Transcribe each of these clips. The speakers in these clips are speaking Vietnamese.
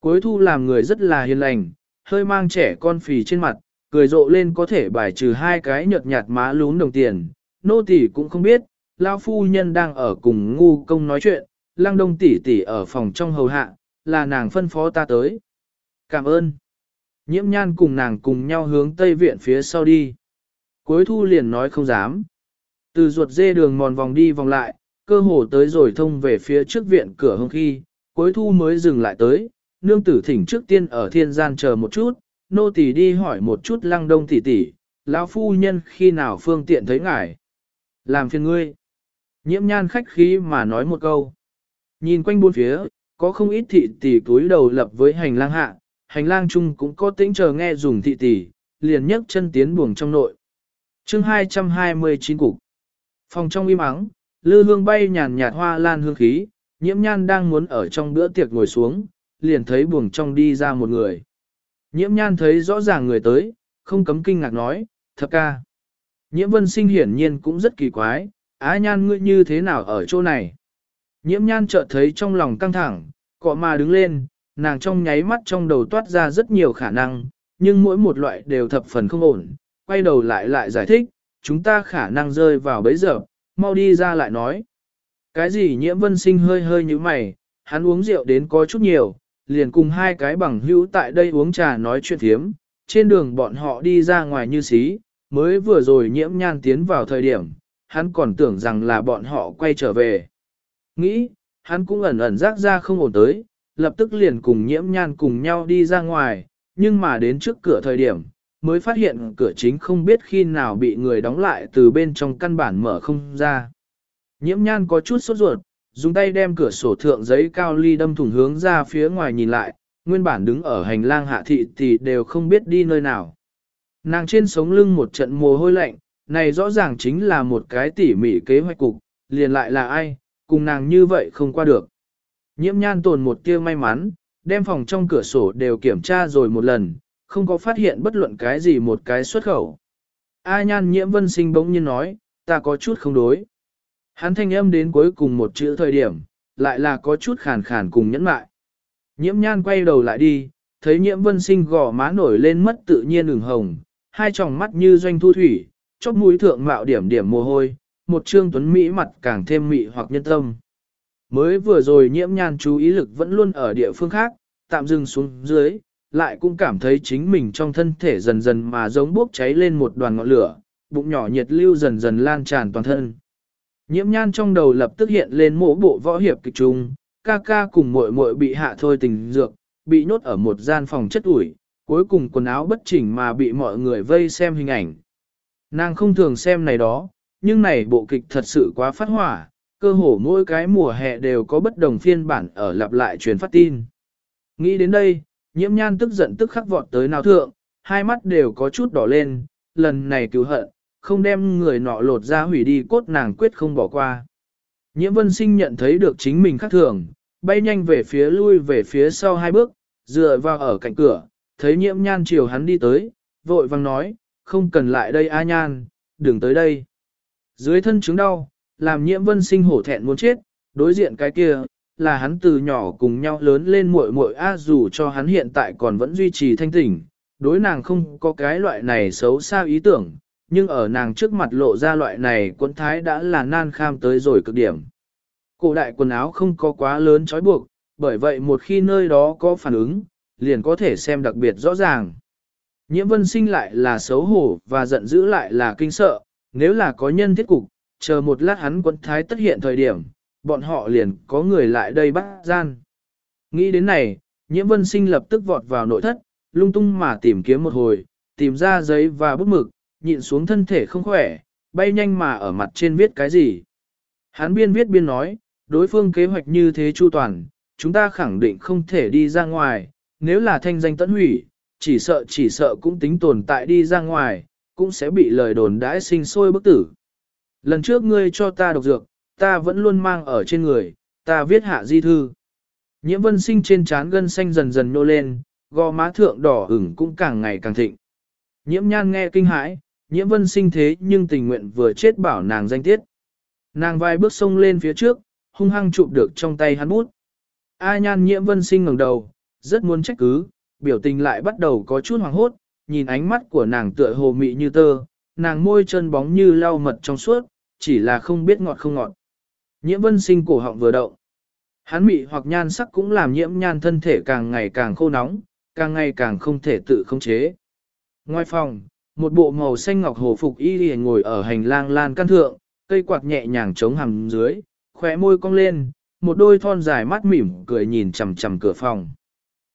Cuối thu làm người rất là hiền lành, hơi mang trẻ con phì trên mặt, cười rộ lên có thể bài trừ hai cái nhợt nhạt má lún đồng tiền. Nô tỷ cũng không biết, lao phu nhân đang ở cùng ngu công nói chuyện, lăng đông tỷ tỷ ở phòng trong hầu hạ, là nàng phân phó ta tới. Cảm ơn. Nhiễm nhan cùng nàng cùng nhau hướng tây viện phía sau đi. Cuối thu liền nói không dám. Từ ruột dê đường mòn vòng đi vòng lại, cơ hồ tới rồi thông về phía trước viện cửa hông khi, cuối thu mới dừng lại tới, nương tử thỉnh trước tiên ở thiên gian chờ một chút, nô tỳ đi hỏi một chút lăng đông tỷ tỷ, lão phu nhân khi nào phương tiện thấy ngài. Làm phiền ngươi. Nhiễm nhan khách khí mà nói một câu. Nhìn quanh buôn phía, có không ít thị tỷ túi đầu lập với hành lang hạ, hành lang chung cũng có tĩnh chờ nghe dùng thị tỷ, liền nhấc chân tiến buồng trong nội. chương 229 cục. Phòng trong im ắng, lư hương bay nhàn nhạt hoa lan hương khí, nhiễm nhan đang muốn ở trong bữa tiệc ngồi xuống, liền thấy buồng trong đi ra một người. Nhiễm nhan thấy rõ ràng người tới, không cấm kinh ngạc nói, thập ca. Nhiễm vân sinh hiển nhiên cũng rất kỳ quái, á nhan ngươi như thế nào ở chỗ này. Nhiễm nhan chợt thấy trong lòng căng thẳng, cọ mà đứng lên, nàng trong nháy mắt trong đầu toát ra rất nhiều khả năng, nhưng mỗi một loại đều thập phần không ổn, quay đầu lại lại giải thích, chúng ta khả năng rơi vào bấy giờ, mau đi ra lại nói. Cái gì nhiễm vân sinh hơi hơi như mày, hắn uống rượu đến có chút nhiều, liền cùng hai cái bằng hữu tại đây uống trà nói chuyện thiếm, trên đường bọn họ đi ra ngoài như xí, mới vừa rồi nhiễm nhan tiến vào thời điểm, hắn còn tưởng rằng là bọn họ quay trở về. Nghĩ, hắn cũng ẩn ẩn rác ra không ổn tới, lập tức liền cùng nhiễm nhan cùng nhau đi ra ngoài, nhưng mà đến trước cửa thời điểm, mới phát hiện cửa chính không biết khi nào bị người đóng lại từ bên trong căn bản mở không ra. Nhiễm nhan có chút sốt ruột, dùng tay đem cửa sổ thượng giấy cao ly đâm thủng hướng ra phía ngoài nhìn lại, nguyên bản đứng ở hành lang hạ thị thì đều không biết đi nơi nào. Nàng trên sống lưng một trận mồ hôi lạnh, này rõ ràng chính là một cái tỉ mỉ kế hoạch cục, liền lại là ai, cùng nàng như vậy không qua được. Nhiễm nhan tồn một tia may mắn, đem phòng trong cửa sổ đều kiểm tra rồi một lần, không có phát hiện bất luận cái gì một cái xuất khẩu. A nhan nhiễm vân sinh bỗng nhiên nói, ta có chút không đối. Hắn thanh âm đến cuối cùng một chữ thời điểm, lại là có chút khàn khàn cùng nhẫn mại. Nhiễm nhan quay đầu lại đi, thấy nhiễm vân sinh gò má nổi lên mất tự nhiên ửng hồng, hai tròng mắt như doanh thu thủy, chóp mũi thượng mạo điểm điểm mồ hôi, một trương tuấn mỹ mặt càng thêm mị hoặc nhân tâm. Mới vừa rồi nhiễm nhan chú ý lực vẫn luôn ở địa phương khác, tạm dừng xuống dưới, lại cũng cảm thấy chính mình trong thân thể dần dần mà giống bốc cháy lên một đoàn ngọn lửa, bụng nhỏ nhiệt lưu dần dần lan tràn toàn thân. Nhiễm nhan trong đầu lập tức hiện lên mỗ bộ võ hiệp kịch trung, ca ca cùng muội muội bị hạ thôi tình dược, bị nhốt ở một gian phòng chất ủi, cuối cùng quần áo bất chỉnh mà bị mọi người vây xem hình ảnh. Nàng không thường xem này đó, nhưng này bộ kịch thật sự quá phát hỏa, cơ hồ mỗi cái mùa hè đều có bất đồng phiên bản ở lặp lại truyền phát tin. Nghĩ đến đây, nhiễm nhan tức giận tức khắc vọt tới nào thượng, hai mắt đều có chút đỏ lên, lần này cứu hận, không đem người nọ lột ra hủy đi cốt nàng quyết không bỏ qua. Nhiễm vân sinh nhận thấy được chính mình khác thường, bay nhanh về phía lui về phía sau hai bước, dựa vào ở cạnh cửa, thấy nhiễm nhan chiều hắn đi tới, vội vang nói, không cần lại đây A nhan, đừng tới đây. Dưới thân chứng đau, làm nhiễm vân sinh hổ thẹn muốn chết, đối diện cái kia, là hắn từ nhỏ cùng nhau lớn lên muội muội A dù cho hắn hiện tại còn vẫn duy trì thanh tỉnh, đối nàng không có cái loại này xấu xa ý tưởng, nhưng ở nàng trước mặt lộ ra loại này quân thái đã là nan kham tới rồi cực điểm. Cổ đại quần áo không có quá lớn trói buộc, bởi vậy một khi nơi đó có phản ứng, liền có thể xem đặc biệt rõ ràng. Nhiễm vân sinh lại là xấu hổ và giận dữ lại là kinh sợ, nếu là có nhân thiết cục, chờ một lát hắn quân thái tất hiện thời điểm, bọn họ liền có người lại đây bắt gian. Nghĩ đến này, nhiễm vân sinh lập tức vọt vào nội thất, lung tung mà tìm kiếm một hồi, tìm ra giấy và bút mực, nhịn xuống thân thể không khỏe, bay nhanh mà ở mặt trên viết cái gì. Hắn biên viết biên nói, đối phương kế hoạch như thế chu toàn, chúng ta khẳng định không thể đi ra ngoài, nếu là thanh danh tận hủy, chỉ sợ chỉ sợ cũng tính tồn tại đi ra ngoài, cũng sẽ bị lời đồn đãi sinh sôi bức tử. Lần trước ngươi cho ta độc dược, ta vẫn luôn mang ở trên người, ta viết hạ di thư. Nhiễm vân sinh trên trán gân xanh dần dần nô lên, gò má thượng đỏ ửng cũng càng ngày càng thịnh. Nhiễm nhan nghe kinh hãi, nhiễm vân sinh thế nhưng tình nguyện vừa chết bảo nàng danh tiết. Nàng vai bước sông lên phía trước, hung hăng chụp được trong tay hắn bút. A nhan nhiễm vân sinh ngẩng đầu, rất muốn trách cứ, biểu tình lại bắt đầu có chút hoàng hốt, nhìn ánh mắt của nàng tựa hồ mị như tơ, nàng môi chân bóng như lau mật trong suốt, chỉ là không biết ngọt không ngọt. Nhiễm vân sinh cổ họng vừa động. Hắn mị hoặc nhan sắc cũng làm nhiễm nhan thân thể càng ngày càng khô nóng, càng ngày càng không thể tự khống chế. Ngoài phòng, một bộ màu xanh ngọc hồ phục y liền ngồi ở hành lang lan căn thượng, cây quạt nhẹ nhàng chống hằng dưới, khóe môi cong lên, một đôi thon dài mắt mỉm cười nhìn chằm chằm cửa phòng.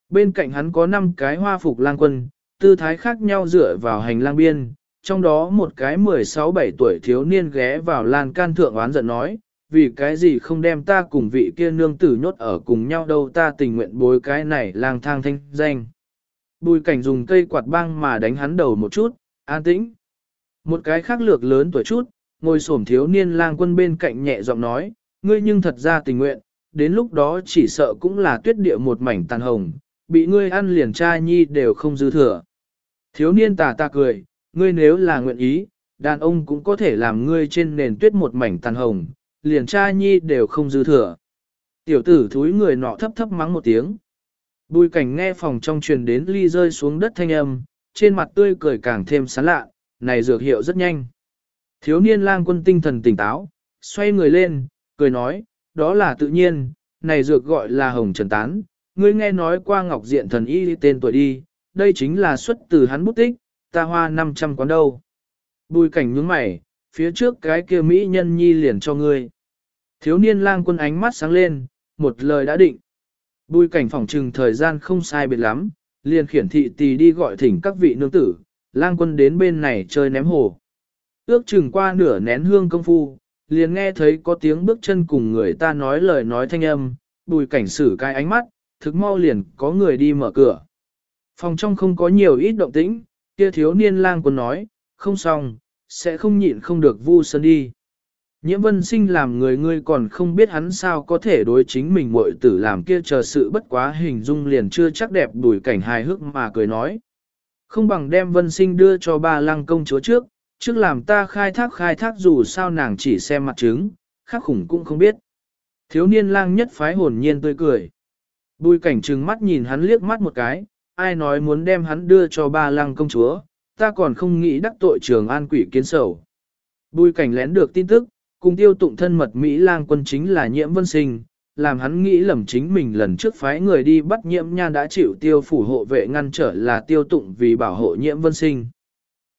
Bên cạnh hắn có năm cái hoa phục lang quân, tư thái khác nhau dựa vào hành lang biên, trong đó một cái 16-17 tuổi thiếu niên ghé vào lan can thượng oán giận nói, vì cái gì không đem ta cùng vị kia nương tử nhốt ở cùng nhau đâu ta tình nguyện bối cái này lang thang thanh danh. Bùi cảnh dùng cây quạt băng mà đánh hắn đầu một chút, an tĩnh. Một cái khác lược lớn tuổi chút, ngồi xổm thiếu niên lang quân bên cạnh nhẹ giọng nói, ngươi nhưng thật ra tình nguyện, đến lúc đó chỉ sợ cũng là tuyết địa một mảnh tàn hồng, bị ngươi ăn liền trai nhi đều không dư thừa. Thiếu niên tà ta cười, ngươi nếu là nguyện ý, đàn ông cũng có thể làm ngươi trên nền tuyết một mảnh tàn hồng, liền trai nhi đều không dư thừa. Tiểu tử thúi người nọ thấp thấp mắng một tiếng. Bùi cảnh nghe phòng trong truyền đến ly rơi xuống đất thanh âm, trên mặt tươi cười càng thêm sán lạ, này dược hiệu rất nhanh. Thiếu niên lang quân tinh thần tỉnh táo, xoay người lên, cười nói, đó là tự nhiên, này dược gọi là hồng trần tán, ngươi nghe nói qua ngọc diện thần y tên tuổi đi, đây chính là xuất từ hắn bút tích, ta hoa 500 quán đâu. Bùi cảnh nhướng mày, phía trước cái kia Mỹ nhân nhi liền cho ngươi. Thiếu niên lang quân ánh mắt sáng lên, một lời đã định. Bùi cảnh phỏng trừng thời gian không sai biệt lắm, liền khiển thị tì đi gọi thỉnh các vị nương tử, lang quân đến bên này chơi ném hồ. Ước chừng qua nửa nén hương công phu, liền nghe thấy có tiếng bước chân cùng người ta nói lời nói thanh âm, bùi cảnh sử cái ánh mắt, thực mau liền có người đi mở cửa. Phòng trong không có nhiều ít động tĩnh, kia thiếu niên lang quân nói, không xong, sẽ không nhịn không được vu sơn đi. Nhiễm vân sinh làm người ngươi còn không biết hắn sao có thể đối chính mình muội tử làm kia chờ sự bất quá hình dung liền chưa chắc đẹp đùi cảnh hài hước mà cười nói. Không bằng đem vân sinh đưa cho ba lăng công chúa trước, trước làm ta khai thác khai thác dù sao nàng chỉ xem mặt trứng, khác khủng cũng không biết. Thiếu niên lang nhất phái hồn nhiên tươi cười. Bùi cảnh trừng mắt nhìn hắn liếc mắt một cái, ai nói muốn đem hắn đưa cho ba lăng công chúa, ta còn không nghĩ đắc tội trường an quỷ kiến sầu. Bùi cảnh lén được tin tức, cùng tiêu tụng thân mật Mỹ lang quân chính là nhiễm vân sinh, làm hắn nghĩ lầm chính mình lần trước phái người đi bắt nhiễm nhan đã chịu tiêu phủ hộ vệ ngăn trở là tiêu tụng vì bảo hộ nhiễm vân sinh.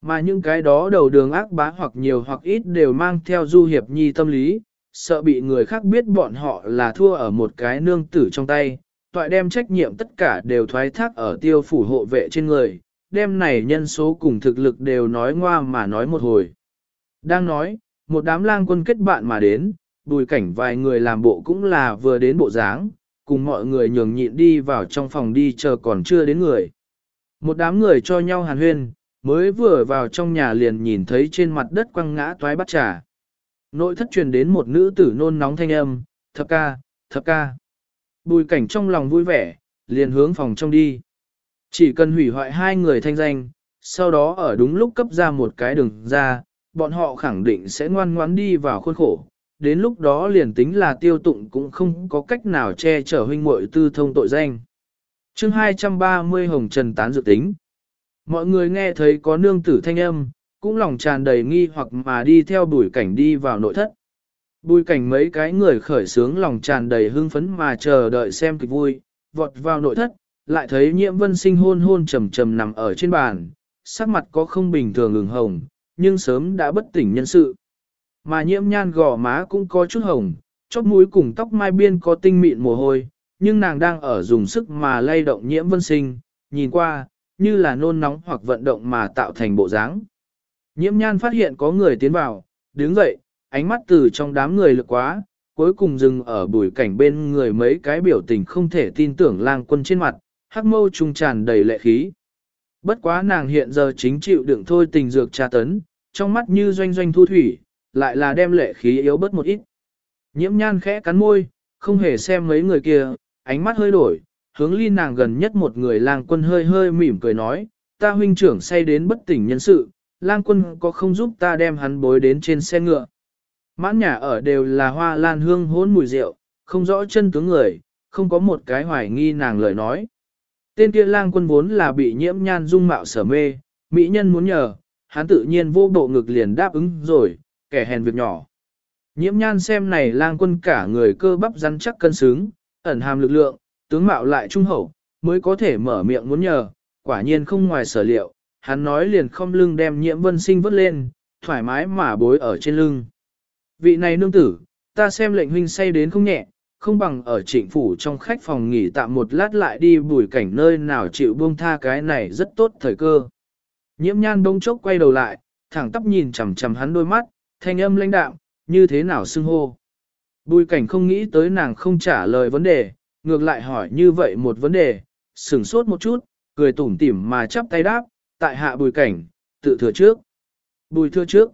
Mà những cái đó đầu đường ác bá hoặc nhiều hoặc ít đều mang theo du hiệp nhi tâm lý, sợ bị người khác biết bọn họ là thua ở một cái nương tử trong tay, toại đem trách nhiệm tất cả đều thoái thác ở tiêu phủ hộ vệ trên người, đem này nhân số cùng thực lực đều nói ngoa mà nói một hồi. Đang nói, một đám lang quân kết bạn mà đến, bùi cảnh vài người làm bộ cũng là vừa đến bộ dáng, cùng mọi người nhường nhịn đi vào trong phòng đi chờ còn chưa đến người. Một đám người cho nhau hàn huyên, mới vừa vào trong nhà liền nhìn thấy trên mặt đất quăng ngã toái bắt trà. Nội thất truyền đến một nữ tử nôn nóng thanh âm, thập ca, thập ca. Bùi cảnh trong lòng vui vẻ, liền hướng phòng trong đi. Chỉ cần hủy hoại hai người thanh danh, sau đó ở đúng lúc cấp ra một cái đường ra, bọn họ khẳng định sẽ ngoan ngoãn đi vào khuôn khổ. Đến lúc đó liền tính là tiêu tụng cũng không có cách nào che chở huynh muội tư thông tội danh. chương 230 Hồng Trần tán dự tính. Mọi người nghe thấy có nương tử thanh âm, cũng lòng tràn đầy nghi hoặc mà đi theo bùi cảnh đi vào nội thất. Bùi cảnh mấy cái người khởi sướng lòng tràn đầy hưng phấn mà chờ đợi xem kịch vui, vọt vào nội thất, lại thấy nhiễm vân sinh hôn hôn trầm trầm nằm ở trên bàn, sắc mặt có không bình thường ửng hồng, nhưng sớm đã bất tỉnh nhân sự. Mà nhiễm nhan gò má cũng có chút hồng, chóp mũi cùng tóc mai biên có tinh mịn mồ hôi, nhưng nàng đang ở dùng sức mà lay động nhiễm vân sinh, nhìn qua, như là nôn nóng hoặc vận động mà tạo thành bộ dáng. Nhiễm nhan phát hiện có người tiến vào, đứng dậy, ánh mắt từ trong đám người lực quá, cuối cùng dừng ở bùi cảnh bên người mấy cái biểu tình không thể tin tưởng lang quân trên mặt, hắc mâu trung tràn đầy lệ khí. Bất quá nàng hiện giờ chính chịu đựng thôi tình dược tra tấn, trong mắt như doanh doanh thu thủy, lại là đem lệ khí yếu bớt một ít. Nhiễm nhan khẽ cắn môi, không hề xem mấy người kia, ánh mắt hơi đổi, hướng ly nàng gần nhất một người lang quân hơi hơi mỉm cười nói, ta huynh trưởng say đến bất tỉnh nhân sự, lang quân có không giúp ta đem hắn bối đến trên xe ngựa. Mãn nhà ở đều là hoa lan hương hỗn mùi rượu, không rõ chân tướng người, không có một cái hoài nghi nàng lời nói. Tên kia lang quân vốn là bị nhiễm nhan dung mạo sở mê, mỹ nhân muốn nhờ, hắn tự nhiên vô bộ ngực liền đáp ứng rồi, kẻ hèn việc nhỏ. Nhiễm nhan xem này lang quân cả người cơ bắp rắn chắc cân xứng, ẩn hàm lực lượng, tướng mạo lại trung hậu, mới có thể mở miệng muốn nhờ, quả nhiên không ngoài sở liệu, hắn nói liền không lưng đem nhiễm vân sinh vớt lên, thoải mái mà bối ở trên lưng. Vị này nương tử, ta xem lệnh huynh say đến không nhẹ, không bằng ở trịnh phủ trong khách phòng nghỉ tạm một lát lại đi bùi cảnh nơi nào chịu buông tha cái này rất tốt thời cơ. Nhiễm nhan đông chốc quay đầu lại, thẳng tắp nhìn chằm chằm hắn đôi mắt, thanh âm lãnh đạm, như thế nào xưng hô. Bùi cảnh không nghĩ tới nàng không trả lời vấn đề, ngược lại hỏi như vậy một vấn đề, sửng sốt một chút, cười tủm tỉm mà chắp tay đáp, tại hạ bùi cảnh, tự thừa trước. Bùi thừa trước.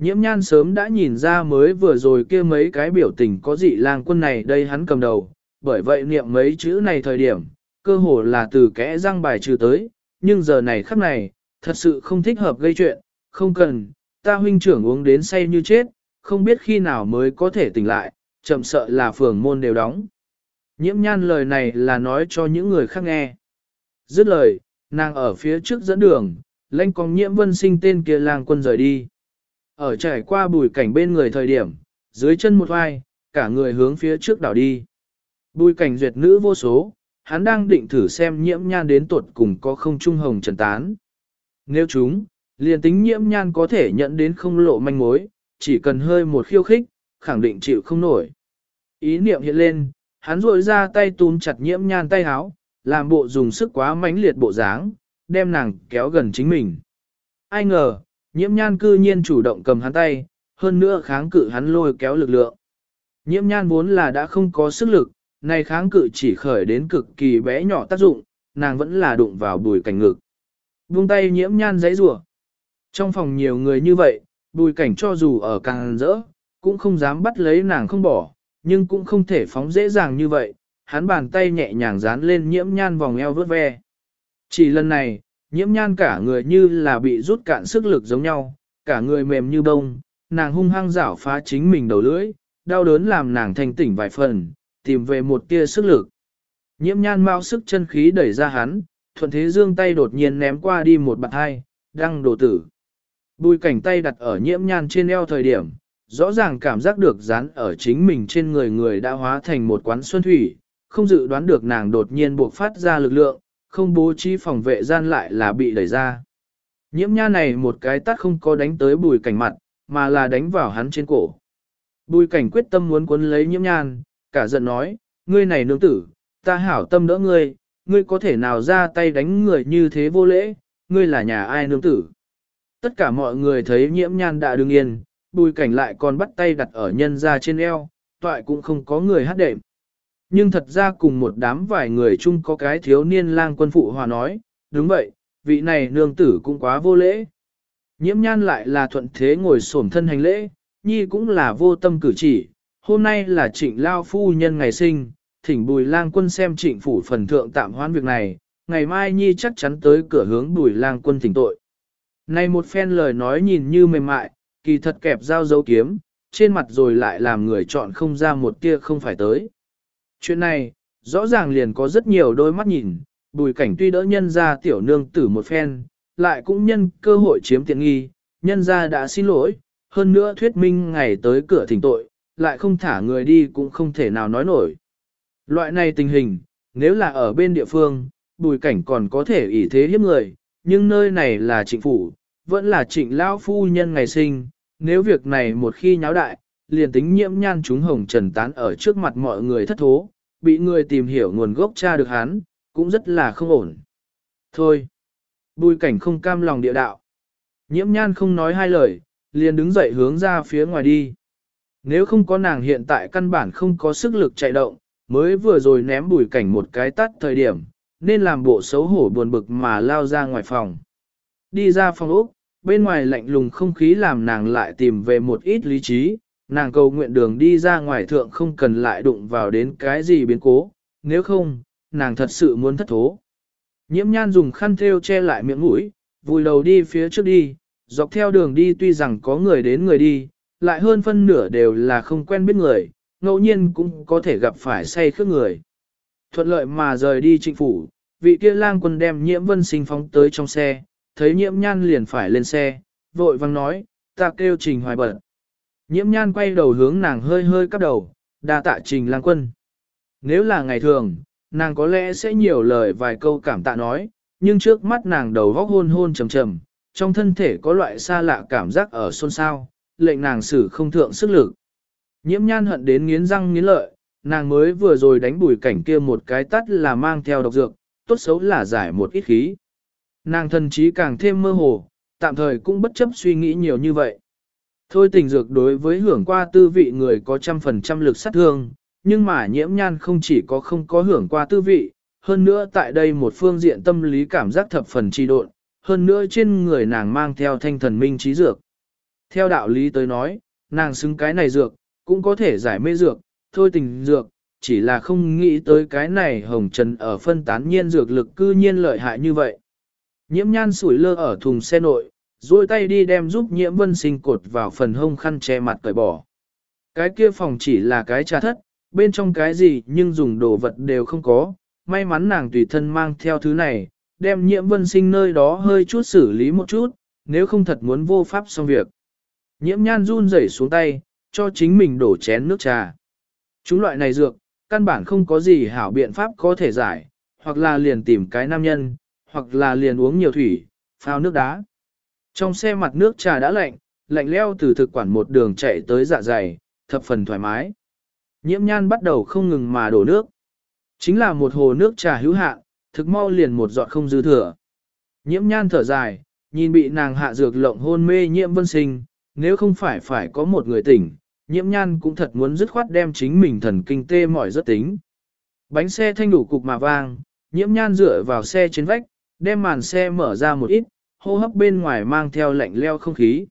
Nhiễm nhan sớm đã nhìn ra mới vừa rồi kia mấy cái biểu tình có dị lang quân này đây hắn cầm đầu, bởi vậy niệm mấy chữ này thời điểm, cơ hồ là từ kẽ răng bài trừ tới, nhưng giờ này khắc này, thật sự không thích hợp gây chuyện, không cần, ta huynh trưởng uống đến say như chết, không biết khi nào mới có thể tỉnh lại, chậm sợ là phường môn đều đóng. Nhiễm nhan lời này là nói cho những người khác nghe. Dứt lời, nàng ở phía trước dẫn đường, lanh con nhiễm vân sinh tên kia lang quân rời đi. Ở trải qua bùi cảnh bên người thời điểm, dưới chân một vai cả người hướng phía trước đảo đi. Bùi cảnh duyệt nữ vô số, hắn đang định thử xem nhiễm nhan đến tuột cùng có không trung hồng trần tán. Nếu chúng, liền tính nhiễm nhan có thể nhận đến không lộ manh mối, chỉ cần hơi một khiêu khích, khẳng định chịu không nổi. Ý niệm hiện lên, hắn rội ra tay túm chặt nhiễm nhan tay háo, làm bộ dùng sức quá mãnh liệt bộ dáng, đem nàng kéo gần chính mình. Ai ngờ, nhiễm nhan cư nhiên chủ động cầm hắn tay, hơn nữa kháng cự hắn lôi kéo lực lượng. Nhiễm nhan vốn là đã không có sức lực, nay kháng cự chỉ khởi đến cực kỳ bé nhỏ tác dụng, nàng vẫn là đụng vào bùi cảnh ngực. Buông tay nhiễm nhan giấy rủa Trong phòng nhiều người như vậy, bùi cảnh cho dù ở càng rỡ, cũng không dám bắt lấy nàng không bỏ, nhưng cũng không thể phóng dễ dàng như vậy, hắn bàn tay nhẹ nhàng dán lên nhiễm nhan vòng eo vớt ve. Chỉ lần này, nhiễm nhan cả người như là bị rút cạn sức lực giống nhau, cả người mềm như bông, nàng hung hăng rảo phá chính mình đầu lưỡi, đau đớn làm nàng thanh tỉnh vài phần, tìm về một tia sức lực. Nhiễm nhan mau sức chân khí đẩy ra hắn, thuận thế dương tay đột nhiên ném qua đi một bạn hai, đang đổ tử. Bùi cảnh tay đặt ở nhiễm nhan trên eo thời điểm, rõ ràng cảm giác được dán ở chính mình trên người người đã hóa thành một quán xuân thủy, không dự đoán được nàng đột nhiên buộc phát ra lực lượng, không bố trí phòng vệ gian lại là bị đẩy ra. Nhiễm nha này một cái tắt không có đánh tới bùi cảnh mặt, mà là đánh vào hắn trên cổ. Bùi cảnh quyết tâm muốn cuốn lấy nhiễm nhan, cả giận nói, ngươi này nương tử, ta hảo tâm đỡ ngươi, ngươi có thể nào ra tay đánh người như thế vô lễ, ngươi là nhà ai nương tử. Tất cả mọi người thấy nhiễm nhan đã đứng yên, bùi cảnh lại còn bắt tay đặt ở nhân ra trên eo, toại cũng không có người hát đệm. Nhưng thật ra cùng một đám vài người chung có cái thiếu niên lang quân phụ hòa nói, đúng vậy, vị này nương tử cũng quá vô lễ. Nhiễm nhan lại là thuận thế ngồi xổm thân hành lễ, nhi cũng là vô tâm cử chỉ, hôm nay là trịnh lao phu nhân ngày sinh, thỉnh bùi lang quân xem trịnh phủ phần thượng tạm hoãn việc này, ngày mai nhi chắc chắn tới cửa hướng bùi lang quân thỉnh tội. Này một phen lời nói nhìn như mềm mại, kỳ thật kẹp dao dấu kiếm, trên mặt rồi lại làm người chọn không ra một tia không phải tới. Chuyện này, rõ ràng liền có rất nhiều đôi mắt nhìn, bùi cảnh tuy đỡ nhân ra tiểu nương tử một phen, lại cũng nhân cơ hội chiếm tiện nghi, nhân ra đã xin lỗi, hơn nữa thuyết minh ngày tới cửa thỉnh tội, lại không thả người đi cũng không thể nào nói nổi. Loại này tình hình, nếu là ở bên địa phương, bùi cảnh còn có thể ỷ thế hiếp người, nhưng nơi này là trịnh phủ, vẫn là trịnh lão phu nhân ngày sinh, nếu việc này một khi nháo đại, liền tính nhiễm nhan chúng hồng trần tán ở trước mặt mọi người thất thố, bị người tìm hiểu nguồn gốc cha được hắn, cũng rất là không ổn. Thôi, bùi cảnh không cam lòng địa đạo. Nhiễm nhan không nói hai lời, liền đứng dậy hướng ra phía ngoài đi. Nếu không có nàng hiện tại căn bản không có sức lực chạy động, mới vừa rồi ném bùi cảnh một cái tắt thời điểm, nên làm bộ xấu hổ buồn bực mà lao ra ngoài phòng. Đi ra phòng ốc, bên ngoài lạnh lùng không khí làm nàng lại tìm về một ít lý trí, nàng cầu nguyện đường đi ra ngoài thượng không cần lại đụng vào đến cái gì biến cố, nếu không, nàng thật sự muốn thất thố. Nhiễm nhan dùng khăn thêu che lại miệng mũi, vùi đầu đi phía trước đi, dọc theo đường đi tuy rằng có người đến người đi, lại hơn phân nửa đều là không quen biết người, ngẫu nhiên cũng có thể gặp phải say khước người. Thuận lợi mà rời đi trịnh phủ, vị kia lang quân đem nhiễm vân sinh phóng tới trong xe, thấy nhiễm nhan liền phải lên xe, vội vang nói, ta kêu trình hoài bật. Nhiễm nhan quay đầu hướng nàng hơi hơi cắp đầu, đa tạ trình lang quân. Nếu là ngày thường, nàng có lẽ sẽ nhiều lời vài câu cảm tạ nói, nhưng trước mắt nàng đầu vóc hôn hôn trầm trầm, trong thân thể có loại xa lạ cảm giác ở xôn xao, lệnh nàng xử không thượng sức lực. Nhiễm nhan hận đến nghiến răng nghiến lợi, nàng mới vừa rồi đánh bùi cảnh kia một cái tắt là mang theo độc dược, tốt xấu là giải một ít khí. Nàng thần trí càng thêm mơ hồ, tạm thời cũng bất chấp suy nghĩ nhiều như vậy. Thôi tình dược đối với hưởng qua tư vị người có trăm phần trăm lực sát thương, nhưng mà nhiễm nhan không chỉ có không có hưởng qua tư vị, hơn nữa tại đây một phương diện tâm lý cảm giác thập phần trì độn, hơn nữa trên người nàng mang theo thanh thần minh trí dược. Theo đạo lý tới nói, nàng xứng cái này dược, cũng có thể giải mê dược, thôi tình dược, chỉ là không nghĩ tới cái này hồng trần ở phân tán nhiên dược lực cư nhiên lợi hại như vậy. Nhiễm nhan sủi lơ ở thùng xe nội, duỗi tay đi đem giúp nhiễm vân sinh cột vào phần hông khăn che mặt cởi bỏ. Cái kia phòng chỉ là cái trà thất, bên trong cái gì nhưng dùng đồ vật đều không có, may mắn nàng tùy thân mang theo thứ này, đem nhiễm vân sinh nơi đó hơi chút xử lý một chút, nếu không thật muốn vô pháp xong việc. Nhiễm nhan run rẩy xuống tay, cho chính mình đổ chén nước trà. Chúng loại này dược, căn bản không có gì hảo biện pháp có thể giải, hoặc là liền tìm cái nam nhân, hoặc là liền uống nhiều thủy, phao nước đá. Trong xe mặt nước trà đã lạnh, lạnh leo từ thực quản một đường chạy tới dạ dày, thập phần thoải mái. Nhiễm nhan bắt đầu không ngừng mà đổ nước. Chính là một hồ nước trà hữu hạn, thực mau liền một giọt không dư thừa. Nhiễm nhan thở dài, nhìn bị nàng hạ dược lộng hôn mê nhiễm vân sinh, nếu không phải phải có một người tỉnh, nhiễm nhan cũng thật muốn dứt khoát đem chính mình thần kinh tê mỏi rất tính. Bánh xe thanh đủ cục mà vang, nhiễm nhan dựa vào xe trên vách, đem màn xe mở ra một ít, hô hấp bên ngoài mang theo lạnh leo không khí.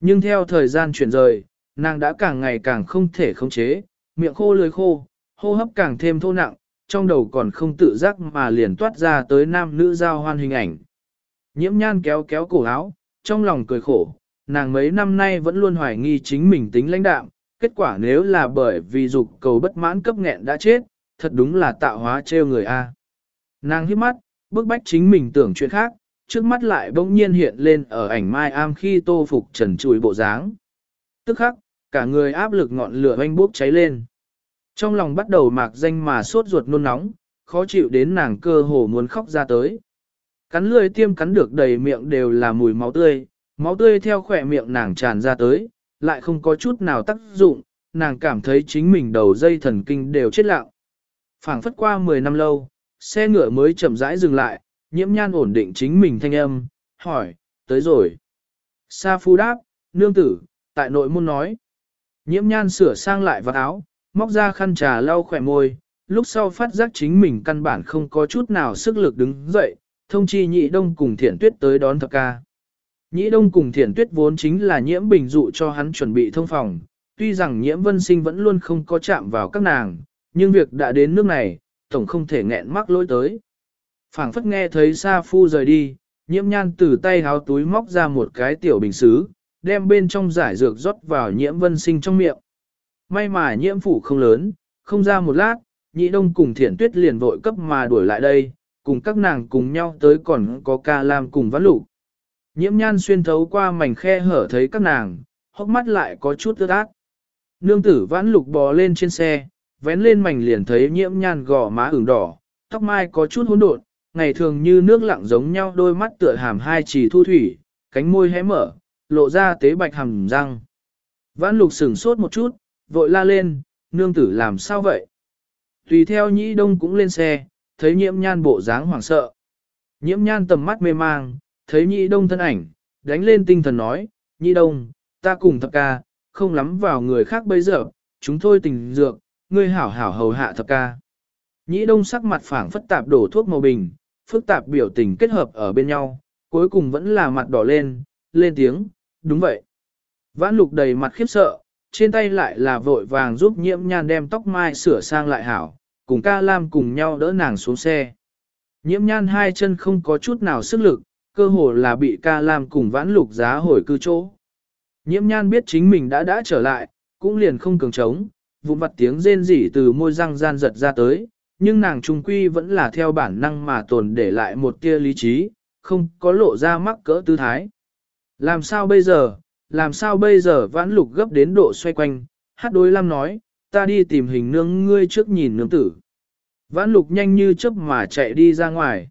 Nhưng theo thời gian chuyển rời, nàng đã càng ngày càng không thể khống chế, miệng khô lưỡi khô, hô hấp càng thêm thô nặng, trong đầu còn không tự giác mà liền toát ra tới nam nữ giao hoan hình ảnh. Nhiễm nhan kéo kéo cổ áo, trong lòng cười khổ, nàng mấy năm nay vẫn luôn hoài nghi chính mình tính lãnh đạm, kết quả nếu là bởi vì dục cầu bất mãn cấp nghẹn đã chết, thật đúng là tạo hóa trêu người A. Nàng hít mắt, bước bách chính mình tưởng chuyện khác, trước mắt lại bỗng nhiên hiện lên ở ảnh mai am khi tô phục trần trùi bộ dáng. Tức khắc, cả người áp lực ngọn lửa oanh bốc cháy lên. Trong lòng bắt đầu mạc danh mà sốt ruột nôn nóng, khó chịu đến nàng cơ hồ muốn khóc ra tới. Cắn lưỡi tiêm cắn được đầy miệng đều là mùi máu tươi, máu tươi theo khỏe miệng nàng tràn ra tới, lại không có chút nào tác dụng, nàng cảm thấy chính mình đầu dây thần kinh đều chết lặng. phảng phất qua 10 năm lâu, xe ngựa mới chậm rãi dừng lại, nhiễm nhan ổn định chính mình thanh âm, hỏi, tới rồi. Sa phu đáp, nương tử, tại nội môn nói. Nhiễm nhan sửa sang lại vật áo, móc ra khăn trà lau khỏe môi, lúc sau phát giác chính mình căn bản không có chút nào sức lực đứng dậy, thông chi nhị đông cùng thiện tuyết tới đón thập ca. Nhị đông cùng thiện tuyết vốn chính là nhiễm bình dụ cho hắn chuẩn bị thông phòng, tuy rằng nhiễm vân sinh vẫn luôn không có chạm vào các nàng, nhưng việc đã đến nước này, tổng không thể nghẹn mắc lỗi tới phảng phất nghe thấy Sa Phu rời đi, nhiễm nhan từ tay háo túi móc ra một cái tiểu bình xứ, đem bên trong giải dược rót vào nhiễm vân sinh trong miệng. May mà nhiễm phủ không lớn, không ra một lát, nhị đông cùng thiện tuyết liền vội cấp mà đuổi lại đây, cùng các nàng cùng nhau tới còn có ca lam cùng vãn lục. Nhiễm nhan xuyên thấu qua mảnh khe hở thấy các nàng, hốc mắt lại có chút ướt át. Nương tử vãn lục bò lên trên xe, vén lên mảnh liền thấy nhiễm nhan gò má ửng đỏ, tóc mai có chút hỗn độn, ngày thường như nước lặng giống nhau đôi mắt tựa hàm hai chỉ thu thủy, cánh môi hé mở, lộ ra tế bạch hàm răng. Vãn lục sửng sốt một chút, vội la lên, nương tử làm sao vậy? Tùy theo nhĩ đông cũng lên xe, thấy nhiễm nhan bộ dáng hoảng sợ. Nhiễm nhan tầm mắt mê mang, thấy nhĩ đông thân ảnh, đánh lên tinh thần nói, nhĩ đông, ta cùng thập ca, không lắm vào người khác bây giờ, chúng thôi tình dược, ngươi hảo hảo hầu hạ thập ca. Nhĩ đông sắc mặt phảng phất tạp đổ thuốc màu bình, phức tạp biểu tình kết hợp ở bên nhau, cuối cùng vẫn là mặt đỏ lên, lên tiếng, đúng vậy. Vãn lục đầy mặt khiếp sợ, trên tay lại là vội vàng giúp nhiễm nhan đem tóc mai sửa sang lại hảo, cùng ca lam cùng nhau đỡ nàng xuống xe. Nhiễm nhan hai chân không có chút nào sức lực, cơ hồ là bị ca lam cùng vãn lục giá hồi cư chỗ. Nhiễm nhan biết chính mình đã đã trở lại, cũng liền không cường trống, vụn vặt tiếng rên rỉ từ môi răng gian giật ra tới, nhưng nàng trung quy vẫn là theo bản năng mà tồn để lại một tia lý trí, không có lộ ra mắc cỡ tư thái. Làm sao bây giờ, làm sao bây giờ vãn lục gấp đến độ xoay quanh, hát đối lam nói, ta đi tìm hình nương ngươi trước nhìn nương tử. Vãn lục nhanh như chớp mà chạy đi ra ngoài.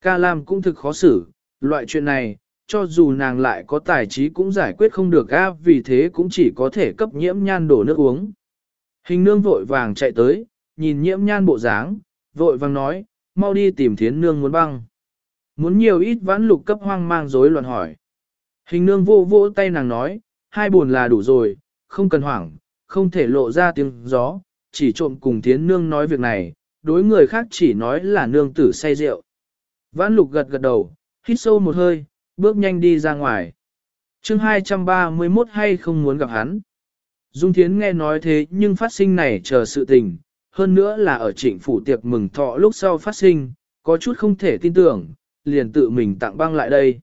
Ca Lam cũng thực khó xử, loại chuyện này, cho dù nàng lại có tài trí cũng giải quyết không được a vì thế cũng chỉ có thể cấp nhiễm nhan đổ nước uống. Hình nương vội vàng chạy tới, nhìn nhiễm nhan bộ dáng, vội vàng nói, mau đi tìm thiến nương muốn băng. Muốn nhiều ít vãn lục cấp hoang mang rối loạn hỏi. Hình nương vô vô tay nàng nói, hai buồn là đủ rồi, không cần hoảng, không thể lộ ra tiếng gió, chỉ trộm cùng thiến nương nói việc này, đối người khác chỉ nói là nương tử say rượu. Vãn lục gật gật đầu, hít sâu một hơi, bước nhanh đi ra ngoài. chương 231 hay không muốn gặp hắn. Dung Thiến nghe nói thế nhưng phát sinh này chờ sự tình, hơn nữa là ở trịnh phủ tiệc mừng thọ lúc sau phát sinh, có chút không thể tin tưởng, liền tự mình tặng băng lại đây.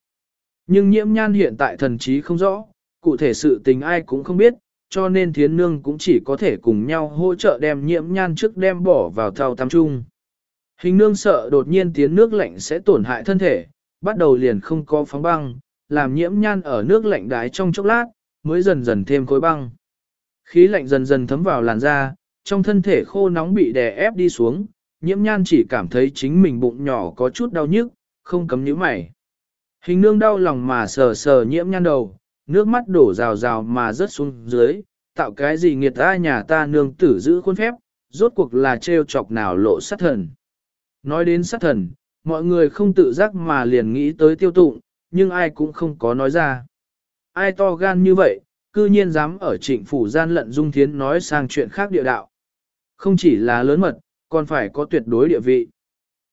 Nhưng nhiễm nhan hiện tại thần trí không rõ, cụ thể sự tình ai cũng không biết, cho nên thiến nương cũng chỉ có thể cùng nhau hỗ trợ đem nhiễm nhan trước đem bỏ vào thao tam trung. Hình nương sợ đột nhiên tiến nước lạnh sẽ tổn hại thân thể, bắt đầu liền không có phóng băng, làm nhiễm nhan ở nước lạnh đái trong chốc lát, mới dần dần thêm khối băng. Khí lạnh dần dần thấm vào làn da, trong thân thể khô nóng bị đè ép đi xuống, nhiễm nhan chỉ cảm thấy chính mình bụng nhỏ có chút đau nhức, không cấm nhíu mày. Hình nương đau lòng mà sờ sờ nhiễm nhan đầu, nước mắt đổ rào rào mà rớt xuống dưới, tạo cái gì nghiệt ta nhà ta nương tử giữ khuôn phép, rốt cuộc là trêu chọc nào lộ sát thần. Nói đến sát thần, mọi người không tự giác mà liền nghĩ tới tiêu tụng, nhưng ai cũng không có nói ra. Ai to gan như vậy, cư nhiên dám ở trịnh phủ gian lận dung thiến nói sang chuyện khác địa đạo. Không chỉ là lớn mật, còn phải có tuyệt đối địa vị.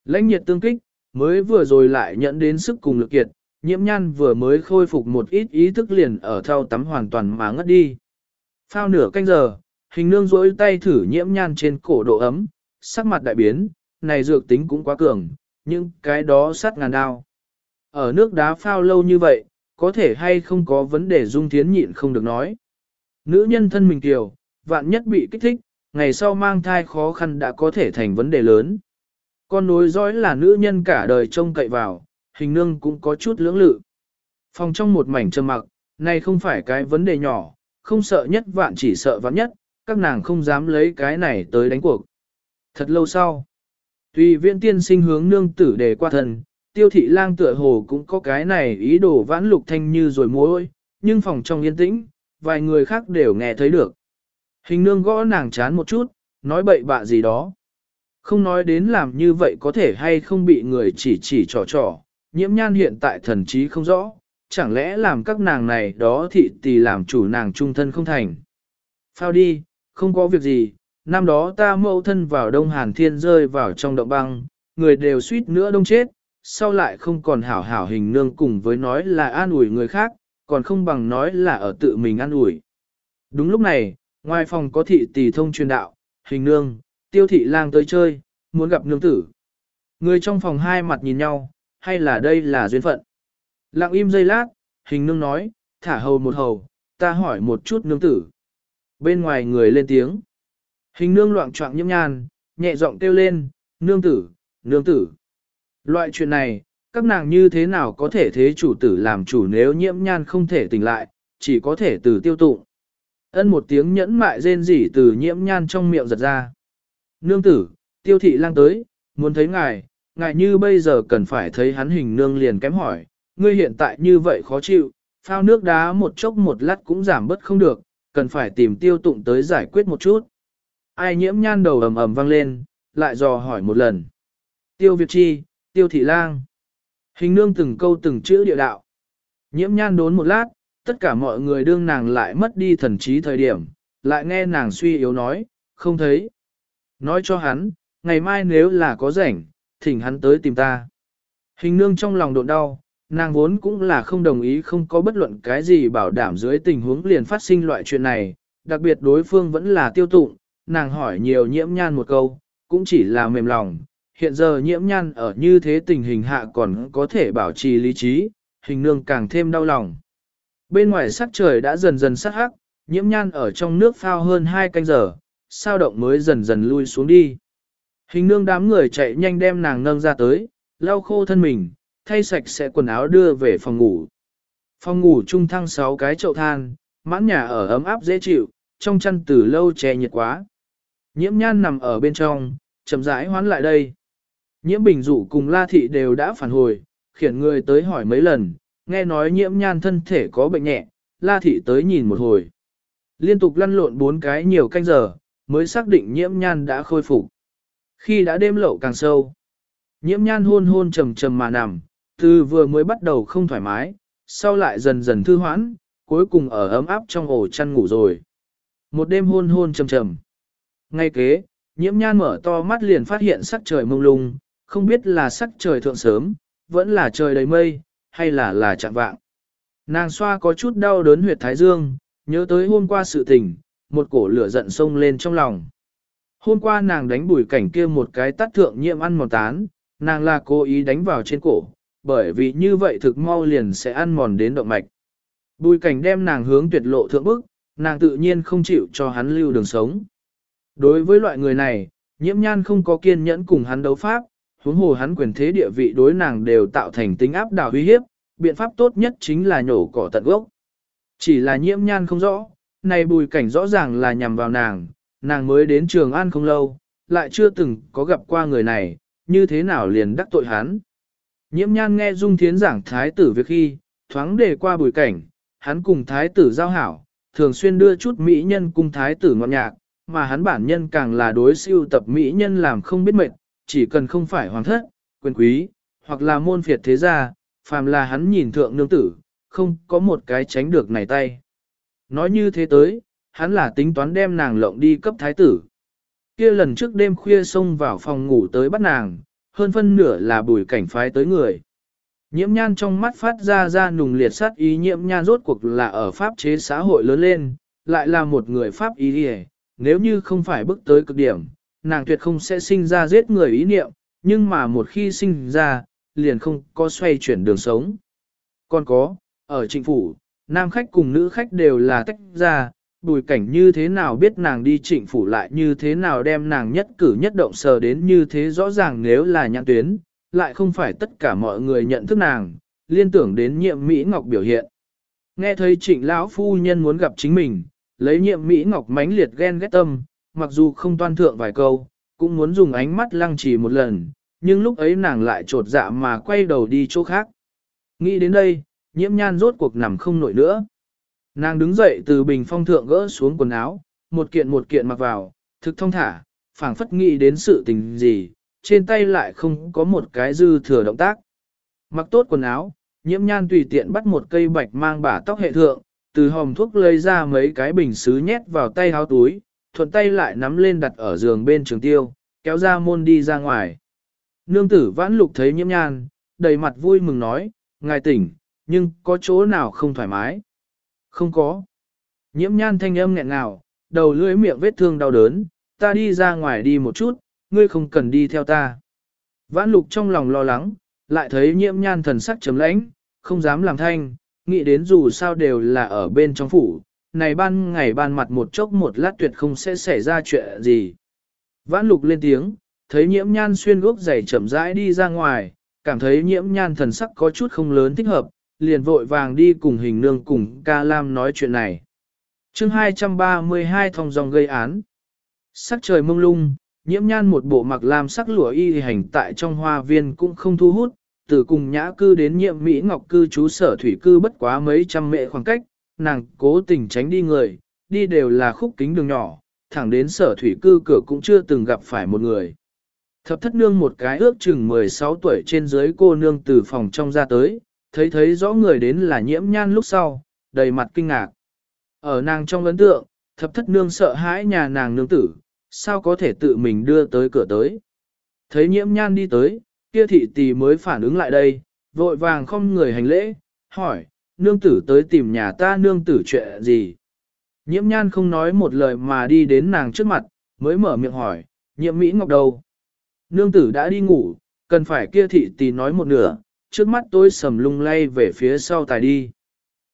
Lãnh nhiệt tương kích, mới vừa rồi lại nhận đến sức cùng lực kiệt, nhiễm nhan vừa mới khôi phục một ít ý thức liền ở thao tắm hoàn toàn mà ngất đi. Phao nửa canh giờ, hình nương rỗi tay thử nhiễm nhan trên cổ độ ấm, sắc mặt đại biến, này dược tính cũng quá cường, nhưng cái đó sát ngàn đao. Ở nước đá phao lâu như vậy, có thể hay không có vấn đề dung thiến nhịn không được nói. Nữ nhân thân mình tiểu, vạn nhất bị kích thích, ngày sau mang thai khó khăn đã có thể thành vấn đề lớn. Con nối dõi là nữ nhân cả đời trông cậy vào, hình nương cũng có chút lưỡng lự. Phòng trong một mảnh trầm mặc, này không phải cái vấn đề nhỏ, không sợ nhất vạn chỉ sợ vạn nhất, các nàng không dám lấy cái này tới đánh cuộc. Thật lâu sau, tùy viện tiên sinh hướng nương tử đề qua thần, tiêu thị lang tựa hồ cũng có cái này ý đồ vãn lục thanh như rồi mối, nhưng phòng trong yên tĩnh, vài người khác đều nghe thấy được. Hình nương gõ nàng chán một chút, nói bậy bạ gì đó. Không nói đến làm như vậy có thể hay không bị người chỉ chỉ trò trò, nhiễm nhan hiện tại thần trí không rõ, chẳng lẽ làm các nàng này đó thị tỷ làm chủ nàng trung thân không thành. Phao đi, không có việc gì, năm đó ta mâu thân vào đông hàn thiên rơi vào trong động băng, người đều suýt nữa đông chết, sau lại không còn hảo hảo hình nương cùng với nói là an ủi người khác, còn không bằng nói là ở tự mình an ủi. Đúng lúc này, ngoài phòng có thị tỷ thông truyền đạo, hình nương, tiêu thị lang tới chơi, muốn gặp nương tử. Người trong phòng hai mặt nhìn nhau, hay là đây là duyên phận. Lặng im giây lát, hình nương nói, thả hầu một hầu, ta hỏi một chút nương tử. Bên ngoài người lên tiếng. Hình nương loạn trọng nhâm nhan, nhẹ giọng kêu lên, nương tử, nương tử. Loại chuyện này, các nàng như thế nào có thể thế chủ tử làm chủ nếu nhiễm nhan không thể tỉnh lại, chỉ có thể từ tiêu tụng. Ân một tiếng nhẫn mại rên rỉ từ nhiễm nhan trong miệng giật ra. Nương tử, tiêu thị lang tới, muốn thấy ngài, ngài như bây giờ cần phải thấy hắn hình nương liền kém hỏi, ngươi hiện tại như vậy khó chịu, phao nước đá một chốc một lát cũng giảm bớt không được, cần phải tìm tiêu tụng tới giải quyết một chút. Ai nhiễm nhan đầu ầm ầm vang lên, lại dò hỏi một lần. Tiêu Việt Chi, Tiêu Thị Lang. Hình nương từng câu từng chữ địa đạo. Nhiễm nhan đốn một lát, tất cả mọi người đương nàng lại mất đi thần trí thời điểm, lại nghe nàng suy yếu nói, không thấy. Nói cho hắn, ngày mai nếu là có rảnh, thỉnh hắn tới tìm ta. Hình nương trong lòng độn đau, nàng vốn cũng là không đồng ý không có bất luận cái gì bảo đảm dưới tình huống liền phát sinh loại chuyện này, đặc biệt đối phương vẫn là tiêu tụng, nàng hỏi nhiều nhiễm nhan một câu, cũng chỉ là mềm lòng. Hiện giờ nhiễm nhan ở như thế tình hình hạ còn có thể bảo trì lý trí, hình nương càng thêm đau lòng. Bên ngoài sắc trời đã dần dần sắc hắc, nhiễm nhan ở trong nước phao hơn hai canh giờ, sao động mới dần dần lui xuống đi. Hình nương đám người chạy nhanh đem nàng nâng ra tới, lau khô thân mình, thay sạch sẽ quần áo đưa về phòng ngủ. Phòng ngủ trung thăng 6 cái chậu than, mãn nhà ở ấm áp dễ chịu, trong chăn từ lâu che nhiệt quá. Nhiễm nhan nằm ở bên trong, chậm rãi hoán lại đây. Nhiễm bình dụ cùng la thị đều đã phản hồi, khiển người tới hỏi mấy lần, nghe nói nhiễm nhan thân thể có bệnh nhẹ, la thị tới nhìn một hồi. Liên tục lăn lộn bốn cái nhiều canh giờ, mới xác định nhiễm nhan đã khôi phục. Khi đã đêm lậu càng sâu, nhiễm nhan hôn hôn trầm trầm mà nằm, từ vừa mới bắt đầu không thoải mái, sau lại dần dần thư hoãn, cuối cùng ở ấm áp trong ổ chăn ngủ rồi. Một đêm hôn hôn trầm trầm. Ngay kế, nhiễm nhan mở to mắt liền phát hiện sắc trời mông lung, không biết là sắc trời thượng sớm, vẫn là trời đầy mây, hay là là chạm vạng. Nàng xoa có chút đau đớn huyệt thái dương, nhớ tới hôm qua sự tình, một cổ lửa giận sông lên trong lòng. Hôm qua nàng đánh bùi cảnh kia một cái tắt thượng nhiễm ăn mòn tán, nàng là cố ý đánh vào trên cổ, bởi vì như vậy thực mau liền sẽ ăn mòn đến động mạch. Bùi cảnh đem nàng hướng tuyệt lộ thượng bức, nàng tự nhiên không chịu cho hắn lưu đường sống. Đối với loại người này, nhiễm nhan không có kiên nhẫn cùng hắn đấu pháp, huống hồ hắn quyền thế địa vị đối nàng đều tạo thành tính áp đảo uy hiếp, biện pháp tốt nhất chính là nhổ cỏ tận gốc. Chỉ là nhiễm nhan không rõ, này bùi cảnh rõ ràng là nhằm vào nàng, nàng mới đến trường an không lâu, lại chưa từng có gặp qua người này, như thế nào liền đắc tội hắn. Nhiễm nhan nghe Dung Thiến giảng thái tử việc khi, thoáng đề qua bùi cảnh, hắn cùng thái tử giao hảo, thường xuyên đưa chút mỹ nhân cung thái tử ngọn nhạc, mà hắn bản nhân càng là đối siêu tập mỹ nhân làm không biết mệt, chỉ cần không phải hoàng thất, quyền quý, hoặc là môn phiệt thế gia, phàm là hắn nhìn thượng nương tử, không có một cái tránh được này tay. Nói như thế tới, hắn là tính toán đem nàng lộng đi cấp thái tử. kia lần trước đêm khuya xông vào phòng ngủ tới bắt nàng, hơn phân nửa là bùi cảnh phái tới người. Nhiễm nhan trong mắt phát ra ra nùng liệt sát ý nhiễm nhan rốt cuộc là ở pháp chế xã hội lớn lên, lại là một người pháp ý đi nếu như không phải bước tới cực điểm, nàng tuyệt không sẽ sinh ra giết người ý niệm, nhưng mà một khi sinh ra, liền không có xoay chuyển đường sống. Còn có, ở trịnh phủ, nam khách cùng nữ khách đều là tách ra, bùi cảnh như thế nào biết nàng đi trịnh phủ lại như thế nào đem nàng nhất cử nhất động sờ đến như thế rõ ràng nếu là nhãn tuyến, lại không phải tất cả mọi người nhận thức nàng, liên tưởng đến nhiệm Mỹ Ngọc biểu hiện. Nghe thấy trịnh lão phu nhân muốn gặp chính mình, lấy nhiệm Mỹ Ngọc mãnh liệt ghen ghét tâm, mặc dù không toan thượng vài câu, cũng muốn dùng ánh mắt lăng trì một lần, nhưng lúc ấy nàng lại trột dạ mà quay đầu đi chỗ khác. Nghĩ đến đây, nhiễm nhan rốt cuộc nằm không nổi nữa. Nàng đứng dậy từ bình phong thượng gỡ xuống quần áo, một kiện một kiện mặc vào, thực thông thả, phảng phất nghĩ đến sự tình gì, trên tay lại không có một cái dư thừa động tác. Mặc tốt quần áo, nhiễm nhan tùy tiện bắt một cây bạch mang bả tóc hệ thượng, từ hòm thuốc lấy ra mấy cái bình xứ nhét vào tay áo túi, thuận tay lại nắm lên đặt ở giường bên trường tiêu, kéo ra môn đi ra ngoài. Nương tử vãn lục thấy nhiễm nhan, đầy mặt vui mừng nói, ngài tỉnh, nhưng có chỗ nào không thoải mái? Không có. Nhiễm nhan thanh âm nghẹn ngào, đầu lưỡi miệng vết thương đau đớn, ta đi ra ngoài đi một chút, ngươi không cần đi theo ta. Vãn lục trong lòng lo lắng, lại thấy nhiễm nhan thần sắc chấm lãnh, không dám làm thanh, nghĩ đến dù sao đều là ở bên trong phủ, này ban ngày ban mặt một chốc một lát tuyệt không sẽ xảy ra chuyện gì. Vãn lục lên tiếng, thấy nhiễm nhan xuyên gốc giày chậm rãi đi ra ngoài, cảm thấy nhiễm nhan thần sắc có chút không lớn thích hợp, liền vội vàng đi cùng hình nương cùng ca lam nói chuyện này. chương 232 thòng dòng gây án. Sắc trời mông lung, nhiễm nhan một bộ mặc lam sắc lụa y hành tại trong hoa viên cũng không thu hút, từ cùng nhã cư đến nhiệm Mỹ Ngọc cư trú sở thủy cư bất quá mấy trăm mệ khoảng cách, nàng cố tình tránh đi người, đi đều là khúc kính đường nhỏ, thẳng đến sở thủy cư cửa cũng chưa từng gặp phải một người. Thập thất nương một cái ước chừng 16 tuổi trên dưới cô nương từ phòng trong ra tới, thấy thấy rõ người đến là nhiễm nhan lúc sau, đầy mặt kinh ngạc. Ở nàng trong ấn tượng, thập thất nương sợ hãi nhà nàng nương tử, sao có thể tự mình đưa tới cửa tới. Thấy nhiễm nhan đi tới, kia thị tỷ mới phản ứng lại đây, vội vàng không người hành lễ, hỏi, nương tử tới tìm nhà ta nương tử chuyện gì. Nhiễm nhan không nói một lời mà đi đến nàng trước mặt, mới mở miệng hỏi, nhiễm Mỹ Ngọc đâu? Nương tử đã đi ngủ, cần phải kia thị tỷ nói một nửa, trước mắt tôi sầm lung lay về phía sau tài đi.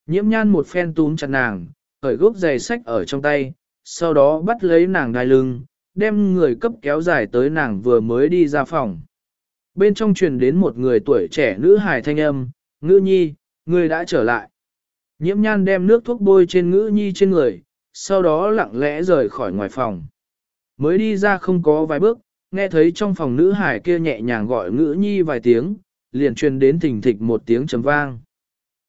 Nhiễm nhan một phen túm chặt nàng, khởi gốc giày sách ở trong tay, sau đó bắt lấy nàng đai lưng, đem người cấp kéo dài tới nàng vừa mới đi ra phòng. Bên trong truyền đến một người tuổi trẻ nữ hài thanh âm, ngữ nhi, Ngươi đã trở lại. Nhiễm nhan đem nước thuốc bôi trên ngữ nhi trên người, sau đó lặng lẽ rời khỏi ngoài phòng. Mới đi ra không có vài bước, nghe thấy trong phòng nữ hải kia nhẹ nhàng gọi ngữ nhi vài tiếng, liền truyền đến thình thịch một tiếng chấm vang.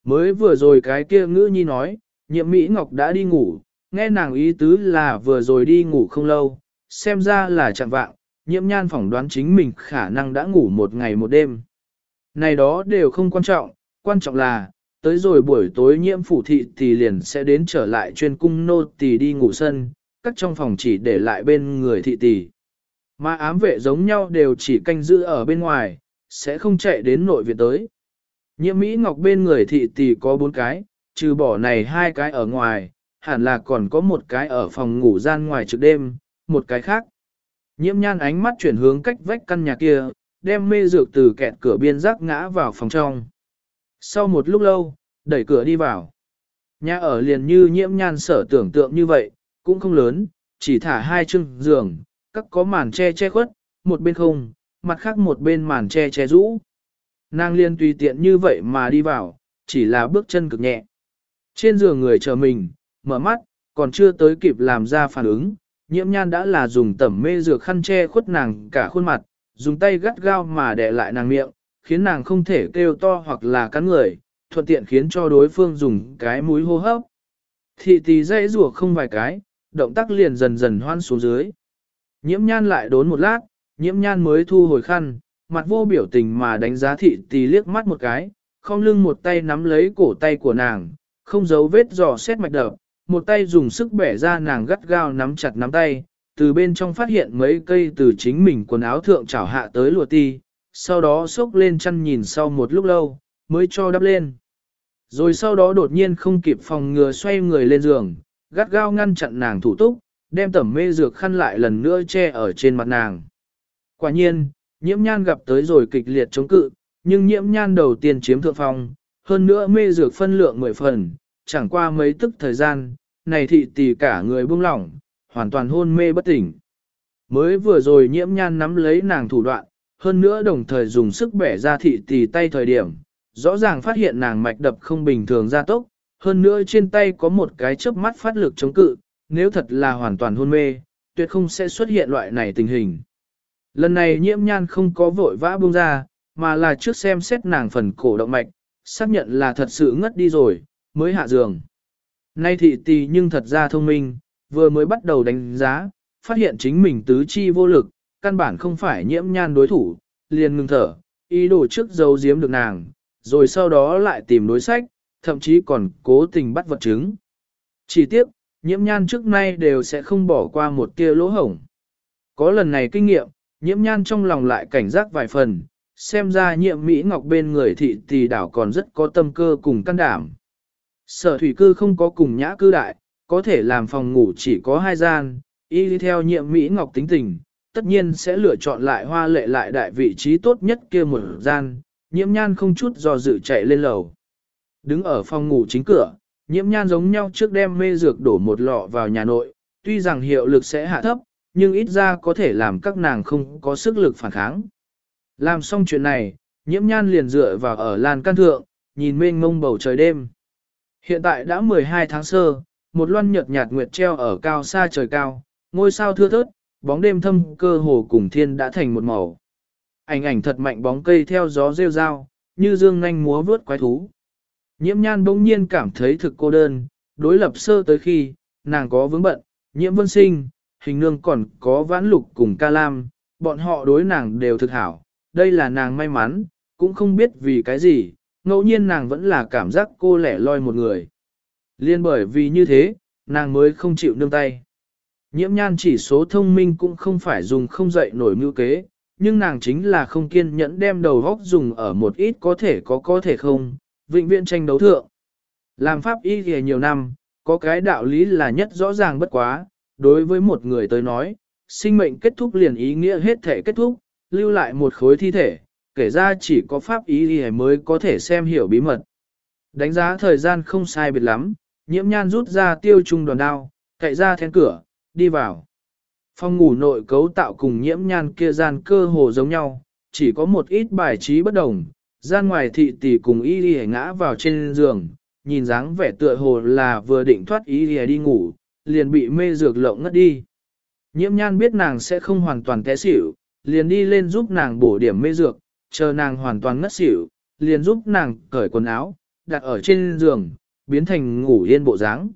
Mới vừa rồi cái kia ngữ nhi nói, nhiệm Mỹ Ngọc đã đi ngủ, nghe nàng ý tứ là vừa rồi đi ngủ không lâu, xem ra là chẳng vạng, nhiễm nhan phỏng đoán chính mình khả năng đã ngủ một ngày một đêm. Này đó đều không quan trọng, quan trọng là, tới rồi buổi tối nhiễm phủ thị thì liền sẽ đến trở lại chuyên cung nô tỳ đi ngủ sân, các trong phòng chỉ để lại bên người thị tỷ. Mà ám vệ giống nhau đều chỉ canh giữ ở bên ngoài, sẽ không chạy đến nội viện tới. Nhiễm Mỹ Ngọc bên người thị tỷ có bốn cái, trừ bỏ này hai cái ở ngoài, hẳn là còn có một cái ở phòng ngủ gian ngoài trước đêm, một cái khác. Nhiễm nhan ánh mắt chuyển hướng cách vách căn nhà kia, đem mê dược từ kẹt cửa biên rác ngã vào phòng trong. Sau một lúc lâu, đẩy cửa đi vào. Nhà ở liền như nhiễm nhan sở tưởng tượng như vậy, cũng không lớn, chỉ thả hai chân giường, các có màn che che khuất, một bên không, mặt khác một bên màn che che rũ. Nàng liên tùy tiện như vậy mà đi vào, chỉ là bước chân cực nhẹ. Trên giường người chờ mình, mở mắt, còn chưa tới kịp làm ra phản ứng, nhiễm nhan đã là dùng tẩm mê dược khăn che khuất nàng cả khuôn mặt, dùng tay gắt gao mà đè lại nàng miệng, khiến nàng không thể kêu to hoặc là cắn người, thuận tiện khiến cho đối phương dùng cái mũi hô hấp. Thị tì dây rùa không vài cái, động tác liền dần dần hoan xuống dưới. Nhiễm nhan lại đốn một lát, nhiễm nhan mới thu hồi khăn, mặt vô biểu tình mà đánh giá thị tì liếc mắt một cái, không lưng một tay nắm lấy cổ tay của nàng, không giấu vết dò xét mạch đập, một tay dùng sức bẻ ra nàng gắt gao nắm chặt nắm tay, từ bên trong phát hiện mấy cây từ chính mình quần áo thượng trảo hạ tới lùa ti, sau đó xốc lên chăn nhìn sau một lúc lâu, mới cho đắp lên. Rồi sau đó đột nhiên không kịp phòng ngừa xoay người lên giường, gắt gao ngăn chặn nàng thủ túc, đem tẩm mê dược khăn lại lần nữa che ở trên mặt nàng. Quả nhiên, nhiễm nhan gặp tới rồi kịch liệt chống cự, nhưng nhiễm nhan đầu tiên chiếm thượng phong, hơn nữa mê dược phân lượng mười phần, chẳng qua mấy tức thời gian, này thị tỷ cả người buông lỏng, hoàn toàn hôn mê bất tỉnh. Mới vừa rồi nhiễm nhan nắm lấy nàng thủ đoạn, hơn nữa đồng thời dùng sức bẻ ra thị tỷ tay thời điểm, rõ ràng phát hiện nàng mạch đập không bình thường ra tốc, hơn nữa trên tay có một cái chớp mắt phát lực chống cự, nếu thật là hoàn toàn hôn mê, tuyệt không sẽ xuất hiện loại này tình hình. Lần này nhiễm nhan không có vội vã buông ra, mà là trước xem xét nàng phần cổ động mạch, xác nhận là thật sự ngất đi rồi, mới hạ giường. Nay thị tì nhưng thật ra thông minh, vừa mới bắt đầu đánh giá, phát hiện chính mình tứ chi vô lực, căn bản không phải nhiễm nhan đối thủ, liền ngừng thở, ý đồ trước giấu giếm được nàng, rồi sau đó lại tìm đối sách, thậm chí còn cố tình bắt vật chứng. Chỉ tiếc, nhiễm nhan trước nay đều sẽ không bỏ qua một tia lỗ hổng. Có lần này kinh nghiệm, nhiễm nhan trong lòng lại cảnh giác vài phần, xem ra nhiệm Mỹ Ngọc bên người thị tỷ đảo còn rất có tâm cơ cùng can đảm. Sở thủy cư không có cùng nhã cư đại, có thể làm phòng ngủ chỉ có hai gian, y theo nhiệm Mỹ Ngọc tính tình, tất nhiên sẽ lựa chọn lại hoa lệ lại đại vị trí tốt nhất kia một gian, nhiễm nhan không chút do dự chạy lên lầu. Đứng ở phòng ngủ chính cửa, nhiễm nhan giống nhau trước đem mê dược đổ một lọ vào nhà nội, tuy rằng hiệu lực sẽ hạ thấp, nhưng ít ra có thể làm các nàng không có sức lực phản kháng. Làm xong chuyện này, nhiễm nhan liền dựa vào ở lan can thượng, nhìn mênh mông bầu trời đêm. Hiện tại đã 12 tháng sơ, một loan nhợt nhạt nguyệt treo ở cao xa trời cao, ngôi sao thưa thớt, bóng đêm thâm cơ hồ cùng thiên đã thành một màu. Ảnh ảnh thật mạnh bóng cây theo gió rêu rao, như dương nhanh múa vướt quái thú. Nhiễm nhan bỗng nhiên cảm thấy thực cô đơn, đối lập sơ tới khi, nàng có vướng bận, nhiễm vân sinh, hình nương còn có vãn lục cùng ca lam, bọn họ đối nàng đều thực hảo, đây là nàng may mắn, cũng không biết vì cái gì, ngẫu nhiên nàng vẫn là cảm giác cô lẻ loi một người. Liên bởi vì như thế, nàng mới không chịu nương tay. Nhiễm nhan chỉ số thông minh cũng không phải dùng không dậy nổi mưu kế, nhưng nàng chính là không kiên nhẫn đem đầu góc dùng ở một ít có thể có có thể không, vĩnh viễn tranh đấu thượng. Làm pháp y thì nhiều năm, có cái đạo lý là nhất rõ ràng bất quá, đối với một người tới nói, sinh mệnh kết thúc liền ý nghĩa hết thể kết thúc, lưu lại một khối thi thể, kể ra chỉ có pháp y thì mới có thể xem hiểu bí mật. Đánh giá thời gian không sai biệt lắm, nhiễm nhan rút ra tiêu trung đòn đao, cậy ra then cửa, đi vào. Phòng ngủ nội cấu tạo cùng nhiễm nhan kia gian cơ hồ giống nhau, chỉ có một ít bài trí bất đồng. Gian ngoài thị tỷ cùng y đi ngã vào trên giường, nhìn dáng vẻ tựa hồ là vừa định thoát y đi đi ngủ, liền bị mê dược lộng ngất đi. Nhiễm nhan biết nàng sẽ không hoàn toàn té xỉu, liền đi lên giúp nàng bổ điểm mê dược, chờ nàng hoàn toàn ngất xỉu, liền giúp nàng cởi quần áo, đặt ở trên giường, biến thành ngủ yên bộ dáng.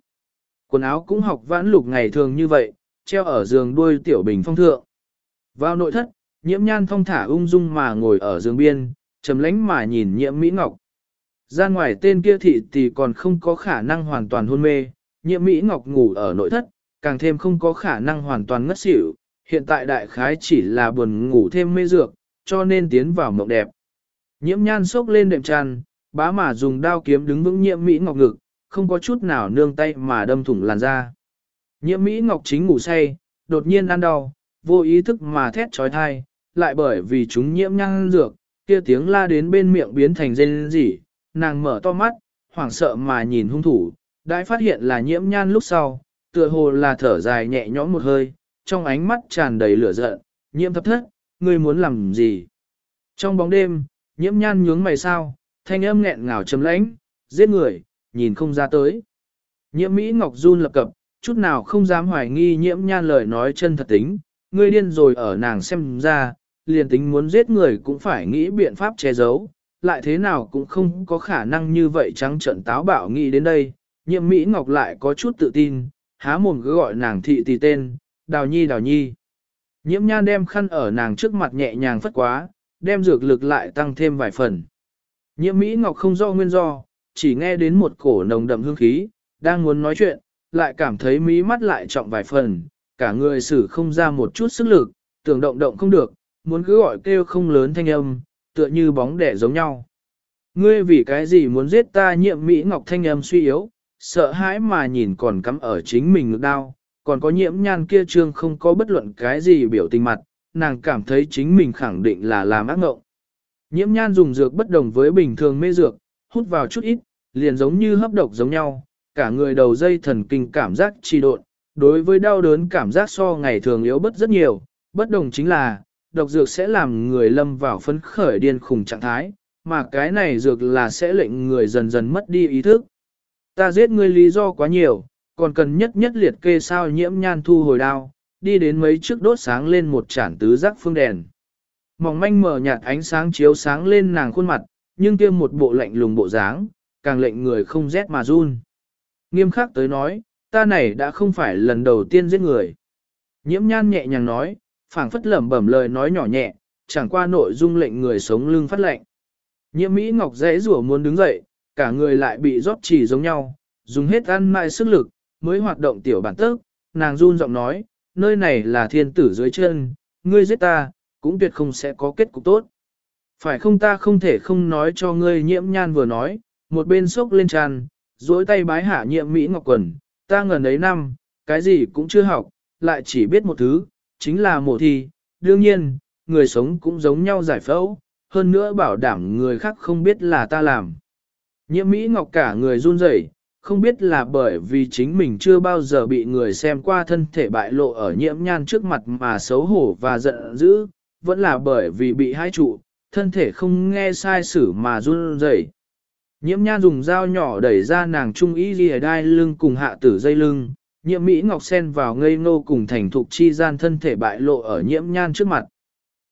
Quần áo cũng học vãn lục ngày thường như vậy, treo ở giường đuôi tiểu bình phong thượng. Vào nội thất, nhiễm nhan thong thả ung dung mà ngồi ở giường biên, trầm lánh mà nhìn nhiễm Mỹ Ngọc. Ra ngoài tên kia thị thì còn không có khả năng hoàn toàn hôn mê, nhiễm Mỹ Ngọc ngủ ở nội thất, càng thêm không có khả năng hoàn toàn ngất xỉu, hiện tại đại khái chỉ là buồn ngủ thêm mê dược, cho nên tiến vào mộng đẹp. Nhiễm nhan sốc lên đệm tràn, bá mà dùng đao kiếm đứng vững nhiễm Mỹ Ngọc ngực, không có chút nào nương tay mà đâm thủng làn da. Nhiễm Mỹ Ngọc chính ngủ say, đột nhiên ăn đau, vô ý thức mà thét trói thai, lại bởi vì chúng nhiễm nhang dược, kia tiếng la đến bên miệng biến thành rên rỉ, nàng mở to mắt, hoảng sợ mà nhìn hung thủ, đã phát hiện là nhiễm nhan lúc sau, tựa hồ là thở dài nhẹ nhõm một hơi, trong ánh mắt tràn đầy lửa giận, nhiễm thấp thất, ngươi muốn làm gì? Trong bóng đêm, nhiễm nhan nhướng mày sao, thanh âm nghẹn ngào trầm lãnh, giết người, nhìn không ra tới. Nhiễm Mỹ Ngọc run lập cập, chút nào không dám hoài nghi nhiễm nhan lời nói chân thật tính, ngươi điên rồi ở nàng xem ra, liền tính muốn giết người cũng phải nghĩ biện pháp che giấu, lại thế nào cũng không có khả năng như vậy trắng trận táo bạo nghĩ đến đây, nhiễm Mỹ Ngọc lại có chút tự tin, há mồm cứ gọi nàng thị tỷ tên, đào nhi đào nhi. Nhiễm nhan đem khăn ở nàng trước mặt nhẹ nhàng phất quá, đem dược lực lại tăng thêm vài phần. Nhiễm Mỹ Ngọc không do nguyên do, chỉ nghe đến một cổ nồng đậm hương khí, đang muốn nói chuyện, lại cảm thấy mí mắt lại trọng vài phần, cả người xử không ra một chút sức lực, tưởng động động không được, muốn cứ gọi kêu không lớn thanh âm, tựa như bóng đẻ giống nhau. Ngươi vì cái gì muốn giết ta nhiệm Mỹ Ngọc thanh âm suy yếu, sợ hãi mà nhìn còn cắm ở chính mình ngực đau, còn có nhiễm nhan kia trương không có bất luận cái gì biểu tình mặt, nàng cảm thấy chính mình khẳng định là làm ác ngộng. Nhiễm nhan dùng dược bất đồng với bình thường mê dược, hút vào chút ít, liền giống như hấp độc giống nhau, cả người đầu dây thần kinh cảm giác trì độn, đối với đau đớn cảm giác so ngày thường yếu bất rất nhiều, bất đồng chính là, độc dược sẽ làm người lâm vào phấn khởi điên khùng trạng thái, mà cái này dược là sẽ lệnh người dần dần mất đi ý thức. Ta giết ngươi lý do quá nhiều, còn cần nhất nhất liệt kê sao nhiễm nhan thu hồi đao, đi đến mấy chiếc đốt sáng lên một chản tứ giác phương đèn. Mỏng manh mở nhạt ánh sáng chiếu sáng lên nàng khuôn mặt, nhưng kia một bộ lạnh lùng bộ dáng, càng lệnh người không rét mà run. Nghiêm khắc tới nói, ta này đã không phải lần đầu tiên giết người. Nhiễm nhan nhẹ nhàng nói, phảng phất lẩm bẩm lời nói nhỏ nhẹ, chẳng qua nội dung lệnh người sống lưng phát lệnh. Nhiễm Mỹ Ngọc dễ rủa muốn đứng dậy, cả người lại bị rót chỉ giống nhau, dùng hết ăn mại sức lực, mới hoạt động tiểu bản tức, nàng run giọng nói, nơi này là thiên tử dưới chân, ngươi giết ta, cũng tuyệt không sẽ có kết cục tốt. Phải không ta không thể không nói cho ngươi nhiễm nhan vừa nói, một bên sốc lên tràn, dối tay bái hạ nhiệm Mỹ Ngọc Quần, ta ngần ấy năm, cái gì cũng chưa học, lại chỉ biết một thứ, chính là mổ thi, đương nhiên, người sống cũng giống nhau giải phẫu, hơn nữa bảo đảm người khác không biết là ta làm. Nhiệm Mỹ Ngọc cả người run rẩy, không biết là bởi vì chính mình chưa bao giờ bị người xem qua thân thể bại lộ ở nhiễm nhan trước mặt mà xấu hổ và giận dữ, vẫn là bởi vì bị hai trụ, thân thể không nghe sai sử mà run rẩy. Nhiễm nhan dùng dao nhỏ đẩy ra nàng trung ý ghi đai lưng cùng hạ tử dây lưng, nhiễm Mỹ Ngọc sen vào ngây ngô cùng thành thục chi gian thân thể bại lộ ở nhiễm nhan trước mặt.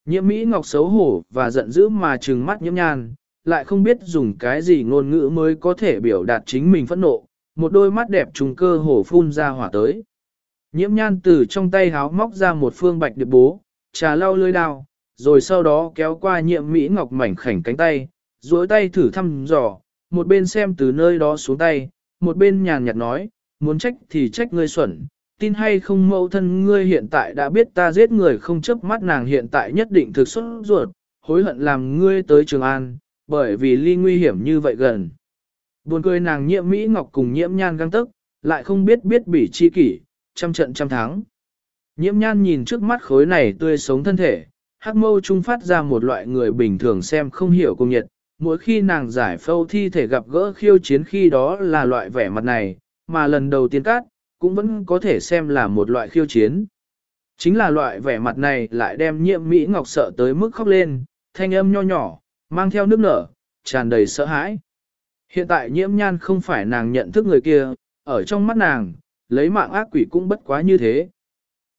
Nhiễm Mỹ Ngọc xấu hổ và giận dữ mà trừng mắt nhiễm nhan, lại không biết dùng cái gì ngôn ngữ mới có thể biểu đạt chính mình phẫn nộ, một đôi mắt đẹp trùng cơ hổ phun ra hỏa tới. Nhiễm nhan từ trong tay háo móc ra một phương bạch điệp bố, trà lau lưới đao, rồi sau đó kéo qua nhiễm Mỹ Ngọc mảnh khảnh cánh tay, duỗi tay thử thăm dò, một bên xem từ nơi đó xuống tay, một bên nhàn nhạt nói, muốn trách thì trách ngươi xuẩn, tin hay không mẫu thân ngươi hiện tại đã biết ta giết người không chấp mắt nàng hiện tại nhất định thực xuất ruột, hối hận làm ngươi tới Trường An, bởi vì ly nguy hiểm như vậy gần. Buồn cười nàng nhiễm Mỹ Ngọc cùng nhiễm nhan găng tức, lại không biết biết bỉ chi kỷ, trăm trận trăm thắng. Nhiễm nhan nhìn trước mắt khối này tươi sống thân thể, hắc mâu trung phát ra một loại người bình thường xem không hiểu công nhiệt, mỗi khi nàng giải phâu thi thể gặp gỡ khiêu chiến khi đó là loại vẻ mặt này, mà lần đầu tiên cát, cũng vẫn có thể xem là một loại khiêu chiến. Chính là loại vẻ mặt này lại đem nhiễm Mỹ Ngọc sợ tới mức khóc lên, thanh âm nho nhỏ, mang theo nước nở, tràn đầy sợ hãi. Hiện tại nhiễm nhan không phải nàng nhận thức người kia, ở trong mắt nàng, lấy mạng ác quỷ cũng bất quá như thế.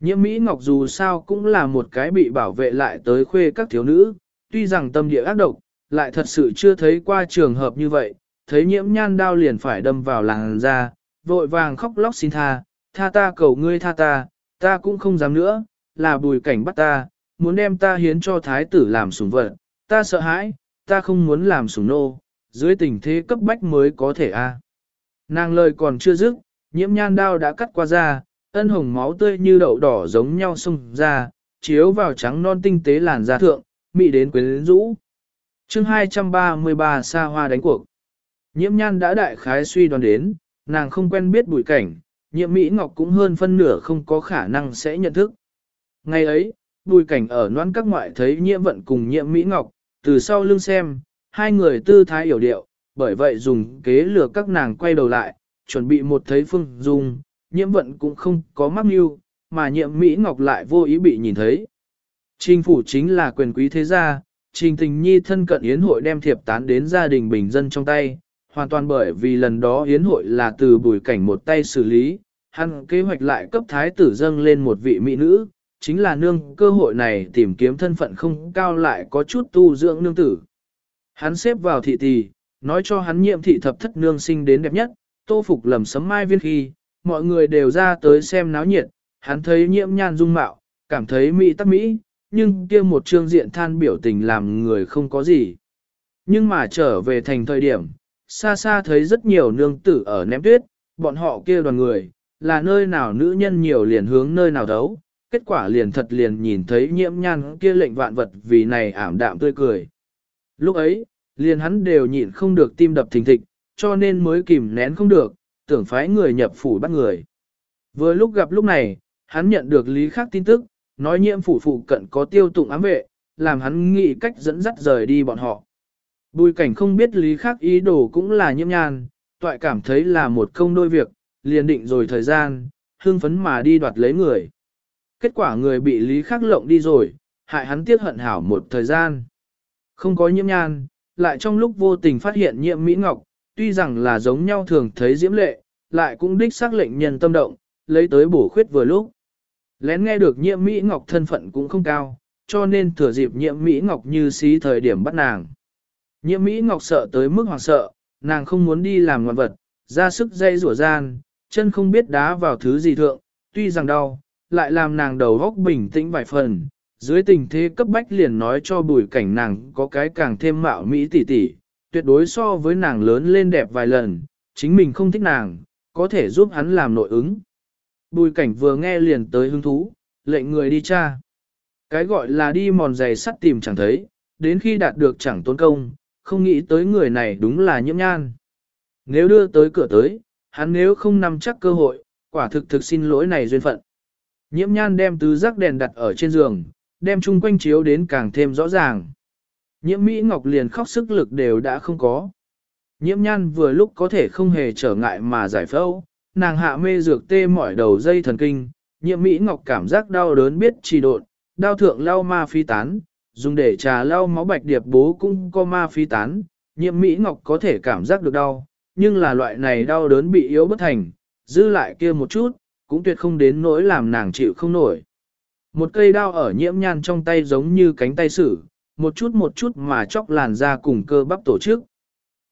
Nhiễm Mỹ Ngọc dù sao cũng là một cái bị bảo vệ lại tới khuê các thiếu nữ, tuy rằng tâm địa ác độc, lại thật sự chưa thấy qua trường hợp như vậy, thấy nhiễm nhan đao liền phải đâm vào làng ra, vội vàng khóc lóc xin tha, tha ta cầu ngươi tha ta, ta cũng không dám nữa, là bùi cảnh bắt ta, muốn đem ta hiến cho thái tử làm sủng vật, ta sợ hãi, ta không muốn làm sủng nô, dưới tình thế cấp bách mới có thể a. Nàng lời còn chưa dứt, nhiễm nhan đao đã cắt qua da, ân hồng máu tươi như đậu đỏ giống nhau xông ra, chiếu vào trắng non tinh tế làn da thượng, mị đến quyến rũ. chương 233 xa hoa đánh cuộc. Nhiễm nhan đã đại khái suy đoán đến, nàng không quen biết bụi cảnh, nhiễm Mỹ Ngọc cũng hơn phân nửa không có khả năng sẽ nhận thức. Ngày ấy, bùi cảnh ở noan các ngoại thấy nhiễm vận cùng nhiễm Mỹ Ngọc, từ sau lưng xem, hai người tư thái hiểu điệu, bởi vậy dùng kế lừa các nàng quay đầu lại, chuẩn bị một thấy phương dung, nhiễm vận cũng không có mắc mưu, mà nhiệm Mỹ Ngọc lại vô ý bị nhìn thấy. Trình phủ chính là quyền quý thế gia, trình tình nhi thân cận yến hội đem thiệp tán đến gia đình bình dân trong tay, hoàn toàn bởi vì lần đó yến hội là từ bùi cảnh một tay xử lý, hắn kế hoạch lại cấp thái tử dâng lên một vị mỹ nữ, chính là nương cơ hội này tìm kiếm thân phận không cao lại có chút tu dưỡng nương tử. Hắn xếp vào thị tỷ, nói cho hắn nhiệm thị thập thất nương sinh đến đẹp nhất, tô phục lầm sấm mai viên khi, mọi người đều ra tới xem náo nhiệt, hắn thấy nhiễm nhan dung mạo, cảm thấy mỹ tắc mỹ, nhưng kia một trương diện than biểu tình làm người không có gì. Nhưng mà trở về thành thời điểm, xa xa thấy rất nhiều nương tử ở ném tuyết, bọn họ kia đoàn người, là nơi nào nữ nhân nhiều liền hướng nơi nào đấu, kết quả liền thật liền nhìn thấy nhiễm nhan kia lệnh vạn vật vì này ảm đạm tươi cười. Lúc ấy, liền hắn đều nhịn không được tim đập thình thịch, cho nên mới kìm nén không được, tưởng phái người nhập phủ bắt người. Vừa lúc gặp lúc này, hắn nhận được lý khác tin tức, nói nhiễm phủ phụ cận có tiêu tụng ám vệ, làm hắn nghĩ cách dẫn dắt rời đi bọn họ. Bùi cảnh không biết lý khác ý đồ cũng là nhiễm nhan, toại cảm thấy là một công đôi việc, liền định rồi thời gian, hương phấn mà đi đoạt lấy người. Kết quả người bị lý khắc lộng đi rồi, hại hắn tiếc hận hảo một thời gian. Không có nhiễm nhan, lại trong lúc vô tình phát hiện nhiễm Mỹ Ngọc, tuy rằng là giống nhau thường thấy diễm lệ, lại cũng đích xác lệnh nhân tâm động, lấy tới bổ khuyết vừa lúc. Lén nghe được nhiễm Mỹ Ngọc thân phận cũng không cao, cho nên thừa dịp nhiễm Mỹ Ngọc như xí thời điểm bắt nàng. Nhiễm Mỹ Ngọc sợ tới mức hoàng sợ, nàng không muốn đi làm ngoạn vật, ra sức dây rủa gian, chân không biết đá vào thứ gì thượng, tuy rằng đau, lại làm nàng đầu góc bình tĩnh vài phần. Dưới tình thế cấp bách liền nói cho bùi cảnh nàng có cái càng thêm mạo mỹ tỷ tỷ, tuyệt đối so với nàng lớn lên đẹp vài lần, chính mình không thích nàng, có thể giúp hắn làm nội ứng. Bùi cảnh vừa nghe liền tới hứng thú, lệnh người đi tra. Cái gọi là đi mòn giày sắt tìm chẳng thấy, đến khi đạt được chẳng tốn công, không nghĩ tới người này đúng là nhiễm nhan. Nếu đưa tới cửa tới, hắn nếu không nắm chắc cơ hội, quả thực thực xin lỗi này duyên phận. Nhiễm nhan đem tứ giác đèn đặt ở trên giường, đem chung quanh chiếu đến càng thêm rõ ràng. Nhiễm Mỹ Ngọc liền khóc sức lực đều đã không có. Nhiễm nhan vừa lúc có thể không hề trở ngại mà giải phẫu, nàng hạ mê dược tê mỏi đầu dây thần kinh, nhiễm Mỹ Ngọc cảm giác đau đớn biết trì độn, đau thượng lau ma phi tán, dùng để trà lau máu bạch điệp bố cũng có ma phi tán, nhiễm Mỹ Ngọc có thể cảm giác được đau, nhưng là loại này đau đớn bị yếu bất thành, dư lại kia một chút, cũng tuyệt không đến nỗi làm nàng chịu không nổi. Một cây đao ở nhiễm nhan trong tay giống như cánh tay sử, một chút một chút mà chóc làn ra cùng cơ bắp tổ chức.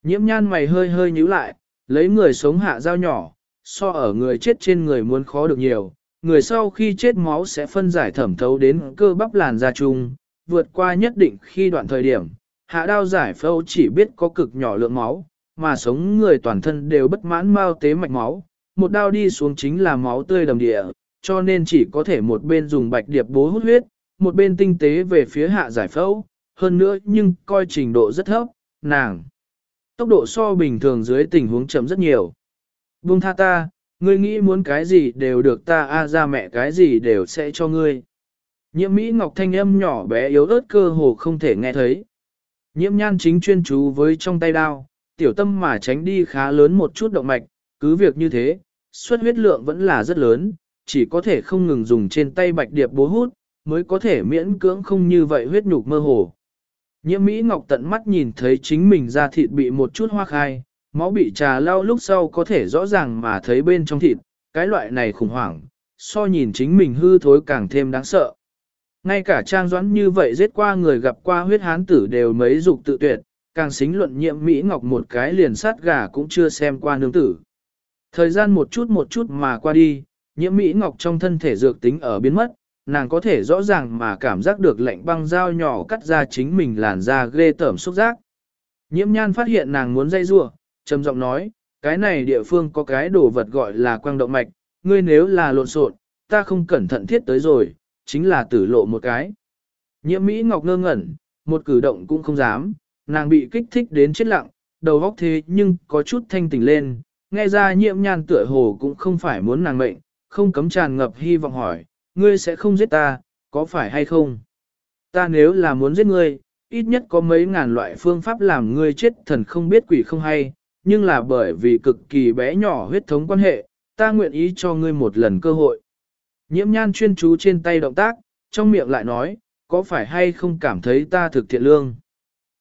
Nhiễm nhan mày hơi hơi nhíu lại, lấy người sống hạ dao nhỏ, so ở người chết trên người muốn khó được nhiều. Người sau khi chết máu sẽ phân giải thẩm thấu đến cơ bắp làn da chung, vượt qua nhất định khi đoạn thời điểm, hạ đao giải phẫu chỉ biết có cực nhỏ lượng máu, mà sống người toàn thân đều bất mãn mau tế mạch máu, một đao đi xuống chính là máu tươi đầm địa, cho nên chỉ có thể một bên dùng bạch điệp bố hút huyết, một bên tinh tế về phía hạ giải phẫu, hơn nữa nhưng coi trình độ rất thấp, nàng. Tốc độ so bình thường dưới tình huống chậm rất nhiều. Buông tha ta, ngươi nghĩ muốn cái gì đều được ta a ra mẹ cái gì đều sẽ cho ngươi. Nhiễm Mỹ Ngọc thanh âm nhỏ bé yếu ớt cơ hồ không thể nghe thấy. Nhiễm nhan chính chuyên chú với trong tay đao, tiểu tâm mà tránh đi khá lớn một chút động mạch, cứ việc như thế, suất huyết lượng vẫn là rất lớn, chỉ có thể không ngừng dùng trên tay bạch điệp bố hút, mới có thể miễn cưỡng không như vậy huyết nhục mơ hồ. Nhiễm Mỹ Ngọc tận mắt nhìn thấy chính mình da thịt bị một chút hoa khai, máu bị trà lau lúc sau có thể rõ ràng mà thấy bên trong thịt, cái loại này khủng hoảng, so nhìn chính mình hư thối càng thêm đáng sợ. Ngay cả trang doãn như vậy giết qua người gặp qua huyết hán tử đều mấy dục tự tuyệt, càng xính luận nhiệm Mỹ Ngọc một cái liền sát gà cũng chưa xem qua nương tử. Thời gian một chút một chút mà qua đi, nhiễm Mỹ Ngọc trong thân thể dược tính ở biến mất, nàng có thể rõ ràng mà cảm giác được lạnh băng dao nhỏ cắt ra chính mình làn da ghê tởm xúc giác. Nhiễm nhan phát hiện nàng muốn dây rua, trầm giọng nói, cái này địa phương có cái đồ vật gọi là quang động mạch, ngươi nếu là lộn xộn, ta không cẩn thận thiết tới rồi, chính là tử lộ một cái. Nhiễm Mỹ Ngọc ngơ ngẩn, một cử động cũng không dám, nàng bị kích thích đến chết lặng, đầu góc thế nhưng có chút thanh tỉnh lên, nghe ra nhiễm nhan tựa hồ cũng không phải muốn nàng mệnh, không cấm tràn ngập hy vọng hỏi, ngươi sẽ không giết ta, có phải hay không? Ta nếu là muốn giết ngươi, ít nhất có mấy ngàn loại phương pháp làm ngươi chết thần không biết quỷ không hay, nhưng là bởi vì cực kỳ bé nhỏ huyết thống quan hệ, ta nguyện ý cho ngươi một lần cơ hội. Nhiễm nhan chuyên chú trên tay động tác, trong miệng lại nói, có phải hay không cảm thấy ta thực thiện lương?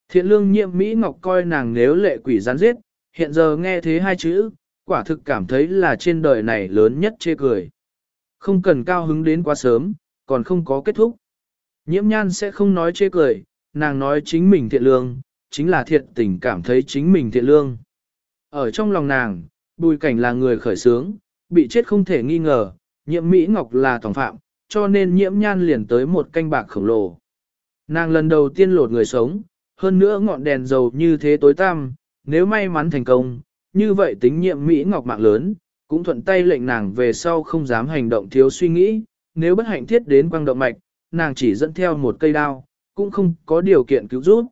Thiện lương nhiễm Mỹ Ngọc coi nàng nếu lệ quỷ gián giết, hiện giờ nghe thế hai chữ, quả thực cảm thấy là trên đời này lớn nhất chê cười. Không cần cao hứng đến quá sớm, còn không có kết thúc. Nhiễm nhan sẽ không nói chê cười, nàng nói chính mình thiện lương, chính là thiện tình cảm thấy chính mình thiện lương. Ở trong lòng nàng, bùi cảnh là người khởi sướng, bị chết không thể nghi ngờ, nhiễm Mỹ Ngọc là thòng phạm, cho nên nhiễm nhan liền tới một canh bạc khổng lồ. Nàng lần đầu tiên lột người sống, hơn nữa ngọn đèn dầu như thế tối tăm, nếu may mắn thành công, như vậy tính nhiệm Mỹ Ngọc mạng lớn, cũng thuận tay lệnh nàng về sau không dám hành động thiếu suy nghĩ, nếu bất hạnh thiết đến quang động mạch, nàng chỉ dẫn theo một cây đao, cũng không có điều kiện cứu giúp.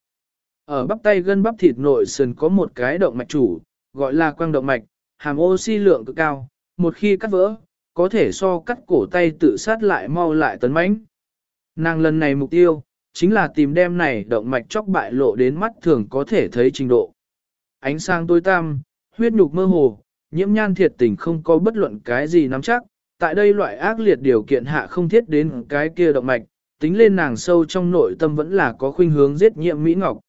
Ở bắp tay gân bắp thịt nội sườn có một cái động mạch chủ, gọi là quang động mạch, hàm oxy lượng cực cao, một khi cắt vỡ, có thể so cắt cổ tay tự sát lại mau lại tấn mãnh. Nàng lần này mục tiêu, chính là tìm đem này động mạch chóc bại lộ đến mắt thường có thể thấy trình độ. Ánh sáng tối tăm, huyết nhục mơ hồ, nhiễm nhan thiệt tình không có bất luận cái gì nắm chắc, tại đây loại ác liệt điều kiện hạ không thiết đến cái kia động mạch, tính lên nàng sâu trong nội tâm vẫn là có khuynh hướng giết nhiễm Mỹ Ngọc.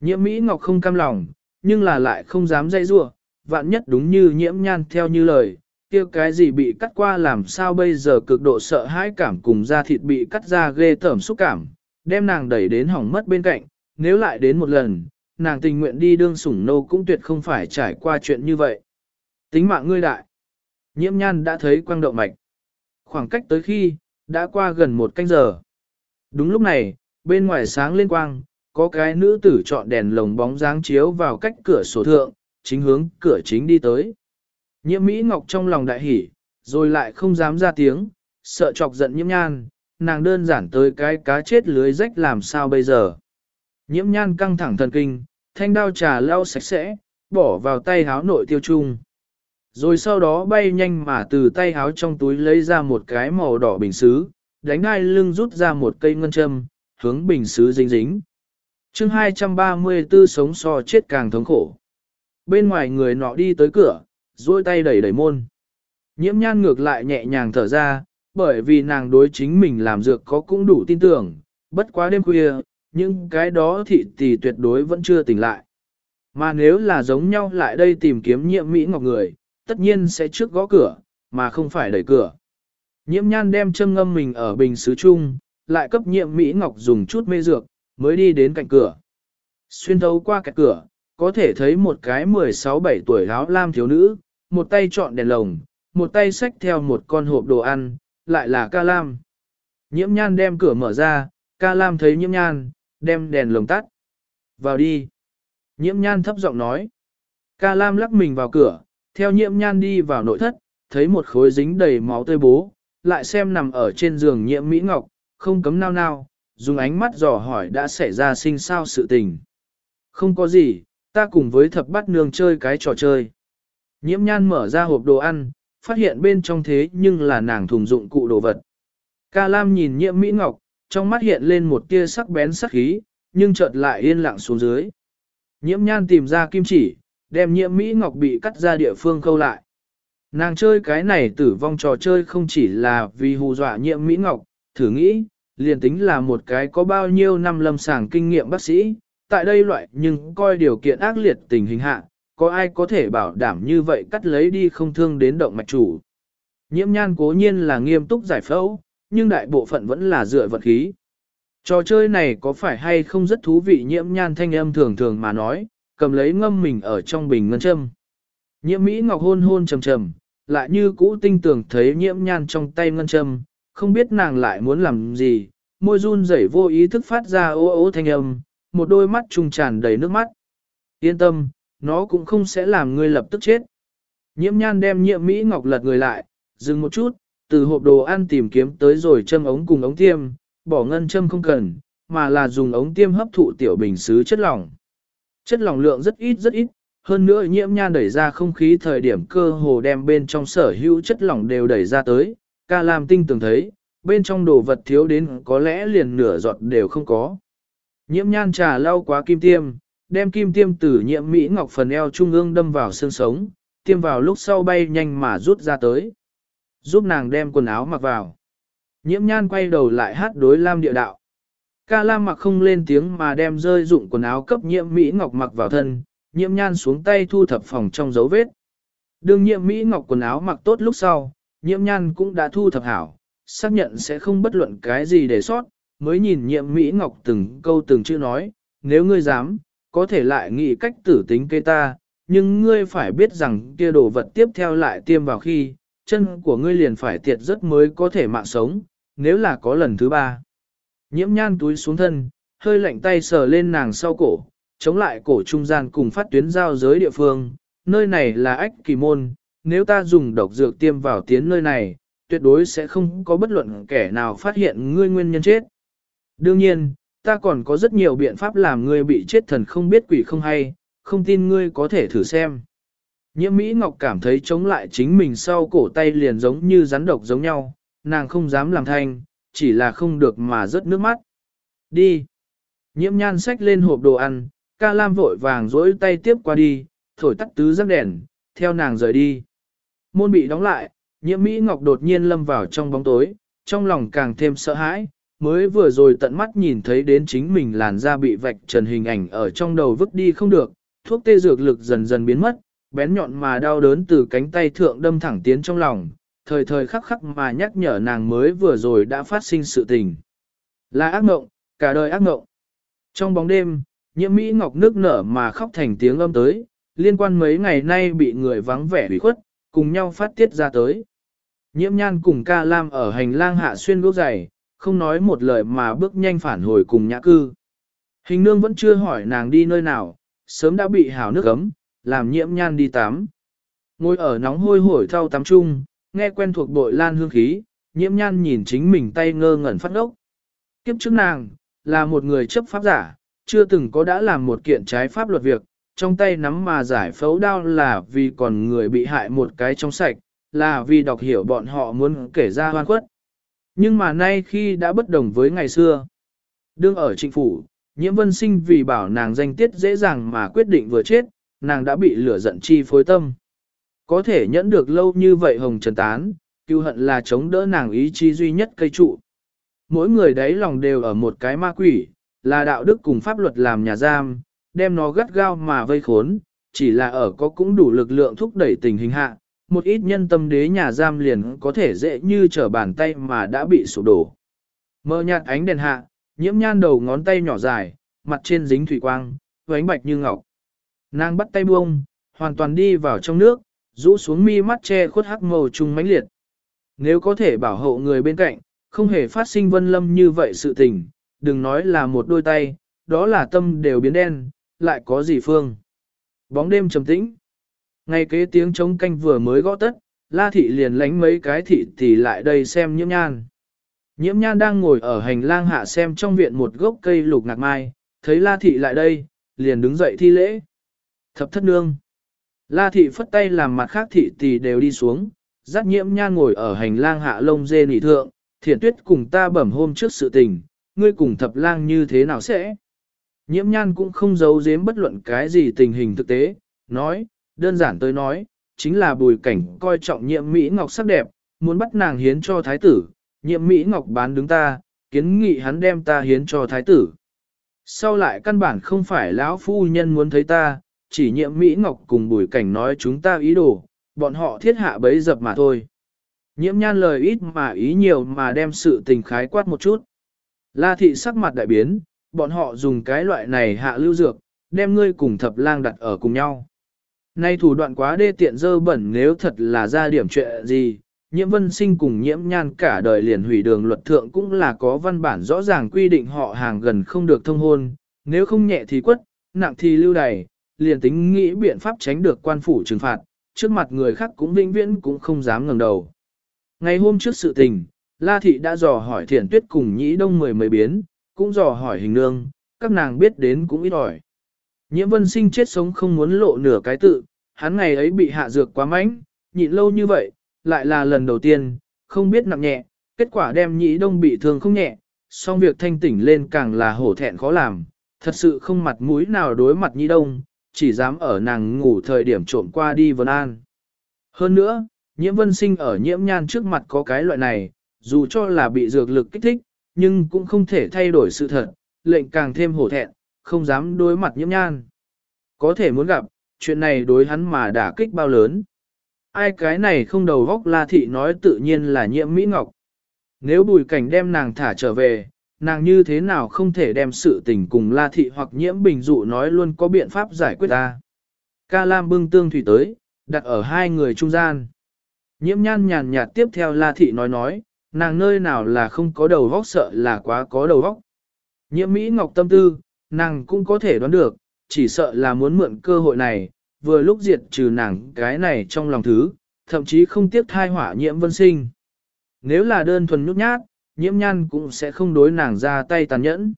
Nhiễm Mỹ Ngọc không cam lòng, nhưng là lại không dám dây rua, vạn nhất đúng như nhiễm nhan theo như lời, kia cái gì bị cắt qua làm sao bây giờ cực độ sợ hãi cảm cùng da thịt bị cắt ra ghê tởm xúc cảm, đem nàng đẩy đến hỏng mất bên cạnh, nếu lại đến một lần, nàng tình nguyện đi đương sủng nô cũng tuyệt không phải trải qua chuyện như vậy. Tính mạng ngươi đại. Nhiễm nhan đã thấy quang động mạch. Khoảng cách tới khi, đã qua gần một canh giờ. Đúng lúc này, bên ngoài sáng lên quang, có cái nữ tử chọn đèn lồng bóng dáng chiếu vào cách cửa sổ thượng, chính hướng cửa chính đi tới. Nhiễm Mỹ Ngọc trong lòng đại hỉ, rồi lại không dám ra tiếng, sợ chọc giận nhiễm nhan, nàng đơn giản tới cái cá chết lưới rách làm sao bây giờ. Nhiễm nhan căng thẳng thần kinh, thanh đao trà lau sạch sẽ, bỏ vào tay háo nội tiêu trung. Rồi sau đó bay nhanh mà từ tay háo trong túi lấy ra một cái màu đỏ bình xứ, đánh hai lưng rút ra một cây ngân châm, hướng bình xứ dính dính. chương 234 sống so chết càng thống khổ. Bên ngoài người nọ đi tới cửa, duỗi tay đẩy đẩy môn. Nhiễm nhan ngược lại nhẹ nhàng thở ra, bởi vì nàng đối chính mình làm dược có cũng đủ tin tưởng, bất quá đêm khuya, nhưng cái đó thị tỷ tuyệt đối vẫn chưa tỉnh lại. Mà nếu là giống nhau lại đây tìm kiếm nhiệm Mỹ Ngọc người, tất nhiên sẽ trước gõ cửa, mà không phải đẩy cửa. Nhiễm nhan đem châm ngâm mình ở bình sứ chung, lại cấp nhiệm Mỹ Ngọc dùng chút mê dược, mới đi đến cạnh cửa. Xuyên thấu qua cạnh cửa, có thể thấy một cái 16-17 tuổi áo lam thiếu nữ, một tay chọn đèn lồng, một tay xách theo một con hộp đồ ăn, lại là ca lam. Nhiễm nhan đem cửa mở ra, ca lam thấy nhiễm nhan, đem đèn lồng tắt. Vào đi. Nhiễm nhan thấp giọng nói. Ca lam lắc mình vào cửa, theo nhiễm nhan đi vào nội thất, thấy một khối dính đầy máu tươi bố, lại xem nằm ở trên giường nhiễm Mỹ Ngọc, không cấm nao nao, dùng ánh mắt dò hỏi đã xảy ra sinh sao sự tình. Không có gì, ta cùng với thập bắt nương chơi cái trò chơi. Nhiễm nhan mở ra hộp đồ ăn, phát hiện bên trong thế nhưng là nàng thùng dụng cụ đồ vật. Ca Lam nhìn nhiễm Mỹ Ngọc, trong mắt hiện lên một tia sắc bén sắc khí, nhưng chợt lại yên lặng xuống dưới. Nhiễm nhan tìm ra kim chỉ, đem nhiễm Mỹ Ngọc bị cắt ra địa phương khâu lại. Nàng chơi cái này tử vong trò chơi không chỉ là vì hù dọa nhiễm Mỹ Ngọc, thử nghĩ, liền tính là một cái có bao nhiêu năm lâm sàng kinh nghiệm bác sĩ, tại đây loại nhưng coi điều kiện ác liệt tình hình hạ, có ai có thể bảo đảm như vậy cắt lấy đi không thương đến động mạch chủ. Nhiễm nhan cố nhiên là nghiêm túc giải phẫu, nhưng đại bộ phận vẫn là dựa vật khí. Trò chơi này có phải hay không rất thú vị nhiễm nhan thanh âm thường thường mà nói, cầm lấy ngâm mình ở trong bình ngân châm. Nhiễm Mỹ Ngọc hôn hôn trầm trầm, lại như cũ tinh tưởng thấy nhiễm nhan trong tay ngân châm, không biết nàng lại muốn làm gì, môi run rẩy vô ý thức phát ra ô ô thanh âm, một đôi mắt trung tràn đầy nước mắt. Yên tâm, nó cũng không sẽ làm ngươi lập tức chết. Nhiễm nhan đem nhiễm Mỹ Ngọc lật người lại, dừng một chút, từ hộp đồ ăn tìm kiếm tới rồi châm ống cùng ống tiêm, bỏ ngân châm không cần, mà là dùng ống tiêm hấp thụ tiểu bình xứ chất lỏng. Chất lỏng lượng rất ít rất ít, hơn nữa nhiễm nhan đẩy ra không khí thời điểm cơ hồ đem bên trong sở hữu chất lỏng đều đẩy ra tới, ca làm tinh tưởng thấy, bên trong đồ vật thiếu đến có lẽ liền nửa giọt đều không có. Nhiễm nhan trà lau quá kim tiêm, đem kim tiêm từ nhiễm Mỹ Ngọc phần eo trung ương đâm vào xương sống, tiêm vào lúc sau bay nhanh mà rút ra tới. Giúp nàng đem quần áo mặc vào. Nhiễm nhan quay đầu lại hát đối Lam địa đạo. Ca Lam mặc không lên tiếng mà đem rơi dụng quần áo cấp nhiễm Mỹ Ngọc mặc vào thân, nhiễm nhan xuống tay thu thập phòng trong dấu vết. Đường nhiễm Mỹ Ngọc quần áo mặc tốt lúc sau, nhiễm nhan cũng đã thu thập hảo, xác nhận sẽ không bất luận cái gì để sót, mới nhìn nhiễm Mỹ Ngọc từng câu từng chữ nói, nếu ngươi dám, có thể lại nghĩ cách tử tính cây ta, nhưng ngươi phải biết rằng kia đồ vật tiếp theo lại tiêm vào khi, chân của ngươi liền phải tiệt rất mới có thể mạng sống, nếu là có lần thứ ba. Nhiễm nhan túi xuống thân, hơi lạnh tay sờ lên nàng sau cổ, chống lại cổ trung gian cùng phát tuyến giao giới địa phương, nơi này là ách kỳ môn, nếu ta dùng độc dược tiêm vào tiến nơi này, tuyệt đối sẽ không có bất luận kẻ nào phát hiện ngươi nguyên nhân chết. Đương nhiên, ta còn có rất nhiều biện pháp làm ngươi bị chết thần không biết quỷ không hay, không tin ngươi có thể thử xem. Nhiễm Mỹ Ngọc cảm thấy chống lại chính mình sau cổ tay liền giống như rắn độc giống nhau, nàng không dám làm thanh, chỉ là không được mà rớt nước mắt. Đi. Nhiễm nhan xách lên hộp đồ ăn, ca lam vội vàng dỗi tay tiếp qua đi, thổi tắt tứ giác đèn, theo nàng rời đi. Môn bị đóng lại, nhiễm Mỹ Ngọc đột nhiên lâm vào trong bóng tối, trong lòng càng thêm sợ hãi, mới vừa rồi tận mắt nhìn thấy đến chính mình làn da bị vạch trần hình ảnh ở trong đầu vứt đi không được, thuốc tê dược lực dần dần biến mất, bén nhọn mà đau đớn từ cánh tay thượng đâm thẳng tiến trong lòng, thời thời khắc khắc mà nhắc nhở nàng mới vừa rồi đã phát sinh sự tình. Là ác ngộng, cả đời ác ngộng. Trong bóng đêm, nhiễm Mỹ Ngọc nước nở mà khóc thành tiếng âm tới, liên quan mấy ngày nay bị người vắng vẻ bị khuất, cùng nhau phát tiết ra tới. Nhiễm nhan cùng ca lam ở hành lang hạ xuyên bước giày, không nói một lời mà bước nhanh phản hồi cùng nhã cư. Hình nương vẫn chưa hỏi nàng đi nơi nào, sớm đã bị hào nước ấm, làm nhiễm nhan đi tắm. Ngồi ở nóng hôi hổi thau tắm chung, nghe quen thuộc bội lan hương khí, nhiễm nhan nhìn chính mình tay ngơ ngẩn phát ốc. Kiếp trước nàng, là một người chấp pháp giả, chưa từng có đã làm một kiện trái pháp luật việc, trong tay nắm mà giải phẫu đao là vì còn người bị hại một cái trong sạch, là vì đọc hiểu bọn họ muốn kể ra hoan khuất. Nhưng mà nay khi đã bất đồng với ngày xưa, đương ở trịnh phủ, nhiễm vân sinh vì bảo nàng danh tiết dễ dàng mà quyết định vừa chết, nàng đã bị lửa giận chi phối tâm. Có thể nhẫn được lâu như vậy hồng trần tán, cứu hận là chống đỡ nàng ý chí duy nhất cây trụ. Mỗi người đấy lòng đều ở một cái ma quỷ, là đạo đức cùng pháp luật làm nhà giam, đem nó gắt gao mà vây khốn, chỉ là ở có cũng đủ lực lượng thúc đẩy tình hình hạ, một ít nhân tâm đế nhà giam liền có thể dễ như trở bàn tay mà đã bị sụp đổ. Mơ nhạt ánh đèn hạ, nhiễm nhan đầu ngón tay nhỏ dài, mặt trên dính thủy quang, ánh bạch như ngọc. Nàng bắt tay buông, hoàn toàn đi vào trong nước, rũ xuống mi mắt che khuất hắc màu trùng mãnh liệt. Nếu có thể bảo hộ người bên cạnh, không hề phát sinh vân lâm như vậy sự tình, đừng nói là một đôi tay, đó là tâm đều biến đen, lại có gì phương. Bóng đêm trầm tĩnh. Ngay kế tiếng trống canh vừa mới gõ tất, la thị liền lánh mấy cái thị thì lại đây xem nhiễm nhan. Nhiễm nhan đang ngồi ở hành lang hạ xem trong viện một gốc cây lục ngạc mai, thấy la thị lại đây, liền đứng dậy thi lễ. Thập thất nương. La thị phất tay làm mặt khác thị tỷ đều đi xuống, Giác nhiễm nhan ngồi ở hành lang hạ lông dê nỉ thượng, thiển tuyết cùng ta bẩm hôm trước sự tình, ngươi cùng thập lang như thế nào sẽ? Nhiễm nhan cũng không giấu giếm bất luận cái gì tình hình thực tế, nói, đơn giản tôi nói, chính là bùi cảnh coi trọng nhiệm Mỹ Ngọc sắc đẹp, muốn bắt nàng hiến cho thái tử, nhiệm Mỹ Ngọc bán đứng ta, kiến nghị hắn đem ta hiến cho thái tử. Sau lại căn bản không phải lão phu nhân muốn thấy ta, chỉ nhiệm Mỹ Ngọc cùng bùi cảnh nói chúng ta ý đồ, bọn họ thiết hạ bấy dập mà thôi. Nhiễm nhan lời ít mà ý nhiều mà đem sự tình khái quát một chút. La thị sắc mặt đại biến, bọn họ dùng cái loại này hạ lưu dược, đem ngươi cùng thập lang đặt ở cùng nhau. Nay thủ đoạn quá đê tiện dơ bẩn nếu thật là ra điểm chuyện gì, nhiễm vân sinh cùng nhiễm nhan cả đời liền hủy đường luật thượng cũng là có văn bản rõ ràng quy định họ hàng gần không được thông hôn, nếu không nhẹ thì quất, nặng thì lưu đày, liền tính nghĩ biện pháp tránh được quan phủ trừng phạt, trước mặt người khác cũng vinh viễn cũng không dám ngẩng đầu. Ngày hôm trước sự tình, La Thị đã dò hỏi Thiển tuyết cùng nhĩ đông mười mấy biến, cũng dò hỏi hình nương, các nàng biết đến cũng ít ỏi. Nhiễm vân sinh chết sống không muốn lộ nửa cái tự, hắn ngày ấy bị hạ dược quá mạnh, nhịn lâu như vậy, lại là lần đầu tiên, không biết nặng nhẹ, kết quả đem nhĩ đông bị thương không nhẹ, song việc thanh tỉnh lên càng là hổ thẹn khó làm, thật sự không mặt mũi nào đối mặt nhĩ đông, chỉ dám ở nàng ngủ thời điểm trộm qua đi vân an. Hơn nữa, nhiễm vân sinh ở nhiễm nhan trước mặt có cái loại này, dù cho là bị dược lực kích thích, nhưng cũng không thể thay đổi sự thật, lệnh càng thêm hổ thẹn, không dám đối mặt nhiễm nhan. Có thể muốn gặp, chuyện này đối hắn mà đã kích bao lớn. Ai cái này không đầu góc la thị nói tự nhiên là nhiễm Mỹ Ngọc. Nếu bùi cảnh đem nàng thả trở về, nàng như thế nào không thể đem sự tình cùng la thị hoặc nhiễm bình dụ nói luôn có biện pháp giải quyết ta. Ca Lam bưng tương thủy tới, đặt ở hai người trung gian. Nhiễm nhan nhàn nhạt tiếp theo la thị nói nói, nàng nơi nào là không có đầu vóc sợ là quá có đầu vóc. Nhiễm Mỹ Ngọc tâm tư, nàng cũng có thể đoán được, chỉ sợ là muốn mượn cơ hội này, vừa lúc diệt trừ nàng cái này trong lòng thứ, thậm chí không tiếc thai hỏa nhiễm vân sinh. Nếu là đơn thuần nhút nhát, nhiễm nhan cũng sẽ không đối nàng ra tay tàn nhẫn.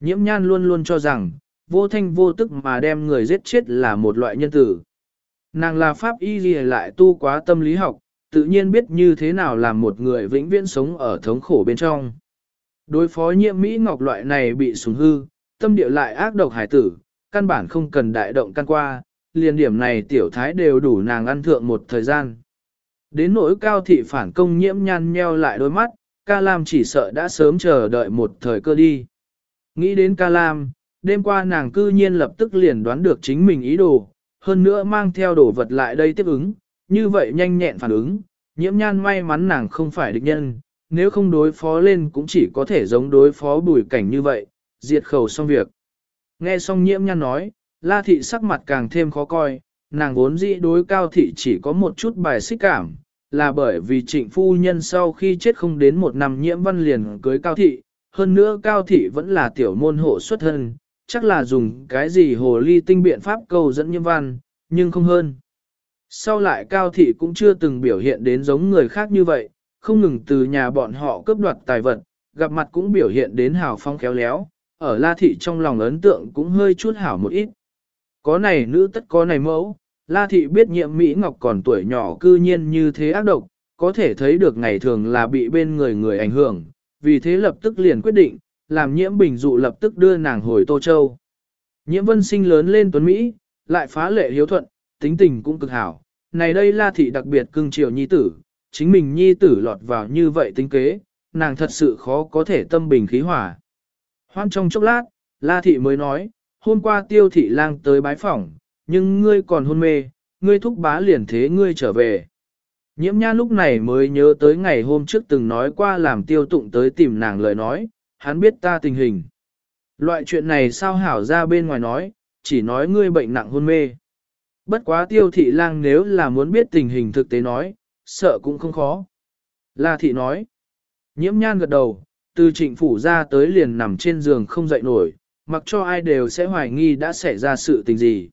Nhiễm nhan luôn luôn cho rằng, vô thanh vô tức mà đem người giết chết là một loại nhân tử. Nàng là pháp y gì lại tu quá tâm lý học, tự nhiên biết như thế nào làm một người vĩnh viễn sống ở thống khổ bên trong. Đối phó nhiễm Mỹ Ngọc loại này bị súng hư, tâm địa lại ác độc hải tử, căn bản không cần đại động căn qua, liền điểm này tiểu thái đều đủ nàng ăn thượng một thời gian. Đến nỗi cao thị phản công nhiễm Nhan nheo lại đôi mắt, ca lam chỉ sợ đã sớm chờ đợi một thời cơ đi. Nghĩ đến ca lam, đêm qua nàng cư nhiên lập tức liền đoán được chính mình ý đồ, hơn nữa mang theo đồ vật lại đây tiếp ứng, như vậy nhanh nhẹn phản ứng, nhiễm nhan may mắn nàng không phải địch nhân, nếu không đối phó lên cũng chỉ có thể giống đối phó bùi cảnh như vậy, diệt khẩu xong việc. Nghe xong nhiễm nhan nói, la thị sắc mặt càng thêm khó coi, nàng vốn dĩ đối cao thị chỉ có một chút bài xích cảm, là bởi vì trịnh phu nhân sau khi chết không đến một năm nhiễm văn liền cưới cao thị, hơn nữa cao thị vẫn là tiểu môn hộ xuất thân, chắc là dùng cái gì hồ ly tinh biện pháp câu dẫn nhiễm văn, nhưng không hơn. Sau lại cao thị cũng chưa từng biểu hiện đến giống người khác như vậy, không ngừng từ nhà bọn họ cướp đoạt tài vật, gặp mặt cũng biểu hiện đến hào phong khéo léo, ở La Thị trong lòng ấn tượng cũng hơi chút hảo một ít. Có này nữ tất có này mẫu, La Thị biết nhiệm Mỹ Ngọc còn tuổi nhỏ cư nhiên như thế ác độc, có thể thấy được ngày thường là bị bên người người ảnh hưởng, vì thế lập tức liền quyết định, làm nhiễm bình dụ lập tức đưa nàng hồi Tô Châu. Nhiễm vân sinh lớn lên tuấn Mỹ, lại phá lệ hiếu thuận, tính tình cũng cực hảo. Này đây La Thị đặc biệt cưng chiều nhi tử, chính mình nhi tử lọt vào như vậy tính kế, nàng thật sự khó có thể tâm bình khí hỏa. Hoan trong chốc lát, La Thị mới nói, hôm qua tiêu thị lang tới bái phỏng, nhưng ngươi còn hôn mê, ngươi thúc bá liền thế ngươi trở về. Nhiễm nha lúc này mới nhớ tới ngày hôm trước từng nói qua làm tiêu tụng tới tìm nàng lời nói, hắn biết ta tình hình. Loại chuyện này sao hảo ra bên ngoài nói, chỉ nói ngươi bệnh nặng hôn mê. Bất quá tiêu thị lang nếu là muốn biết tình hình thực tế nói, sợ cũng không khó. La thị nói, nhiễm nhan gật đầu, từ trịnh phủ ra tới liền nằm trên giường không dậy nổi, mặc cho ai đều sẽ hoài nghi đã xảy ra sự tình gì.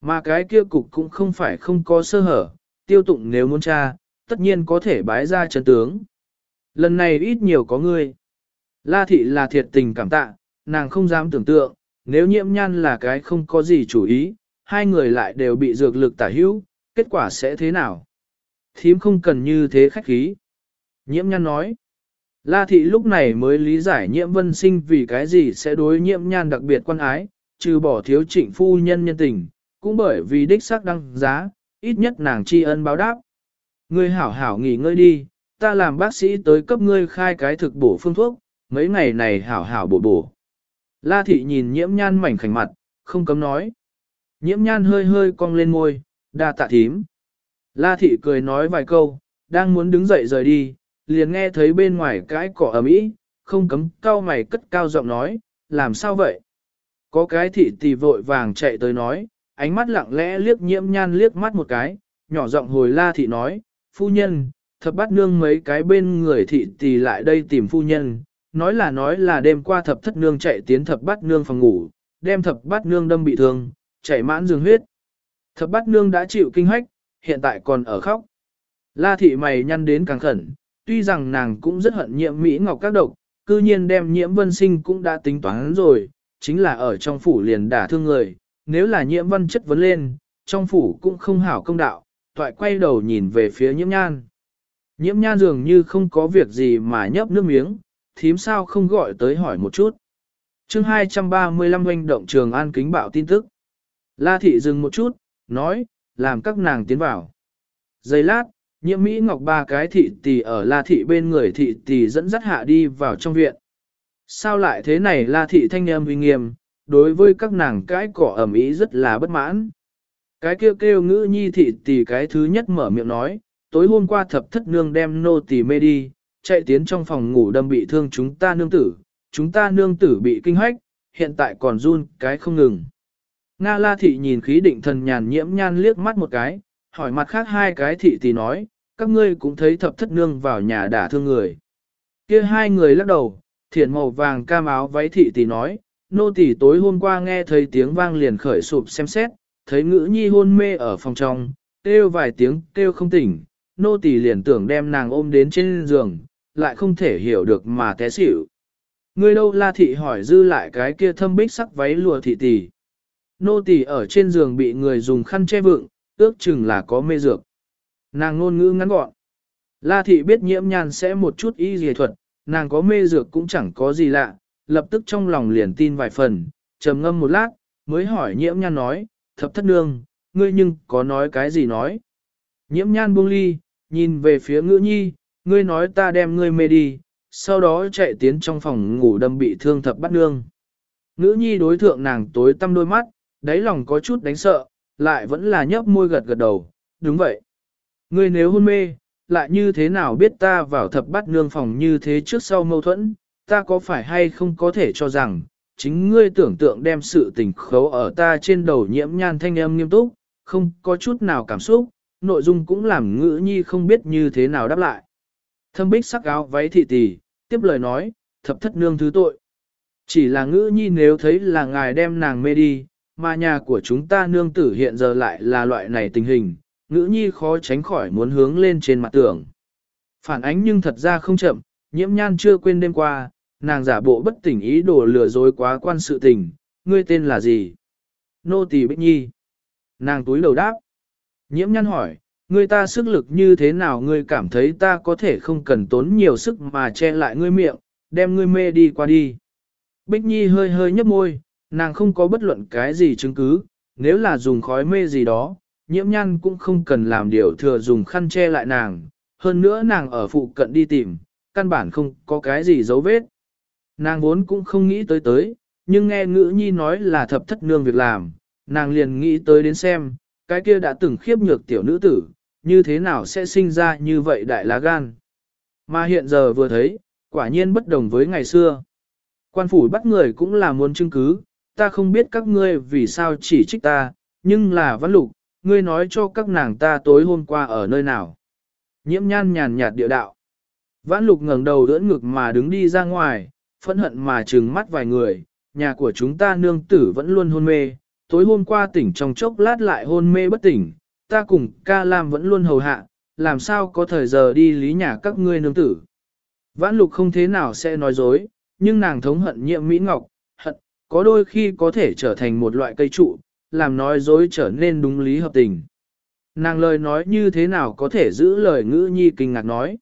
Mà cái kia cục cũng không phải không có sơ hở, tiêu tụng nếu muốn tra, tất nhiên có thể bái ra chân tướng. Lần này ít nhiều có ngươi. La thị là thiệt tình cảm tạ, nàng không dám tưởng tượng, nếu nhiễm nhan là cái không có gì chủ ý, hai người lại đều bị dược lực tả hữu, kết quả sẽ thế nào? Thím không cần như thế khách khí. Nhiễm nhan nói. La thị lúc này mới lý giải nhiễm vân sinh vì cái gì sẽ đối nhiễm nhan đặc biệt quan ái, trừ bỏ thiếu trịnh phu nhân nhân tình, cũng bởi vì đích xác đăng giá, ít nhất nàng tri ân báo đáp. Ngươi hảo hảo nghỉ ngơi đi, ta làm bác sĩ tới cấp ngươi khai cái thực bổ phương thuốc, mấy ngày này hảo hảo bổ bổ. La thị nhìn nhiễm nhan mảnh khảnh mặt, không cấm nói. Nhiễm nhan hơi hơi cong lên môi, đa tạ thím. La thị cười nói vài câu, đang muốn đứng dậy rời đi, liền nghe thấy bên ngoài cái cỏ ầm ĩ, không cấm cao mày cất cao giọng nói, làm sao vậy? Có cái thị tỷ vội vàng chạy tới nói, ánh mắt lặng lẽ liếc nhiễm nhan liếc mắt một cái, nhỏ giọng hồi la thị nói, phu nhân, thập bát nương mấy cái bên người thị tỷ lại đây tìm phu nhân, nói là nói là đêm qua thập thất nương chạy tiến thập bát nương phòng ngủ, đem thập bát nương đâm bị thương, chảy mãn dương huyết. Thập bát nương đã chịu kinh hách, hiện tại còn ở khóc. La thị mày nhăn đến càng khẩn, tuy rằng nàng cũng rất hận nhiễm Mỹ Ngọc các độc, cư nhiên đem nhiễm vân sinh cũng đã tính toán rồi, chính là ở trong phủ liền đả thương người, nếu là nhiễm văn chất vấn lên, trong phủ cũng không hảo công đạo, toại quay đầu nhìn về phía nhiễm nhan. Nhiễm nhan dường như không có việc gì mà nhấp nước miếng, thím sao không gọi tới hỏi một chút. chương 235 doanh động trường an kính bạo tin tức. La thị dừng một chút, nói, làm các nàng tiến vào. Giây lát, nhiễm Mỹ Ngọc ba cái thị tỷ ở La thị bên người thị tỷ dẫn dắt hạ đi vào trong viện. Sao lại thế này La thị thanh em uy nghiêm, đối với các nàng cái cỏ ẩm ý rất là bất mãn. Cái kêu kêu ngữ nhi thị tỷ cái thứ nhất mở miệng nói, tối hôm qua thập thất nương đem nô tỷ mê đi, chạy tiến trong phòng ngủ đâm bị thương chúng ta nương tử, chúng ta nương tử bị kinh hoách, hiện tại còn run cái không ngừng. Nga la thị nhìn khí định thần nhàn nhiễm nhan liếc mắt một cái, hỏi mặt khác hai cái thị tỷ nói, các ngươi cũng thấy thập thất nương vào nhà đả thương người. kia hai người lắc đầu, thiện màu vàng cam áo váy thị tỷ nói, nô tỷ tối hôm qua nghe thấy tiếng vang liền khởi sụp xem xét, thấy ngữ nhi hôn mê ở phòng trong, kêu vài tiếng kêu không tỉnh, nô tỷ liền tưởng đem nàng ôm đến trên giường, lại không thể hiểu được mà té xỉu. Người đâu la thị hỏi dư lại cái kia thâm bích sắc váy lùa thị tỷ. Nô tỷ ở trên giường bị người dùng khăn che vựng, ước chừng là có mê dược. Nàng ngôn ngữ ngắn gọn. La thị biết nhiễm nhan sẽ một chút y dề thuật, nàng có mê dược cũng chẳng có gì lạ, lập tức trong lòng liền tin vài phần, trầm ngâm một lát, mới hỏi nhiễm nhan nói, thập thất nương, ngươi nhưng có nói cái gì nói. Nhiễm nhan buông ly, nhìn về phía ngữ nhi, ngươi nói ta đem ngươi mê đi, sau đó chạy tiến trong phòng ngủ đâm bị thương thập bắt nương. Ngữ nhi đối thượng nàng tối tăm đôi mắt, đáy lòng có chút đánh sợ, lại vẫn là nhấp môi gật gật đầu, đúng vậy. Ngươi nếu hôn mê, lại như thế nào biết ta vào thập bắt nương phòng như thế trước sau mâu thuẫn, ta có phải hay không có thể cho rằng, chính ngươi tưởng tượng đem sự tình khấu ở ta trên đầu nhiễm nhan thanh âm nghiêm túc, không có chút nào cảm xúc, nội dung cũng làm ngữ nhi không biết như thế nào đáp lại. Thâm bích sắc áo váy thị tỷ, tiếp lời nói, thập thất nương thứ tội. Chỉ là ngữ nhi nếu thấy là ngài đem nàng mê đi, mà nhà của chúng ta nương tử hiện giờ lại là loại này tình hình, ngữ nhi khó tránh khỏi muốn hướng lên trên mặt tưởng Phản ánh nhưng thật ra không chậm, nhiễm nhan chưa quên đêm qua, nàng giả bộ bất tỉnh ý đồ lừa dối quá quan sự tình, ngươi tên là gì? Nô tỳ Bích Nhi. Nàng túi đầu đáp. Nhiễm nhăn hỏi, ngươi ta sức lực như thế nào ngươi cảm thấy ta có thể không cần tốn nhiều sức mà che lại ngươi miệng, đem ngươi mê đi qua đi. Bích Nhi hơi hơi nhấp môi, nàng không có bất luận cái gì chứng cứ, nếu là dùng khói mê gì đó, nhiễm nhăn cũng không cần làm điều thừa dùng khăn che lại nàng, hơn nữa nàng ở phụ cận đi tìm, căn bản không có cái gì dấu vết. Nàng vốn cũng không nghĩ tới tới, nhưng nghe ngữ nhi nói là thập thất nương việc làm, nàng liền nghĩ tới đến xem, cái kia đã từng khiếp nhược tiểu nữ tử, như thế nào sẽ sinh ra như vậy đại lá gan. Mà hiện giờ vừa thấy, quả nhiên bất đồng với ngày xưa. Quan phủ bắt người cũng là muốn chứng cứ, ta không biết các ngươi vì sao chỉ trích ta, nhưng là văn lục, ngươi nói cho các nàng ta tối hôm qua ở nơi nào. Nhiễm nhan nhàn nhạt địa đạo. Vãn lục ngẩng đầu đỡ ngực mà đứng đi ra ngoài, phẫn hận mà trừng mắt vài người, nhà của chúng ta nương tử vẫn luôn hôn mê, tối hôm qua tỉnh trong chốc lát lại hôn mê bất tỉnh, ta cùng ca lam vẫn luôn hầu hạ, làm sao có thời giờ đi lý nhà các ngươi nương tử. Vãn lục không thế nào sẽ nói dối, nhưng nàng thống hận nhiệm Mỹ Ngọc, hận, có đôi khi có thể trở thành một loại cây trụ, làm nói dối trở nên đúng lý hợp tình. Nàng lời nói như thế nào có thể giữ lời ngữ nhi kinh ngạc nói.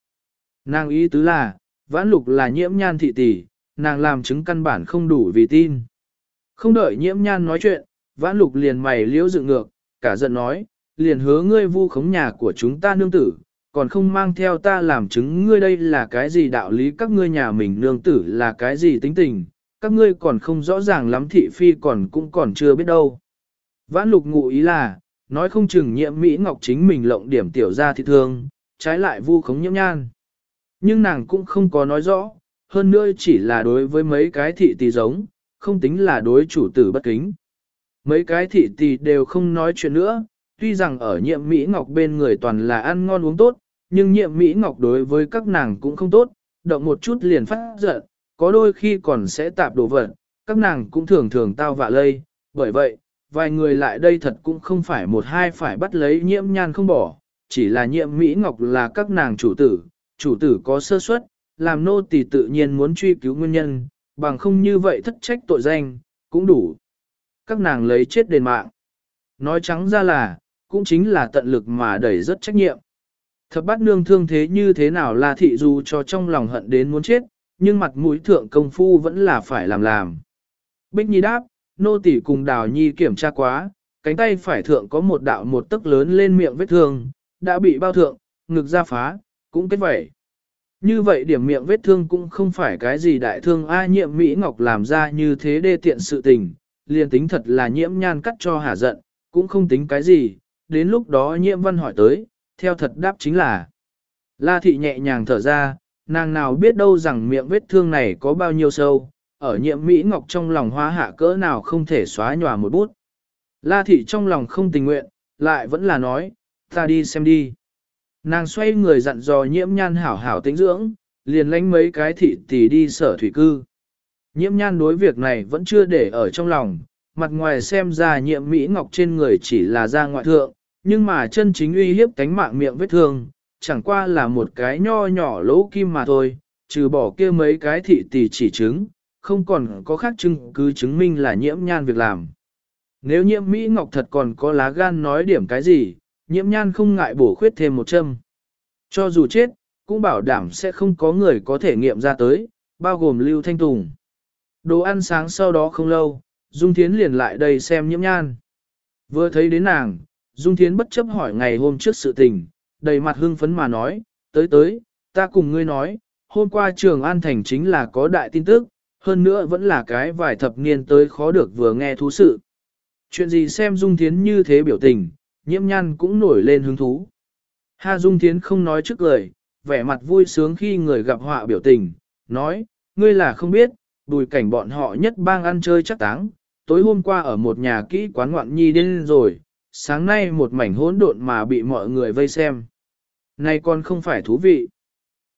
Nàng ý tứ là, vãn lục là nhiễm nhan thị tỷ, nàng làm chứng căn bản không đủ vì tin. Không đợi nhiễm nhan nói chuyện, vãn lục liền mày liễu dựng ngược, cả giận nói, liền hứa ngươi vu khống nhà của chúng ta nương tử, còn không mang theo ta làm chứng ngươi đây là cái gì đạo lý các ngươi nhà mình nương tử là cái gì tính tình, các ngươi còn không rõ ràng lắm thị phi còn cũng còn chưa biết đâu. Vãn lục ngụ ý là, nói không chừng nhiệm Mỹ Ngọc chính mình lộng điểm tiểu ra thị thương, trái lại vu khống nhiễm nhan. Nhưng nàng cũng không có nói rõ, hơn nữa chỉ là đối với mấy cái thị tỷ giống, không tính là đối chủ tử bất kính. Mấy cái thị tỷ đều không nói chuyện nữa, tuy rằng ở nhiệm Mỹ Ngọc bên người toàn là ăn ngon uống tốt, nhưng nhiệm Mỹ Ngọc đối với các nàng cũng không tốt, động một chút liền phát giận, có đôi khi còn sẽ tạp đồ vật, các nàng cũng thường thường tao vạ lây, bởi vậy, vài người lại đây thật cũng không phải một hai phải bắt lấy nhiễm nhan không bỏ, chỉ là nhiệm Mỹ Ngọc là các nàng chủ tử, chủ tử có sơ suất, làm nô tỳ tự nhiên muốn truy cứu nguyên nhân, bằng không như vậy thất trách tội danh, cũng đủ. Các nàng lấy chết đền mạng. Nói trắng ra là, cũng chính là tận lực mà đẩy rất trách nhiệm. Thập bát nương thương thế như thế nào là thị dù cho trong lòng hận đến muốn chết, nhưng mặt mũi thượng công phu vẫn là phải làm làm. Bích Nhi đáp, nô tỳ cùng đào nhi kiểm tra quá, cánh tay phải thượng có một đạo một tấc lớn lên miệng vết thương, đã bị bao thượng, ngực ra phá, cũng kết vẩy. Như vậy điểm miệng vết thương cũng không phải cái gì đại thương ai nhiệm Mỹ Ngọc làm ra như thế đê tiện sự tình, liền tính thật là nhiễm nhan cắt cho hả giận, cũng không tính cái gì, đến lúc đó nhiễm văn hỏi tới, theo thật đáp chính là. La thị nhẹ nhàng thở ra, nàng nào biết đâu rằng miệng vết thương này có bao nhiêu sâu, ở nhiệm Mỹ Ngọc trong lòng hóa hạ cỡ nào không thể xóa nhòa một bút. La thị trong lòng không tình nguyện, lại vẫn là nói, ta đi xem đi. Nàng xoay người dặn dò nhiễm nhan hảo hảo tính dưỡng, liền lánh mấy cái thị tỷ đi sở thủy cư. Nhiễm nhan đối việc này vẫn chưa để ở trong lòng, mặt ngoài xem ra nhiễm Mỹ Ngọc trên người chỉ là da ngoại thượng, nhưng mà chân chính uy hiếp cánh mạng miệng vết thương, chẳng qua là một cái nho nhỏ lỗ kim mà thôi, trừ bỏ kia mấy cái thị tỷ chỉ chứng, không còn có khác chứng cứ chứng minh là nhiễm nhan việc làm. Nếu nhiễm Mỹ Ngọc thật còn có lá gan nói điểm cái gì, nhiễm nhan không ngại bổ khuyết thêm một châm. Cho dù chết, cũng bảo đảm sẽ không có người có thể nghiệm ra tới, bao gồm Lưu Thanh Tùng. Đồ ăn sáng sau đó không lâu, Dung Thiến liền lại đây xem nhiễm nhan. Vừa thấy đến nàng, Dung Thiến bất chấp hỏi ngày hôm trước sự tình, đầy mặt hưng phấn mà nói, tới tới, ta cùng ngươi nói, hôm qua trường An Thành chính là có đại tin tức, hơn nữa vẫn là cái vài thập niên tới khó được vừa nghe thú sự. Chuyện gì xem Dung Thiến như thế biểu tình, nhiễm nhan cũng nổi lên hứng thú. Ha Dung Thiến không nói trước lời, vẻ mặt vui sướng khi người gặp họa biểu tình, nói, ngươi là không biết, bùi cảnh bọn họ nhất bang ăn chơi chắc táng, tối hôm qua ở một nhà kỹ quán ngoạn nhi đến rồi, sáng nay một mảnh hỗn độn mà bị mọi người vây xem. Này còn không phải thú vị.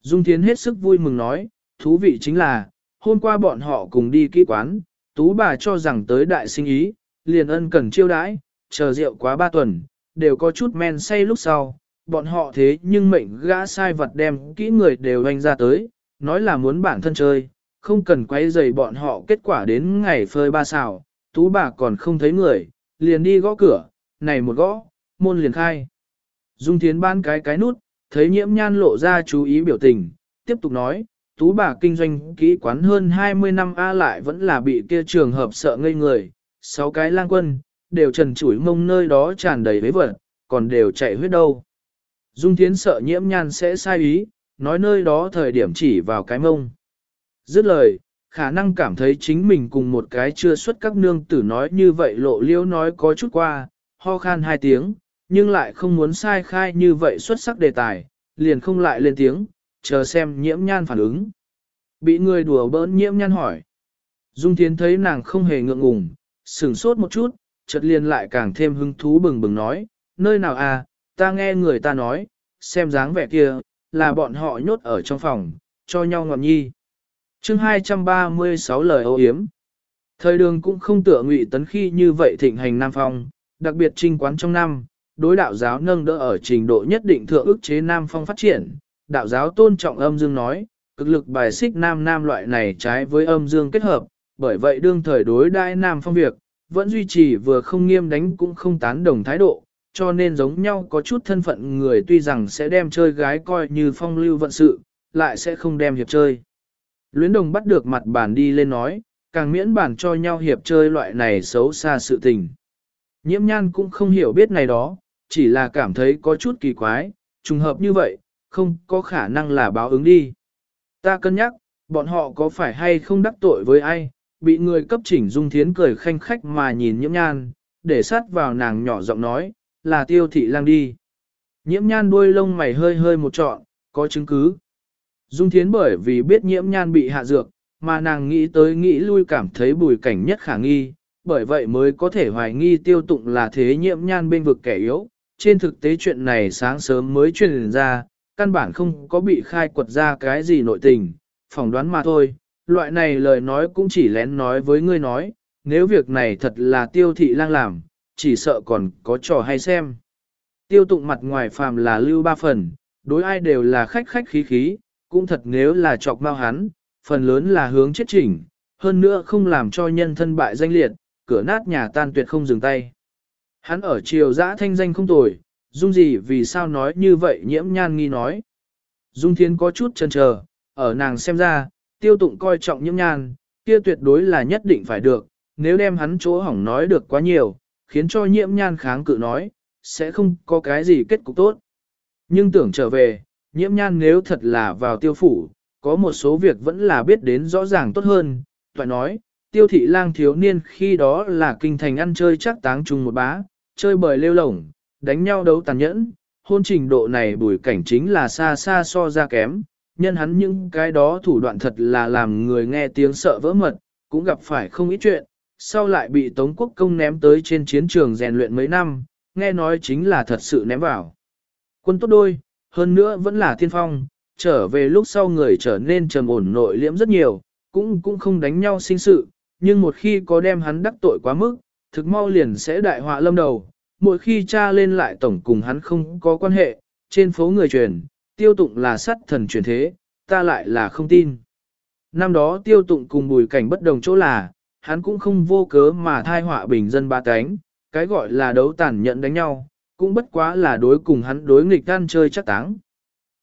Dung Thiến hết sức vui mừng nói, thú vị chính là, hôm qua bọn họ cùng đi kỹ quán, tú bà cho rằng tới đại sinh ý, liền ân cần chiêu đãi, chờ rượu quá ba tuần, đều có chút men say lúc sau, bọn họ thế nhưng mệnh gã sai vật đem kỹ người đều anh ra tới, nói là muốn bản thân chơi, không cần quay dày bọn họ kết quả đến ngày phơi ba xào, tú bà còn không thấy người, liền đi gõ cửa, này một gõ, môn liền khai. Dung Thiến ban cái cái nút, thấy nhiễm nhan lộ ra chú ý biểu tình, tiếp tục nói, tú bà kinh doanh kỹ quán hơn 20 năm A lại vẫn là bị kia trường hợp sợ ngây người, sáu cái lang quân, đều trần chủi mông nơi đó tràn đầy vế vật, còn đều chạy huyết đâu. Dung Thiến sợ nhiễm nhan sẽ sai ý, nói nơi đó thời điểm chỉ vào cái mông. Dứt lời, khả năng cảm thấy chính mình cùng một cái chưa xuất các nương tử nói như vậy lộ liễu nói có chút qua, ho khan hai tiếng, nhưng lại không muốn sai khai như vậy xuất sắc đề tài, liền không lại lên tiếng, chờ xem nhiễm nhan phản ứng. Bị người đùa bỡn nhiễm nhan hỏi. Dung Thiến thấy nàng không hề ngượng ngùng, sửng sốt một chút, chợt liền lại càng thêm hứng thú bừng bừng nói, nơi nào à, ta nghe người ta nói, xem dáng vẻ kia, là bọn họ nhốt ở trong phòng, cho nhau ngọt nhi. chương 236 lời ô hiếm. Thời đường cũng không tựa ngụy tấn khi như vậy thịnh hành Nam Phong, đặc biệt trinh quán trong năm, đối đạo giáo nâng đỡ ở trình độ nhất định thượng ức chế Nam Phong phát triển. Đạo giáo tôn trọng âm dương nói, cực lực bài xích Nam Nam loại này trái với âm dương kết hợp, bởi vậy đương thời đối đại Nam Phong việc, vẫn duy trì vừa không nghiêm đánh cũng không tán đồng thái độ, cho nên giống nhau có chút thân phận người tuy rằng sẽ đem chơi gái coi như phong lưu vận sự, lại sẽ không đem hiệp chơi. Luyến đồng bắt được mặt bàn đi lên nói, càng miễn bản cho nhau hiệp chơi loại này xấu xa sự tình. Nhiễm nhan cũng không hiểu biết này đó, chỉ là cảm thấy có chút kỳ quái, trùng hợp như vậy, không có khả năng là báo ứng đi. Ta cân nhắc, bọn họ có phải hay không đắc tội với ai, bị người cấp chỉnh dung thiến cười khanh khách mà nhìn nhiễm nhan, để sát vào nàng nhỏ giọng nói, là tiêu thị lang đi. Nhiễm nhan đuôi lông mày hơi hơi một trọn, có chứng cứ. Dung thiến bởi vì biết nhiễm nhan bị hạ dược, mà nàng nghĩ tới nghĩ lui cảm thấy bùi cảnh nhất khả nghi, bởi vậy mới có thể hoài nghi tiêu tụng là thế nhiễm nhan bên vực kẻ yếu. Trên thực tế chuyện này sáng sớm mới truyền ra, căn bản không có bị khai quật ra cái gì nội tình, phỏng đoán mà thôi. Loại này lời nói cũng chỉ lén nói với ngươi nói, nếu việc này thật là tiêu thị lang làm, chỉ sợ còn có trò hay xem. Tiêu tụng mặt ngoài phàm là lưu ba phần, đối ai đều là khách khách khí khí, cũng thật nếu là chọc mau hắn, phần lớn là hướng chết chỉnh, hơn nữa không làm cho nhân thân bại danh liệt, cửa nát nhà tan tuyệt không dừng tay. Hắn ở triều dã thanh danh không tồi, dung gì vì sao nói như vậy nhiễm nhan nghi nói. Dung thiên có chút chần chờ, ở nàng xem ra, tiêu tụng coi trọng nhiễm nhan, kia tuyệt đối là nhất định phải được, nếu đem hắn chỗ hỏng nói được quá nhiều, khiến cho nhiễm nhan kháng cự nói, sẽ không có cái gì kết cục tốt. Nhưng tưởng trở về, nhiễm nhan nếu thật là vào tiêu phủ, có một số việc vẫn là biết đến rõ ràng tốt hơn, toại nói, tiêu thị lang thiếu niên khi đó là kinh thành ăn chơi chắc táng chung một bá, chơi bời lêu lổng, đánh nhau đấu tàn nhẫn, hôn trình độ này bùi cảnh chính là xa xa so ra kém, nhân hắn những cái đó thủ đoạn thật là làm người nghe tiếng sợ vỡ mật, cũng gặp phải không ít chuyện, sau lại bị Tống Quốc Công ném tới trên chiến trường rèn luyện mấy năm, nghe nói chính là thật sự ném vào. Quân tốt đôi, hơn nữa vẫn là tiên phong, trở về lúc sau người trở nên trầm ổn nội liễm rất nhiều, cũng cũng không đánh nhau sinh sự, nhưng một khi có đem hắn đắc tội quá mức, thực mau liền sẽ đại họa lâm đầu. Mỗi khi cha lên lại tổng cùng hắn không có quan hệ, trên phố người truyền, tiêu tụng là sát thần truyền thế, ta lại là không tin. Năm đó tiêu tụng cùng bùi cảnh bất đồng chỗ là, hắn cũng không vô cớ mà thai họa bình dân ba cánh, cái gọi là đấu tàn nhẫn đánh nhau, cũng bất quá là đối cùng hắn đối nghịch gan chơi chắc táng.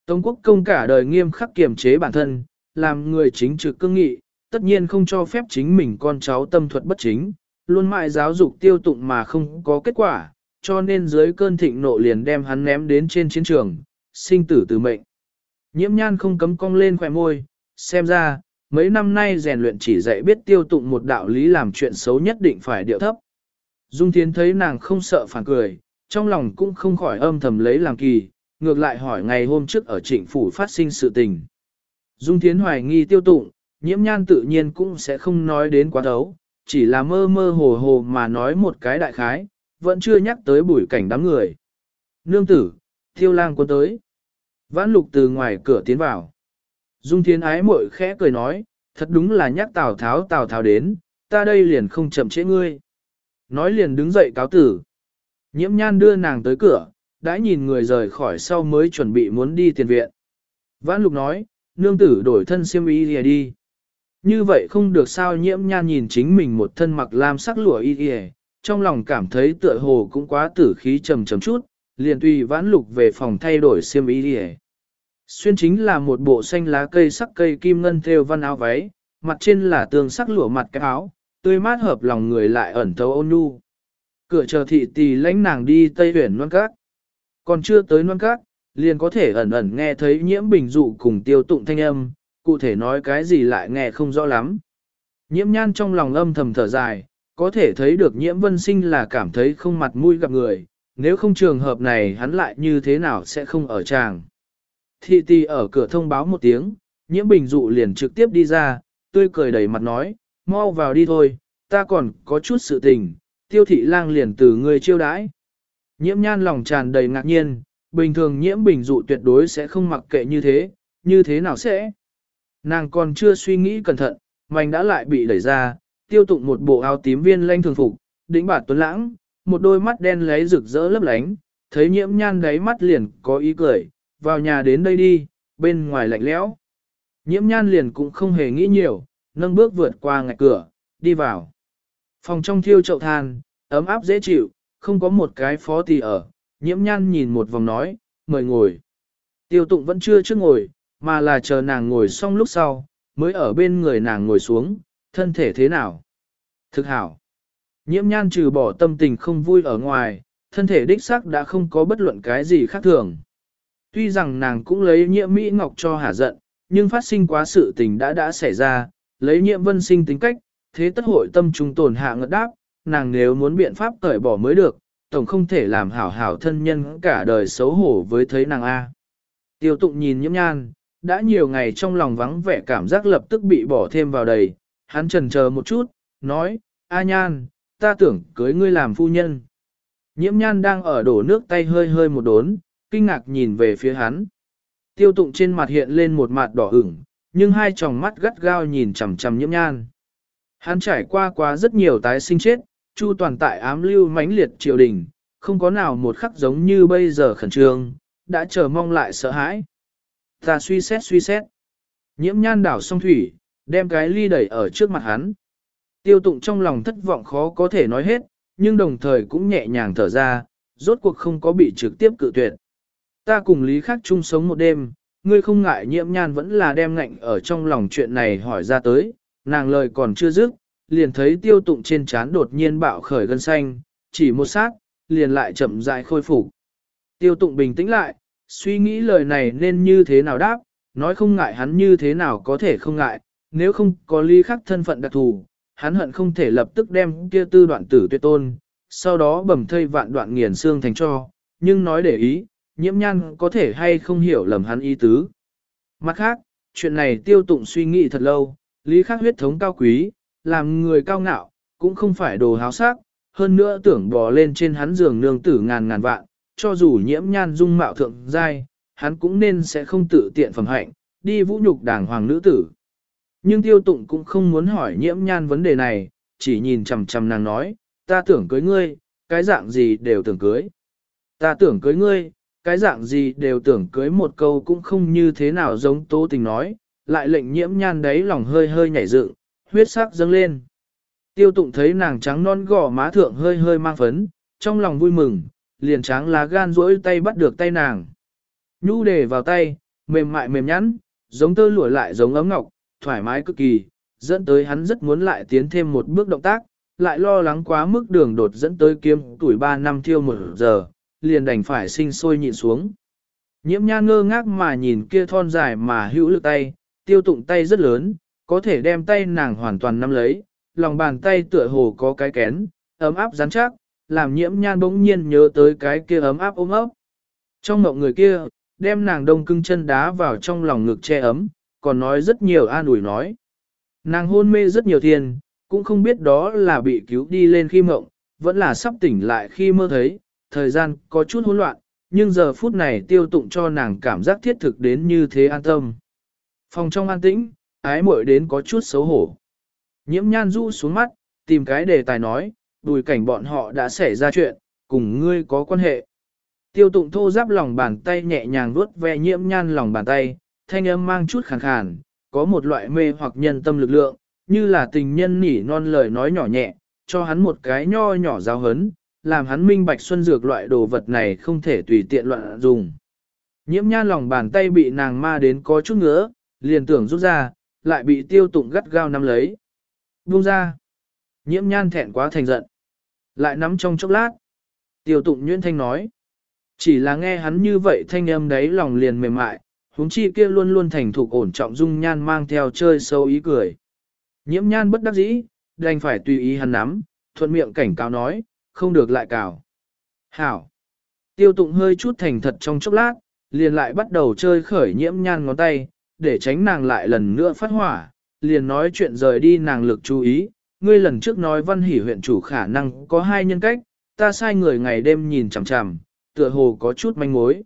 Tống quốc công cả đời nghiêm khắc kiềm chế bản thân, làm người chính trực cương nghị, tất nhiên không cho phép chính mình con cháu tâm thuật bất chính, luôn mãi giáo dục tiêu tụng mà không có kết quả, cho nên dưới cơn thịnh nộ liền đem hắn ném đến trên chiến trường, sinh tử từ mệnh. Nhiễm nhan không cấm cong lên khỏe môi, xem ra, mấy năm nay rèn luyện chỉ dạy biết tiêu tụng một đạo lý làm chuyện xấu nhất định phải điệu thấp. Dung Thiến thấy nàng không sợ phản cười, trong lòng cũng không khỏi âm thầm lấy làm kỳ, ngược lại hỏi ngày hôm trước ở trịnh phủ phát sinh sự tình. Dung Thiến hoài nghi tiêu tụng, nhiễm nhan tự nhiên cũng sẽ không nói đến quá đấu, chỉ là mơ mơ hồ hồ mà nói một cái đại khái, vẫn chưa nhắc tới bùi cảnh đám người. Nương tử, tiêu lang quân tới. Vãn lục từ ngoài cửa tiến vào. Dung Thiến ái mội khẽ cười nói, thật đúng là nhắc Tào Tháo Tào Tháo đến, ta đây liền không chậm trễ ngươi. Nói liền đứng dậy cáo tử. Nhiễm nhan đưa nàng tới cửa, đã nhìn người rời khỏi sau mới chuẩn bị muốn đi tiền viện. Vãn lục nói, nương tử đổi thân xiêm y đi à đi. Như vậy không được sao nhiễm nhan nhìn chính mình một thân mặc lam sắc lụa y y trong lòng cảm thấy tựa hồ cũng quá tử khí trầm trầm chút, liền tùy vãn lục về phòng thay đổi xiêm y y Xuyên chính là một bộ xanh lá cây sắc cây kim ngân theo văn áo váy, mặt trên là tường sắc lụa mặt cái áo, tươi mát hợp lòng người lại ẩn thấu ôn nhu. Cửa chờ thị tỳ lãnh nàng đi tây Huyền non cát. Còn chưa tới non cát, liền có thể ẩn ẩn nghe thấy nhiễm bình dụ cùng tiêu tụng thanh âm, cụ thể nói cái gì lại nghe không rõ lắm. Nhiễm nhan trong lòng âm thầm thở dài, có thể thấy được nhiễm vân sinh là cảm thấy không mặt mũi gặp người, nếu không trường hợp này hắn lại như thế nào sẽ không ở tràng. Thị tì ở cửa thông báo một tiếng, nhiễm bình dụ liền trực tiếp đi ra, tươi cười đầy mặt nói, mau vào đi thôi, ta còn có chút sự tình, tiêu thị lang liền từ người chiêu đãi. Nhiễm nhan lòng tràn đầy ngạc nhiên, bình thường nhiễm bình dụ tuyệt đối sẽ không mặc kệ như thế, như thế nào sẽ? Nàng còn chưa suy nghĩ cẩn thận, mảnh đã lại bị đẩy ra, tiêu tụng một bộ áo tím viên lanh thường phục, đỉnh bạt tuấn lãng, một đôi mắt đen lấy rực rỡ lấp lánh, thấy nhiễm nhan đáy mắt liền có ý cười, vào nhà đến đây đi, bên ngoài lạnh lẽo. Nhiễm nhan liền cũng không hề nghĩ nhiều, nâng bước vượt qua ngạch cửa, đi vào. Phòng trong thiêu chậu than, ấm áp dễ chịu, không có một cái phó tỳ ở, nhiễm nhan nhìn một vòng nói, mời ngồi. Tiêu tụng vẫn chưa trước ngồi, mà là chờ nàng ngồi xong lúc sau, mới ở bên người nàng ngồi xuống, thân thể thế nào. Thực hảo. Nhiễm nhan trừ bỏ tâm tình không vui ở ngoài, thân thể đích xác đã không có bất luận cái gì khác thường. Tuy rằng nàng cũng lấy nhiễm Mỹ Ngọc cho hả giận, nhưng phát sinh quá sự tình đã đã xảy ra, lấy nhiễm vân sinh tính cách, thế tất hội tâm trung tổn hạ ngật đáp, nàng nếu muốn biện pháp cởi bỏ mới được, tổng không thể làm hảo hảo thân nhân cả đời xấu hổ với thấy nàng A. Tiêu tụng nhìn nhiễm nhan, đã nhiều ngày trong lòng vắng vẻ cảm giác lập tức bị bỏ thêm vào đầy, hắn trần chờ một chút, nói, A nhan, ta tưởng cưới ngươi làm phu nhân. Nhiễm nhan đang ở đổ nước tay hơi hơi một đốn, kinh ngạc nhìn về phía hắn. Tiêu tụng trên mặt hiện lên một mặt đỏ ửng, nhưng hai tròng mắt gắt gao nhìn chằm chằm nhiễm nhan. Hắn trải qua quá rất nhiều tái sinh chết, chu toàn tại ám lưu mãnh liệt triều đình, không có nào một khắc giống như bây giờ khẩn trương, đã chờ mong lại sợ hãi. Ta suy xét suy xét. Nhiễm nhan đảo song thủy, đem cái ly đẩy ở trước mặt hắn. Tiêu tụng trong lòng thất vọng khó có thể nói hết, nhưng đồng thời cũng nhẹ nhàng thở ra, rốt cuộc không có bị trực tiếp cự tuyệt. Ta cùng Lý Khắc chung sống một đêm, ngươi không ngại nhiễm nhan vẫn là đem ngạnh ở trong lòng chuyện này hỏi ra tới, nàng lời còn chưa dứt, liền thấy tiêu tụng trên trán đột nhiên bạo khởi gân xanh, chỉ một sát, liền lại chậm rãi khôi phục. Tiêu tụng bình tĩnh lại, suy nghĩ lời này nên như thế nào đáp, nói không ngại hắn như thế nào có thể không ngại, nếu không có ly khắc thân phận đặc thù, hắn hận không thể lập tức đem kia tư đoạn tử tuyệt tôn, sau đó bầm thây vạn đoạn nghiền xương thành cho, nhưng nói để ý, nhiễm nhan có thể hay không hiểu lầm hắn ý tứ. Mặt khác, chuyện này tiêu tụng suy nghĩ thật lâu, lý khắc huyết thống cao quý, làm người cao ngạo, cũng không phải đồ háo sắc, hơn nữa tưởng bò lên trên hắn giường nương tử ngàn ngàn vạn, cho dù nhiễm nhan dung mạo thượng giai, hắn cũng nên sẽ không tự tiện phẩm hạnh, đi vũ nhục đảng hoàng nữ tử. Nhưng tiêu tụng cũng không muốn hỏi nhiễm nhan vấn đề này, chỉ nhìn chằm chằm nàng nói, ta tưởng cưới ngươi, cái dạng gì đều tưởng cưới. Ta tưởng cưới ngươi, cái dạng gì đều tưởng cưới một câu cũng không như thế nào giống tố tình nói, lại lệnh nhiễm nhan đấy lòng hơi hơi nhảy dựng, huyết sắc dâng lên. Tiêu tụng thấy nàng trắng non gò má thượng hơi hơi mang phấn, trong lòng vui mừng, liền tráng lá gan rỗi tay bắt được tay nàng. Nhu đề vào tay, mềm mại mềm nhắn, giống tơ lụa lại giống ấm ngọc, thoải mái cực kỳ, dẫn tới hắn rất muốn lại tiến thêm một bước động tác, lại lo lắng quá mức đường đột dẫn tới kiếm tuổi 3 năm thiêu một giờ, liền đành phải sinh sôi nhịn xuống. Nhiễm nha ngơ ngác mà nhìn kia thon dài mà hữu lực tay, tiêu tụng tay rất lớn, có thể đem tay nàng hoàn toàn nắm lấy, lòng bàn tay tựa hồ có cái kén, ấm áp rắn chắc, làm nhiễm nhan bỗng nhiên nhớ tới cái kia ấm áp ôm ấp. Trong mộng người kia, đem nàng đông cưng chân đá vào trong lòng ngực che ấm, còn nói rất nhiều an ủi nói. Nàng hôn mê rất nhiều thiên, cũng không biết đó là bị cứu đi lên khi mộng, vẫn là sắp tỉnh lại khi mơ thấy, thời gian có chút hỗn loạn, nhưng giờ phút này tiêu tụng cho nàng cảm giác thiết thực đến như thế an tâm. Phòng trong an tĩnh, ái muội đến có chút xấu hổ. Nhiễm nhan du xuống mắt, tìm cái đề tài nói, đùi cảnh bọn họ đã xảy ra chuyện, cùng ngươi có quan hệ. Tiêu tụng thô giáp lòng bàn tay nhẹ nhàng vuốt ve nhiễm nhan lòng bàn tay, thanh âm mang chút khàn khàn, có một loại mê hoặc nhân tâm lực lượng, như là tình nhân nỉ non lời nói nhỏ nhẹ, cho hắn một cái nho nhỏ giáo hấn, làm hắn minh bạch xuân dược loại đồ vật này không thể tùy tiện loạn dùng. Nhiễm nhan lòng bàn tay bị nàng ma đến có chút ngứa, liền tưởng rút ra, lại bị tiêu tụng gắt gao nắm lấy. Buông ra. Nhiễm nhan thẹn quá thành giận. Lại nắm trong chốc lát. Tiêu tụng nhuyễn thanh nói. Chỉ là nghe hắn như vậy thanh âm đấy lòng liền mềm mại, huống chi kia luôn luôn thành thục ổn trọng dung nhan mang theo chơi sâu ý cười. Nhiễm nhan bất đắc dĩ, đành phải tùy ý hắn nắm, thuận miệng cảnh cáo nói, không được lại cào. Hảo. Tiêu tụng hơi chút thành thật trong chốc lát, liền lại bắt đầu chơi khởi nhiễm nhan ngón tay, để tránh nàng lại lần nữa phát hỏa, liền nói chuyện rời đi nàng lực chú ý. Ngươi lần trước nói văn hỉ huyện chủ khả năng có hai nhân cách, ta sai người ngày đêm nhìn chằm chằm, tựa hồ có chút manh mối.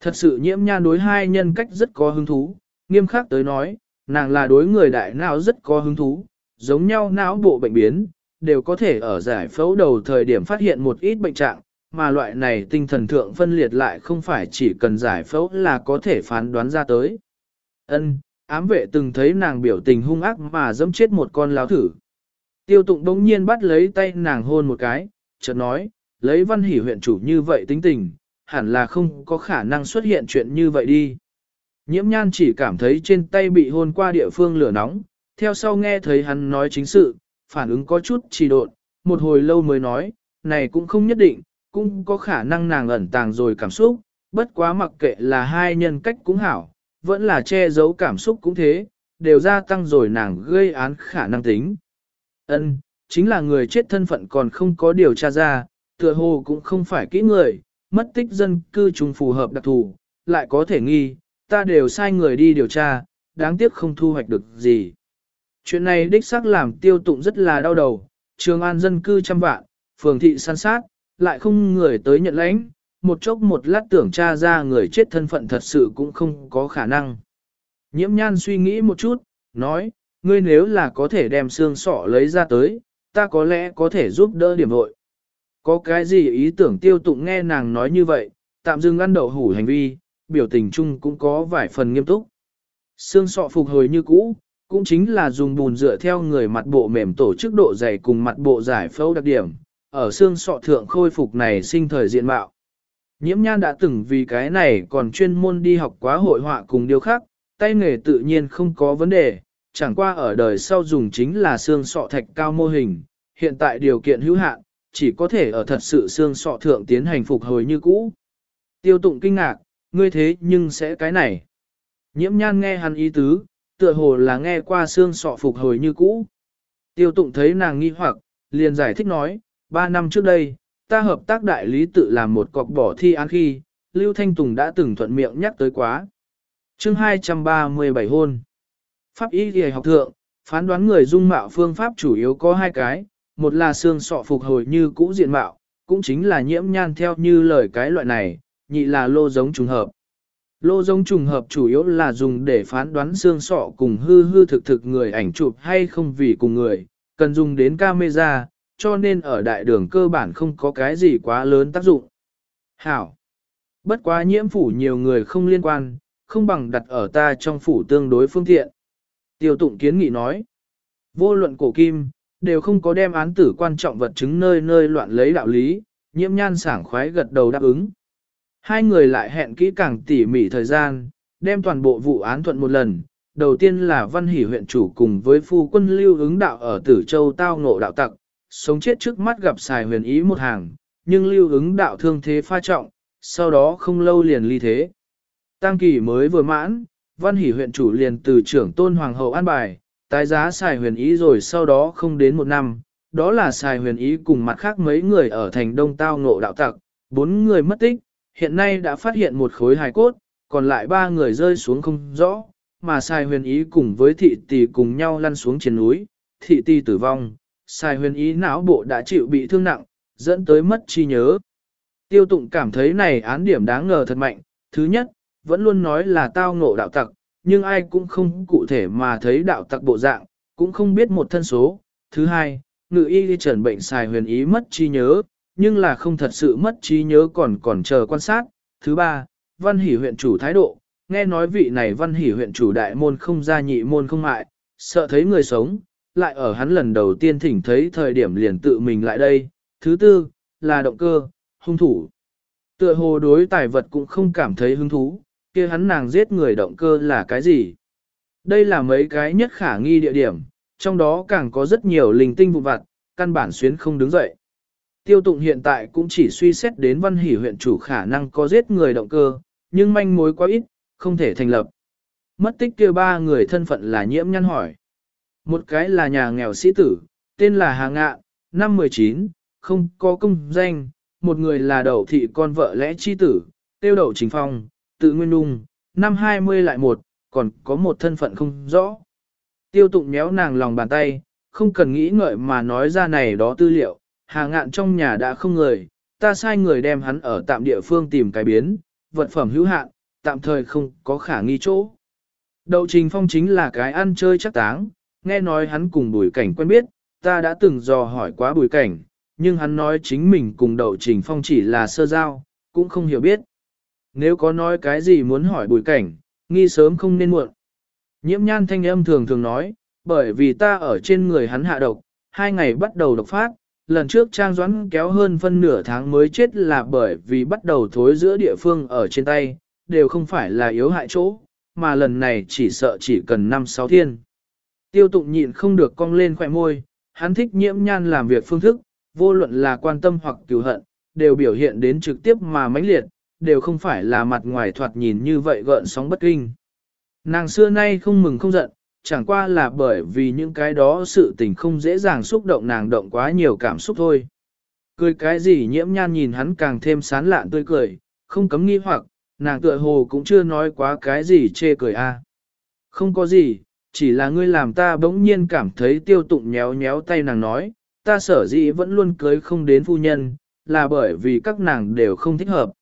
Thật sự nhiễm nhan đối hai nhân cách rất có hứng thú, nghiêm khắc tới nói, nàng là đối người đại não rất có hứng thú, giống nhau não bộ bệnh biến, đều có thể ở giải phẫu đầu thời điểm phát hiện một ít bệnh trạng, mà loại này tinh thần thượng phân liệt lại không phải chỉ cần giải phẫu là có thể phán đoán ra tới. Ân, ám vệ từng thấy nàng biểu tình hung ác mà dẫm chết một con láo thử. Tiêu tụng đống nhiên bắt lấy tay nàng hôn một cái, chợt nói, lấy văn hỷ huyện chủ như vậy tính tình, hẳn là không có khả năng xuất hiện chuyện như vậy đi. Nhiễm nhan chỉ cảm thấy trên tay bị hôn qua địa phương lửa nóng, theo sau nghe thấy hắn nói chính sự, phản ứng có chút trì độn, một hồi lâu mới nói, này cũng không nhất định, cũng có khả năng nàng ẩn tàng rồi cảm xúc, bất quá mặc kệ là hai nhân cách cũng hảo, vẫn là che giấu cảm xúc cũng thế, đều gia tăng rồi nàng gây án khả năng tính. Ân, chính là người chết thân phận còn không có điều tra ra, tựa hồ cũng không phải kỹ người, mất tích dân cư trùng phù hợp đặc thù, lại có thể nghi, ta đều sai người đi điều tra, đáng tiếc không thu hoạch được gì. Chuyện này đích xác làm tiêu tụng rất là đau đầu, trường an dân cư trăm vạn, phường thị san sát, lại không người tới nhận lãnh, một chốc một lát tưởng tra ra người chết thân phận thật sự cũng không có khả năng. Nhiễm nhan suy nghĩ một chút, nói, ngươi nếu là có thể đem xương sọ lấy ra tới, ta có lẽ có thể giúp đỡ điểm vội. Có cái gì ý tưởng tiêu tụng nghe nàng nói như vậy, tạm dừng ăn đậu hủ hành vi, biểu tình chung cũng có vài phần nghiêm túc. Xương sọ phục hồi như cũ, cũng chính là dùng bùn dựa theo người mặt bộ mềm tổ chức độ dày cùng mặt bộ giải phẫu đặc điểm, ở xương sọ thượng khôi phục này sinh thời diện mạo. Nhiễm nhan đã từng vì cái này còn chuyên môn đi học quá hội họa cùng điều khác, tay nghề tự nhiên không có vấn đề, chẳng qua ở đời sau dùng chính là xương sọ thạch cao mô hình, hiện tại điều kiện hữu hạn, chỉ có thể ở thật sự xương sọ thượng tiến hành phục hồi như cũ. Tiêu tụng kinh ngạc, ngươi thế nhưng sẽ cái này. Nhiễm nhan nghe hắn ý tứ, tựa hồ là nghe qua xương sọ phục hồi như cũ. Tiêu tụng thấy nàng nghi hoặc, liền giải thích nói, ba năm trước đây, ta hợp tác đại lý tự làm một cọc bỏ thi án khi, Lưu Thanh Tùng đã từng thuận miệng nhắc tới quá. chương 237 hôn. Pháp y thì học thượng, phán đoán người dung mạo phương pháp chủ yếu có hai cái, một là xương sọ phục hồi như cũ diện mạo, cũng chính là nhiễm nhan theo như lời cái loại này, nhị là lô giống trùng hợp. Lô giống trùng hợp chủ yếu là dùng để phán đoán xương sọ cùng hư hư thực thực người ảnh chụp hay không vì cùng người, cần dùng đến camera, cho nên ở đại đường cơ bản không có cái gì quá lớn tác dụng. Hảo! Bất quá nhiễm phủ nhiều người không liên quan, không bằng đặt ở ta trong phủ tương đối phương tiện. Tiêu tụng kiến nghị nói, vô luận cổ kim, đều không có đem án tử quan trọng vật chứng nơi nơi loạn lấy đạo lý, nhiễm nhan sảng khoái gật đầu đáp ứng. Hai người lại hẹn kỹ càng tỉ mỉ thời gian, đem toàn bộ vụ án thuận một lần. Đầu tiên là văn hỷ huyện chủ cùng với phu quân lưu ứng đạo ở Tử Châu tao ngộ đạo tặc, sống chết trước mắt gặp xài huyền ý một hàng, nhưng lưu ứng đạo thương thế pha trọng, sau đó không lâu liền ly thế. Tăng kỳ mới vừa mãn, văn hỷ huyện chủ liền từ trưởng tôn hoàng hậu an bài, tái giá xài huyền ý rồi sau đó không đến một năm, đó là xài huyền ý cùng mặt khác mấy người ở thành đông tao ngộ đạo tặc, bốn người mất tích, hiện nay đã phát hiện một khối hài cốt, còn lại ba người rơi xuống không rõ, mà Sai huyền ý cùng với thị tỷ cùng nhau lăn xuống trên núi, thị tỷ tử vong, Sai huyền ý não bộ đã chịu bị thương nặng, dẫn tới mất trí nhớ. Tiêu tụng cảm thấy này án điểm đáng ngờ thật mạnh, thứ nhất, vẫn luôn nói là tao ngộ đạo tặc, nhưng ai cũng không cụ thể mà thấy đạo tặc bộ dạng, cũng không biết một thân số. Thứ hai, ngự y đi trần bệnh xài huyền ý mất trí nhớ, nhưng là không thật sự mất trí nhớ còn còn chờ quan sát. Thứ ba, văn hỷ huyện chủ thái độ, nghe nói vị này văn hỷ huyện chủ đại môn không ra nhị môn không mại, sợ thấy người sống, lại ở hắn lần đầu tiên thỉnh thấy thời điểm liền tự mình lại đây. Thứ tư, là động cơ, hung thủ. Tựa hồ đối tài vật cũng không cảm thấy hứng thú, kia hắn nàng giết người động cơ là cái gì? Đây là mấy cái nhất khả nghi địa điểm, trong đó càng có rất nhiều linh tinh vụ vặt, căn bản xuyến không đứng dậy. Tiêu tụng hiện tại cũng chỉ suy xét đến văn hỷ huyện chủ khả năng có giết người động cơ, nhưng manh mối quá ít, không thể thành lập. Mất tích kia ba người thân phận là nhiễm nhăn hỏi. Một cái là nhà nghèo sĩ tử, tên là Hà Ngạ, năm 19, không có công danh. Một người là đầu thị con vợ lẽ chi tử, tiêu đậu chính phong, tự nguyên nung, năm 20 lại một, còn có một thân phận không rõ. Tiêu tụng méo nàng lòng bàn tay, không cần nghĩ ngợi mà nói ra này đó tư liệu, Hà ngạn trong nhà đã không người, ta sai người đem hắn ở tạm địa phương tìm cái biến, vật phẩm hữu hạn, tạm thời không có khả nghi chỗ. Đậu Trình Phong chính là cái ăn chơi chắc táng, nghe nói hắn cùng bùi cảnh quen biết, ta đã từng dò hỏi quá bùi cảnh, nhưng hắn nói chính mình cùng Đậu Trình Phong chỉ là sơ giao, cũng không hiểu biết. Nếu có nói cái gì muốn hỏi bùi cảnh, nghi sớm không nên muộn. Nhiễm nhan thanh âm thường thường nói, bởi vì ta ở trên người hắn hạ độc, hai ngày bắt đầu độc phát, lần trước Trang Doãn kéo hơn phân nửa tháng mới chết là bởi vì bắt đầu thối giữa địa phương ở trên tay, đều không phải là yếu hại chỗ, mà lần này chỉ sợ chỉ cần năm sáu thiên. Tiêu tụng nhịn không được cong lên khỏe môi, hắn thích nhiễm nhan làm việc phương thức, vô luận là quan tâm hoặc cứu hận, đều biểu hiện đến trực tiếp mà mãnh liệt, đều không phải là mặt ngoài thoạt nhìn như vậy gợn sóng bất kinh. Nàng xưa nay không mừng không giận, chẳng qua là bởi vì những cái đó sự tình không dễ dàng xúc động nàng động quá nhiều cảm xúc thôi. Cười cái gì nhiễm nhan nhìn hắn càng thêm sán lạn tươi cười, không cấm nghi hoặc, nàng tựa hồ cũng chưa nói quá cái gì chê cười a. Không có gì, chỉ là ngươi làm ta bỗng nhiên cảm thấy tiêu tụng nhéo nhéo tay nàng nói, ta sở dĩ vẫn luôn cưới không đến phu nhân, là bởi vì các nàng đều không thích hợp.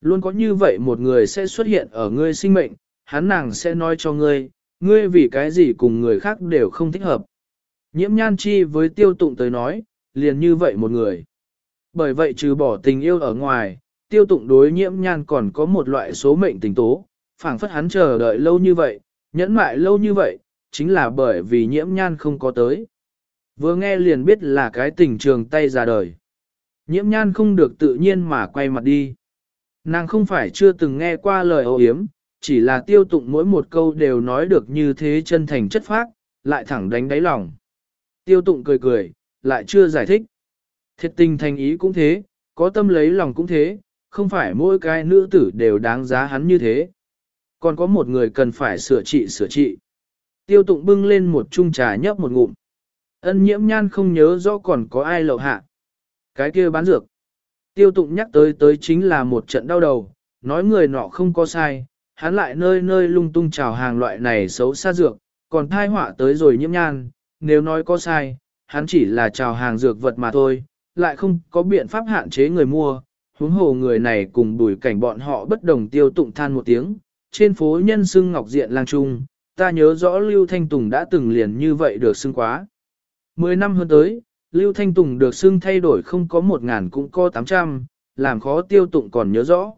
Luôn có như vậy một người sẽ xuất hiện ở ngươi sinh mệnh, hắn nàng sẽ nói cho ngươi, ngươi vì cái gì cùng người khác đều không thích hợp. Nhiễm nhan chi với tiêu tụng tới nói, liền như vậy một người. Bởi vậy trừ bỏ tình yêu ở ngoài, tiêu tụng đối nhiễm nhan còn có một loại số mệnh tình tố, phảng phất hắn chờ đợi lâu như vậy, nhẫn mại lâu như vậy, chính là bởi vì nhiễm nhan không có tới. Vừa nghe liền biết là cái tình trường tay ra đời. Nhiễm nhan không được tự nhiên mà quay mặt đi. Nàng không phải chưa từng nghe qua lời âu yếm, chỉ là tiêu tụng mỗi một câu đều nói được như thế chân thành chất phác, lại thẳng đánh đáy lòng. Tiêu tụng cười cười, lại chưa giải thích. Thiệt tình thành ý cũng thế, có tâm lấy lòng cũng thế, không phải mỗi cái nữ tử đều đáng giá hắn như thế. Còn có một người cần phải sửa trị sửa trị. Tiêu tụng bưng lên một chung trà nhấp một ngụm. Ân nhiễm nhan không nhớ rõ còn có ai lậu hạ. Cái kia bán dược. Tiêu tụng nhắc tới tới chính là một trận đau đầu, nói người nọ không có sai, hắn lại nơi nơi lung tung chào hàng loại này xấu xa dược, còn thai họa tới rồi nhiễm nhan, nếu nói có sai, hắn chỉ là chào hàng dược vật mà thôi, lại không có biện pháp hạn chế người mua, huống hồ người này cùng đuổi cảnh bọn họ bất đồng tiêu tụng than một tiếng, trên phố nhân xưng ngọc diện lang trung, ta nhớ rõ Lưu Thanh Tùng đã từng liền như vậy được xưng quá. Mười năm hơn tới, Lưu Thanh Tùng được xưng thay đổi không có một ngàn cũng có tám trăm, làm khó tiêu tụng còn nhớ rõ.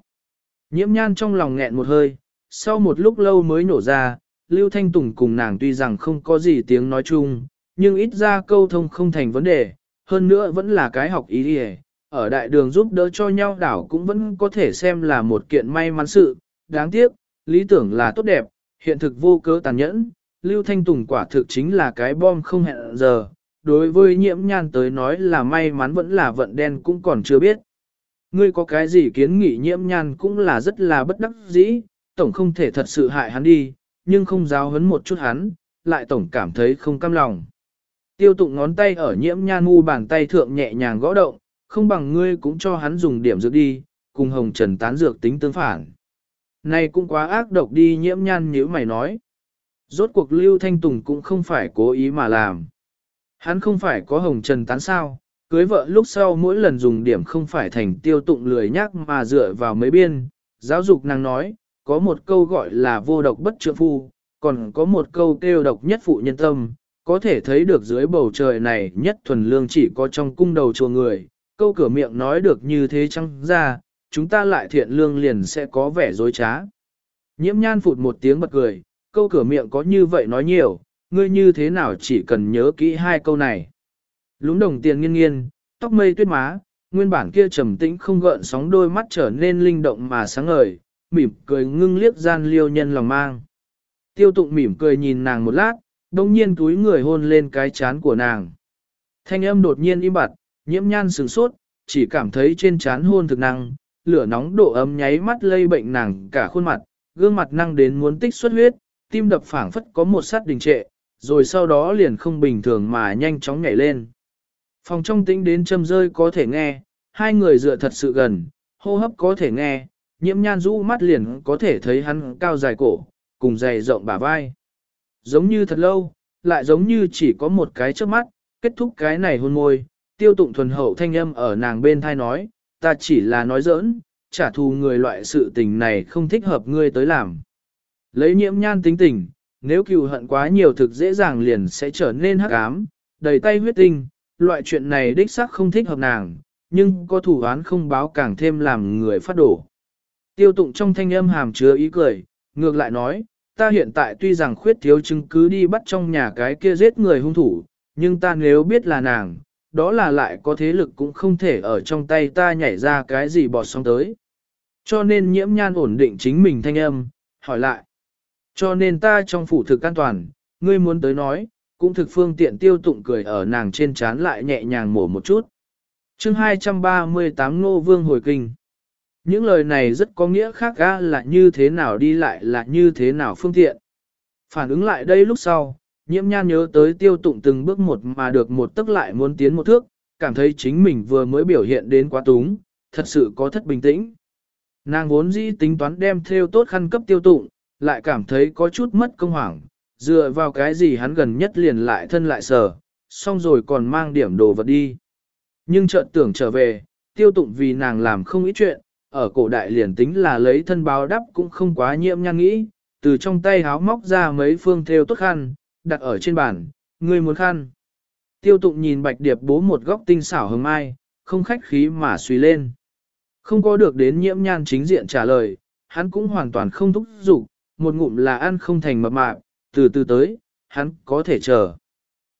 Nhiễm nhan trong lòng nghẹn một hơi, sau một lúc lâu mới nổ ra, Lưu Thanh Tùng cùng nàng tuy rằng không có gì tiếng nói chung, nhưng ít ra câu thông không thành vấn đề, hơn nữa vẫn là cái học ý đi ở đại đường giúp đỡ cho nhau đảo cũng vẫn có thể xem là một kiện may mắn sự, đáng tiếc, lý tưởng là tốt đẹp, hiện thực vô cớ tàn nhẫn, Lưu Thanh Tùng quả thực chính là cái bom không hẹn giờ, đối với nhiễm nhan tới nói là may mắn vẫn là vận đen cũng còn chưa biết. Ngươi có cái gì kiến nghị nhiễm nhan cũng là rất là bất đắc dĩ, tổng không thể thật sự hại hắn đi, nhưng không giáo hấn một chút hắn, lại tổng cảm thấy không cam lòng. Tiêu tụng ngón tay ở nhiễm nhan mu bàn tay thượng nhẹ nhàng gõ động, không bằng ngươi cũng cho hắn dùng điểm dược đi, cùng hồng trần tán dược tính tương phản. Này cũng quá ác độc đi nhiễm nhan như mày nói. Rốt cuộc Lưu Thanh Tùng cũng không phải cố ý mà làm. Hắn không phải có hồng trần tán sao, cưới vợ lúc sau mỗi lần dùng điểm không phải thành tiêu tụng lười nhắc mà dựa vào mấy biên. Giáo dục nàng nói, có một câu gọi là vô độc bất trượng phu, còn có một câu kêu độc nhất phụ nhân tâm, có thể thấy được dưới bầu trời này nhất thuần lương chỉ có trong cung đầu chùa người, câu cửa miệng nói được như thế chăng ra, chúng ta lại thiện lương liền sẽ có vẻ dối trá. Nhiễm nhan phụt một tiếng bật cười, câu cửa miệng có như vậy nói nhiều, ngươi như thế nào chỉ cần nhớ kỹ hai câu này. Lúng đồng tiền nghiên nghiên, tóc mây tuyết má, nguyên bản kia trầm tĩnh không gợn sóng đôi mắt trở nên linh động mà sáng ngời, mỉm cười ngưng liếc gian liêu nhân lòng mang. Tiêu tụng mỉm cười nhìn nàng một lát, đông nhiên túi người hôn lên cái chán của nàng. Thanh âm đột nhiên im bặt, nhiễm nhan sửng sốt, chỉ cảm thấy trên chán hôn thực năng, lửa nóng độ ấm nháy mắt lây bệnh nàng cả khuôn mặt, gương mặt năng đến muốn tích xuất huyết, tim đập phảng phất có một sát đình trệ, rồi sau đó liền không bình thường mà nhanh chóng nhảy lên. Phòng trong tĩnh đến châm rơi có thể nghe, hai người dựa thật sự gần, hô hấp có thể nghe, nhiễm nhan rũ mắt liền có thể thấy hắn cao dài cổ, cùng dày rộng bả vai. Giống như thật lâu, lại giống như chỉ có một cái trước mắt, kết thúc cái này hôn môi, tiêu tụng thuần hậu thanh âm ở nàng bên thai nói, ta chỉ là nói giỡn, trả thù người loại sự tình này không thích hợp ngươi tới làm. Lấy nhiễm nhan tính tình, nếu cừu hận quá nhiều thực dễ dàng liền sẽ trở nên hắc ám, đầy tay huyết tinh, loại chuyện này đích xác không thích hợp nàng, nhưng có thủ án không báo càng thêm làm người phát đổ. Tiêu tụng trong thanh âm hàm chứa ý cười, ngược lại nói, ta hiện tại tuy rằng khuyết thiếu chứng cứ đi bắt trong nhà cái kia giết người hung thủ, nhưng ta nếu biết là nàng, đó là lại có thế lực cũng không thể ở trong tay ta nhảy ra cái gì bọt sóng tới. Cho nên nhiễm nhan ổn định chính mình thanh âm, hỏi lại. Cho nên ta trong phủ thực an toàn, ngươi muốn tới nói, cũng thực phương tiện tiêu tụng cười ở nàng trên chán lại nhẹ nhàng mổ một chút. chương 238 Ngô Vương hồi kinh. Những lời này rất có nghĩa khác ga là như thế nào đi lại là như thế nào phương tiện. Phản ứng lại đây lúc sau, nhiễm nhan nhớ tới tiêu tụng từng bước một mà được một tức lại muốn tiến một thước, cảm thấy chính mình vừa mới biểu hiện đến quá túng, thật sự có thất bình tĩnh. Nàng vốn dĩ tính toán đem theo tốt khăn cấp tiêu tụng, lại cảm thấy có chút mất công hoảng, dựa vào cái gì hắn gần nhất liền lại thân lại sở, xong rồi còn mang điểm đồ vật đi. Nhưng chợt tưởng trở về, tiêu tụng vì nàng làm không ít chuyện, ở cổ đại liền tính là lấy thân báo đắp cũng không quá nhiễm nhan nghĩ, từ trong tay háo móc ra mấy phương theo tốt khăn, đặt ở trên bàn, người muốn khăn. Tiêu tụng nhìn bạch điệp bố một góc tinh xảo hồng mai, không khách khí mà suy lên. Không có được đến nhiễm nhan chính diện trả lời, hắn cũng hoàn toàn không thúc giục, một ngụm là ăn không thành mập mạp, từ từ tới, hắn có thể chờ.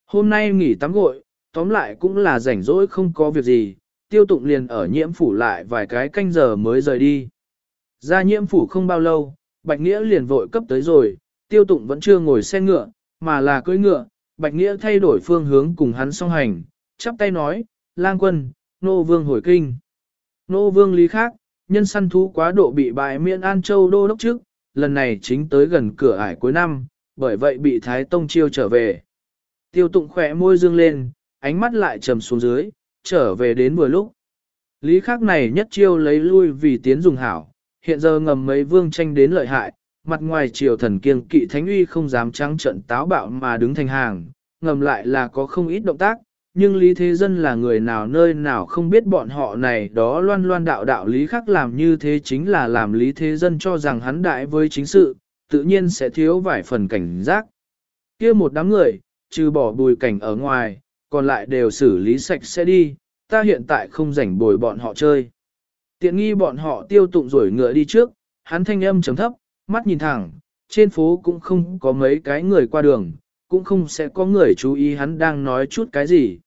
Hôm nay nghỉ tắm gội, tóm lại cũng là rảnh rỗi không có việc gì, tiêu tụng liền ở nhiễm phủ lại vài cái canh giờ mới rời đi. Ra nhiễm phủ không bao lâu, Bạch Nghĩa liền vội cấp tới rồi, tiêu tụng vẫn chưa ngồi xe ngựa, mà là cưỡi ngựa, Bạch Nghĩa thay đổi phương hướng cùng hắn song hành, chắp tay nói, lang quân, nô vương hồi kinh. Nô vương lý khác, nhân săn thú quá độ bị bại miễn An Châu đô đốc trước, lần này chính tới gần cửa ải cuối năm, bởi vậy bị Thái Tông chiêu trở về. Tiêu tụng khỏe môi dương lên, ánh mắt lại trầm xuống dưới, trở về đến vừa lúc. Lý khắc này nhất chiêu lấy lui vì tiến dùng hảo, hiện giờ ngầm mấy vương tranh đến lợi hại, mặt ngoài triều thần kiêng kỵ thánh uy không dám trắng trận táo bạo mà đứng thành hàng, ngầm lại là có không ít động tác, nhưng Lý Thế Dân là người nào nơi nào không biết bọn họ này đó loan loan đạo đạo Lý khắc làm như thế chính là làm Lý Thế Dân cho rằng hắn đại với chính sự, tự nhiên sẽ thiếu vài phần cảnh giác. kia một đám người, trừ bỏ bùi cảnh ở ngoài, còn lại đều xử lý sạch sẽ đi, ta hiện tại không rảnh bồi bọn họ chơi. Tiện nghi bọn họ tiêu tụng rồi ngựa đi trước, hắn thanh âm chấm thấp, mắt nhìn thẳng, trên phố cũng không có mấy cái người qua đường, cũng không sẽ có người chú ý hắn đang nói chút cái gì.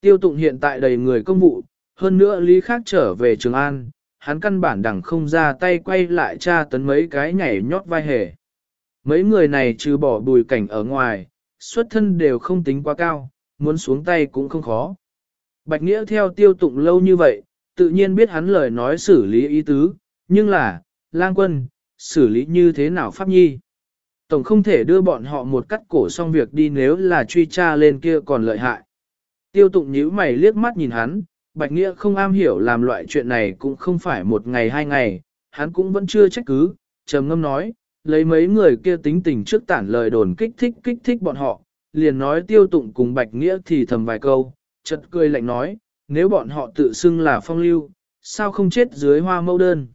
Tiêu tụng hiện tại đầy người công vụ, hơn nữa lý khác trở về Trường An, hắn căn bản đẳng không ra tay quay lại tra tấn mấy cái nhảy nhót vai hề. Mấy người này trừ bỏ bùi cảnh ở ngoài, xuất thân đều không tính quá cao, muốn xuống tay cũng không khó. Bạch Nghĩa theo tiêu tụng lâu như vậy, tự nhiên biết hắn lời nói xử lý ý tứ, nhưng là, lang quân, xử lý như thế nào pháp nhi? Tổng không thể đưa bọn họ một cắt cổ xong việc đi nếu là truy tra lên kia còn lợi hại. Tiêu tụng nhíu mày liếc mắt nhìn hắn, Bạch Nghĩa không am hiểu làm loại chuyện này cũng không phải một ngày hai ngày, hắn cũng vẫn chưa trách cứ, trầm ngâm nói, lấy mấy người kia tính tình trước tản lời đồn kích thích kích thích bọn họ, liền nói tiêu tụng cùng Bạch Nghĩa thì thầm vài câu, chợt cười lạnh nói, nếu bọn họ tự xưng là phong lưu, sao không chết dưới hoa mẫu đơn.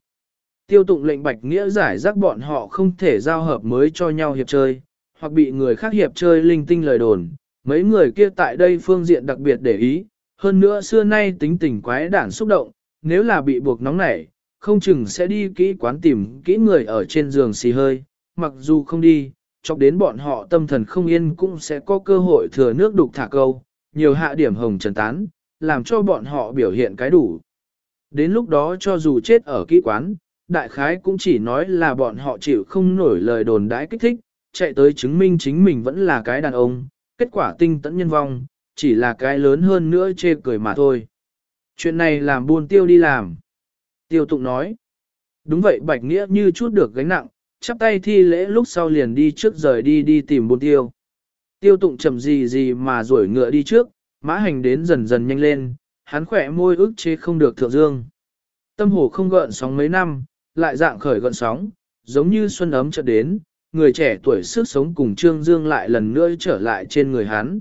Tiêu tụng lệnh Bạch Nghĩa giải rác bọn họ không thể giao hợp mới cho nhau hiệp chơi, hoặc bị người khác hiệp chơi linh tinh lời đồn, mấy người kia tại đây phương diện đặc biệt để ý, hơn nữa xưa nay tính tình quái đản xúc động, nếu là bị buộc nóng nảy, không chừng sẽ đi kỹ quán tìm kỹ người ở trên giường xì hơi, mặc dù không đi, chọc đến bọn họ tâm thần không yên cũng sẽ có cơ hội thừa nước đục thả câu, nhiều hạ điểm hồng trần tán, làm cho bọn họ biểu hiện cái đủ. Đến lúc đó cho dù chết ở kỹ quán, đại khái cũng chỉ nói là bọn họ chịu không nổi lời đồn đãi kích thích, chạy tới chứng minh chính mình vẫn là cái đàn ông, kết quả tinh tẫn nhân vong, chỉ là cái lớn hơn nữa chê cười mà thôi. Chuyện này làm buôn tiêu đi làm. Tiêu tụng nói. Đúng vậy Bạch Nghĩa như chút được gánh nặng, chắp tay thi lễ lúc sau liền đi trước rời đi đi tìm buồn tiêu. Tiêu tụng chậm gì gì mà rủi ngựa đi trước, mã hành đến dần dần nhanh lên, hắn khỏe môi ức chế không được thượng dương. Tâm hồ không gợn sóng mấy năm, lại dạng khởi gợn sóng, giống như xuân ấm chợt đến, người trẻ tuổi sức sống cùng Trương Dương lại lần nữa trở lại trên người hắn.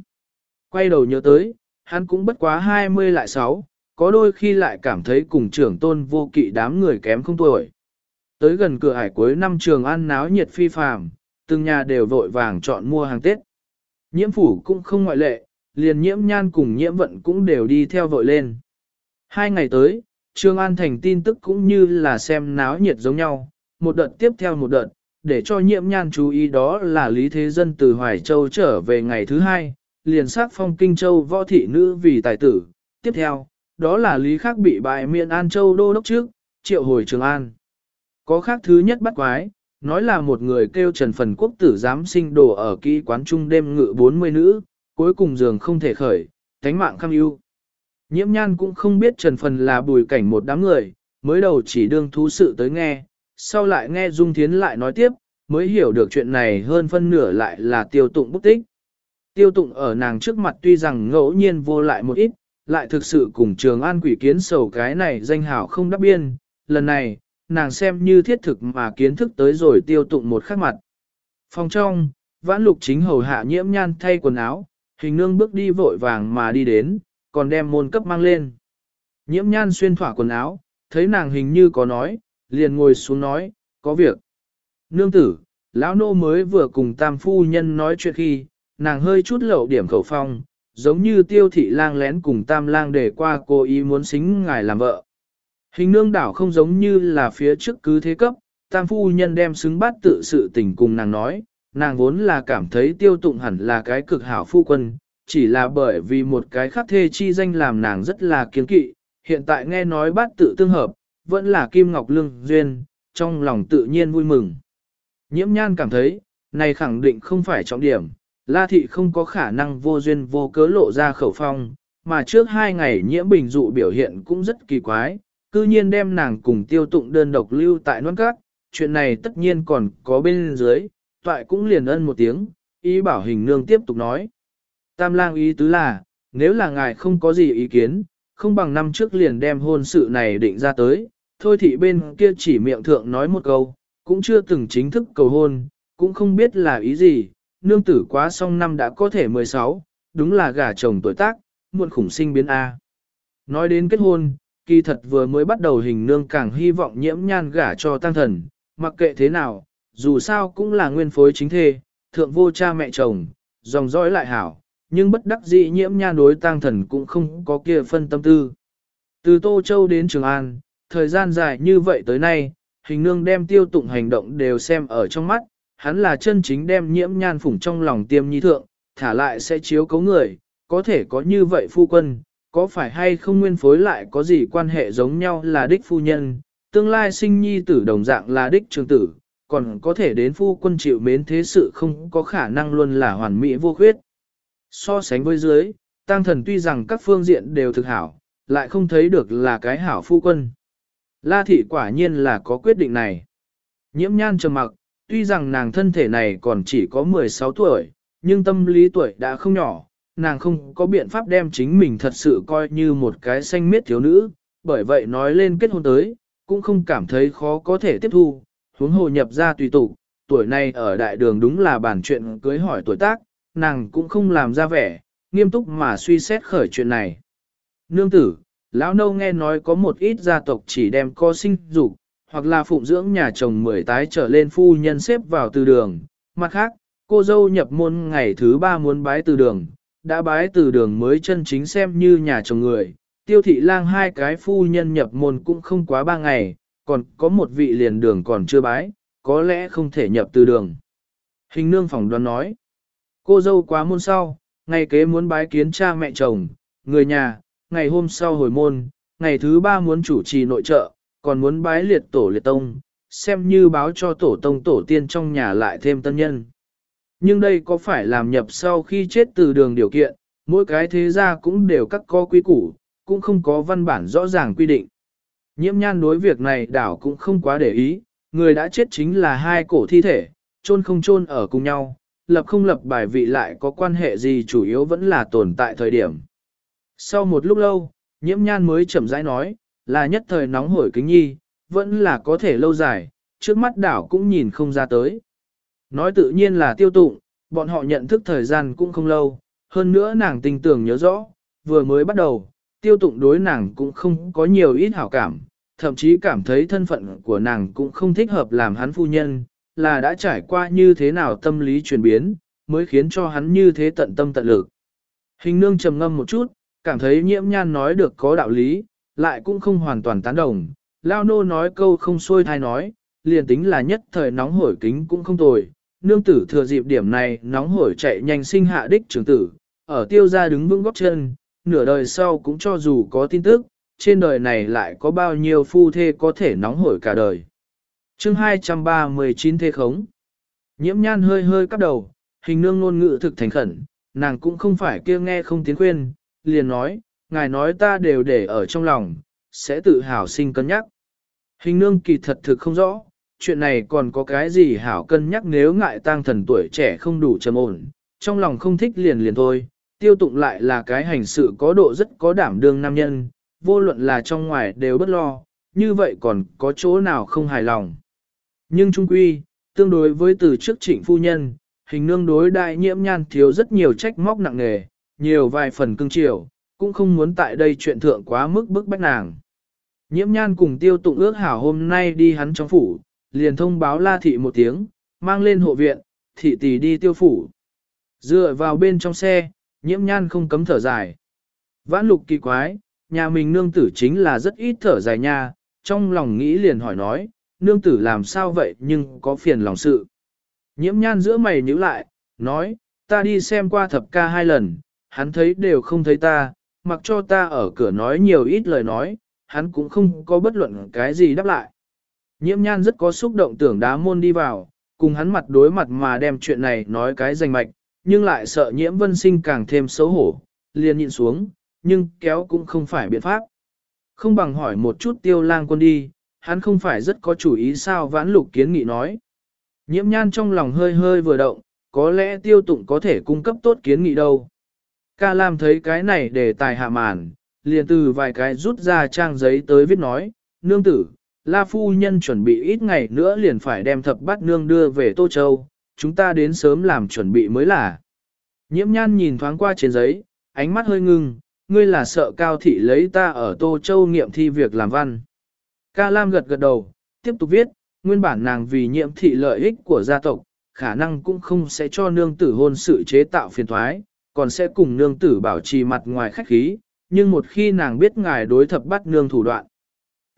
Quay đầu nhớ tới, hắn cũng bất quá 20 lại 6, có đôi khi lại cảm thấy cùng trưởng tôn vô kỵ đám người kém không tuổi. Tới gần cửa hải cuối năm trường ăn náo nhiệt phi phàm, từng nhà đều vội vàng chọn mua hàng Tết. Nhiễm phủ cũng không ngoại lệ, liền nhiễm nhan cùng nhiễm vận cũng đều đi theo vội lên. Hai ngày tới, Trương An Thành tin tức cũng như là xem náo nhiệt giống nhau, một đợt tiếp theo một đợt, để cho nhiễm nhan chú ý đó là Lý Thế Dân từ Hoài Châu trở về ngày thứ hai, liền sát phong Kinh Châu võ thị nữ vì tài tử. Tiếp theo, đó là Lý Khắc bị bại miệng An Châu đô đốc trước, triệu hồi Trường An. Có khác thứ nhất bắt quái, nói là một người kêu Trần Phần Quốc tử dám sinh đồ ở kỹ quán trung đêm ngự 40 nữ, cuối cùng giường không thể khởi, thánh mạng khăm ưu. Nhiễm nhan cũng không biết trần phần là bùi cảnh một đám người, mới đầu chỉ đương thú sự tới nghe, sau lại nghe Dung Thiến lại nói tiếp, mới hiểu được chuyện này hơn phân nửa lại là tiêu tụng bút tích. Tiêu tụng ở nàng trước mặt tuy rằng ngẫu nhiên vô lại một ít, lại thực sự cùng trường an quỷ kiến sầu cái này danh hảo không đắp biên, lần này, nàng xem như thiết thực mà kiến thức tới rồi tiêu tụng một khắc mặt. Phòng trong, vãn lục chính hầu hạ nhiễm nhan thay quần áo, hình nương bước đi vội vàng mà đi đến, còn đem môn cấp mang lên. Nhiễm nhan xuyên thỏa quần áo, thấy nàng hình như có nói, liền ngồi xuống nói, có việc. Nương tử, lão nô mới vừa cùng tam phu nhân nói chuyện khi, nàng hơi chút lậu điểm khẩu phong, giống như tiêu thị lang lén cùng tam lang để qua cô ý muốn xính ngài làm vợ. Hình nương đảo không giống như là phía trước cứ thế cấp, tam phu nhân đem xứng bát tự sự tình cùng nàng nói, nàng vốn là cảm thấy tiêu tụng hẳn là cái cực hảo phu quân, chỉ là bởi vì một cái khắc thê chi danh làm nàng rất là kiến kỵ, hiện tại nghe nói bát tự tương hợp, vẫn là kim ngọc lương duyên, trong lòng tự nhiên vui mừng. Nhiễm nhan cảm thấy, này khẳng định không phải trọng điểm, La thị không có khả năng vô duyên vô cớ lộ ra khẩu phong, mà trước hai ngày nhiễm bình dụ biểu hiện cũng rất kỳ quái, cư nhiên đem nàng cùng tiêu tụng đơn độc lưu tại non cát, chuyện này tất nhiên còn có bên dưới, toại cũng liền ân một tiếng, ý bảo hình nương tiếp tục nói. Tam lang ý tứ là, nếu là ngài không có gì ý kiến, không bằng năm trước liền đem hôn sự này định ra tới, thôi thị bên kia chỉ miệng thượng nói một câu, cũng chưa từng chính thức cầu hôn, cũng không biết là ý gì, nương tử quá xong năm đã có thể 16, đúng là gả chồng tuổi tác, muộn khủng sinh biến A. Nói đến kết hôn, kỳ thật vừa mới bắt đầu hình nương càng hy vọng nhiễm nhan gả cho tăng thần, mặc kệ thế nào, dù sao cũng là nguyên phối chính thê, thượng vô cha mẹ chồng, dòng dõi lại hảo, nhưng bất đắc dĩ nhiễm nhan đối tăng thần cũng không có kia phân tâm tư. Từ Tô Châu đến Trường An, thời gian dài như vậy tới nay, hình nương đem tiêu tụng hành động đều xem ở trong mắt, hắn là chân chính đem nhiễm nhan phủng trong lòng tiêm nhi thượng, thả lại sẽ chiếu cấu người, có thể có như vậy phu quân, có phải hay không nguyên phối lại có gì quan hệ giống nhau là đích phu nhân, tương lai sinh nhi tử đồng dạng là đích trường tử, còn có thể đến phu quân chịu mến thế sự không có khả năng luôn là hoàn mỹ vô khuyết. So sánh với dưới, tăng thần tuy rằng các phương diện đều thực hảo, lại không thấy được là cái hảo phu quân. La thị quả nhiên là có quyết định này. Nhiễm nhan trầm mặc, tuy rằng nàng thân thể này còn chỉ có 16 tuổi, nhưng tâm lý tuổi đã không nhỏ, nàng không có biện pháp đem chính mình thật sự coi như một cái xanh miết thiếu nữ, bởi vậy nói lên kết hôn tới, cũng không cảm thấy khó có thể tiếp thu, huống hồ nhập ra tùy tục, tuổi này ở đại đường đúng là bản chuyện cưới hỏi tuổi tác, nàng cũng không làm ra vẻ, nghiêm túc mà suy xét khởi chuyện này. Nương tử, lão nâu nghe nói có một ít gia tộc chỉ đem co sinh dục hoặc là phụng dưỡng nhà chồng mười tái trở lên phu nhân xếp vào từ đường. Mặt khác, cô dâu nhập môn ngày thứ ba muốn bái từ đường, đã bái từ đường mới chân chính xem như nhà chồng người. Tiêu thị lang hai cái phu nhân nhập môn cũng không quá ba ngày, còn có một vị liền đường còn chưa bái, có lẽ không thể nhập từ đường. Hình nương phỏng đoán nói, cô dâu quá môn sau, ngày kế muốn bái kiến cha mẹ chồng, người nhà, ngày hôm sau hồi môn, ngày thứ ba muốn chủ trì nội trợ, còn muốn bái liệt tổ liệt tông, xem như báo cho tổ tông tổ tiên trong nhà lại thêm tân nhân. Nhưng đây có phải làm nhập sau khi chết từ đường điều kiện, mỗi cái thế gia cũng đều các có quy củ, cũng không có văn bản rõ ràng quy định. Nhiễm nhan đối việc này đảo cũng không quá để ý, người đã chết chính là hai cổ thi thể, chôn không chôn ở cùng nhau, lập không lập bài vị lại có quan hệ gì chủ yếu vẫn là tồn tại thời điểm. Sau một lúc lâu, nhiễm nhan mới chậm rãi nói, là nhất thời nóng hổi kính nhi, vẫn là có thể lâu dài, trước mắt đảo cũng nhìn không ra tới. Nói tự nhiên là tiêu tụng, bọn họ nhận thức thời gian cũng không lâu, hơn nữa nàng tình tưởng nhớ rõ, vừa mới bắt đầu, tiêu tụng đối nàng cũng không có nhiều ít hảo cảm, thậm chí cảm thấy thân phận của nàng cũng không thích hợp làm hắn phu nhân, là đã trải qua như thế nào tâm lý chuyển biến, mới khiến cho hắn như thế tận tâm tận lực. Hình nương trầm ngâm một chút, cảm thấy nhiễm nhan nói được có đạo lý, lại cũng không hoàn toàn tán đồng. Lao nô nói câu không xuôi thai nói, liền tính là nhất thời nóng hổi kính cũng không tồi. Nương tử thừa dịp điểm này nóng hổi chạy nhanh sinh hạ đích trưởng tử, ở tiêu gia đứng vững góc chân, nửa đời sau cũng cho dù có tin tức, trên đời này lại có bao nhiêu phu thê có thể nóng hổi cả đời. chương 239 thê khống. Nhiễm nhan hơi hơi cắp đầu, hình nương ngôn ngữ thực thành khẩn, nàng cũng không phải kia nghe không tiếng khuyên, liền nói, ngài nói ta đều để ở trong lòng, sẽ tự hào sinh cân nhắc. Hình nương kỳ thật thực không rõ, chuyện này còn có cái gì hảo cân nhắc nếu ngại tang thần tuổi trẻ không đủ trầm ổn, trong lòng không thích liền liền thôi, tiêu tụng lại là cái hành sự có độ rất có đảm đương nam nhân, vô luận là trong ngoài đều bất lo, như vậy còn có chỗ nào không hài lòng. Nhưng trung quy, tương đối với từ trước trịnh phu nhân, hình nương đối đại nhiễm nhan thiếu rất nhiều trách móc nặng nề, nhiều vài phần cưng chiều, cũng không muốn tại đây chuyện thượng quá mức bức bách nàng. Nhiễm nhan cùng tiêu tụng ước hảo hôm nay đi hắn trong phủ, liền thông báo la thị một tiếng, mang lên hộ viện, thị tỷ đi tiêu phủ. Dựa vào bên trong xe, nhiễm nhan không cấm thở dài. Vãn lục kỳ quái, nhà mình nương tử chính là rất ít thở dài nha, trong lòng nghĩ liền hỏi nói, nương tử làm sao vậy nhưng có phiền lòng sự. Nhiễm nhan giữa mày nhíu lại, nói, ta đi xem qua thập ca hai lần, hắn thấy đều không thấy ta, mặc cho ta ở cửa nói nhiều ít lời nói, hắn cũng không có bất luận cái gì đáp lại. Nhiễm nhan rất có xúc động tưởng đá môn đi vào, cùng hắn mặt đối mặt mà đem chuyện này nói cái danh mạch, nhưng lại sợ nhiễm vân sinh càng thêm xấu hổ, liền nhịn xuống, nhưng kéo cũng không phải biện pháp. Không bằng hỏi một chút tiêu lang quân đi, hắn không phải rất có chủ ý sao vãn lục kiến nghị nói. Nhiễm nhan trong lòng hơi hơi vừa động, có lẽ tiêu tụng có thể cung cấp tốt kiến nghị đâu. Ca Lam thấy cái này để tài hạ màn, liền từ vài cái rút ra trang giấy tới viết nói, nương tử, La Phu Nhân chuẩn bị ít ngày nữa liền phải đem thập bát nương đưa về Tô Châu, chúng ta đến sớm làm chuẩn bị mới là. Nhiễm nhan nhìn thoáng qua trên giấy, ánh mắt hơi ngưng, ngươi là sợ cao thị lấy ta ở Tô Châu nghiệm thi việc làm văn. Ca Lam gật gật đầu, tiếp tục viết, nguyên bản nàng vì nhiệm thị lợi ích của gia tộc, khả năng cũng không sẽ cho nương tử hôn sự chế tạo phiền thoái, còn sẽ cùng nương tử bảo trì mặt ngoài khách khí, nhưng một khi nàng biết ngài đối thập bắt nương thủ đoạn.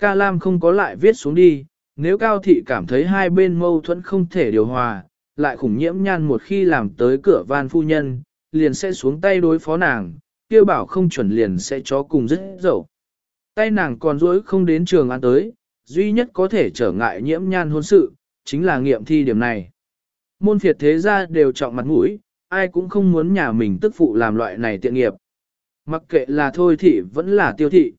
Ca Lam không có lại viết xuống đi, nếu Cao Thị cảm thấy hai bên mâu thuẫn không thể điều hòa, lại khủng nhiễm nhan một khi làm tới cửa van phu nhân, liền sẽ xuống tay đối phó nàng, kêu bảo không chuẩn liền sẽ chó cùng rất dẫu. Tay nàng còn dối không đến trường ăn tới, duy nhất có thể trở ngại nhiễm nhan hôn sự, chính là nghiệm thi điểm này. Môn phiệt thế gia đều trọng mặt mũi, ai cũng không muốn nhà mình tức phụ làm loại này tiện nghiệp. Mặc kệ là thôi thị vẫn là tiêu thị.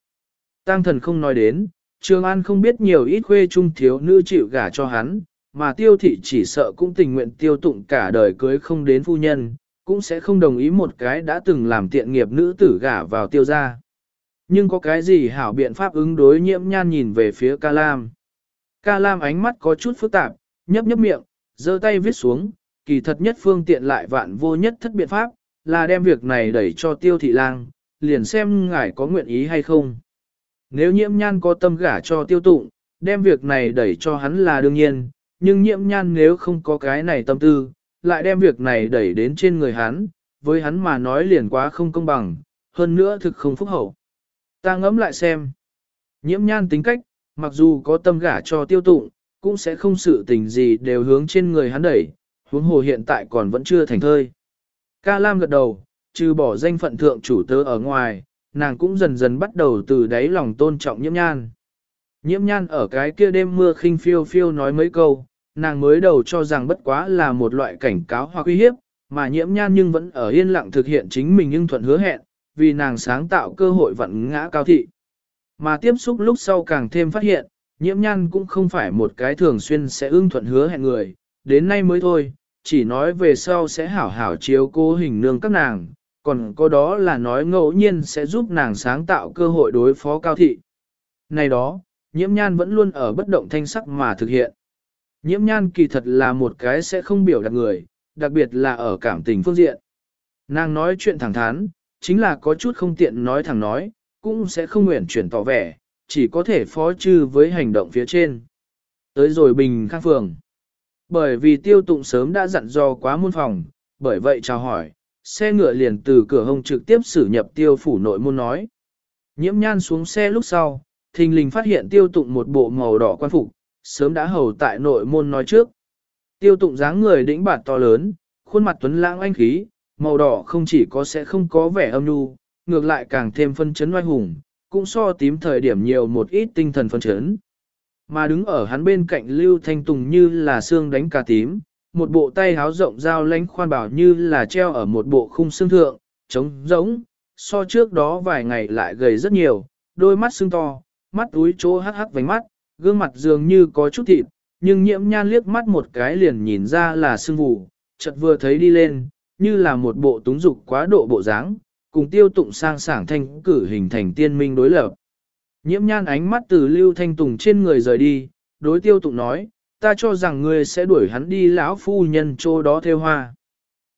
Tăng thần không nói đến, Trường An không biết nhiều ít khuê trung thiếu nữ chịu gả cho hắn, mà tiêu thị chỉ sợ cũng tình nguyện tiêu tụng cả đời cưới không đến phu nhân, cũng sẽ không đồng ý một cái đã từng làm tiện nghiệp nữ tử gả vào tiêu gia. Nhưng có cái gì hảo biện pháp ứng đối nhiễm nhan nhìn về phía ca lam. Ca lam ánh mắt có chút phức tạp, nhấp nhấp miệng, giơ tay viết xuống, kỳ thật nhất phương tiện lại vạn vô nhất thất biện pháp, là đem việc này đẩy cho tiêu thị lang, liền xem ngài có nguyện ý hay không. Nếu nhiễm nhan có tâm gả cho tiêu tụng, đem việc này đẩy cho hắn là đương nhiên, nhưng nhiễm nhan nếu không có cái này tâm tư, lại đem việc này đẩy đến trên người hắn, với hắn mà nói liền quá không công bằng, hơn nữa thực không phúc hậu. Ta ngẫm lại xem. Nhiễm nhan tính cách, mặc dù có tâm gả cho tiêu tụng, cũng sẽ không sự tình gì đều hướng trên người hắn đẩy, huống hồ hiện tại còn vẫn chưa thành thơi. Ca Lam gật đầu, trừ bỏ danh phận thượng chủ tớ ở ngoài, nàng cũng dần dần bắt đầu từ đáy lòng tôn trọng nhiễm nhan. Nhiễm nhan ở cái kia đêm mưa khinh phiêu phiêu nói mấy câu, nàng mới đầu cho rằng bất quá là một loại cảnh cáo hoặc uy hiếp, mà nhiễm nhan nhưng vẫn ở yên lặng thực hiện chính mình nhưng thuận hứa hẹn, vì nàng sáng tạo cơ hội vận ngã cao thị. Mà tiếp xúc lúc sau càng thêm phát hiện, nhiễm nhan cũng không phải một cái thường xuyên sẽ ưng thuận hứa hẹn người, đến nay mới thôi, chỉ nói về sau sẽ hảo hảo chiếu cố hình nương các nàng, còn có đó là nói ngẫu nhiên sẽ giúp nàng sáng tạo cơ hội đối phó cao thị. Này đó, nhiễm nhan vẫn luôn ở bất động thanh sắc mà thực hiện. Nhiễm nhan kỳ thật là một cái sẽ không biểu đạt người, đặc biệt là ở cảm tình phương diện. Nàng nói chuyện thẳng thắn, chính là có chút không tiện nói thẳng nói, cũng sẽ không nguyện chuyển tỏ vẻ, chỉ có thể phó trừ với hành động phía trên. Tới rồi bình khang phường. Bởi vì tiêu tụng sớm đã dặn dò quá muôn phòng, bởi vậy chào hỏi, xe ngựa liền từ cửa hông trực tiếp xử nhập tiêu phủ nội môn nói. Nhiễm nhan xuống xe lúc sau, thình lình phát hiện tiêu tụng một bộ màu đỏ quan phục, sớm đã hầu tại nội môn nói trước. Tiêu tụng dáng người đĩnh bạt to lớn, khuôn mặt tuấn lãng anh khí, màu đỏ không chỉ có sẽ không có vẻ âm nhu, ngược lại càng thêm phân chấn oai hùng, cũng so tím thời điểm nhiều một ít tinh thần phân chấn. Mà đứng ở hắn bên cạnh Lưu Thanh Tùng như là xương đánh cà tím, một bộ tay háo rộng dao lánh khoan bảo như là treo ở một bộ khung xương thượng, trống rỗng, so trước đó vài ngày lại gầy rất nhiều, đôi mắt sưng to, mắt túi chỗ hắc hắc vánh mắt, gương mặt dường như có chút thịt, nhưng nhiễm nhan liếc mắt một cái liền nhìn ra là sưng vụ, chợt vừa thấy đi lên, như là một bộ túng dục quá độ bộ dáng, cùng tiêu tụng sang sảng thanh cử hình thành tiên minh đối lập. Nhiễm nhan ánh mắt từ lưu thanh tùng trên người rời đi, đối tiêu tụng nói, ta cho rằng ngươi sẽ đuổi hắn đi lão phu nhân chỗ đó theo hoa.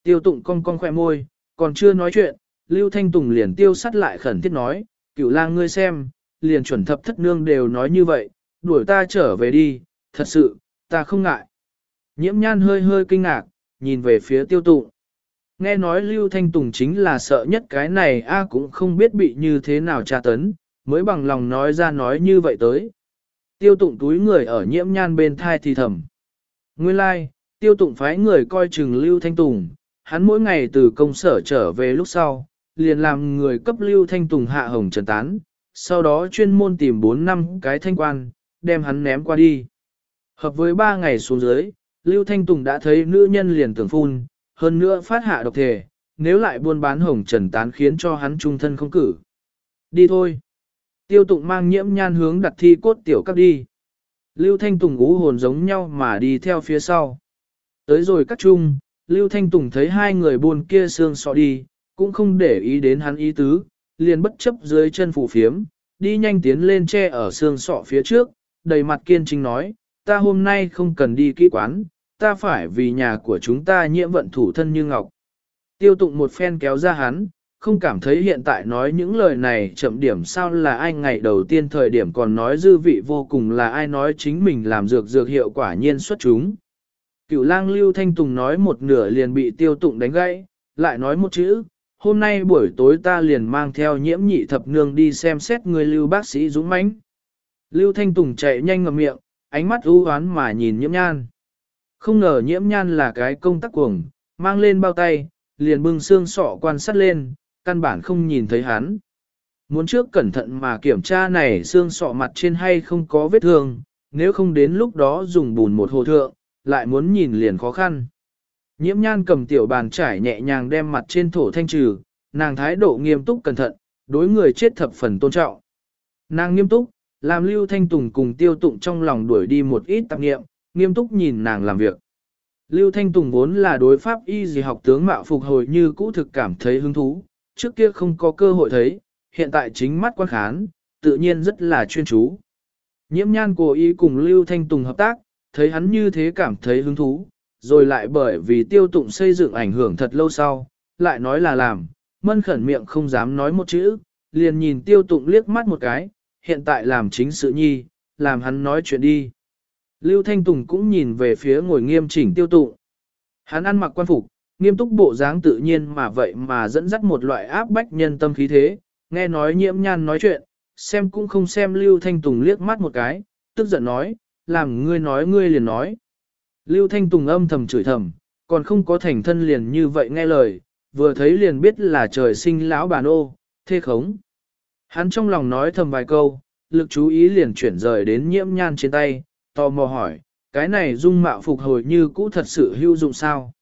Tiêu tụng cong cong khỏe môi, còn chưa nói chuyện, lưu thanh tùng liền tiêu sắt lại khẩn thiết nói, cửu lang ngươi xem, liền chuẩn thập thất nương đều nói như vậy, đuổi ta trở về đi, thật sự, ta không ngại. Nhiễm nhan hơi hơi kinh ngạc, nhìn về phía tiêu tụng. Nghe nói Lưu Thanh Tùng chính là sợ nhất cái này a cũng không biết bị như thế nào tra tấn, mới bằng lòng nói ra nói như vậy tới. Tiêu tụng túi người ở nhiễm nhan bên thai thì thầm. Nguyên lai, like, tiêu tụng phái người coi chừng Lưu Thanh Tùng, hắn mỗi ngày từ công sở trở về lúc sau, liền làm người cấp Lưu Thanh Tùng hạ hồng trần tán, sau đó chuyên môn tìm 4 năm cái thanh quan, đem hắn ném qua đi. Hợp với 3 ngày xuống dưới, Lưu Thanh Tùng đã thấy nữ nhân liền tưởng phun, hơn nữa phát hạ độc thể, nếu lại buôn bán hồng trần tán khiến cho hắn trung thân không cử. Đi thôi. Tiêu tụng mang nhiễm nhan hướng đặt thi cốt tiểu các đi. Lưu Thanh Tùng ú hồn giống nhau mà đi theo phía sau. Tới rồi cắt chung, Lưu Thanh Tùng thấy hai người buồn kia xương sọ đi, cũng không để ý đến hắn ý tứ, liền bất chấp dưới chân phủ phiếm, đi nhanh tiến lên che ở xương sọ phía trước, đầy mặt kiên trinh nói, ta hôm nay không cần đi kỹ quán, ta phải vì nhà của chúng ta nhiễm vận thủ thân như ngọc. Tiêu tụng một phen kéo ra hắn, không cảm thấy hiện tại nói những lời này chậm điểm sao là ai ngày đầu tiên thời điểm còn nói dư vị vô cùng là ai nói chính mình làm dược dược hiệu quả nhiên xuất chúng. Cửu lang lưu thanh tùng nói một nửa liền bị tiêu tụng đánh gãy, lại nói một chữ, hôm nay buổi tối ta liền mang theo nhiễm nhị thập nương đi xem xét người lưu bác sĩ dũng mãnh. Lưu thanh tùng chạy nhanh ngậm miệng, ánh mắt ưu oán mà nhìn nhiễm nhan. Không ngờ nhiễm nhan là cái công tắc cuồng, mang lên bao tay, liền bưng xương sọ quan sát lên, căn bản không nhìn thấy hắn. Muốn trước cẩn thận mà kiểm tra này xương sọ mặt trên hay không có vết thương, nếu không đến lúc đó dùng bùn một hồ thượng, lại muốn nhìn liền khó khăn. Nhiễm nhan cầm tiểu bàn trải nhẹ nhàng đem mặt trên thổ thanh trừ, nàng thái độ nghiêm túc cẩn thận, đối người chết thập phần tôn trọng. Nàng nghiêm túc, làm lưu thanh tùng cùng tiêu tụng trong lòng đuổi đi một ít tạp nghiệm, nghiêm túc nhìn nàng làm việc. Lưu Thanh Tùng vốn là đối pháp y gì học tướng mạo phục hồi như cũ thực cảm thấy hứng thú, trước kia không có cơ hội thấy, hiện tại chính mắt quan khán, tự nhiên rất là chuyên chú. Nhiễm nhan cố ý cùng Lưu Thanh Tùng hợp tác, thấy hắn như thế cảm thấy hứng thú, rồi lại bởi vì tiêu tụng xây dựng ảnh hưởng thật lâu sau, lại nói là làm, mân khẩn miệng không dám nói một chữ, liền nhìn tiêu tụng liếc mắt một cái, hiện tại làm chính sự nhi, làm hắn nói chuyện đi. Lưu Thanh Tùng cũng nhìn về phía ngồi nghiêm chỉnh tiêu tụng. Hắn ăn mặc quan phục, nghiêm túc bộ dáng tự nhiên mà vậy mà dẫn dắt một loại áp bách nhân tâm khí thế, nghe nói nhiễm nhan nói chuyện, xem cũng không xem Lưu Thanh Tùng liếc mắt một cái, tức giận nói, làm ngươi nói ngươi liền nói. Lưu Thanh Tùng âm thầm chửi thầm, còn không có thành thân liền như vậy nghe lời, vừa thấy liền biết là trời sinh lão bà nô, thê khống. Hắn trong lòng nói thầm vài câu, lực chú ý liền chuyển rời đến nhiễm nhan trên tay, tò mò hỏi, cái này dung mạo phục hồi như cũ thật sự hữu dụng sao?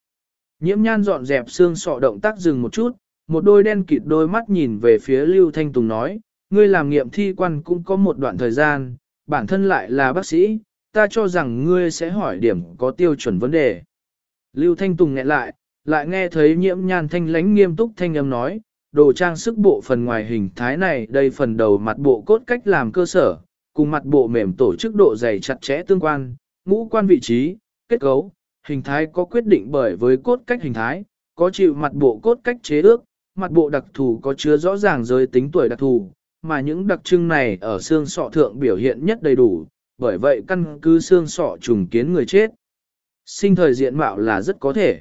Nhiễm nhan dọn dẹp xương sọ động tác dừng một chút, một đôi đen kịt đôi mắt nhìn về phía Lưu Thanh Tùng nói, ngươi làm nghiệm thi quan cũng có một đoạn thời gian, bản thân lại là bác sĩ, ta cho rằng ngươi sẽ hỏi điểm có tiêu chuẩn vấn đề. Lưu Thanh Tùng nghẹn lại, lại nghe thấy nhiễm nhan thanh lánh nghiêm túc thanh âm nói, đồ trang sức bộ phần ngoài hình thái này đây phần đầu mặt bộ cốt cách làm cơ sở, cùng mặt bộ mềm tổ chức độ dày chặt chẽ tương quan, ngũ quan vị trí, kết cấu, hình thái có quyết định bởi với cốt cách hình thái, có chịu mặt bộ cốt cách chế ước, mặt bộ đặc thù có chứa rõ ràng giới tính tuổi đặc thù, mà những đặc trưng này ở xương sọ thượng biểu hiện nhất đầy đủ, bởi vậy căn cứ xương sọ trùng kiến người chết. Sinh thời diện mạo là rất có thể.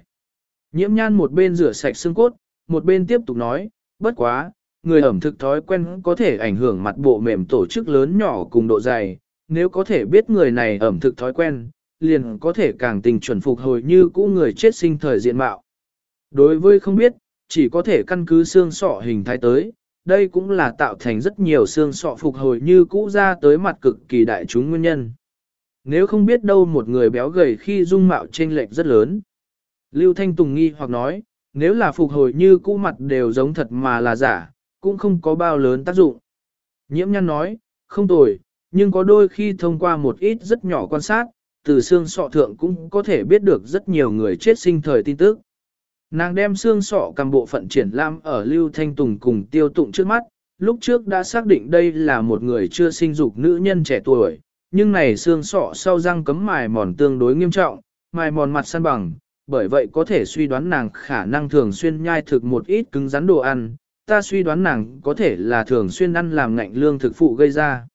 Nhiễm nhan một bên rửa sạch xương cốt, một bên tiếp tục nói, bất quá, người ẩm thực thói quen có thể ảnh hưởng mặt bộ mềm tổ chức lớn nhỏ cùng độ dày, nếu có thể biết người này ẩm thực thói quen, liền có thể càng tình chuẩn phục hồi như cũ người chết sinh thời diện mạo. Đối với không biết, chỉ có thể căn cứ xương sọ hình thái tới, đây cũng là tạo thành rất nhiều xương sọ phục hồi như cũ ra tới mặt cực kỳ đại chúng nguyên nhân. Nếu không biết đâu một người béo gầy khi dung mạo chênh lệch rất lớn. Lưu Thanh Tùng nghi hoặc nói, nếu là phục hồi như cũ mặt đều giống thật mà là giả, cũng không có bao lớn tác dụng. Nhiễm nhăn nói, không tồi, nhưng có đôi khi thông qua một ít rất nhỏ quan sát, từ xương sọ thượng cũng có thể biết được rất nhiều người chết sinh thời tin tức. Nàng đem xương sọ cầm bộ phận triển lãm ở Lưu Thanh Tùng cùng tiêu tụng trước mắt, lúc trước đã xác định đây là một người chưa sinh dục nữ nhân trẻ tuổi, nhưng này xương sọ sau răng cấm mài mòn tương đối nghiêm trọng, mài mòn mặt săn bằng, bởi vậy có thể suy đoán nàng khả năng thường xuyên nhai thực một ít cứng rắn đồ ăn, ta suy đoán nàng có thể là thường xuyên ăn làm ngạnh lương thực phụ gây ra.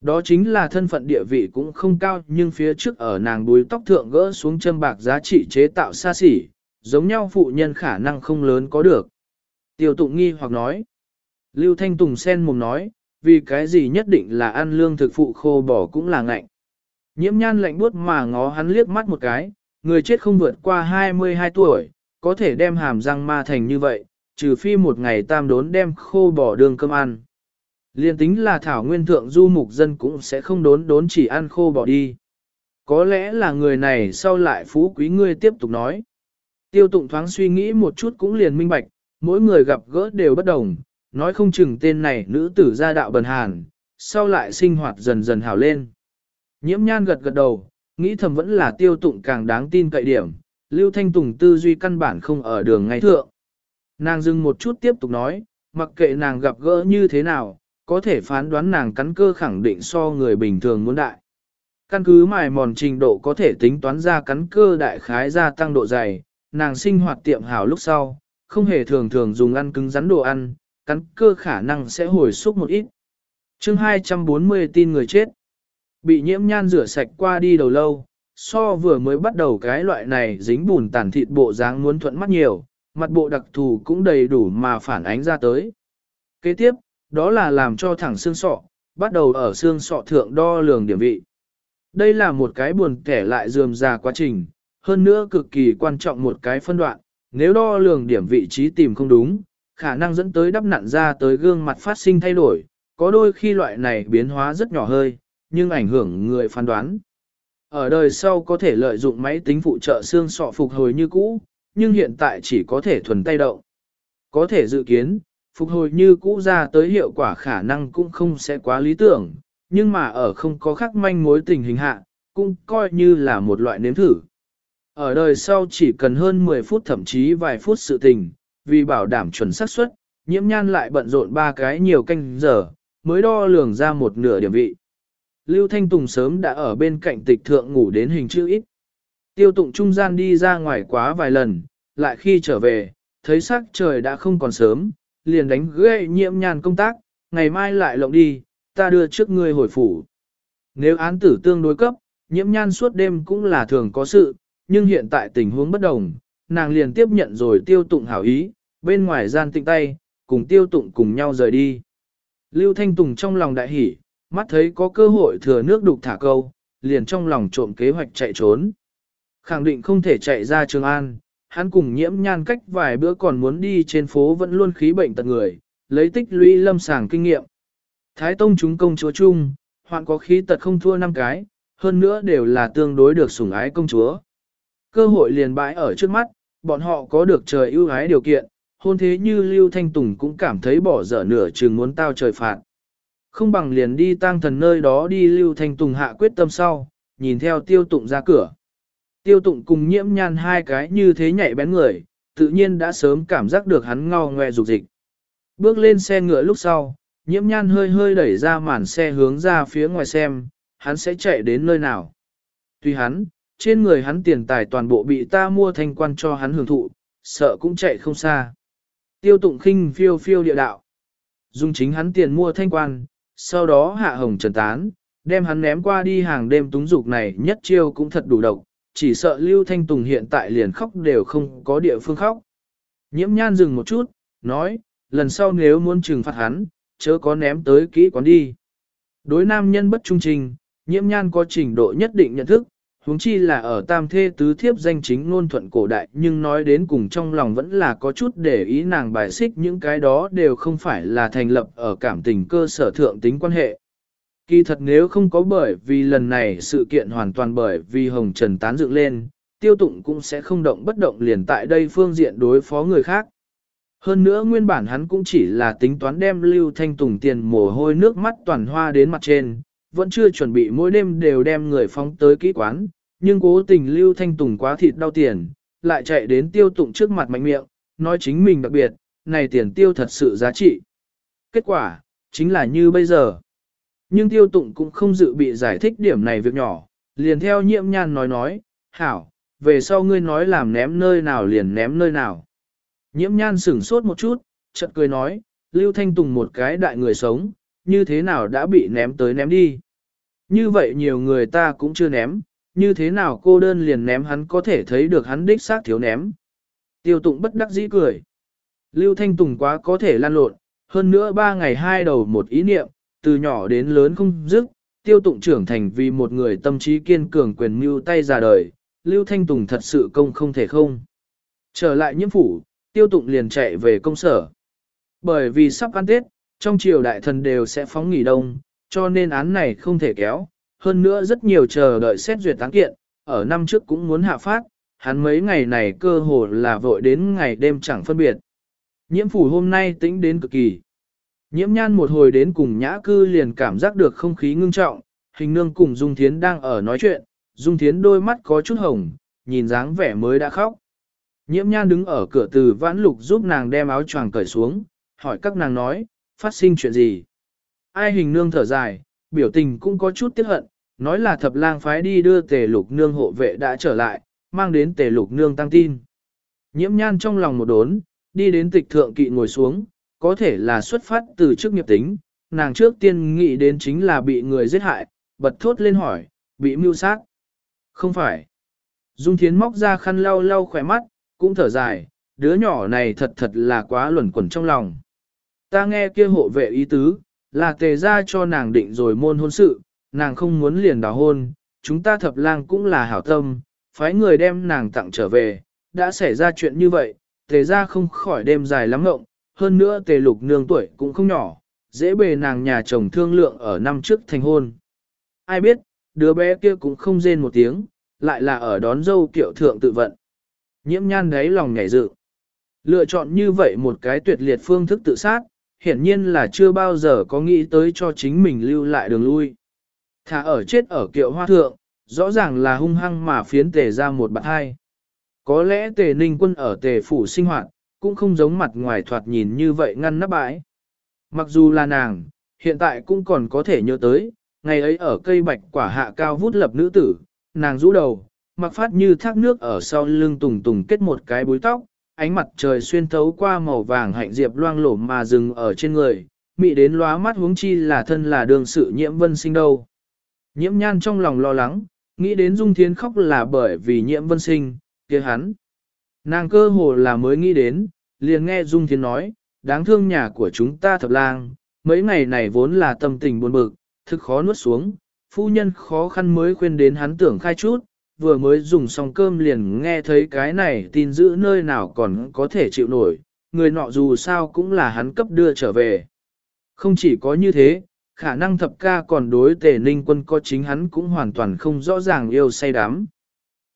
Đó chính là thân phận địa vị cũng không cao nhưng phía trước ở nàng đuôi tóc thượng gỡ xuống châm bạc giá trị chế tạo xa xỉ, giống nhau phụ nhân khả năng không lớn có được. Tiêu tụng nghi hoặc nói. Lưu Thanh Tùng sen mồm nói, vì cái gì nhất định là ăn lương thực phụ khô bỏ cũng là ngạnh. Nhiễm nhan lạnh buốt mà ngó hắn liếc mắt một cái, người chết không vượt qua 22 tuổi, có thể đem hàm răng ma thành như vậy, trừ phi một ngày tam đốn đem khô bỏ đường cơm ăn. Liên tính là thảo nguyên thượng du mục dân cũng sẽ không đốn đốn chỉ ăn khô bỏ đi. Có lẽ là người này sau lại phú quý ngươi tiếp tục nói. Tiêu tụng thoáng suy nghĩ một chút cũng liền minh bạch, mỗi người gặp gỡ đều bất đồng, nói không chừng tên này nữ tử gia đạo bần hàn, sau lại sinh hoạt dần dần hào lên. Nhiễm nhan gật gật đầu, nghĩ thầm vẫn là tiêu tụng càng đáng tin cậy điểm, Lưu Thanh Tùng tư duy căn bản không ở đường ngay thượng. Nàng dừng một chút tiếp tục nói, mặc kệ nàng gặp gỡ như thế nào, có thể phán đoán nàng cắn cơ khẳng định so người bình thường muốn đại. Căn cứ mài mòn trình độ có thể tính toán ra cắn cơ đại khái gia tăng độ dày, nàng sinh hoạt tiệm hảo lúc sau, không hề thường thường dùng ăn cứng rắn đồ ăn, cắn cơ khả năng sẽ hồi xúc một ít. chương 240 tin người chết. Bị nhiễm nhan rửa sạch qua đi đầu lâu, so vừa mới bắt đầu cái loại này dính bùn tàn thịt bộ dáng muốn thuận mắt nhiều, mặt bộ đặc thù cũng đầy đủ mà phản ánh ra tới. Kế tiếp, đó là làm cho thẳng xương sọ, bắt đầu ở xương sọ thượng đo lường điểm vị. Đây là một cái buồn kẻ lại dườm già quá trình, hơn nữa cực kỳ quan trọng một cái phân đoạn, nếu đo lường điểm vị trí tìm không đúng, khả năng dẫn tới đắp nặn ra tới gương mặt phát sinh thay đổi, có đôi khi loại này biến hóa rất nhỏ hơi, nhưng ảnh hưởng người phán đoán. Ở đời sau có thể lợi dụng máy tính phụ trợ xương sọ phục hồi như cũ, nhưng hiện tại chỉ có thể thuần tay động. Có thể dự kiến, phục hồi như cũ ra tới hiệu quả khả năng cũng không sẽ quá lý tưởng, nhưng mà ở không có khắc manh mối tình hình hạ, cũng coi như là một loại nếm thử. Ở đời sau chỉ cần hơn 10 phút thậm chí vài phút sự tình, vì bảo đảm chuẩn xác suất, nhiễm nhan lại bận rộn ba cái nhiều canh giờ, mới đo lường ra một nửa điểm vị. Lưu Thanh Tùng sớm đã ở bên cạnh tịch thượng ngủ đến hình chữ ít. Tiêu tụng trung gian đi ra ngoài quá vài lần, lại khi trở về, thấy sắc trời đã không còn sớm, liền đánh ghê nhiễm nhàn công tác, ngày mai lại lộng đi, ta đưa trước ngươi hồi phủ. Nếu án tử tương đối cấp, nhiễm nhan suốt đêm cũng là thường có sự, nhưng hiện tại tình huống bất đồng, nàng liền tiếp nhận rồi tiêu tụng hảo ý, bên ngoài gian tịnh tay, cùng tiêu tụng cùng nhau rời đi. Lưu Thanh Tùng trong lòng đại hỉ, mắt thấy có cơ hội thừa nước đục thả câu, liền trong lòng trộm kế hoạch chạy trốn. Khẳng định không thể chạy ra Trường An, hắn cùng nhiễm nhan cách vài bữa còn muốn đi trên phố vẫn luôn khí bệnh tật người, lấy tích lũy lâm sàng kinh nghiệm. Thái Tông chúng công chúa chung, hoạn có khí tật không thua năm cái, hơn nữa đều là tương đối được sủng ái công chúa. Cơ hội liền bãi ở trước mắt, bọn họ có được trời ưu ái điều kiện, hôn thế như Lưu Thanh Tùng cũng cảm thấy bỏ dở nửa chừng muốn tao trời phạt. Không bằng liền đi tang thần nơi đó đi Lưu Thanh Tùng hạ quyết tâm sau, nhìn theo tiêu tụng ra cửa. Tiêu tụng cùng nhiễm nhan hai cái như thế nhảy bén người, tự nhiên đã sớm cảm giác được hắn ngao ngoe dục dịch. Bước lên xe ngựa lúc sau, nhiễm nhan hơi hơi đẩy ra màn xe hướng ra phía ngoài xem, hắn sẽ chạy đến nơi nào. Tuy hắn, trên người hắn tiền tài toàn bộ bị ta mua thanh quan cho hắn hưởng thụ, sợ cũng chạy không xa. Tiêu tụng khinh phiêu phiêu địa đạo. Dùng chính hắn tiền mua thanh quan, sau đó hạ hồng trần tán, đem hắn ném qua đi hàng đêm túng dục này nhất chiêu cũng thật đủ độc, chỉ sợ Lưu Thanh Tùng hiện tại liền khóc đều không có địa phương khóc. Nhiễm nhan dừng một chút, nói, lần sau nếu muốn trừng phạt hắn, chớ có ném tới kỹ quán đi. Đối nam nhân bất trung trình, nhiễm nhan có trình độ nhất định nhận thức, huống chi là ở tam thê tứ thiếp danh chính ngôn thuận cổ đại nhưng nói đến cùng trong lòng vẫn là có chút để ý nàng bài xích những cái đó đều không phải là thành lập ở cảm tình cơ sở thượng tính quan hệ. Kỳ thật nếu không có bởi vì lần này sự kiện hoàn toàn bởi vì Hồng Trần tán dựng lên, tiêu tụng cũng sẽ không động bất động liền tại đây phương diện đối phó người khác. Hơn nữa nguyên bản hắn cũng chỉ là tính toán đem Lưu Thanh Tùng tiền mồ hôi nước mắt toàn hoa đến mặt trên, vẫn chưa chuẩn bị mỗi đêm đều đem người phóng tới kỹ quán, nhưng cố tình Lưu Thanh Tùng quá thịt đau tiền, lại chạy đến tiêu tụng trước mặt mạnh miệng, nói chính mình đặc biệt, này tiền tiêu thật sự giá trị. Kết quả, chính là như bây giờ. Nhưng tiêu tụng cũng không dự bị giải thích điểm này việc nhỏ, liền theo nhiễm nhan nói nói, hảo, về sau ngươi nói làm ném nơi nào liền ném nơi nào. Nhiễm nhan sửng sốt một chút, chợt cười nói, Lưu Thanh Tùng một cái đại người sống, như thế nào đã bị ném tới ném đi. Như vậy nhiều người ta cũng chưa ném, như thế nào cô đơn liền ném hắn có thể thấy được hắn đích xác thiếu ném. Tiêu tụng bất đắc dĩ cười. Lưu Thanh Tùng quá có thể lan lộn, hơn nữa ba ngày hai đầu một ý niệm, từ nhỏ đến lớn không dứt, tiêu tụng trưởng thành vì một người tâm trí kiên cường quyền mưu tay ra đời, Lưu Thanh Tùng thật sự công không thể không. Trở lại nhiễm phủ, tiêu tụng liền chạy về công sở. Bởi vì sắp ăn Tết, trong triều đại thần đều sẽ phóng nghỉ đông, cho nên án này không thể kéo. Hơn nữa rất nhiều chờ đợi xét duyệt táng kiện, ở năm trước cũng muốn hạ phát, hắn mấy ngày này cơ hồ là vội đến ngày đêm chẳng phân biệt. Nhiễm phủ hôm nay tĩnh đến cực kỳ. Nhiễm nhan một hồi đến cùng nhã cư liền cảm giác được không khí ngưng trọng, hình nương cùng Dung Thiến đang ở nói chuyện, Dung Thiến đôi mắt có chút hồng, nhìn dáng vẻ mới đã khóc. Nhiễm nhan đứng ở cửa từ vãn lục giúp nàng đem áo choàng cởi xuống, hỏi các nàng nói, phát sinh chuyện gì. Ai hình nương thở dài, biểu tình cũng có chút tiếc hận, nói là thập lang phái đi đưa tề lục nương hộ vệ đã trở lại, mang đến tề lục nương tăng tin. Nhiễm nhan trong lòng một đốn, đi đến tịch thượng kỵ ngồi xuống, có thể là xuất phát từ trước nghiệp tính, nàng trước tiên nghĩ đến chính là bị người giết hại, bật thốt lên hỏi, bị mưu sát. Không phải. Dung Thiến móc ra khăn lau lau khỏe mắt, cũng thở dài, đứa nhỏ này thật thật là quá luẩn quẩn trong lòng. Ta nghe kia hộ vệ ý tứ, là tề ra cho nàng định rồi môn hôn sự, nàng không muốn liền đào hôn, chúng ta thập lang cũng là hảo tâm, phái người đem nàng tặng trở về, đã xảy ra chuyện như vậy, tề ra không khỏi đêm dài lắm ngộng, hơn nữa tề lục nương tuổi cũng không nhỏ, dễ bề nàng nhà chồng thương lượng ở năm trước thành hôn. Ai biết, đứa bé kia cũng không rên một tiếng, lại là ở đón dâu kiệu thượng tự vận. Nhiễm nhan đấy lòng nhảy dự. Lựa chọn như vậy một cái tuyệt liệt phương thức tự sát, hiển nhiên là chưa bao giờ có nghĩ tới cho chính mình lưu lại đường lui. Thả ở chết ở kiệu hoa thượng, rõ ràng là hung hăng mà phiến tề ra một bạn hai. Có lẽ tề ninh quân ở tề phủ sinh hoạt, cũng không giống mặt ngoài thoạt nhìn như vậy ngăn nắp bãi. Mặc dù là nàng, hiện tại cũng còn có thể nhớ tới, ngày ấy ở cây bạch quả hạ cao vút lập nữ tử, nàng rũ đầu, mặc phát như thác nước ở sau lưng tùng tùng kết một cái búi tóc, ánh mặt trời xuyên thấu qua màu vàng hạnh diệp loang lổ mà dừng ở trên người, mị đến lóa mắt huống chi là thân là đường sự nhiễm vân sinh đâu. Nhiễm nhan trong lòng lo lắng, nghĩ đến Dung Thiến khóc là bởi vì nhiễm vân sinh, kia hắn. Nàng cơ hồ là mới nghĩ đến, liền nghe Dung Thiến nói, đáng thương nhà của chúng ta thập lang, mấy ngày này vốn là tâm tình buồn bực, thực khó nuốt xuống, phu nhân khó khăn mới khuyên đến hắn tưởng khai chút, vừa mới dùng xong cơm liền nghe thấy cái này tin giữ nơi nào còn có thể chịu nổi, người nọ dù sao cũng là hắn cấp đưa trở về. Không chỉ có như thế, khả năng thập ca còn đối tề ninh quân có chính hắn cũng hoàn toàn không rõ ràng yêu say đắm.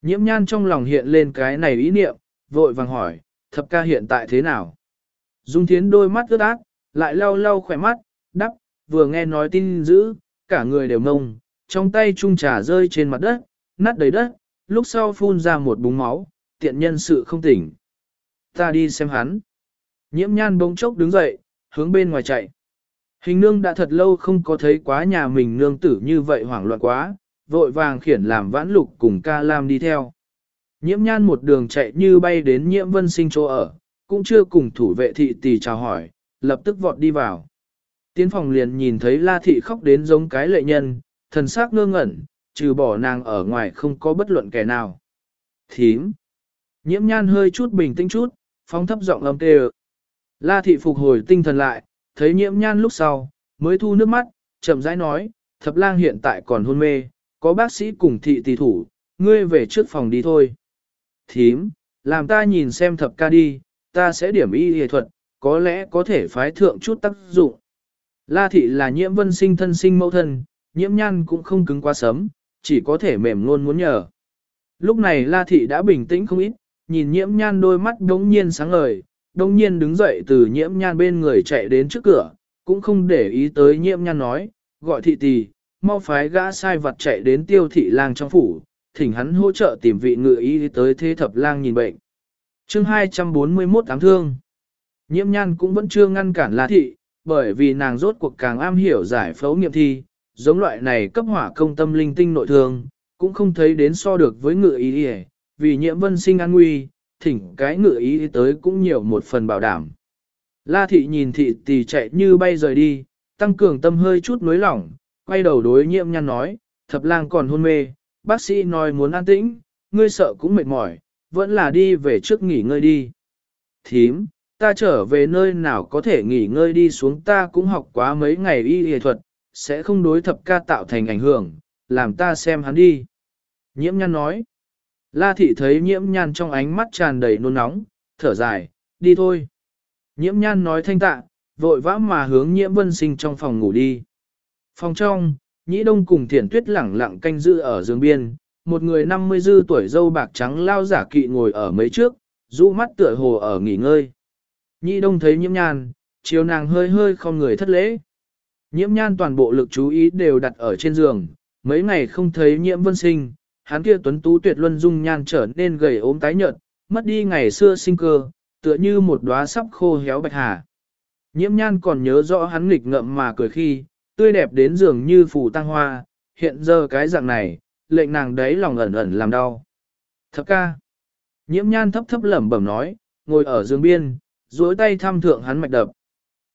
Nhiễm nhan trong lòng hiện lên cái này ý niệm, vội vàng hỏi, thập ca hiện tại thế nào? Dung thiến đôi mắt ướt át, lại lau lau khỏe mắt, đắp, vừa nghe nói tin dữ, cả người đều mông, trong tay chung trà rơi trên mặt đất, nát đầy đất, lúc sau phun ra một búng máu, tiện nhân sự không tỉnh. Ta đi xem hắn. Nhiễm nhan bỗng chốc đứng dậy, hướng bên ngoài chạy. Hình nương đã thật lâu không có thấy quá nhà mình nương tử như vậy hoảng loạn quá, vội vàng khiển làm vãn lục cùng ca lam đi theo. Nhiễm nhan một đường chạy như bay đến nhiễm vân sinh chỗ ở, cũng chưa cùng thủ vệ thị tỷ chào hỏi, lập tức vọt đi vào. Tiến phòng liền nhìn thấy la thị khóc đến giống cái lệ nhân, thần sắc ngơ ngẩn, trừ bỏ nàng ở ngoài không có bất luận kẻ nào. Thím. Nhiễm nhan hơi chút bình tĩnh chút, phóng thấp giọng âm tê La thị phục hồi tinh thần lại, thấy nhiễm nhan lúc sau, mới thu nước mắt, chậm rãi nói, thập lang hiện tại còn hôn mê, có bác sĩ cùng thị tỷ thủ, ngươi về trước phòng đi thôi. Thím, làm ta nhìn xem thập ca đi, ta sẽ điểm y y thuật, có lẽ có thể phái thượng chút tác dụng. La thị là nhiễm vân sinh thân sinh mẫu thân, nhiễm nhan cũng không cứng quá sớm, chỉ có thể mềm luôn muốn nhờ. Lúc này La thị đã bình tĩnh không ít, nhìn nhiễm nhan đôi mắt đống nhiên sáng ngời, đống nhiên đứng dậy từ nhiễm nhan bên người chạy đến trước cửa, cũng không để ý tới nhiễm nhan nói, gọi thị tỷ, mau phái gã sai vật chạy đến tiêu thị lang trong phủ, thỉnh hắn hỗ trợ tìm vị ngự y tới thế thập lang nhìn bệnh. chương 241 ám thương. Nhiễm nhan cũng vẫn chưa ngăn cản La Thị, bởi vì nàng rốt cuộc càng am hiểu giải phẫu nghiệm thi, giống loại này cấp hỏa công tâm linh tinh nội thương, cũng không thấy đến so được với ngự y. vì nhiễm vân sinh an nguy, thỉnh cái ngự y tới cũng nhiều một phần bảo đảm. La Thị nhìn Thị tỷ chạy như bay rời đi, tăng cường tâm hơi chút nối lỏng, quay đầu đối nhiễm nhan nói, thập lang còn hôn mê, bác sĩ nói muốn an tĩnh, ngươi sợ cũng mệt mỏi, vẫn là đi về trước nghỉ ngơi đi. Thím, ta trở về nơi nào có thể nghỉ ngơi đi xuống ta cũng học quá mấy ngày y y thuật, sẽ không đối thập ca tạo thành ảnh hưởng, làm ta xem hắn đi. Nhiễm nhan nói. La thị thấy nhiễm nhan trong ánh mắt tràn đầy nôn nóng, thở dài, đi thôi. Nhiễm nhan nói thanh tạ, vội vã mà hướng nhiễm vân sinh trong phòng ngủ đi. Phòng trong, nhĩ đông cùng thiển tuyết lẳng lặng canh giữ ở giường biên, một người năm mươi dư tuổi dâu bạc trắng lao giả kỵ ngồi ở mấy trước, rũ mắt tựa hồ ở nghỉ ngơi. Nhĩ đông thấy nhiễm nhan, chiều nàng hơi hơi không người thất lễ. Nhiễm nhan toàn bộ lực chú ý đều đặt ở trên giường, mấy ngày không thấy nhiễm vân sinh, hắn kia tuấn tú tuyệt luân dung nhan trở nên gầy ốm tái nhợt, mất đi ngày xưa sinh cơ, tựa như một đóa sắp khô héo bạch hà. Nhiễm nhan còn nhớ rõ hắn nghịch ngậm mà cười khi, tươi đẹp đến dường như phù tăng hoa, hiện giờ cái dạng này, lệnh nàng đấy lòng ẩn ẩn làm đau. Thập ca. Nhiễm nhan thấp thấp lẩm bẩm nói, ngồi ở giường biên, duỗi tay thăm thượng hắn mạch đập.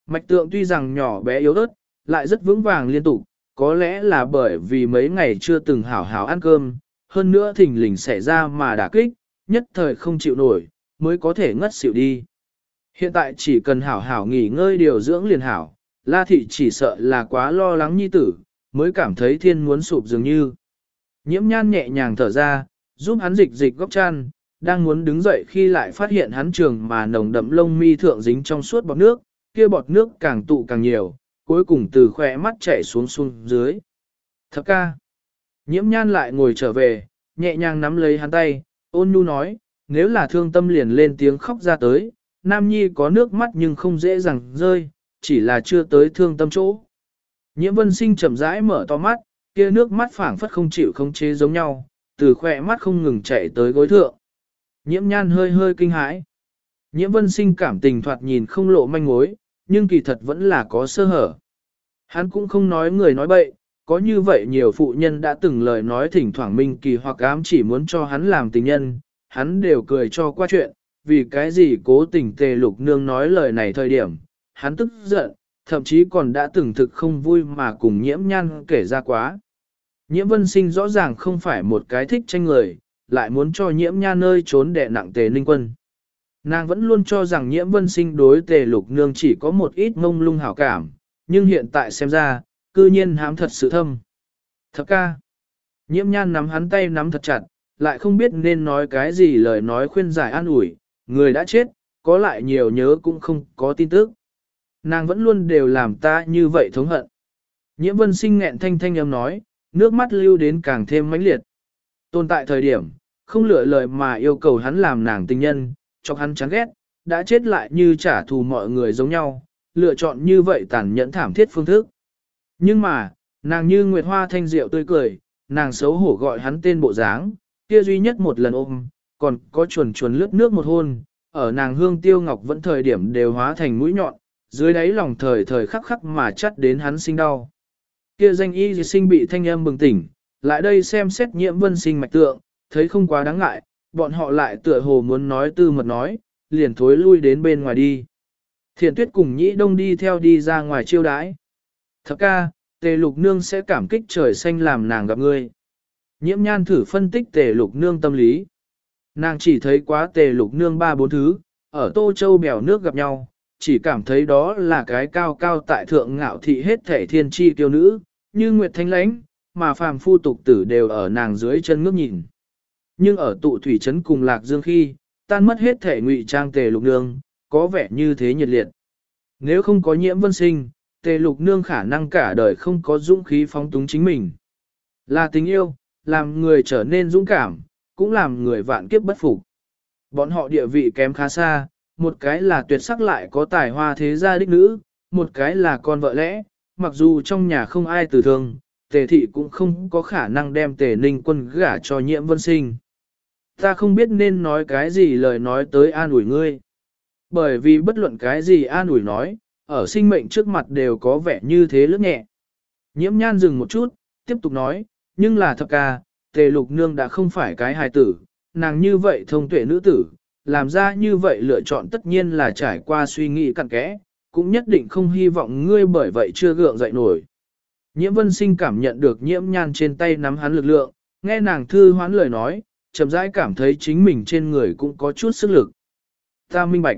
Mạch tượng tuy rằng nhỏ bé yếu ớt, lại rất vững vàng liên tục, có lẽ là bởi vì mấy ngày chưa từng hảo hảo ăn cơm, hơn nữa thình lình xảy ra mà đả kích, nhất thời không chịu nổi, mới có thể ngất xỉu đi. Hiện tại chỉ cần hảo hảo nghỉ ngơi điều dưỡng liền hảo, La Thị chỉ sợ là quá lo lắng nhi tử, mới cảm thấy thiên muốn sụp dường như. Nhiễm nhan nhẹ nhàng thở ra, giúp hắn dịch dịch góc chăn, đang muốn đứng dậy khi lại phát hiện hắn trường mà nồng đậm lông mi thượng dính trong suốt bọt nước, kia bọt nước càng tụ càng nhiều, cuối cùng từ khỏe mắt chảy xuống xuống dưới. Thập ca. Nhiễm nhan lại ngồi trở về, nhẹ nhàng nắm lấy hắn tay, ôn nhu nói, nếu là thương tâm liền lên tiếng khóc ra tới, Nam Nhi có nước mắt nhưng không dễ dàng rơi, chỉ là chưa tới thương tâm chỗ. Nhiễm vân sinh chậm rãi mở to mắt, kia nước mắt phảng phất không chịu không chế giống nhau, từ khỏe mắt không ngừng chạy tới gối thượng. Nhiễm nhan hơi hơi kinh hãi. Nhiễm vân sinh cảm tình thoạt nhìn không lộ manh mối, nhưng kỳ thật vẫn là có sơ hở. Hắn cũng không nói người nói bậy, có như vậy nhiều phụ nhân đã từng lời nói thỉnh thoảng minh kỳ hoặc ám chỉ muốn cho hắn làm tình nhân, hắn đều cười cho qua chuyện, vì cái gì cố tình tề lục nương nói lời này thời điểm, hắn tức giận, thậm chí còn đã từng thực không vui mà cùng nhiễm nhan kể ra quá. Nhiễm vân sinh rõ ràng không phải một cái thích tranh người, lại muốn cho nhiễm nhan nơi trốn đẻ nặng tề ninh quân. Nàng vẫn luôn cho rằng nhiễm vân sinh đối tề lục nương chỉ có một ít mông lung hảo cảm, nhưng hiện tại xem ra, cư nhiên hám thật sự thâm. Thập ca. Nhiễm nhan nắm hắn tay nắm thật chặt, lại không biết nên nói cái gì lời nói khuyên giải an ủi, người đã chết, có lại nhiều nhớ cũng không có tin tức. Nàng vẫn luôn đều làm ta như vậy thống hận. Nhiễm vân sinh nghẹn thanh thanh âm nói, nước mắt lưu đến càng thêm mãnh liệt. Tồn tại thời điểm, không lựa lời mà yêu cầu hắn làm nàng tình nhân, cho hắn chán ghét, đã chết lại như trả thù mọi người giống nhau, lựa chọn như vậy tàn nhẫn thảm thiết phương thức. Nhưng mà, nàng như nguyệt hoa thanh diệu tươi cười, nàng xấu hổ gọi hắn tên bộ dáng, kia duy nhất một lần ôm, còn có chuồn chuồn lướt nước một hôn, ở nàng hương tiêu ngọc vẫn thời điểm đều hóa thành mũi nhọn, dưới đáy lòng thời thời khắc khắc mà chắt đến hắn sinh đau. Kia danh y sinh bị thanh âm bừng tỉnh, lại đây xem xét nhiễm vân sinh mạch tượng, thấy không quá đáng ngại, bọn họ lại tựa hồ muốn nói tư mật nói, liền thối lui đến bên ngoài đi. Thiền tuyết cùng nhĩ đông đi theo đi ra ngoài chiêu đãi. Thập ca, tề lục nương sẽ cảm kích trời xanh làm nàng gặp ngươi. Nhiễm nhan thử phân tích tề lục nương tâm lý. Nàng chỉ thấy quá tề lục nương ba bốn thứ, ở Tô Châu bèo nước gặp nhau, chỉ cảm thấy đó là cái cao cao tại thượng ngạo thị hết thể thiên tri tiêu nữ, như Nguyệt Thanh Lãnh, mà phàm phu tục tử đều ở nàng dưới chân ngước nhìn. Nhưng ở tụ thủy trấn cùng lạc dương khi, tan mất hết thể ngụy trang tề lục nương, có vẻ như thế nhiệt liệt. Nếu không có nhiễm vân sinh, tề lục nương khả năng cả đời không có dũng khí phóng túng chính mình. Là tình yêu, làm người trở nên dũng cảm, cũng làm người vạn kiếp bất phục. Bọn họ địa vị kém khá xa, một cái là tuyệt sắc lại có tài hoa thế gia đích nữ, một cái là con vợ lẽ, mặc dù trong nhà không ai tử thương, tề thị cũng không có khả năng đem tề ninh quân gả cho nhiễm vân sinh. Ta không biết nên nói cái gì lời nói tới an ủi ngươi. Bởi vì bất luận cái gì an ủi nói, ở sinh mệnh trước mặt đều có vẻ như thế lướt nhẹ. Nhiễm nhan dừng một chút, tiếp tục nói, nhưng là thật ca, tề lục nương đã không phải cái hài tử, nàng như vậy thông tuệ nữ tử, làm ra như vậy lựa chọn tất nhiên là trải qua suy nghĩ cặn kẽ, cũng nhất định không hy vọng ngươi bởi vậy chưa gượng dậy nổi. Nhiễm vân sinh cảm nhận được nhiễm nhan trên tay nắm hắn lực lượng, nghe nàng thư hoán lời nói, chậm rãi cảm thấy chính mình trên người cũng có chút sức lực. Ta minh bạch.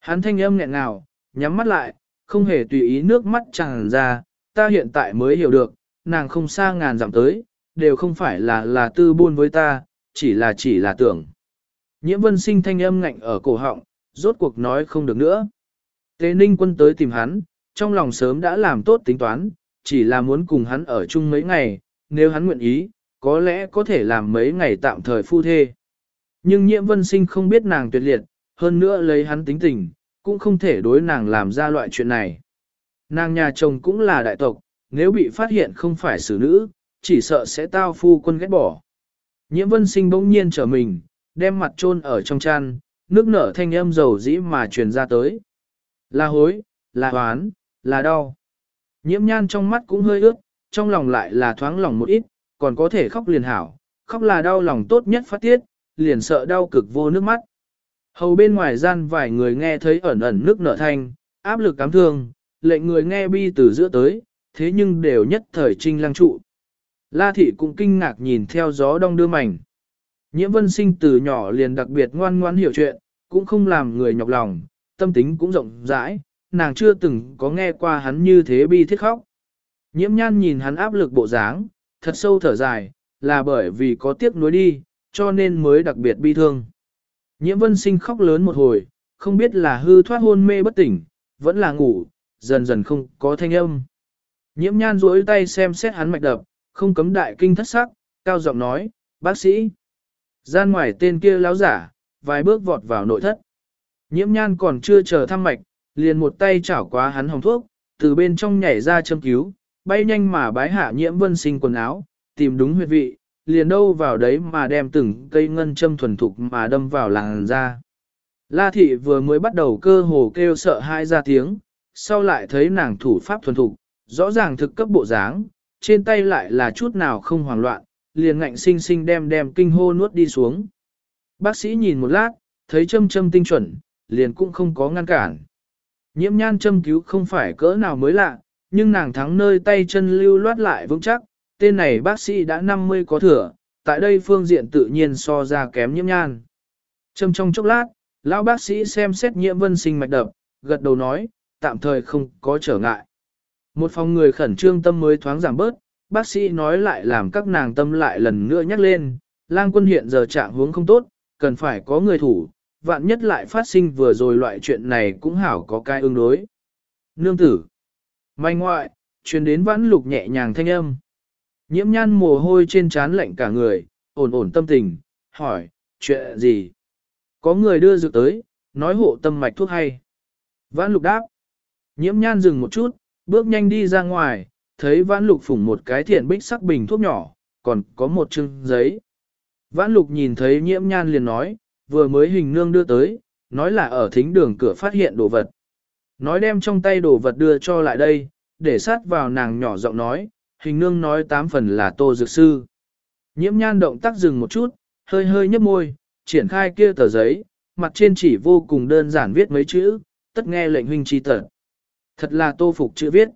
Hắn thanh âm nghẹn ngào, nhắm mắt lại, không hề tùy ý nước mắt tràn ra, ta hiện tại mới hiểu được, nàng không xa ngàn dặm tới, đều không phải là là tư buôn với ta, chỉ là chỉ là tưởng. Nhiễm vân sinh thanh âm ngạnh ở cổ họng, rốt cuộc nói không được nữa. Tế ninh quân tới tìm hắn, trong lòng sớm đã làm tốt tính toán, chỉ là muốn cùng hắn ở chung mấy ngày, nếu hắn nguyện ý, có lẽ có thể làm mấy ngày tạm thời phu thê. Nhưng nhiễm vân sinh không biết nàng tuyệt liệt, hơn nữa lấy hắn tính tình, cũng không thể đối nàng làm ra loại chuyện này. Nàng nhà chồng cũng là đại tộc, nếu bị phát hiện không phải xử nữ, chỉ sợ sẽ tao phu quân ghét bỏ. Nhiễm vân sinh bỗng nhiên trở mình, đem mặt chôn ở trong chăn, nước nở thanh âm dầu dĩ mà truyền ra tới. Là hối, là hoán, là đau. Nhiễm nhan trong mắt cũng hơi ướt, trong lòng lại là thoáng lòng một ít, còn có thể khóc liền hảo, khóc là đau lòng tốt nhất phát tiết, liền sợ đau cực vô nước mắt. Hầu bên ngoài gian vài người nghe thấy ẩn ẩn nước nở thanh, áp lực cám thương, lệnh người nghe bi từ giữa tới, thế nhưng đều nhất thời trinh lăng trụ. La thị cũng kinh ngạc nhìn theo gió đông đưa mảnh. Nhiễm vân sinh từ nhỏ liền đặc biệt ngoan ngoan hiểu chuyện, cũng không làm người nhọc lòng, tâm tính cũng rộng rãi, nàng chưa từng có nghe qua hắn như thế bi thiết khóc. Nhiễm nhan nhìn hắn áp lực bộ dáng, thật sâu thở dài, là bởi vì có tiếc nuối đi, cho nên mới đặc biệt bi thương. Nhiễm vân sinh khóc lớn một hồi, không biết là hư thoát hôn mê bất tỉnh, vẫn là ngủ, dần dần không có thanh âm. Nhiễm nhan duỗi tay xem xét hắn mạch đập, không cấm đại kinh thất sắc, cao giọng nói, bác sĩ. Gian ngoài tên kia láo giả, vài bước vọt vào nội thất. Nhiễm nhan còn chưa chờ thăm mạch, liền một tay chảo quá hắn hồng thuốc, từ bên trong nhảy ra châm cứu, bay nhanh mà bái hạ nhiễm vân sinh quần áo, tìm đúng huyệt vị, liền đâu vào đấy mà đem từng cây ngân châm thuần thục mà đâm vào làng ra. La thị vừa mới bắt đầu cơ hồ kêu sợ hai ra tiếng, sau lại thấy nàng thủ pháp thuần thục, rõ ràng thực cấp bộ dáng, trên tay lại là chút nào không hoảng loạn, liền ngạnh sinh sinh đem đem kinh hô nuốt đi xuống. Bác sĩ nhìn một lát, thấy châm châm tinh chuẩn, liền cũng không có ngăn cản. Nhiễm nhan châm cứu không phải cỡ nào mới lạ, nhưng nàng thắng nơi tay chân lưu loát lại vững chắc, tên này bác sĩ đã 50 có thừa, tại đây phương diện tự nhiên so ra kém nhiễm nhan. Châm trong chốc lát, lão bác sĩ xem xét nhiễm vân sinh mạch đập, gật đầu nói, tạm thời không có trở ngại. Một phòng người khẩn trương tâm mới thoáng giảm bớt, bác sĩ nói lại làm các nàng tâm lại lần nữa nhắc lên, lang quân hiện giờ trạng hướng không tốt, cần phải có người thủ, vạn nhất lại phát sinh vừa rồi loại chuyện này cũng hảo có cái ứng đối. Nương tử. May ngoại, truyền đến vãn lục nhẹ nhàng thanh âm. Nhiễm nhan mồ hôi trên trán lạnh cả người, ổn ổn tâm tình, hỏi, chuyện gì? Có người đưa dược tới, nói hộ tâm mạch thuốc hay. Vãn lục đáp. Nhiễm nhan dừng một chút, bước nhanh đi ra ngoài, thấy vãn lục phủng một cái thiện bích sắc bình thuốc nhỏ, còn có một chưng giấy. Vãn lục nhìn thấy nhiễm nhan liền nói, vừa mới hình nương đưa tới, nói là ở thính đường cửa phát hiện đồ vật. Nói đem trong tay đồ vật đưa cho lại đây, để sát vào nàng nhỏ giọng nói, hình nương nói tám phần là tô dược sư. Nhiễm nhan động tác dừng một chút, hơi hơi nhấp môi, triển khai kia tờ giấy, mặt trên chỉ vô cùng đơn giản viết mấy chữ, tất nghe lệnh huynh chi tật. Thật là tô phục chữ viết.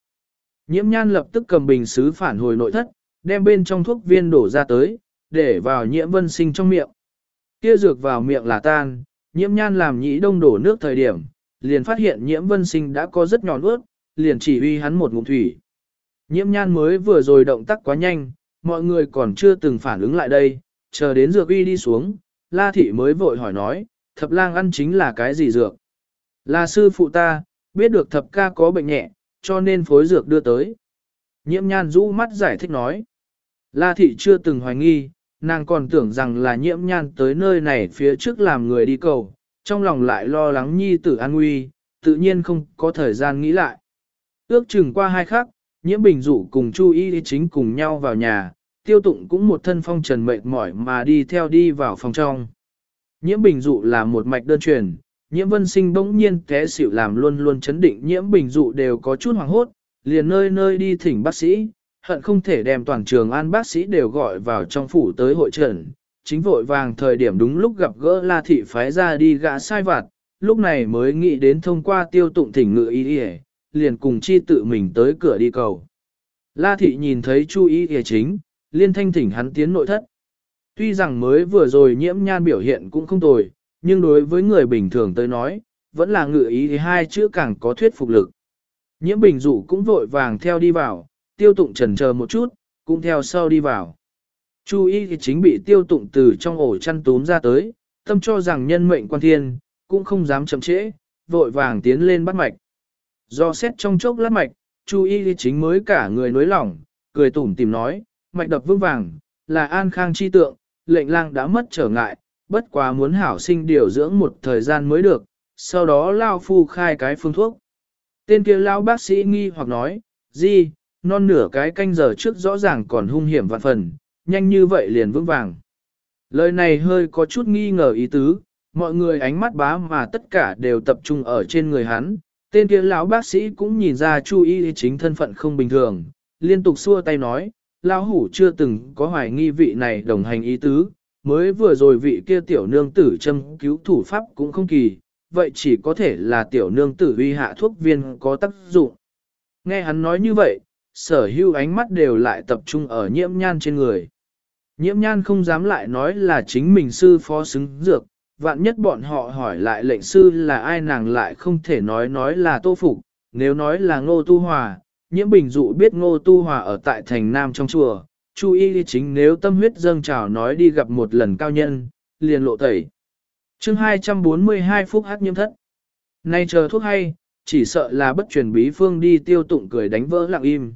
Nhiễm nhan lập tức cầm bình xứ phản hồi nội thất, đem bên trong thuốc viên đổ ra tới, để vào nhiễm vân sinh trong miệng. Kia dược vào miệng là tan, nhiễm nhan làm nhĩ đông đổ nước thời điểm, liền phát hiện nhiễm vân sinh đã có rất nhỏ nuốt, liền chỉ huy hắn một ngụm thủy. Nhiễm nhan mới vừa rồi động tác quá nhanh, mọi người còn chưa từng phản ứng lại đây, chờ đến dược uy đi xuống, la thị mới vội hỏi nói, thập lang ăn chính là cái gì dược? Là sư phụ ta, biết được thập ca có bệnh nhẹ, cho nên phối dược đưa tới. Nhiễm nhan rũ mắt giải thích nói. La thị chưa từng hoài nghi, nàng còn tưởng rằng là nhiễm nhan tới nơi này phía trước làm người đi cầu, trong lòng lại lo lắng nhi tử an nguy, tự nhiên không có thời gian nghĩ lại. Ước chừng qua hai khắc, nhiễm bình dụ cùng Chu Y chính cùng nhau vào nhà, tiêu tụng cũng một thân phong trần mệt mỏi mà đi theo đi vào phòng trong. Nhiễm bình dụ là một mạch đơn truyền, nhiễm vân sinh bỗng nhiên té xỉu làm luôn luôn chấn định nhiễm bình dụ đều có chút hoảng hốt, liền nơi nơi đi thỉnh bác sĩ, hận không thể đem toàn trường an bác sĩ đều gọi vào trong phủ tới hội trần. Chính vội vàng thời điểm đúng lúc gặp gỡ La Thị phái ra đi gã sai vặt, lúc này mới nghĩ đến thông qua tiêu tụng thỉnh ngự Y Y, liền cùng chi tự mình tới cửa đi cầu. La Thị nhìn thấy Chu ý y chính, liên thanh thỉnh hắn tiến nội thất. Tuy rằng mới vừa rồi nhiễm nhan biểu hiện cũng không tồi, nhưng đối với người bình thường tới nói, vẫn là ngự ý thì hai chữ càng có thuyết phục lực. Nhiễm bình dụ cũng vội vàng theo đi vào, tiêu tụng trần chờ một chút, cũng theo sau đi vào. Chu y thì chính bị tiêu tụng từ trong ổ chăn túm ra tới, tâm cho rằng nhân mệnh quan thiên, cũng không dám chậm trễ, vội vàng tiến lên bắt mạch. Do xét trong chốc lát mạch, Chu y thì chính mới cả người nối lỏng, cười tủm tìm nói, mạch đập vững vàng, là an khang chi tượng, lệnh lang đã mất trở ngại, bất quá muốn hảo sinh điều dưỡng một thời gian mới được, sau đó lao phu khai cái phương thuốc. Tên kia lao bác sĩ nghi hoặc nói, gì, non nửa cái canh giờ trước rõ ràng còn hung hiểm vạn phần, nhanh như vậy liền vững vàng. Lời này hơi có chút nghi ngờ ý tứ, mọi người ánh mắt bá mà tất cả đều tập trung ở trên người hắn. Tên kia lão bác sĩ cũng nhìn ra Chu Y chính thân phận không bình thường, liên tục xua tay nói, lão hủ chưa từng có hoài nghi vị này đồng hành ý tứ, mới vừa rồi vị kia tiểu nương tử châm cứu thủ pháp cũng không kỳ, vậy chỉ có thể là tiểu nương tử uy hạ thuốc viên có tác dụng. Nghe hắn nói như vậy, sở hưu ánh mắt đều lại tập trung ở nhiễm nhan trên người. Nhiễm nhan không dám lại nói là chính mình sư phó xứng dược, vạn nhất bọn họ hỏi lại lệnh sư là ai nàng lại không thể nói nói là tô phục, nếu nói là ngô tu hòa, nhiễm bình dụ biết ngô tu hòa ở tại thành nam trong chùa, chú ý chính nếu tâm huyết dâng trào nói đi gặp một lần cao nhân, liền lộ tẩy. chương 242 phút hát nhiễm thất. Nay chờ thuốc hay, chỉ sợ là bất truyền bí phương đi tiêu tụng cười đánh vỡ lặng im.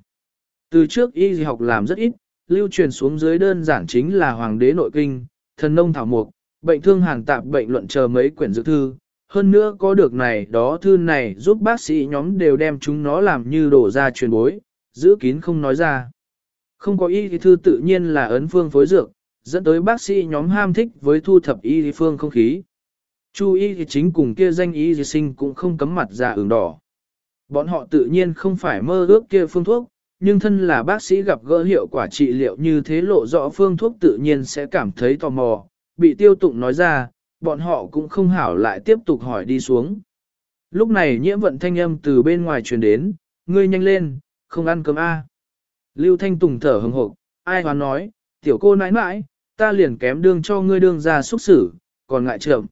Từ trước y học làm rất ít, lưu truyền xuống dưới đơn giản chính là hoàng đế nội kinh, thần nông thảo mục, bệnh thương hàng tạp bệnh luận chờ mấy quyển dự thư. Hơn nữa có được này đó thư này giúp bác sĩ nhóm đều đem chúng nó làm như đổ ra truyền bối, giữ kín không nói ra. Không có y thì thư tự nhiên là ấn phương phối dược, dẫn tới bác sĩ nhóm ham thích với thu thập y thì phương không khí. Chu y thì chính cùng kia danh y thì sinh cũng không cấm mặt ra ửng đỏ. Bọn họ tự nhiên không phải mơ ước kia phương thuốc, nhưng thân là bác sĩ gặp gỡ hiệu quả trị liệu như thế lộ rõ phương thuốc tự nhiên sẽ cảm thấy tò mò, bị tiêu tụng nói ra, bọn họ cũng không hảo lại tiếp tục hỏi đi xuống. Lúc này nhiễm vận thanh âm từ bên ngoài truyền đến, ngươi nhanh lên, không ăn cơm A. Lưu Thanh Tùng thở hừng hộp, ai hoán nói, tiểu cô nãi nãi, ta liền kém đương cho ngươi đương ra xúc xử, còn ngại trưởng.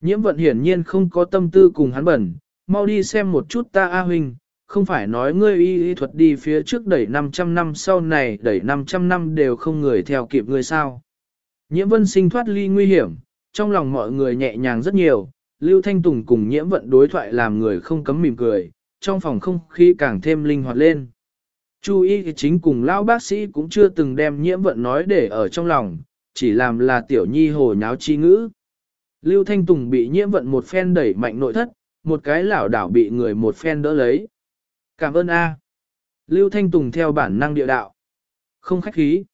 Nhiễm vận hiển nhiên không có tâm tư cùng hắn bẩn, mau đi xem một chút ta A huynh, không phải nói ngươi y y thuật đi phía trước đẩy 500 năm sau này đẩy 500 năm đều không người theo kịp ngươi sao. Nhiễm vân sinh thoát ly nguy hiểm, trong lòng mọi người nhẹ nhàng rất nhiều, Lưu Thanh Tùng cùng nhiễm vận đối thoại làm người không cấm mỉm cười, trong phòng không khí càng thêm linh hoạt lên. Chu y chính cùng lão bác sĩ cũng chưa từng đem nhiễm vận nói để ở trong lòng, chỉ làm là tiểu nhi hồ nháo chi ngữ. Lưu Thanh Tùng bị nhiễm vận một phen đẩy mạnh nội thất, một cái lảo đảo bị người một phen đỡ lấy. Cảm ơn A. Lưu Thanh Tùng theo bản năng địa đạo. Không khách khí.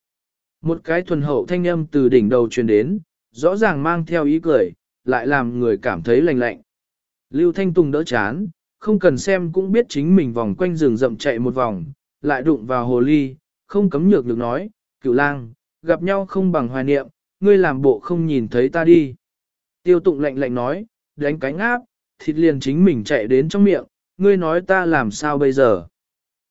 Một cái thuần hậu thanh âm từ đỉnh đầu truyền đến, rõ ràng mang theo ý cười, lại làm người cảm thấy lành lạnh. Lưu Thanh Tùng đỡ chán, không cần xem cũng biết chính mình vòng quanh rừng rậm chạy một vòng, lại đụng vào hồ ly, không cấm nhược được nói, cửu lang, gặp nhau không bằng hoài niệm, ngươi làm bộ không nhìn thấy ta đi. Tiêu tụng lạnh lạnh nói, đánh cánh áp, thịt liền chính mình chạy đến trong miệng, ngươi nói ta làm sao bây giờ?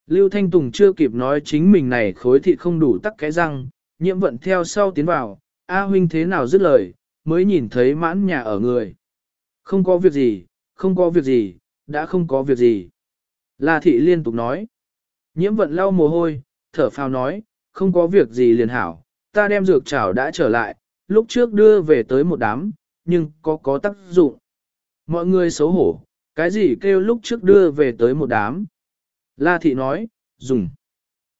Lưu Thanh Tùng chưa kịp nói chính mình này khối thịt không đủ tắc cái răng, nhiễm vận theo sau tiến vào, A huynh thế nào dứt lời, mới nhìn thấy mãn nhà ở người. Không có việc gì, không có việc gì, đã không có việc gì. La thị liên tục nói. Nhiễm vận lau mồ hôi, thở phào nói, không có việc gì liền hảo, ta đem dược chảo đã trở lại, lúc trước đưa về tới một đám, nhưng có có tác dụng. Mọi người xấu hổ, cái gì kêu lúc trước đưa về tới một đám. La thị nói, dùng.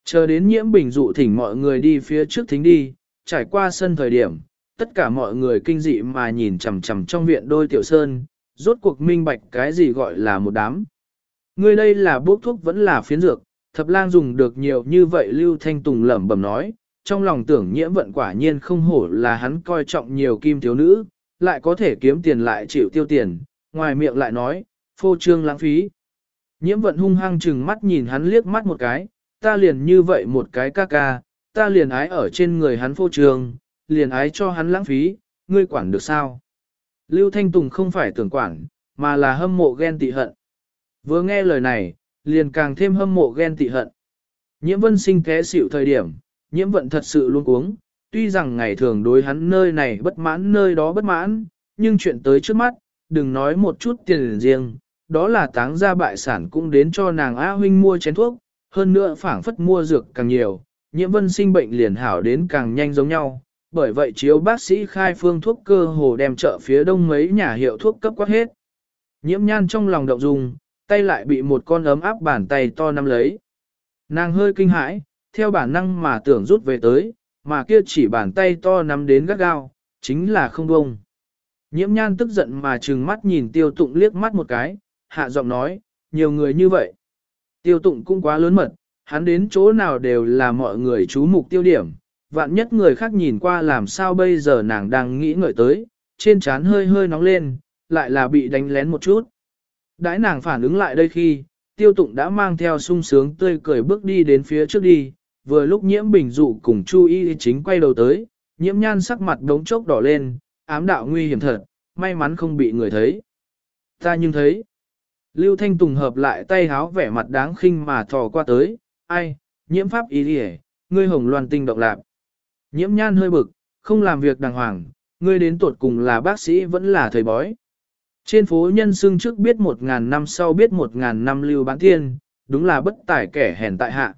Chờ đến nhiễm bình dụ thỉnh mọi người đi phía trước thính đi, trải qua sân thời điểm, tất cả mọi người kinh dị mà nhìn chằm chằm trong viện đôi tiểu sơn, rốt cuộc minh bạch cái gì gọi là một đám. Người đây là bốc thuốc vẫn là phiến dược, thập lang dùng được nhiều như vậy Lưu Thanh Tùng lẩm bẩm nói, trong lòng tưởng nhiễm vận quả nhiên không hổ là hắn coi trọng nhiều kim thiếu nữ, lại có thể kiếm tiền lại chịu tiêu tiền, ngoài miệng lại nói, phô trương lãng phí. Nhiễm vận hung hăng chừng mắt nhìn hắn liếc mắt một cái, ta liền như vậy một cái ca ca, ta liền ái ở trên người hắn phô trương, liền ái cho hắn lãng phí, ngươi quản được sao? Lưu Thanh Tùng không phải tưởng quản, mà là hâm mộ ghen tị hận. Vừa nghe lời này, liền càng thêm hâm mộ ghen tị hận. Nhiễm vân sinh té xịu thời điểm, nhiễm vận thật sự luôn uống, tuy rằng ngày thường đối hắn nơi này bất mãn nơi đó bất mãn, nhưng chuyện tới trước mắt, đừng nói một chút tiền riêng, đó là táng ra bại sản cũng đến cho nàng A huynh mua chén thuốc, hơn nữa phảng phất mua dược càng nhiều, nhiễm vân sinh bệnh liền hảo đến càng nhanh giống nhau. Bởi vậy chiếu bác sĩ khai phương thuốc cơ hồ đem chợ phía đông mấy nhà hiệu thuốc cấp quát hết. Nhiễm nhan trong lòng động dung, tay lại bị một con ấm áp bàn tay to nắm lấy. Nàng hơi kinh hãi, theo bản năng mà tưởng rút về tới, mà kia chỉ bàn tay to nắm đến gắt gao, chính là không bông. Nhiễm nhan tức giận mà trừng mắt nhìn tiêu tụng liếc mắt một cái, hạ giọng nói, nhiều người như vậy. Tiêu tụng cũng quá lớn mật, hắn đến chỗ nào đều là mọi người chú mục tiêu điểm, vạn nhất người khác nhìn qua làm sao bây giờ nàng đang nghĩ ngợi tới, trên trán hơi hơi nóng lên, lại là bị đánh lén một chút. Đãi nàng phản ứng lại đây khi, tiêu tụng đã mang theo sung sướng tươi cười bước đi đến phía trước đi, vừa lúc nhiễm bình dụ cùng Chu Y chính quay đầu tới, nhiễm nhan sắc mặt đống chốc đỏ lên, ám đạo nguy hiểm thật, may mắn không bị người thấy. Ta nhưng thấy, Lưu Thanh Tùng hợp lại tay háo vẻ mặt đáng khinh mà thò qua tới, ai, nhiễm pháp y đi ngươi hồng loan tinh động lạc. Nhiễm nhan hơi bực, không làm việc đàng hoàng, ngươi đến tuột cùng là bác sĩ vẫn là thầy bói. Trên phố nhân xương trước biết một ngàn năm sau biết một ngàn năm lưu bán thiên, đúng là bất tải kẻ hèn tại hạ.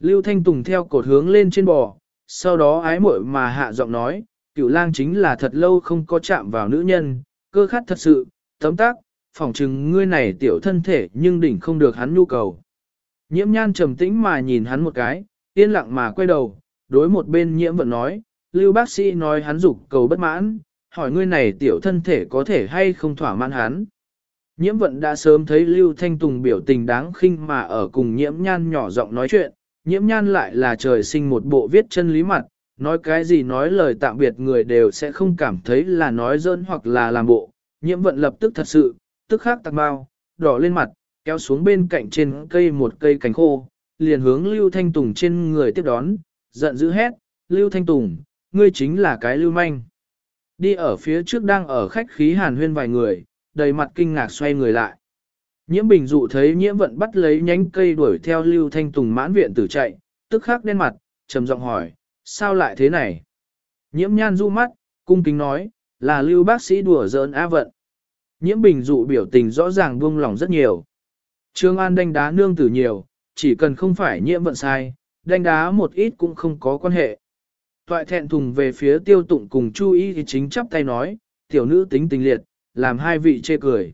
Lưu Thanh Tùng theo cột hướng lên trên bò, sau đó ái muội mà hạ giọng nói, cựu lang chính là thật lâu không có chạm vào nữ nhân, cơ khát thật sự, tấm tác, phỏng chừng ngươi này tiểu thân thể nhưng đỉnh không được hắn nhu cầu. Nhiễm nhan trầm tĩnh mà nhìn hắn một cái, yên lặng mà quay đầu, đối một bên nhiễm vẫn nói, lưu bác sĩ nói hắn dục cầu bất mãn, hỏi ngươi này tiểu thân thể có thể hay không thỏa mãn hắn. Nhiễm vận đã sớm thấy Lưu Thanh Tùng biểu tình đáng khinh mà ở cùng nhiễm nhan nhỏ giọng nói chuyện, nhiễm nhan lại là trời sinh một bộ viết chân lý mặt, nói cái gì nói lời tạm biệt người đều sẽ không cảm thấy là nói dơn hoặc là làm bộ. Nhiễm vận lập tức thật sự, tức khắc tạc bao, đỏ lên mặt, kéo xuống bên cạnh trên cây một cây cành khô, liền hướng Lưu Thanh Tùng trên người tiếp đón, giận dữ hét, Lưu Thanh Tùng, ngươi chính là cái lưu manh. Đi ở phía trước đang ở khách khí hàn huyên vài người, đầy mặt kinh ngạc xoay người lại. Nhiễm bình dụ thấy nhiễm vận bắt lấy nhánh cây đuổi theo Lưu Thanh Tùng mãn viện tử chạy, tức khắc đen mặt, trầm giọng hỏi, sao lại thế này? Nhiễm nhan du mắt, cung kính nói, là Lưu bác sĩ đùa giỡn á vận. Nhiễm bình dụ biểu tình rõ ràng buông lòng rất nhiều. Trương An đánh đá nương tử nhiều, chỉ cần không phải nhiễm vận sai, đánh đá một ít cũng không có quan hệ. Toại thẹn thùng về phía tiêu tụng cùng Chu Y thì chính chắp tay nói, tiểu nữ tính tình liệt, làm hai vị chê cười.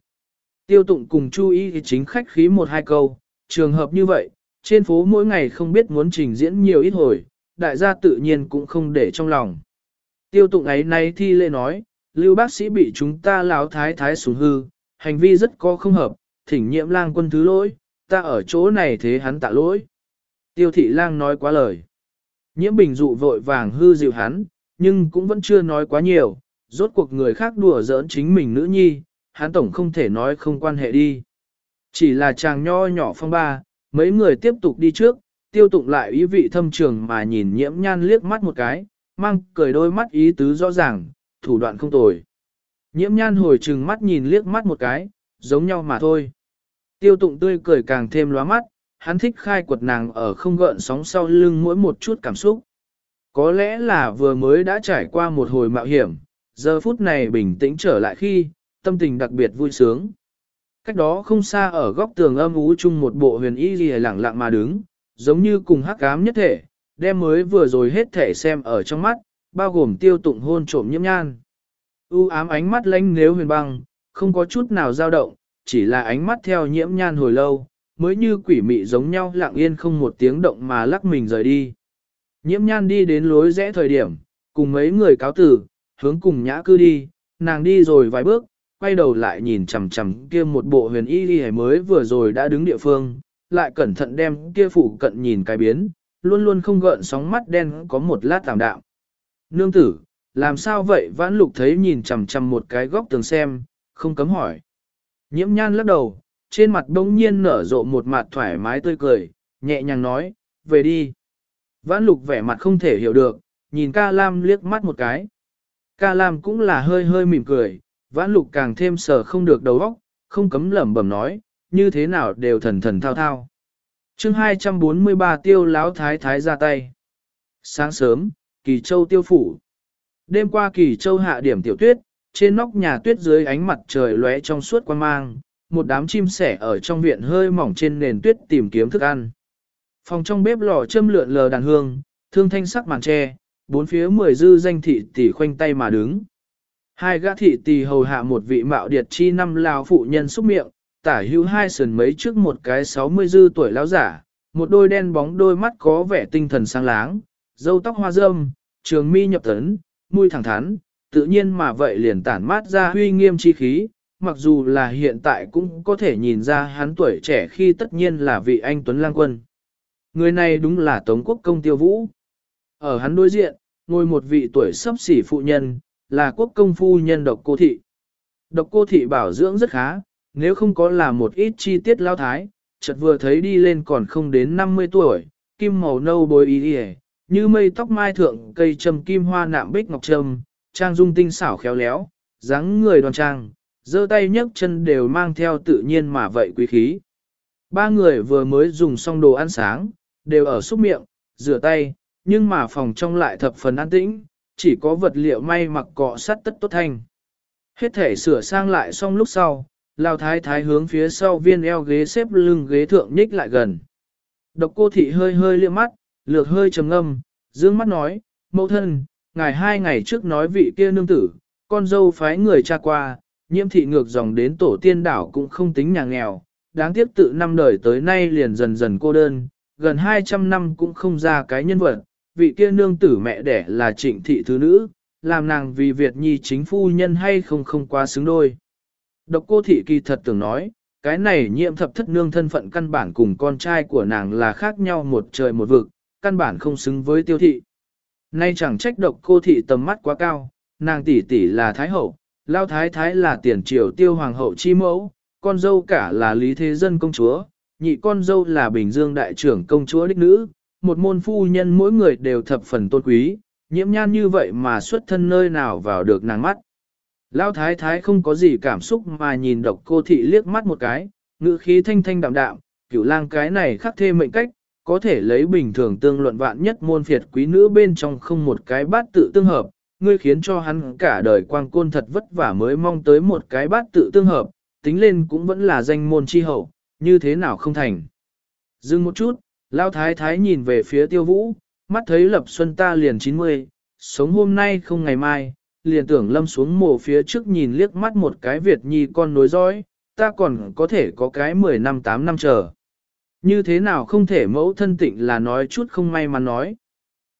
Tiêu tụng cùng Chu Y thì chính khách khí một hai câu, trường hợp như vậy, trên phố mỗi ngày không biết muốn trình diễn nhiều ít hồi, đại gia tự nhiên cũng không để trong lòng. Tiêu tụng ấy nay thi lễ nói, lưu bác sĩ bị chúng ta láo thái thái xuống hư, hành vi rất có không hợp, thỉnh nhiễm lang quân thứ lỗi, ta ở chỗ này thế hắn tạ lỗi. Tiêu thị lang nói quá lời. Nhiễm bình dụ vội vàng hư dịu hắn, nhưng cũng vẫn chưa nói quá nhiều, rốt cuộc người khác đùa giỡn chính mình nữ nhi, hắn tổng không thể nói không quan hệ đi. Chỉ là chàng nho nhỏ phong ba, mấy người tiếp tục đi trước, tiêu tụng lại ý vị thâm trường mà nhìn nhiễm nhan liếc mắt một cái, mang cười đôi mắt ý tứ rõ ràng, thủ đoạn không tồi. Nhiễm nhan hồi trừng mắt nhìn liếc mắt một cái, giống nhau mà thôi. Tiêu tụng tươi cười càng thêm lóa mắt, hắn thích khai quật nàng ở không gợn sóng sau lưng mỗi một chút cảm xúc. Có lẽ là vừa mới đã trải qua một hồi mạo hiểm, giờ phút này bình tĩnh trở lại khi, tâm tình đặc biệt vui sướng. Cách đó không xa ở góc tường âm ú chung một bộ huyền y gì lẳng lặng mà đứng, giống như cùng hắc ám nhất thể, đem mới vừa rồi hết thể xem ở trong mắt, bao gồm tiêu tụng hôn trộm nhiễm nhan. U ám ánh mắt lánh nếu huyền băng, không có chút nào dao động, chỉ là ánh mắt theo nhiễm nhan hồi lâu, mới như quỷ mị giống nhau lặng yên không một tiếng động mà lắc mình rời đi. Nhiễm nhan đi đến lối rẽ thời điểm, cùng mấy người cáo tử, hướng cùng nhã cư đi, nàng đi rồi vài bước, quay đầu lại nhìn chằm chằm kia một bộ huyền y đi mới vừa rồi đã đứng địa phương, lại cẩn thận đem kia phụ cận nhìn cái biến, luôn luôn không gợn sóng mắt đen có một lát tạm đạo. Nương tử, làm sao vậy vãn lục thấy nhìn chằm chằm một cái góc tường xem, không cấm hỏi. Nhiễm nhan lắc đầu, trên mặt bỗng nhiên nở rộ một mặt thoải mái tươi cười, nhẹ nhàng nói, về đi. Vãn lục vẻ mặt không thể hiểu được, nhìn ca lam liếc mắt một cái. Ca lam cũng là hơi hơi mỉm cười, vãn lục càng thêm sờ không được đầu óc, không cấm lẩm bẩm nói, như thế nào đều thần thần thao thao. chương 243 tiêu láo thái thái ra tay. Sáng sớm, kỳ châu tiêu phủ. Đêm qua kỳ châu hạ điểm tiểu tuyết, trên nóc nhà tuyết dưới ánh mặt trời lóe trong suốt quan mang, một đám chim sẻ ở trong viện hơi mỏng trên nền tuyết tìm kiếm thức ăn. Phòng trong bếp lò châm lượn lờ đàn hương, thương thanh sắc màn tre, bốn phía mười dư danh thị tỷ khoanh tay mà đứng. Hai gã thị tỷ hầu hạ một vị mạo điệt chi năm lao phụ nhân xúc miệng, tả hữu hai sườn mấy trước một cái sáu mươi dư tuổi lão giả, một đôi đen bóng đôi mắt có vẻ tinh thần sáng láng, dâu tóc hoa râm, trường mi nhập tấn, mũi thẳng thắn, tự nhiên mà vậy liền tản mát ra huy nghiêm chi khí, mặc dù là hiện tại cũng có thể nhìn ra hắn tuổi trẻ khi tất nhiên là vị anh Tuấn Lang Quân. Người này đúng là Tống Quốc Công Tiêu Vũ. Ở hắn đối diện, ngồi một vị tuổi sắp xỉ phụ nhân, là quốc công phu nhân độc cô thị. Độc cô thị bảo dưỡng rất khá, nếu không có là một ít chi tiết lao thái, chợt vừa thấy đi lên còn không đến 50 tuổi, kim màu nâu bồi ý hề, như mây tóc mai thượng cây trầm kim hoa nạm bích ngọc trâm, trang dung tinh xảo khéo léo, dáng người đoan trang, giơ tay nhấc chân đều mang theo tự nhiên mà vậy quý khí. Ba người vừa mới dùng xong đồ ăn sáng, đều ở xúc miệng, rửa tay, nhưng mà phòng trong lại thập phần an tĩnh, chỉ có vật liệu may mặc cọ sắt tất tốt thanh. Hết thể sửa sang lại xong lúc sau, Lao Thái Thái hướng phía sau viên eo ghế xếp lưng ghế thượng nhích lại gần. Độc cô thị hơi hơi liếc mắt, lược hơi trầm ngâm, dương mắt nói, mẫu thân, ngài hai ngày trước nói vị kia nương tử, con dâu phái người cha qua, nhiễm thị ngược dòng đến tổ tiên đảo cũng không tính nhà nghèo, đáng tiếc tự năm đời tới nay liền dần dần cô đơn, gần 200 năm cũng không ra cái nhân vật, vị kia nương tử mẹ đẻ là trịnh thị thứ nữ, làm nàng vì Việt nhi chính phu nhân hay không không quá xứng đôi. Độc cô thị kỳ thật tưởng nói, cái này nhiễm thập thất nương thân phận căn bản cùng con trai của nàng là khác nhau một trời một vực, căn bản không xứng với tiêu thị. Nay chẳng trách độc cô thị tầm mắt quá cao, nàng tỷ tỷ là thái hậu, lao thái thái là tiền triều tiêu hoàng hậu chi mẫu, con dâu cả là lý thế dân công chúa, nhị con dâu là bình dương đại trưởng công chúa đích nữ, một môn phu nhân mỗi người đều thập phần tôn quý, nhiễm nhan như vậy mà xuất thân nơi nào vào được nàng mắt. Lao thái thái không có gì cảm xúc mà nhìn độc cô thị liếc mắt một cái, ngữ khí thanh thanh đạm đạm, cửu lang cái này khắc thê mệnh cách, có thể lấy bình thường tương luận vạn nhất môn phiệt quý nữ bên trong không một cái bát tự tương hợp, ngươi khiến cho hắn cả đời quang côn thật vất vả mới mong tới một cái bát tự tương hợp, tính lên cũng vẫn là danh môn chi hậu, như thế nào không thành. Dừng một chút, Lao Thái Thái nhìn về phía tiêu vũ, mắt thấy lập xuân ta liền 90, sống hôm nay không ngày mai, liền tưởng lâm xuống mồ phía trước nhìn liếc mắt một cái Việt nhi con nối dõi, ta còn có thể có cái 10 năm 8 năm chờ. Như thế nào không thể mẫu thân tịnh là nói chút không may mà nói.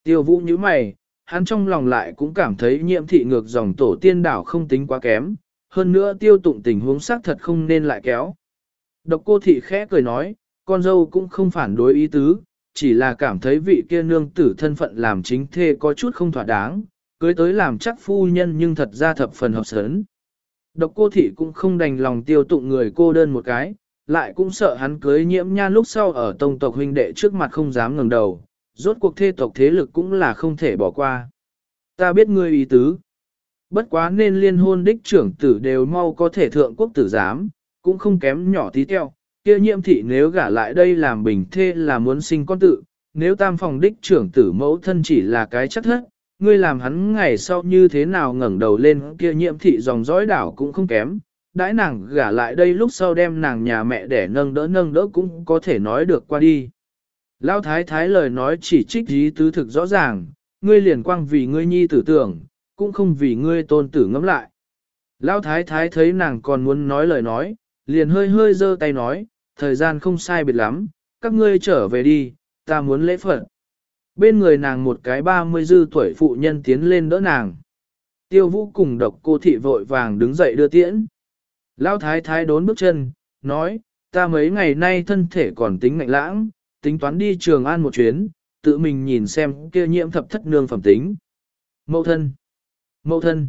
Tiêu vũ như mày, hắn trong lòng lại cũng cảm thấy nhiễm thị ngược dòng tổ tiên đảo không tính quá kém, hơn nữa tiêu tụng tình huống xác thật không nên lại kéo. Độc cô thị khẽ cười nói, con dâu cũng không phản đối ý tứ, chỉ là cảm thấy vị kia nương tử thân phận làm chính thê có chút không thỏa đáng, cưới tới làm chắc phu nhân nhưng thật ra thập phần hợp sớn. Độc cô thị cũng không đành lòng tiêu tụng người cô đơn một cái, lại cũng sợ hắn cưới nhiễm nha lúc sau ở tông tộc huynh đệ trước mặt không dám ngẩng đầu, rốt cuộc thê tộc thế lực cũng là không thể bỏ qua. Ta biết ngươi ý tứ. Bất quá nên liên hôn đích trưởng tử đều mau có thể thượng quốc tử giám, cũng không kém nhỏ tí teo. Kia nhiệm thị nếu gả lại đây làm bình thê là muốn sinh con tự, nếu tam phòng đích trưởng tử mẫu thân chỉ là cái chắc thất, ngươi làm hắn ngày sau như thế nào ngẩng đầu lên kia nhiệm thị dòng dõi đảo cũng không kém, đãi nàng gả lại đây lúc sau đem nàng nhà mẹ để nâng đỡ nâng đỡ cũng có thể nói được qua đi. Lão thái thái lời nói chỉ trích ý tứ thực rõ ràng, ngươi liền quang vì ngươi nhi tử tưởng, cũng không vì ngươi tôn tử ngẫm lại. Lão thái thái thấy nàng còn muốn nói lời nói, liền hơi hơi giơ tay nói, thời gian không sai biệt lắm, các ngươi trở về đi, ta muốn lễ phật. Bên người nàng một cái ba mươi dư tuổi phụ nhân tiến lên đỡ nàng. tiêu vũ cùng độc cô thị vội vàng đứng dậy đưa tiễn. Lão thái thái đốn bước chân, nói, ta mấy ngày nay thân thể còn tính ngạnh lãng, tính toán đi trường an một chuyến, tự mình nhìn xem kia nhiễm thập thất nương phẩm tính. Mậu thân, mậu thân,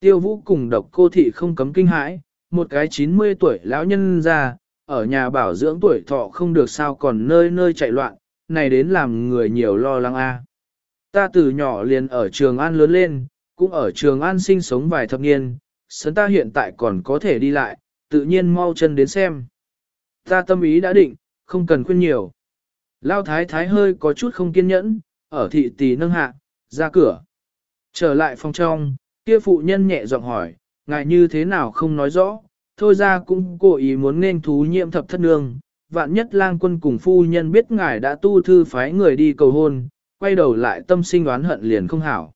tiêu vũ cùng độc cô thị không cấm kinh hãi, một cái 90 tuổi lão nhân ra, ở nhà bảo dưỡng tuổi thọ không được sao còn nơi nơi chạy loạn, này đến làm người nhiều lo lắng a. Ta từ nhỏ liền ở trường An lớn lên, cũng ở trường An sinh sống vài thập niên, sớm ta hiện tại còn có thể đi lại, tự nhiên mau chân đến xem. Ta tâm ý đã định, không cần khuyên nhiều. Lao thái thái hơi có chút không kiên nhẫn, ở thị tỷ nâng hạ, ra cửa. Trở lại phòng trong, kia phụ nhân nhẹ giọng hỏi, ngài như thế nào không nói rõ, thôi ra cũng cố ý muốn nên thú nhiệm thập thất nương. Vạn nhất lang quân cùng phu nhân biết ngài đã tu thư phái người đi cầu hôn, quay đầu lại tâm sinh oán hận liền không hảo.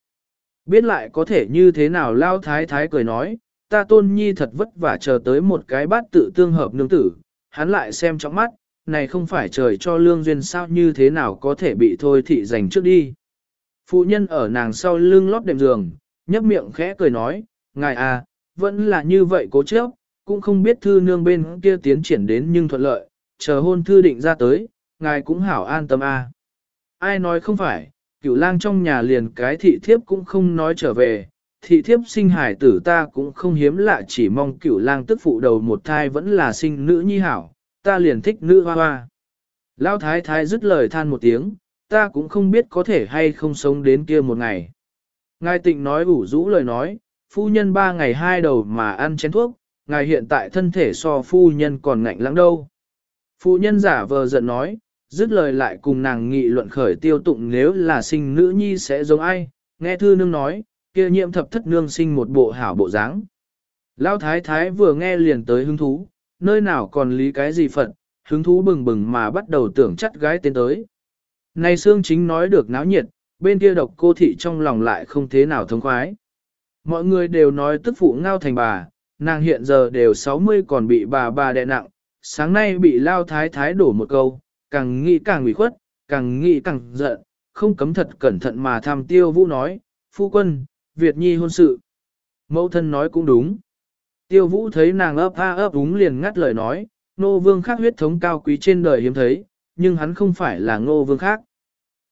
Biết lại có thể như thế nào lao thái thái cười nói, ta tôn nhi thật vất vả chờ tới một cái bát tự tương hợp nương tử, hắn lại xem trong mắt, này không phải trời cho lương duyên sao như thế nào có thể bị thôi thị dành trước đi. Phụ nhân ở nàng sau lưng lót đệm giường, nhấp miệng khẽ cười nói, ngài à, vẫn là như vậy cố chấp, cũng không biết thư nương bên kia tiến triển đến nhưng thuận lợi, chờ hôn thư định ra tới, ngài cũng hảo an tâm à. Ai nói không phải, cửu lang trong nhà liền cái thị thiếp cũng không nói trở về, thị thiếp sinh hải tử ta cũng không hiếm lạ chỉ mong cửu lang tức phụ đầu một thai vẫn là sinh nữ nhi hảo, ta liền thích nữ hoa hoa. Lão thái thái dứt lời than một tiếng, ta cũng không biết có thể hay không sống đến kia một ngày. Ngài tịnh nói ủ rũ lời nói, phu nhân ba ngày hai đầu mà ăn chén thuốc, ngài hiện tại thân thể so phu nhân còn ngạnh lãng đâu. Phu nhân giả vờ giận nói, dứt lời lại cùng nàng nghị luận khởi tiêu tụng nếu là sinh nữ nhi sẽ giống ai, nghe thư nương nói, kia nhiệm thập thất nương sinh một bộ hảo bộ dáng. Lão thái thái vừa nghe liền tới hứng thú, nơi nào còn lý cái gì phận, hứng thú bừng bừng mà bắt đầu tưởng chắt gái tên tới. Này xương chính nói được náo nhiệt, bên kia độc cô thị trong lòng lại không thế nào thông khoái. Mọi người đều nói tức phụ ngao thành bà, nàng hiện giờ đều 60 còn bị bà bà đè nặng, sáng nay bị lao thái thái đổ một câu, càng nghĩ càng ủy khuất, càng nghĩ càng giận, không cấm thật cẩn thận mà tham tiêu vũ nói, phu quân, Việt Nhi hôn sự. Mẫu thân nói cũng đúng. Tiêu vũ thấy nàng ấp a ấp úng liền ngắt lời nói, nô vương khác huyết thống cao quý trên đời hiếm thấy, nhưng hắn không phải là ngô vương khác.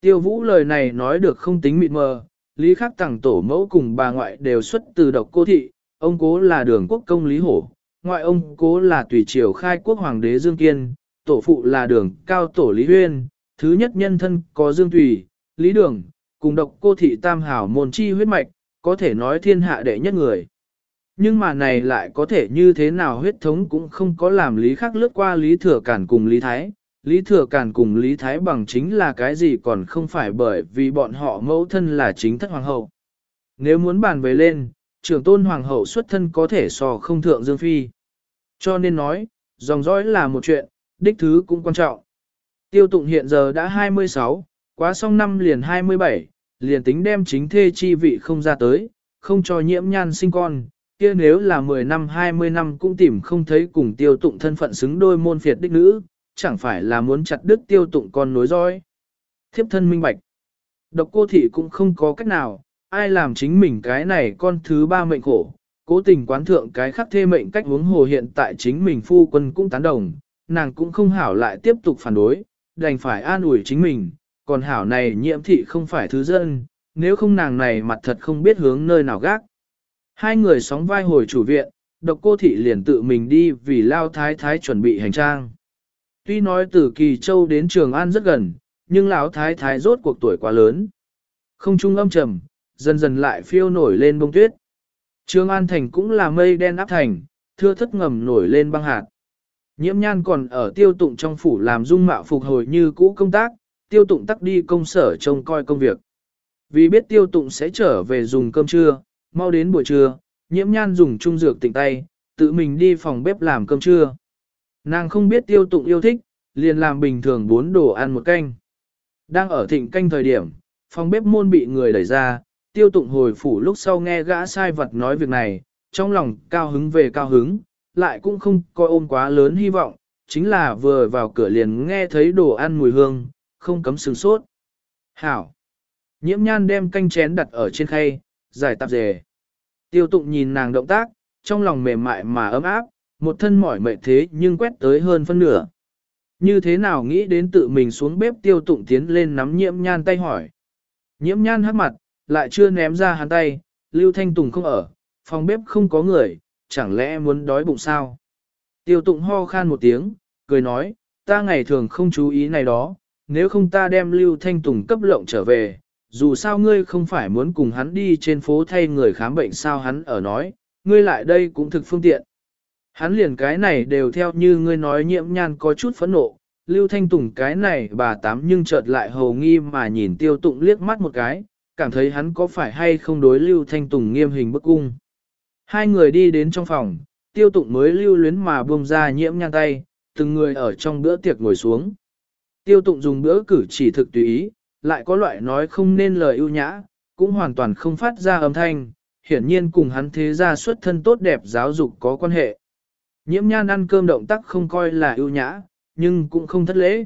Tiêu vũ lời này nói được không tính mịt mờ, lý khắc tặng tổ mẫu cùng bà ngoại đều xuất từ độc cô thị, ông cố là đường quốc công lý hổ, ngoại ông cố là tùy triều khai quốc hoàng đế Dương Kiên, tổ phụ là đường cao tổ lý huyên, thứ nhất nhân thân có Dương Tùy, lý đường, cùng độc cô thị tam hảo môn chi huyết mạch, có thể nói thiên hạ đệ nhất người. Nhưng mà này lại có thể như thế nào huyết thống cũng không có làm lý khác lướt qua lý thừa cản cùng lý thái. Lý thừa cản cùng lý thái bằng chính là cái gì còn không phải bởi vì bọn họ mẫu thân là chính thất hoàng hậu. Nếu muốn bàn về lên, trưởng tôn hoàng hậu xuất thân có thể so không thượng dương phi. Cho nên nói, dòng dõi là một chuyện, đích thứ cũng quan trọng. Tiêu tụng hiện giờ đã 26, quá xong năm liền 27, liền tính đem chính thê chi vị không ra tới, không cho nhiễm nhan sinh con, kia nếu là 10 năm 20 năm cũng tìm không thấy cùng tiêu tụng thân phận xứng đôi môn phiệt đích nữ, chẳng phải là muốn chặt đứt tiêu tụng con nối roi. Thiếp thân minh bạch. Độc cô thị cũng không có cách nào, ai làm chính mình cái này con thứ ba mệnh khổ, cố tình quán thượng cái khắc thê mệnh cách uống hồ hiện tại chính mình phu quân cũng tán đồng, nàng cũng không hảo lại tiếp tục phản đối, đành phải an ủi chính mình, còn hảo này nhiễm thị không phải thứ dân, nếu không nàng này mặt thật không biết hướng nơi nào gác. Hai người sóng vai hồi chủ viện, độc cô thị liền tự mình đi vì lao thái thái chuẩn bị hành trang. Tuy nói từ Kỳ Châu đến Trường An rất gần, nhưng lão thái thái rốt cuộc tuổi quá lớn. Không trung âm trầm, dần dần lại phiêu nổi lên bông tuyết. Trường An thành cũng là mây đen áp thành, thưa thất ngầm nổi lên băng hạt. Nhiễm nhan còn ở tiêu tụng trong phủ làm dung mạo phục hồi như cũ công tác, tiêu tụng tắc đi công sở trông coi công việc. Vì biết tiêu tụng sẽ trở về dùng cơm trưa, mau đến buổi trưa, nhiễm nhan dùng trung dược tỉnh tay, tự mình đi phòng bếp làm cơm trưa. Nàng không biết tiêu tụng yêu thích, liền làm bình thường bốn đồ ăn một canh. Đang ở thịnh canh thời điểm, phòng bếp môn bị người đẩy ra, tiêu tụng hồi phủ lúc sau nghe gã sai vật nói việc này, trong lòng cao hứng về cao hứng, lại cũng không coi ôm quá lớn hy vọng, chính là vừa vào cửa liền nghe thấy đồ ăn mùi hương, không cấm sừng sốt. Hảo! Nhiễm nhan đem canh chén đặt ở trên khay, giải tạp dề. Tiêu tụng nhìn nàng động tác, trong lòng mềm mại mà ấm áp, một thân mỏi mệt thế nhưng quét tới hơn phân nửa. Như thế nào nghĩ đến tự mình xuống bếp tiêu tụng tiến lên nắm nhiễm nhan tay hỏi. Nhiễm nhan hắc mặt, lại chưa ném ra hắn tay, Lưu Thanh Tùng không ở, phòng bếp không có người, chẳng lẽ muốn đói bụng sao? Tiêu tụng ho khan một tiếng, cười nói, ta ngày thường không chú ý này đó, nếu không ta đem Lưu Thanh Tùng cấp lộng trở về, dù sao ngươi không phải muốn cùng hắn đi trên phố thay người khám bệnh sao hắn ở nói, ngươi lại đây cũng thực phương tiện. Hắn liền cái này đều theo như ngươi nói nhiễm nhan có chút phẫn nộ, Lưu Thanh Tùng cái này bà tám nhưng chợt lại hầu nghi mà nhìn tiêu tụng liếc mắt một cái, cảm thấy hắn có phải hay không đối Lưu Thanh Tùng nghiêm hình bức cung. Hai người đi đến trong phòng, tiêu tụng mới lưu luyến mà buông ra nhiễm nhan tay, từng người ở trong bữa tiệc ngồi xuống. Tiêu tụng dùng bữa cử chỉ thực tùy ý, lại có loại nói không nên lời ưu nhã, cũng hoàn toàn không phát ra âm thanh, hiển nhiên cùng hắn thế gia xuất thân tốt đẹp giáo dục có quan hệ. Nhiễm nhan ăn cơm động tác không coi là ưu nhã, nhưng cũng không thất lễ.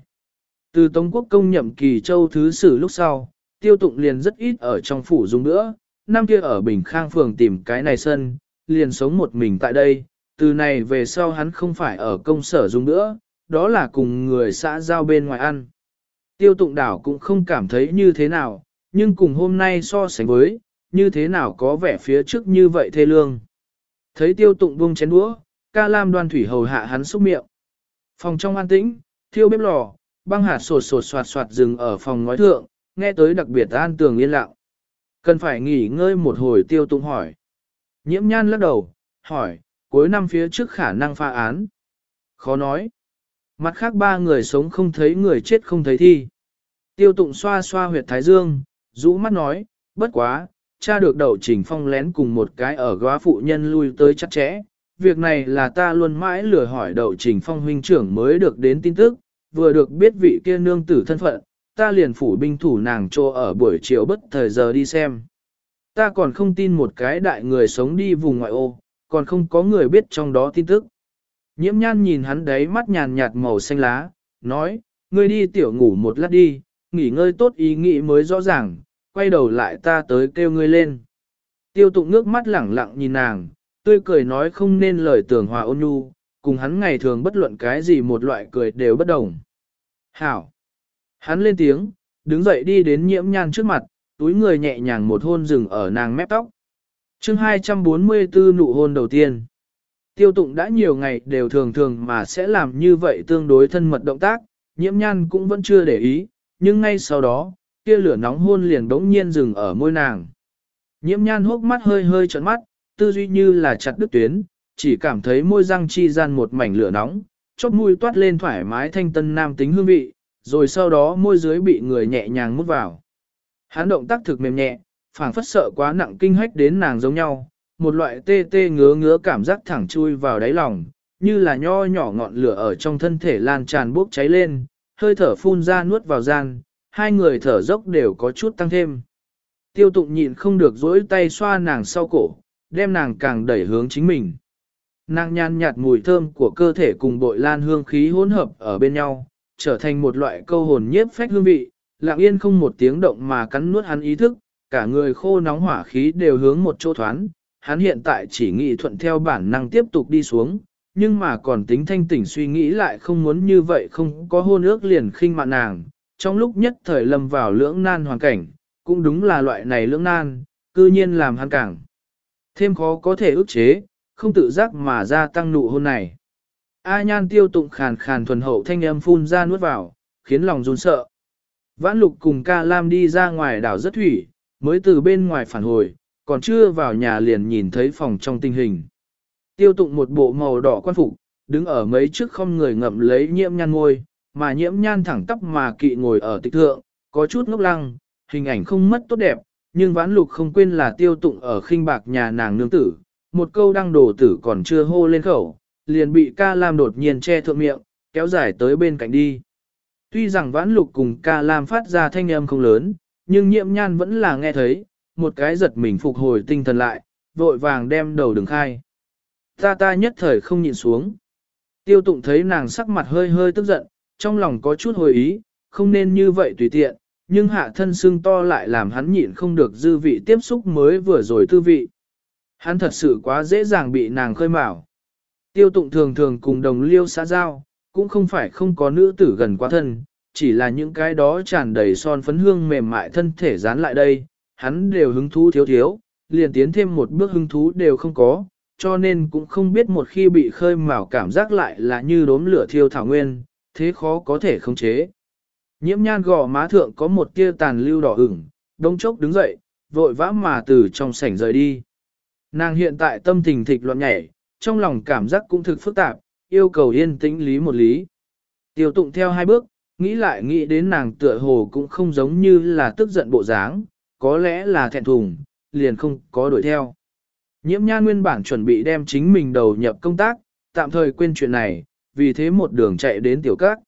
Từ Tống quốc công nhậm kỳ châu thứ sử lúc sau, tiêu tụng liền rất ít ở trong phủ dùng nữa, năm kia ở Bình Khang phường tìm cái này sân, liền sống một mình tại đây, từ này về sau hắn không phải ở công sở dùng nữa, đó là cùng người xã giao bên ngoài ăn. Tiêu tụng đảo cũng không cảm thấy như thế nào, nhưng cùng hôm nay so sánh với, như thế nào có vẻ phía trước như vậy thê lương. Thấy tiêu tụng buông chén đũa, ca lam đoan thủy hầu hạ hắn xúc miệng. Phòng trong an tĩnh, thiêu bếp lò, băng hạt sột sột soạt soạt dừng ở phòng ngói thượng, nghe tới đặc biệt an tường yên lặng. Cần phải nghỉ ngơi một hồi tiêu tụng hỏi. Nhiễm nhan lắc đầu, hỏi, cuối năm phía trước khả năng pha án. Khó nói. Mặt khác ba người sống không thấy người chết không thấy thi. Tiêu tụng xoa xoa huyệt thái dương, rũ mắt nói, bất quá, cha được đậu trình phong lén cùng một cái ở góa phụ nhân lui tới chắc chẽ. Việc này là ta luôn mãi lừa hỏi đậu trình phong huynh trưởng mới được đến tin tức, vừa được biết vị kia nương tử thân phận, ta liền phủ binh thủ nàng trô ở buổi chiều bất thời giờ đi xem. Ta còn không tin một cái đại người sống đi vùng ngoại ô, còn không có người biết trong đó tin tức. Nhiễm nhan nhìn hắn đấy mắt nhàn nhạt màu xanh lá, nói, ngươi đi tiểu ngủ một lát đi, nghỉ ngơi tốt ý nghĩ mới rõ ràng, quay đầu lại ta tới kêu ngươi lên. Tiêu tụng nước mắt lẳng lặng nhìn nàng, tươi cười nói không nên lời tưởng hòa ôn nhu, cùng hắn ngày thường bất luận cái gì một loại cười đều bất đồng. Hảo! Hắn lên tiếng, đứng dậy đi đến nhiễm nhan trước mặt, túi người nhẹ nhàng một hôn rừng ở nàng mép tóc. chương 244 nụ hôn đầu tiên. Tiêu tụng đã nhiều ngày đều thường thường mà sẽ làm như vậy tương đối thân mật động tác, nhiễm nhan cũng vẫn chưa để ý, nhưng ngay sau đó, kia lửa nóng hôn liền đống nhiên dừng ở môi nàng. Nhiễm nhan hốc mắt hơi hơi trợn mắt, tư duy như là chặt đứt tuyến, chỉ cảm thấy môi răng chi gian một mảnh lửa nóng, chóp mũi toát lên thoải mái thanh tân nam tính hương vị, rồi sau đó môi dưới bị người nhẹ nhàng mút vào. Hắn động tác thực mềm nhẹ, phảng phất sợ quá nặng kinh hách đến nàng giống nhau, một loại tê tê ngứa ngứa cảm giác thẳng chui vào đáy lòng, như là nho nhỏ ngọn lửa ở trong thân thể lan tràn bốc cháy lên, hơi thở phun ra nuốt vào gian, hai người thở dốc đều có chút tăng thêm. Tiêu tụng nhịn không được dỗi tay xoa nàng sau cổ, đem nàng càng đẩy hướng chính mình. Nàng nhan nhạt mùi thơm của cơ thể cùng bội lan hương khí hỗn hợp ở bên nhau, trở thành một loại câu hồn nhiếp phách hương vị, lặng yên không một tiếng động mà cắn nuốt hắn ý thức, cả người khô nóng hỏa khí đều hướng một chỗ thoán, hắn hiện tại chỉ nghĩ thuận theo bản năng tiếp tục đi xuống, nhưng mà còn tính thanh tỉnh suy nghĩ lại không muốn như vậy không có hôn ước liền khinh mạn nàng, trong lúc nhất thời lâm vào lưỡng nan hoàn cảnh, cũng đúng là loại này lưỡng nan, cư nhiên làm hắn càng thêm khó có thể ức chế, không tự giác mà gia tăng nụ hôn này. A nhan tiêu tụng khàn khàn thuần hậu thanh âm phun ra nuốt vào, khiến lòng run sợ. Vãn lục cùng ca lam đi ra ngoài đảo rất thủy, mới từ bên ngoài phản hồi, còn chưa vào nhà liền nhìn thấy phòng trong tình hình. Tiêu tụng một bộ màu đỏ quan phục, đứng ở mấy trước không người ngậm lấy nhiễm nhan ngôi, mà nhiễm nhan thẳng tắp mà kỵ ngồi ở tịch thượng, có chút ngốc lăng, hình ảnh không mất tốt đẹp, nhưng vãn lục không quên là tiêu tụng ở khinh bạc nhà nàng nương tử, một câu đăng đổ tử còn chưa hô lên khẩu, liền bị ca lam đột nhiên che thượng miệng, kéo dài tới bên cạnh đi. Tuy rằng vãn lục cùng ca lam phát ra thanh âm không lớn, nhưng nhiễm nhan vẫn là nghe thấy, một cái giật mình phục hồi tinh thần lại, vội vàng đem đầu đường khai. Ta ta nhất thời không nhịn xuống. Tiêu tụng thấy nàng sắc mặt hơi hơi tức giận, trong lòng có chút hồi ý, không nên như vậy tùy tiện, nhưng hạ thân xương to lại làm hắn nhịn không được dư vị tiếp xúc mới vừa rồi tư vị. Hắn thật sự quá dễ dàng bị nàng khơi mào. Tiêu tụng thường thường cùng đồng liêu xã giao, cũng không phải không có nữ tử gần quá thân, chỉ là những cái đó tràn đầy son phấn hương mềm mại thân thể dán lại đây, hắn đều hứng thú thiếu thiếu, liền tiến thêm một bước hứng thú đều không có, cho nên cũng không biết một khi bị khơi mào cảm giác lại là như đốm lửa thiêu thảo nguyên, thế khó có thể khống chế. Nhiễm nhan gò má thượng có một tia tàn lưu đỏ ửng, đông chốc đứng dậy, vội vã mà từ trong sảnh rời đi. Nàng hiện tại tâm tình thịch loạn nhảy, trong lòng cảm giác cũng thực phức tạp, yêu cầu yên tĩnh lý một lý. Tiêu tụng theo hai bước, nghĩ lại nghĩ đến nàng tựa hồ cũng không giống như là tức giận bộ dáng, có lẽ là thẹn thùng, liền không có đuổi theo. Nhiễm nhan nguyên bản chuẩn bị đem chính mình đầu nhập công tác, tạm thời quên chuyện này, vì thế một đường chạy đến tiểu các.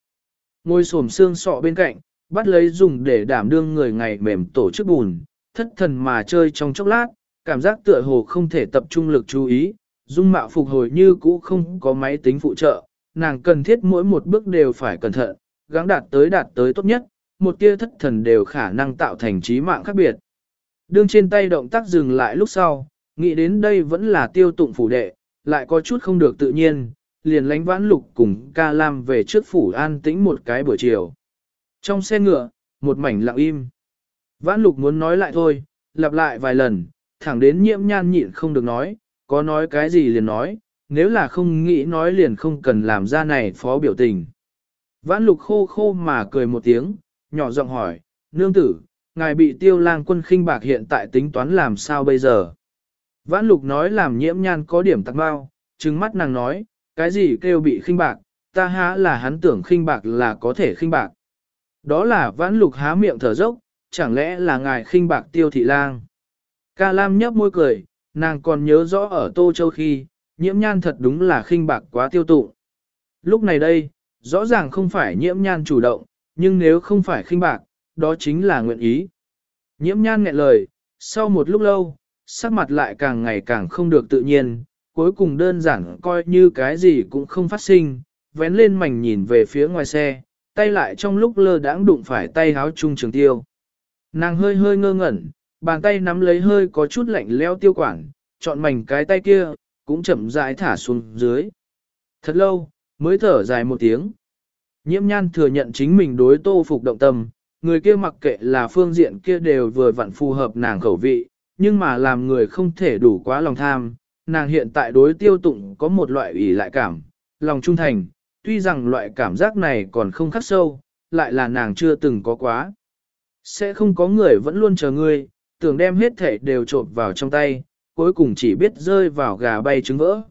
Ngồi xổm xương sọ bên cạnh, bắt lấy dùng để đảm đương người ngày mềm tổ chức bùn, thất thần mà chơi trong chốc lát, cảm giác tựa hồ không thể tập trung lực chú ý, dung mạo phục hồi như cũ không có máy tính phụ trợ, nàng cần thiết mỗi một bước đều phải cẩn thận, gắng đạt tới đạt tới tốt nhất, một tia thất thần đều khả năng tạo thành trí mạng khác biệt. Đương trên tay động tác dừng lại lúc sau, nghĩ đến đây vẫn là tiêu tụng phủ đệ, lại có chút không được tự nhiên, liền lánh vãn lục cùng ca lam về trước phủ an tĩnh một cái buổi chiều. Trong xe ngựa, một mảnh lặng im. Vãn lục muốn nói lại thôi, lặp lại vài lần, thẳng đến nhiễm nhan nhịn không được nói, có nói cái gì liền nói, nếu là không nghĩ nói liền không cần làm ra này phó biểu tình. Vãn lục khô khô mà cười một tiếng, nhỏ giọng hỏi, nương tử, ngài bị tiêu lang quân khinh bạc hiện tại tính toán làm sao bây giờ? Vãn lục nói làm nhiễm nhan có điểm tắc bao, trừng mắt nàng nói, cái gì kêu bị khinh bạc, ta há là hắn tưởng khinh bạc là có thể khinh bạc. Đó là vãn lục há miệng thở dốc, chẳng lẽ là ngài khinh bạc tiêu thị lang. Ca Lam nhấp môi cười, nàng còn nhớ rõ ở Tô Châu khi, nhiễm nhan thật đúng là khinh bạc quá tiêu tụ. Lúc này đây, rõ ràng không phải nhiễm nhan chủ động, nhưng nếu không phải khinh bạc, đó chính là nguyện ý. Nhiễm nhan nghẹn lời, sau một lúc lâu, sắc mặt lại càng ngày càng không được tự nhiên, cuối cùng đơn giản coi như cái gì cũng không phát sinh, vén lên mảnh nhìn về phía ngoài xe, tay lại trong lúc lơ đãng đụng phải tay háo chung trường tiêu. Nàng hơi hơi ngơ ngẩn, bàn tay nắm lấy hơi có chút lạnh leo tiêu quản, chọn mảnh cái tay kia, cũng chậm rãi thả xuống dưới. Thật lâu, mới thở dài một tiếng. Nhiễm nhan thừa nhận chính mình đối tô phục động tâm, người kia mặc kệ là phương diện kia đều vừa vặn phù hợp nàng khẩu vị, nhưng mà làm người không thể đủ quá lòng tham, nàng hiện tại đối tiêu tụng có một loại ủy lại cảm, lòng trung thành, tuy rằng loại cảm giác này còn không khắc sâu, lại là nàng chưa từng có quá. Sẽ không có người vẫn luôn chờ ngươi, tưởng đem hết thể đều trộn vào trong tay, cuối cùng chỉ biết rơi vào gà bay trứng vỡ.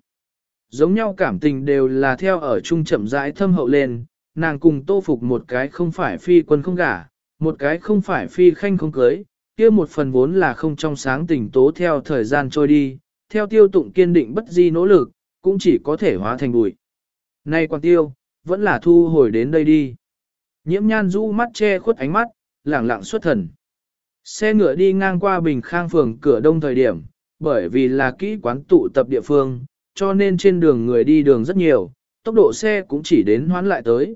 Giống nhau cảm tình đều là theo ở chung chậm rãi thâm hậu lên, nàng cùng tô phục một cái không phải phi quân không gả, một cái không phải phi khanh không cưới, kia một phần vốn là không trong sáng tình tố theo thời gian trôi đi, theo tiêu tụng kiên định bất di nỗ lực, cũng chỉ có thể hóa thành bụi. Nay quan tiêu, vẫn là thu hồi đến đây đi. Nhiễm nhan rũ mắt che khuất ánh mắt, lẳng lặng xuất thần. Xe ngựa đi ngang qua Bình Khang phường cửa đông thời điểm, bởi vì là kỹ quán tụ tập địa phương, cho nên trên đường người đi đường rất nhiều, tốc độ xe cũng chỉ đến hoán lại tới.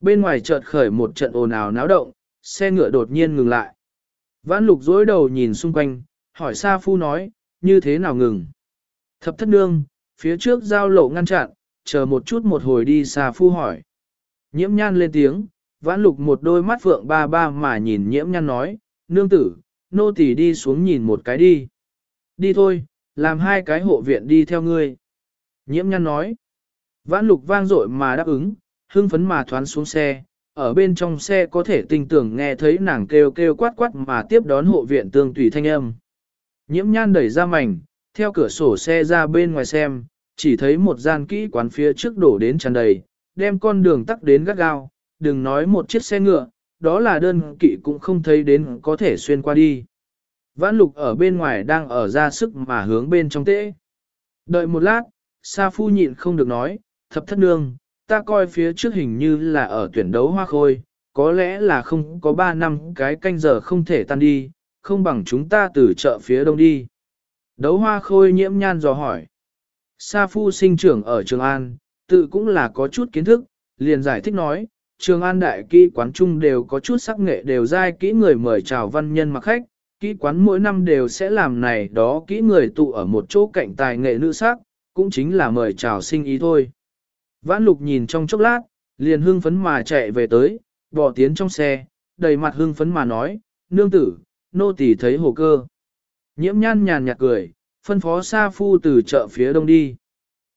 Bên ngoài chợt khởi một trận ồn ào náo động, xe ngựa đột nhiên ngừng lại. Vãn lục dối đầu nhìn xung quanh, hỏi Sa Phu nói, như thế nào ngừng? Thập thất nương, phía trước giao lộ ngăn chặn, chờ một chút một hồi đi Sa Phu hỏi. Nhiễm nhan lên tiếng, vãn lục một đôi mắt phượng ba ba mà nhìn nhiễm nhan nói, nương tử, nô tỳ đi xuống nhìn một cái đi. Đi thôi, làm hai cái hộ viện đi theo ngươi. Nhiễm nhan nói, vãn lục vang dội mà đáp ứng, hưng phấn mà thoán xuống xe, ở bên trong xe có thể tinh tưởng nghe thấy nàng kêu kêu quát quát mà tiếp đón hộ viện tương tùy thanh âm. Nhiễm nhan đẩy ra mảnh, theo cửa sổ xe ra bên ngoài xem, chỉ thấy một gian kỹ quán phía trước đổ đến tràn đầy, đem con đường tắc đến gắt gao, đừng nói một chiếc xe ngựa, đó là đơn kỵ cũng không thấy đến có thể xuyên qua đi. Vãn lục ở bên ngoài đang ở ra sức mà hướng bên trong tễ. Đợi một lát, Sa Phu nhịn không được nói, thập thất nương, ta coi phía trước hình như là ở tuyển đấu hoa khôi, có lẽ là không có 3 năm cái canh giờ không thể tan đi, không bằng chúng ta từ chợ phía đông đi. Đấu hoa khôi nhiễm nhan dò hỏi. Sa Phu sinh trưởng ở Trường An, tự cũng là có chút kiến thức, liền giải thích nói, Trường An đại kỹ quán trung đều có chút sắc nghệ đều dai kỹ người mời chào văn nhân mặc khách, kỹ quán mỗi năm đều sẽ làm này đó kỹ người tụ ở một chỗ cạnh tài nghệ nữ sắc, cũng chính là mời chào sinh ý thôi. Vãn lục nhìn trong chốc lát, liền hưng phấn mà chạy về tới, bỏ tiến trong xe, đầy mặt hưng phấn mà nói, nương tử, nô tỳ thấy hồ cơ. Nhiễm nhan nhàn nhạt cười, phân phó Sa Phu từ chợ phía đông đi.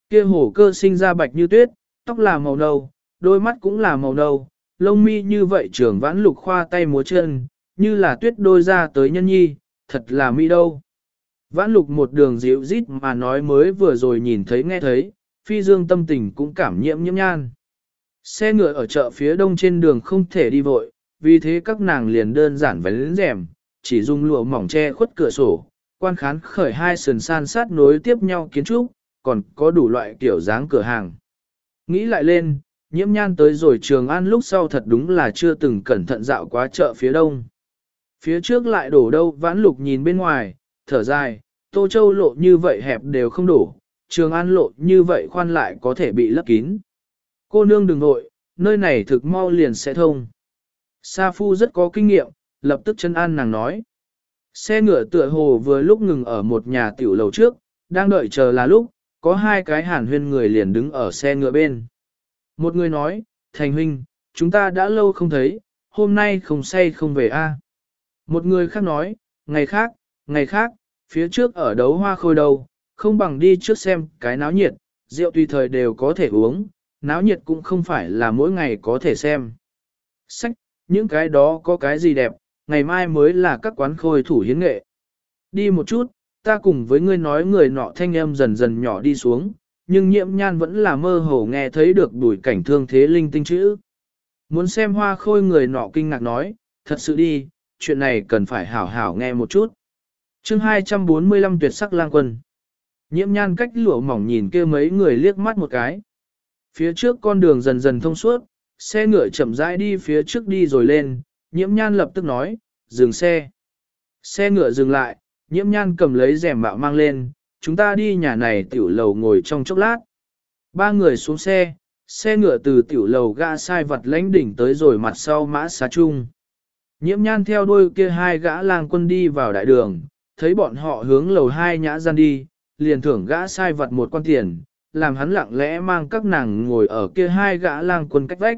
Kia hồ cơ sinh ra bạch như tuyết, tóc là màu nâu, đôi mắt cũng là màu nâu, lông mi như vậy trưởng vãn lục khoa tay múa chân, như là tuyết đôi ra tới nhân nhi, thật là mi đâu. Vãn lục một đường dịu rít mà nói mới vừa rồi nhìn thấy nghe thấy, phi dương tâm tình cũng cảm nhiễm nhiễm nhan. Xe ngựa ở chợ phía đông trên đường không thể đi vội, vì thế các nàng liền đơn giản vén rèm, chỉ dùng lụa mỏng che khuất cửa sổ, quan khán khởi hai sườn san sát nối tiếp nhau kiến trúc, còn có đủ loại kiểu dáng cửa hàng. Nghĩ lại lên, nhiễm nhan tới rồi trường an lúc sau thật đúng là chưa từng cẩn thận dạo quá chợ phía đông. Phía trước lại đổ đâu vãn lục nhìn bên ngoài, thở dài, tô châu lộ như vậy hẹp đều không đổ, trường an lộ như vậy khoan lại có thể bị lấp kín. Cô nương đừng nội, nơi này thực mau liền sẽ thông. Sa Phu rất có kinh nghiệm, lập tức chân an nàng nói. Xe ngựa tựa hồ vừa lúc ngừng ở một nhà tiểu lầu trước, đang đợi chờ là lúc, có hai cái hàn huyên người liền đứng ở xe ngựa bên. Một người nói, Thành huynh, chúng ta đã lâu không thấy, hôm nay không say không về a. Một người khác nói, ngày khác, ngày khác, phía trước ở đấu hoa khôi đâu, không bằng đi trước xem cái náo nhiệt, rượu tùy thời đều có thể uống, náo nhiệt cũng không phải là mỗi ngày có thể xem. Sách, những cái đó có cái gì đẹp, ngày mai mới là các quán khôi thủ hiến nghệ. Đi một chút, ta cùng với ngươi nói người nọ thanh âm dần dần nhỏ đi xuống, nhưng nhiễm nhan vẫn là mơ hồ nghe thấy được đuổi cảnh thương thế linh tinh chữ. Muốn xem hoa khôi người nọ kinh ngạc nói, thật sự đi, chuyện này cần phải hảo hảo nghe một chút. chương 245 tuyệt sắc lang quân. Nhiễm nhan cách lụa mỏng nhìn kia mấy người liếc mắt một cái. Phía trước con đường dần dần thông suốt, xe ngựa chậm rãi đi phía trước đi rồi lên, nhiễm nhan lập tức nói, dừng xe. Xe ngựa dừng lại, nhiễm nhan cầm lấy rèm bạo mang lên, chúng ta đi nhà này tiểu lầu ngồi trong chốc lát. Ba người xuống xe, xe ngựa từ tiểu lầu gã sai vật lãnh đỉnh tới rồi mặt sau mã xá chung. Nhiễm nhan theo đuôi kia hai gã lang quân đi vào đại đường, thấy bọn họ hướng lầu hai nhã gian đi, liền thưởng gã sai vật một quan tiền, làm hắn lặng lẽ mang các nàng ngồi ở kia hai gã lang quân cách vách.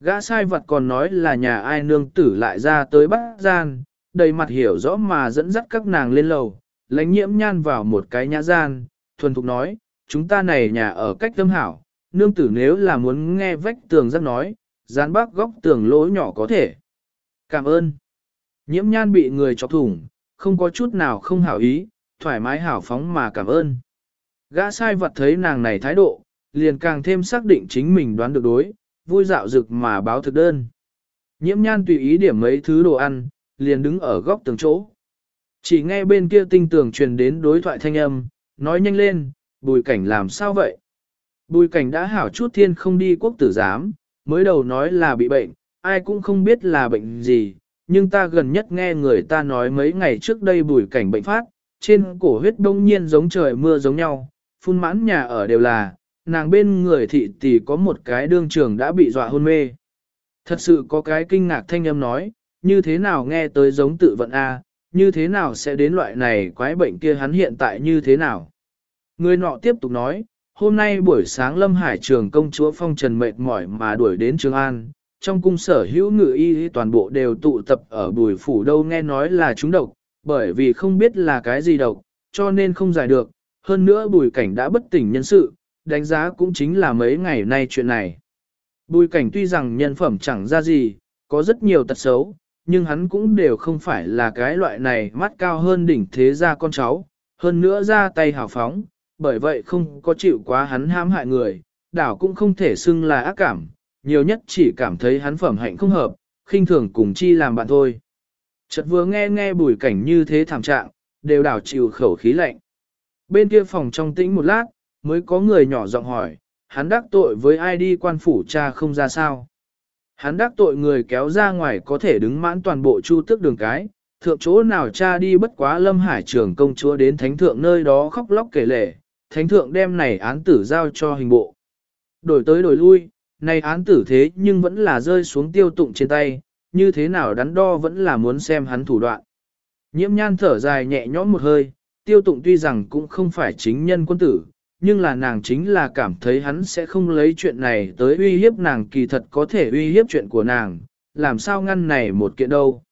Gã sai vật còn nói là nhà ai nương tử lại ra tới bắt gian, đầy mặt hiểu rõ mà dẫn dắt các nàng lên lầu, lãnh nhiễm nhan vào một cái nhã gian, thuần thục nói, chúng ta này nhà ở cách tâm hảo, nương tử nếu là muốn nghe vách tường giác nói, dán bác góc tường lỗ nhỏ có thể. Cảm ơn. Nhiễm nhan bị người chọc thủng, không có chút nào không hảo ý, thoải mái hảo phóng mà cảm ơn. Gã sai vật thấy nàng này thái độ, liền càng thêm xác định chính mình đoán được đối, vui dạo dực mà báo thực đơn. Nhiễm nhan tùy ý điểm mấy thứ đồ ăn, liền đứng ở góc tường chỗ. Chỉ nghe bên kia tinh tường truyền đến đối thoại thanh âm, nói nhanh lên, bùi cảnh làm sao vậy? Bùi cảnh đã hảo chút thiên không đi quốc tử giám, mới đầu nói là bị bệnh, ai cũng không biết là bệnh gì, nhưng ta gần nhất nghe người ta nói mấy ngày trước đây bùi cảnh bệnh phát, trên cổ huyết đông nhiên giống trời mưa giống nhau, phun mãn nhà ở đều là, nàng bên người thị tỷ có một cái đương trường đã bị dọa hôn mê. Thật sự có cái kinh ngạc thanh âm nói, như thế nào nghe tới giống tự vận A, như thế nào sẽ đến loại này quái bệnh kia hắn hiện tại như thế nào. Người nọ tiếp tục nói, hôm nay buổi sáng Lâm Hải trường công chúa phong trần mệt mỏi mà đuổi đến Trường An, trong cung sở hữu ngự y toàn bộ đều tụ tập ở bùi phủ đâu nghe nói là chúng độc, bởi vì không biết là cái gì độc, cho nên không giải được, hơn nữa bùi cảnh đã bất tỉnh nhân sự, đánh giá cũng chính là mấy ngày nay chuyện này. Bùi cảnh tuy rằng nhân phẩm chẳng ra gì, có rất nhiều tật xấu, nhưng hắn cũng đều không phải là cái loại này mắt cao hơn đỉnh thế gia con cháu, hơn nữa ra tay hào phóng, bởi vậy không có chịu quá hắn hãm hại người, đảo cũng không thể xưng là ác cảm, nhiều nhất chỉ cảm thấy hắn phẩm hạnh không hợp, khinh thường cùng chi làm bạn thôi. Chợt vừa nghe nghe bùi cảnh như thế thảm trạng, đều đảo chịu khẩu khí lạnh. Bên kia phòng trong tĩnh một lát, mới có người nhỏ giọng hỏi, hắn đắc tội với ai đi quan phủ cha không ra sao. Hắn đắc tội người kéo ra ngoài có thể đứng mãn toàn bộ chu tước đường cái, thượng chỗ nào cha đi bất quá lâm hải trường công chúa đến thánh thượng nơi đó khóc lóc kể lể, thánh thượng đem này án tử giao cho hình bộ. Đổi tới đổi lui, này án tử thế nhưng vẫn là rơi xuống tiêu tụng trên tay, như thế nào đắn đo vẫn là muốn xem hắn thủ đoạn. Nhiễm nhan thở dài nhẹ nhõm một hơi, tiêu tụng tuy rằng cũng không phải chính nhân quân tử, nhưng là nàng chính là cảm thấy hắn sẽ không lấy chuyện này tới uy hiếp nàng kỳ thật có thể uy hiếp chuyện của nàng, làm sao ngăn này một kiện đâu.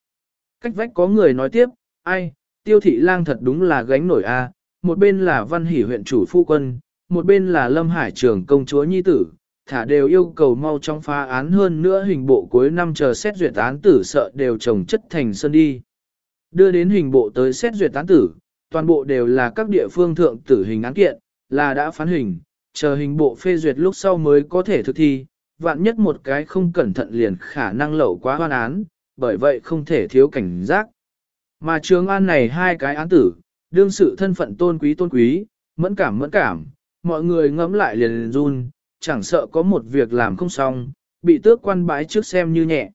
Cách vách có người nói tiếp, ai, tiêu thị lang thật đúng là gánh nổi a một bên là văn hỷ huyện chủ phu quân, một bên là lâm hải trưởng công chúa nhi tử, thả đều yêu cầu mau trong phá án hơn nữa hình bộ cuối năm chờ xét duyệt án tử sợ đều trồng chất thành sân đi. Đưa đến hình bộ tới xét duyệt án tử, toàn bộ đều là các địa phương thượng tử hình án kiện, là đã phán hình, chờ hình bộ phê duyệt lúc sau mới có thể thực thi, vạn nhất một cái không cẩn thận liền khả năng lẩu quá hoan án, bởi vậy không thể thiếu cảnh giác. Mà trường an này hai cái án tử, đương sự thân phận tôn quý tôn quý, mẫn cảm mẫn cảm, mọi người ngẫm lại liền, liền run, chẳng sợ có một việc làm không xong, bị tước quan bái trước xem như nhẹ.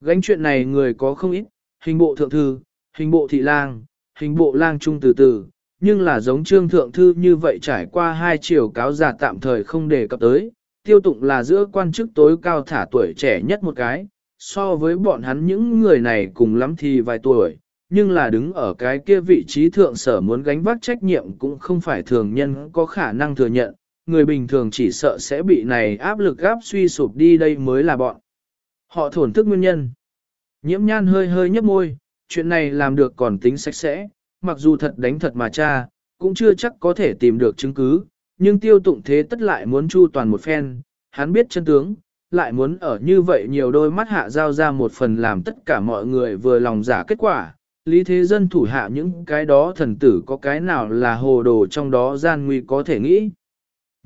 Gánh chuyện này người có không ít, hình bộ thượng thư, hình bộ thị lang, hình bộ lang trung từ từ, nhưng là giống trương thượng thư như vậy trải qua hai chiều cáo giả tạm thời không đề cập tới, tiêu tụng là giữa quan chức tối cao thả tuổi trẻ nhất một cái, so với bọn hắn những người này cùng lắm thì vài tuổi, nhưng là đứng ở cái kia vị trí thượng sở muốn gánh vác trách nhiệm cũng không phải thường nhân có khả năng thừa nhận, người bình thường chỉ sợ sẽ bị này áp lực gáp suy sụp đi đây mới là bọn. Họ thổn thức nguyên nhân. Nhiễm nhan hơi hơi nhấp môi, chuyện này làm được còn tính sạch sẽ, mặc dù thật đánh thật mà cha, cũng chưa chắc có thể tìm được chứng cứ, nhưng tiêu tụng thế tất lại muốn chu toàn một phen, hắn biết chân tướng, lại muốn ở như vậy nhiều đôi mắt hạ giao ra một phần làm tất cả mọi người vừa lòng giả kết quả. Lý thế dân thủ hạ những cái đó thần tử có cái nào là hồ đồ trong đó gian nguy có thể nghĩ.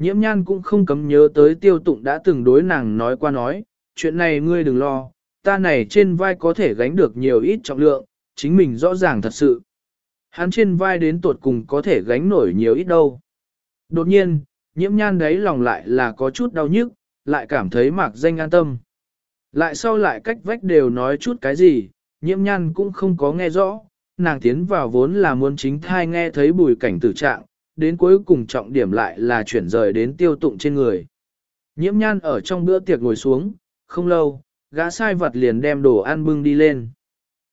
Nhiễm nhan cũng không cấm nhớ tới tiêu tụng đã từng đối nàng nói qua nói, chuyện này ngươi đừng lo, ta này trên vai có thể gánh được nhiều ít trọng lượng, chính mình rõ ràng thật sự. Hắn trên vai đến tuột cùng có thể gánh nổi nhiều ít đâu. Đột nhiên, nhiễm nhan đấy lòng lại là có chút đau nhức, lại cảm thấy mạc danh an tâm. Lại sau lại cách vách đều nói chút cái gì, nhiễm nhan cũng không có nghe rõ, nàng tiến vào vốn là muốn chính thai nghe thấy bùi cảnh tử trạng, đến cuối cùng trọng điểm lại là chuyển rời đến tiêu tụng trên người. Nhiễm nhan ở trong bữa tiệc ngồi xuống, không lâu, gã sai vật liền đem đồ ăn bưng đi lên.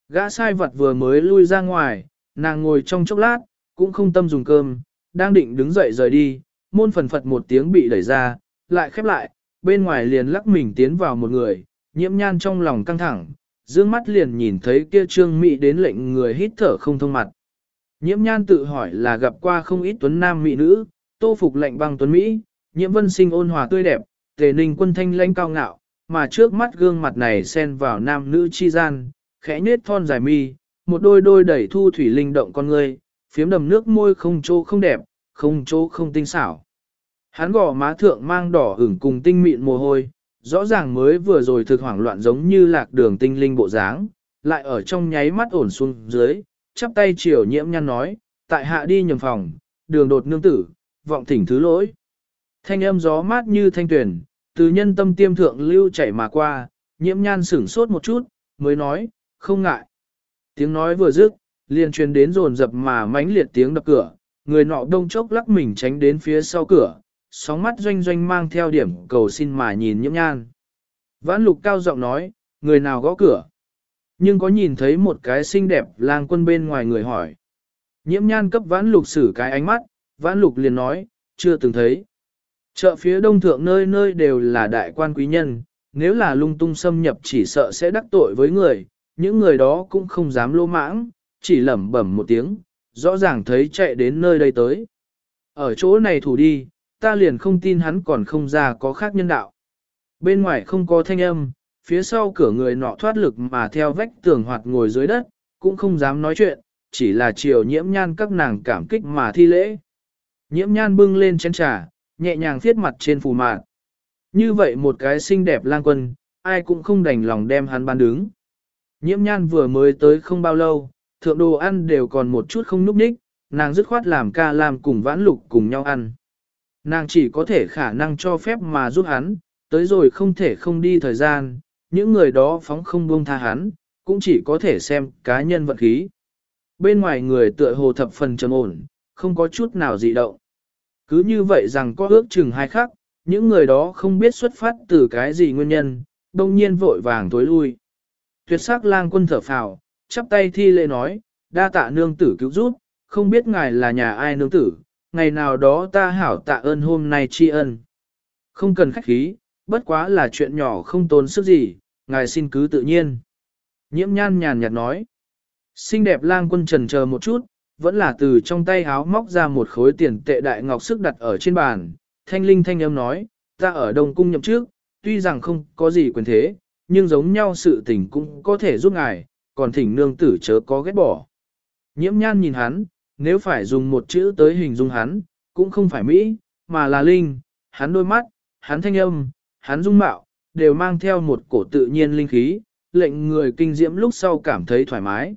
Gã sai vật vừa mới lui ra ngoài, nàng ngồi trong chốc lát, cũng không tâm dùng cơm, đang định đứng dậy rời đi, môn phần phật một tiếng bị đẩy ra, lại khép lại, bên ngoài liền lắc mình tiến vào một người, nhiễm nhan trong lòng căng thẳng, dương mắt liền nhìn thấy kia trương mỹ đến lệnh người hít thở không thông mặt. Nhiễm nhan tự hỏi là gặp qua không ít tuấn nam mỹ nữ, tô phục lệnh băng tuấn Mỹ, nhiễm vân sinh ôn hòa tươi đẹp, tề ninh quân thanh lãnh cao ngạo, mà trước mắt gương mặt này xen vào nam nữ chi gian, khẽ nết thon dài mi, một đôi đôi đẩy thu thủy linh động con người, phiếm đầm nước môi không chỗ không đẹp, không chỗ không tinh xảo. Hắn gò má thượng mang đỏ ửng cùng tinh mịn mồ hôi, rõ ràng mới vừa rồi thực hoảng loạn giống như lạc đường tinh linh bộ dáng, lại ở trong nháy mắt ổn xuống dưới, chắp tay chiều nhiễm nhăn nói, tại hạ đi nhầm phòng, đường đột nương tử, vọng thỉnh thứ lỗi. Thanh âm gió mát như thanh tuyển, từ nhân tâm tiêm thượng lưu chảy mà qua, nhiễm nhan sửng sốt một chút, mới nói, không ngại. Tiếng nói vừa dứt, liền truyền đến rồn rập mà mãnh liệt tiếng đập cửa, người nọ đông chốc lắc mình tránh đến phía sau cửa, sóng mắt doanh doanh mang theo điểm cầu xin mà nhìn nhiễm nhan. Vãn lục cao giọng nói, người nào gõ cửa. Nhưng có nhìn thấy một cái xinh đẹp lang quân bên ngoài người hỏi. Nhiễm nhan cấp vãn lục xử cái ánh mắt, vãn lục liền nói, chưa từng thấy. Chợ phía đông thượng nơi nơi đều là đại quan quý nhân, nếu là lung tung xâm nhập chỉ sợ sẽ đắc tội với người, những người đó cũng không dám lô mãng, chỉ lẩm bẩm một tiếng, rõ ràng thấy chạy đến nơi đây tới. Ở chỗ này thủ đi, ta liền không tin hắn còn không ra có khác nhân đạo. Bên ngoài không có thanh âm, phía sau cửa người nọ thoát lực mà theo vách tường hoạt ngồi dưới đất, cũng không dám nói chuyện, chỉ là chiều nhiễm nhan các nàng cảm kích mà thi lễ. Nhiễm nhan bưng lên chén trà, nhẹ nhàng viết mặt trên phù mạn. Như vậy một cái xinh đẹp lang quân, ai cũng không đành lòng đem hắn ban đứng. Nhiễm nhan vừa mới tới không bao lâu, thượng đồ ăn đều còn một chút không núp ních, nàng dứt khoát làm ca làm cùng vãn lục cùng nhau ăn. Nàng chỉ có thể khả năng cho phép mà giúp hắn, tới rồi không thể không đi thời gian, những người đó phóng không buông tha hắn, cũng chỉ có thể xem cá nhân vận khí. Bên ngoài người tựa hồ thập phần trầm ổn, không có chút nào dị động. Cứ như vậy rằng có ước chừng hai khắc, những người đó không biết xuất phát từ cái gì nguyên nhân, đông nhiên vội vàng tối lui. Tuyệt sắc lang quân thở phào, chắp tay thi lễ nói, đa tạ nương tử cứu giúp, không biết ngài là nhà ai nương tử, ngày nào đó ta hảo tạ ơn hôm nay tri ân. Không cần khách khí, bất quá là chuyện nhỏ không tốn sức gì, ngài xin cứ tự nhiên. Nhiễm nhan nhàn nhạt nói. Xinh đẹp lang quân trần chờ một chút, vẫn là từ trong tay háo móc ra một khối tiền tệ đại ngọc sức đặt ở trên bàn. Thanh linh thanh âm nói, ta ở Đông Cung nhậm trước, tuy rằng không có gì quyền thế, nhưng giống nhau sự tình cũng có thể giúp ngài, còn thỉnh nương tử chớ có ghét bỏ. Nhiễm nhan nhìn hắn, nếu phải dùng một chữ tới hình dung hắn, cũng không phải Mỹ, mà là Linh, hắn đôi mắt, hắn thanh âm, hắn dung mạo, đều mang theo một cổ tự nhiên linh khí, lệnh người kinh diễm lúc sau cảm thấy thoải mái.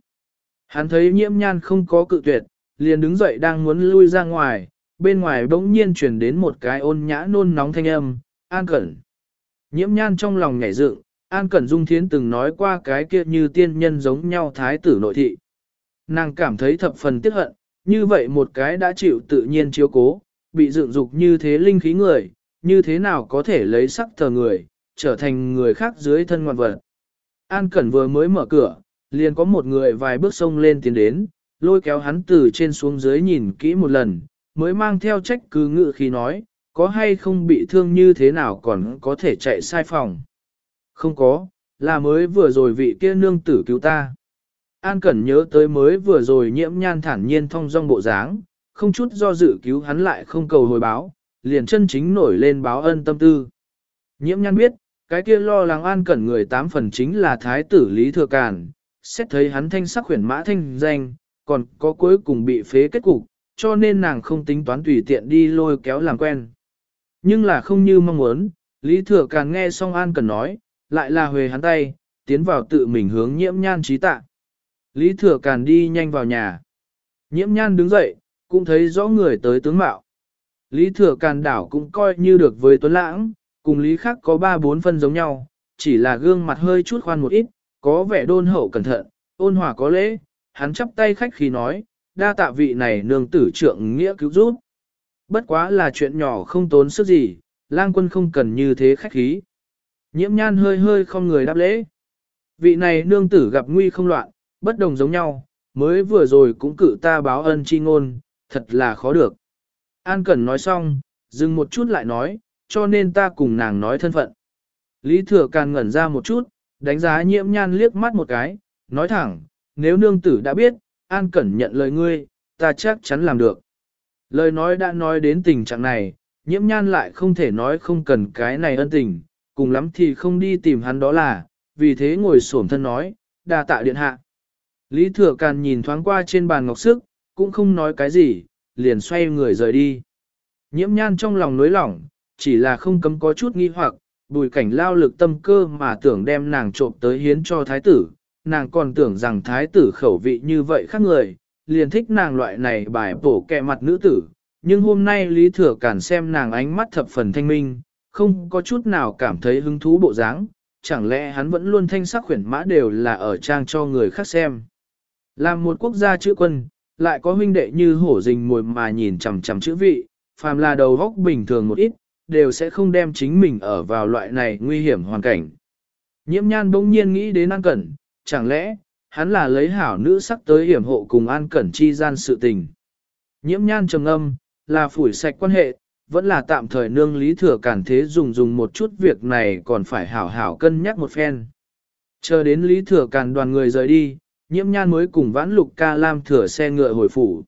Hắn thấy nhiễm nhan không có cự tuyệt, liền đứng dậy đang muốn lui ra ngoài, bên ngoài bỗng nhiên chuyển đến một cái ôn nhã nôn nóng thanh âm, an cẩn. Nhiễm nhan trong lòng nhảy dựng, an cẩn dung thiến từng nói qua cái kia như tiên nhân giống nhau thái tử nội thị. Nàng cảm thấy thập phần tiếc hận, như vậy một cái đã chịu tự nhiên chiếu cố, bị dựng dục như thế linh khí người, như thế nào có thể lấy sắc thờ người, trở thành người khác dưới thân ngoan vật. An Cẩn vừa mới mở cửa, liền có một người vài bước sông lên tiến đến, lôi kéo hắn từ trên xuống dưới nhìn kỹ một lần, mới mang theo trách cứ ngự khi nói, có hay không bị thương như thế nào còn có thể chạy sai phòng. Không có, là mới vừa rồi vị kia nương tử cứu ta. An Cẩn nhớ tới mới vừa rồi nhiễm nhan thản nhiên thông dong bộ dáng, không chút do dự cứu hắn lại không cầu hồi báo, liền chân chính nổi lên báo ân tâm tư. Nhiễm nhan biết, cái kia lo lắng An Cẩn người tám phần chính là thái tử Lý Thừa Càn, xét thấy hắn thanh sắc khuyển mã thanh danh, còn có cuối cùng bị phế kết cục, cho nên nàng không tính toán tùy tiện đi lôi kéo làm quen. Nhưng là không như mong muốn, Lý Thừa Càn nghe xong An Cẩn nói, lại là huề hắn tay, tiến vào tự mình hướng nhiễm nhan trí tạ. Lý Thừa Càn đi nhanh vào nhà. Nhiễm nhan đứng dậy, cũng thấy rõ người tới tướng mạo. Lý Thừa Càn đảo cũng coi như được với Tuấn Lãng, cùng Lý khác có ba bốn phân giống nhau, chỉ là gương mặt hơi chút khoan một ít, có vẻ đôn hậu cẩn thận, ôn hòa có lễ, hắn chắp tay khách khi nói, đa tạ vị này nương tử trượng nghĩa cứu giúp. Bất quá là chuyện nhỏ không tốn sức gì, lang quân không cần như thế khách khí. Nhiễm nhan hơi hơi không người đáp lễ. Vị này nương tử gặp nguy không loạn, bất đồng giống nhau, mới vừa rồi cũng cử ta báo ân chi ngôn, thật là khó được. An Cẩn nói xong, dừng một chút lại nói, cho nên ta cùng nàng nói thân phận. Lý Thừa Càn ngẩn ra một chút, đánh giá nhiễm nhan liếc mắt một cái, nói thẳng, nếu nương tử đã biết, An Cẩn nhận lời ngươi, ta chắc chắn làm được. Lời nói đã nói đến tình trạng này, nhiễm nhan lại không thể nói không cần cái này ân tình, cùng lắm thì không đi tìm hắn đó là, vì thế ngồi xổm thân nói, đa tạ điện hạ. Lý Thừa Càn nhìn thoáng qua trên bàn ngọc sức, cũng không nói cái gì, liền xoay người rời đi. Nhiễm nhan trong lòng nối lỏng, chỉ là không cấm có chút nghi hoặc, bùi cảnh lao lực tâm cơ mà tưởng đem nàng trộm tới hiến cho thái tử, nàng còn tưởng rằng thái tử khẩu vị như vậy khác người, liền thích nàng loại này bài bổ kẹ mặt nữ tử, nhưng hôm nay Lý Thừa Cản xem nàng ánh mắt thập phần thanh minh, không có chút nào cảm thấy hứng thú bộ dáng, chẳng lẽ hắn vẫn luôn thanh sắc khuyển mã đều là ở trang cho người khác xem. Làm một quốc gia chữ quân, lại có huynh đệ như hổ rình mồi mà nhìn chằm chằm chữ vị, phàm là đầu góc bình thường một ít, đều sẽ không đem chính mình ở vào loại này nguy hiểm hoàn cảnh. Nhiễm nhan bỗng nhiên nghĩ đến An Cẩn, chẳng lẽ, hắn là lấy hảo nữ sắc tới hiểm hộ cùng An Cẩn chi gian sự tình. Nhiễm nhan trầm âm, là phủi sạch quan hệ, vẫn là tạm thời nương lý thừa cản thế dùng dùng một chút việc này còn phải hảo hảo cân nhắc một phen. Chờ đến lý thừa cản đoàn người rời đi, nhiễm nhan mới cùng vãn lục ca lam thừa xe ngựa hồi phủ.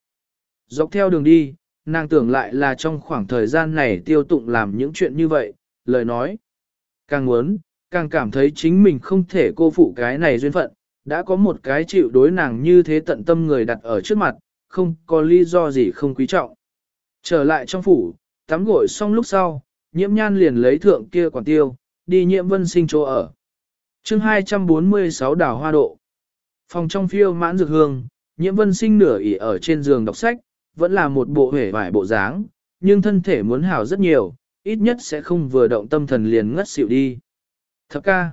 Dọc theo đường đi, nàng tưởng lại là trong khoảng thời gian này tiêu tụng làm những chuyện như vậy, lời nói. Càng muốn, càng cảm thấy chính mình không thể cô phụ cái này duyên phận, đã có một cái chịu đối nàng như thế tận tâm người đặt ở trước mặt, không có lý do gì không quý trọng. Trở lại trong phủ, tắm gội xong lúc sau, nhiễm nhan liền lấy thượng kia quản tiêu, đi nhiễm vân sinh chỗ ở. chương 246 đảo hoa độ. Phòng trong phiêu mãn dược hương, nhiễm vân sinh nửa ỉ ở trên giường đọc sách, vẫn là một bộ hể vải bộ dáng, nhưng thân thể muốn hảo rất nhiều, ít nhất sẽ không vừa động tâm thần liền ngất xỉu đi. Thập ca.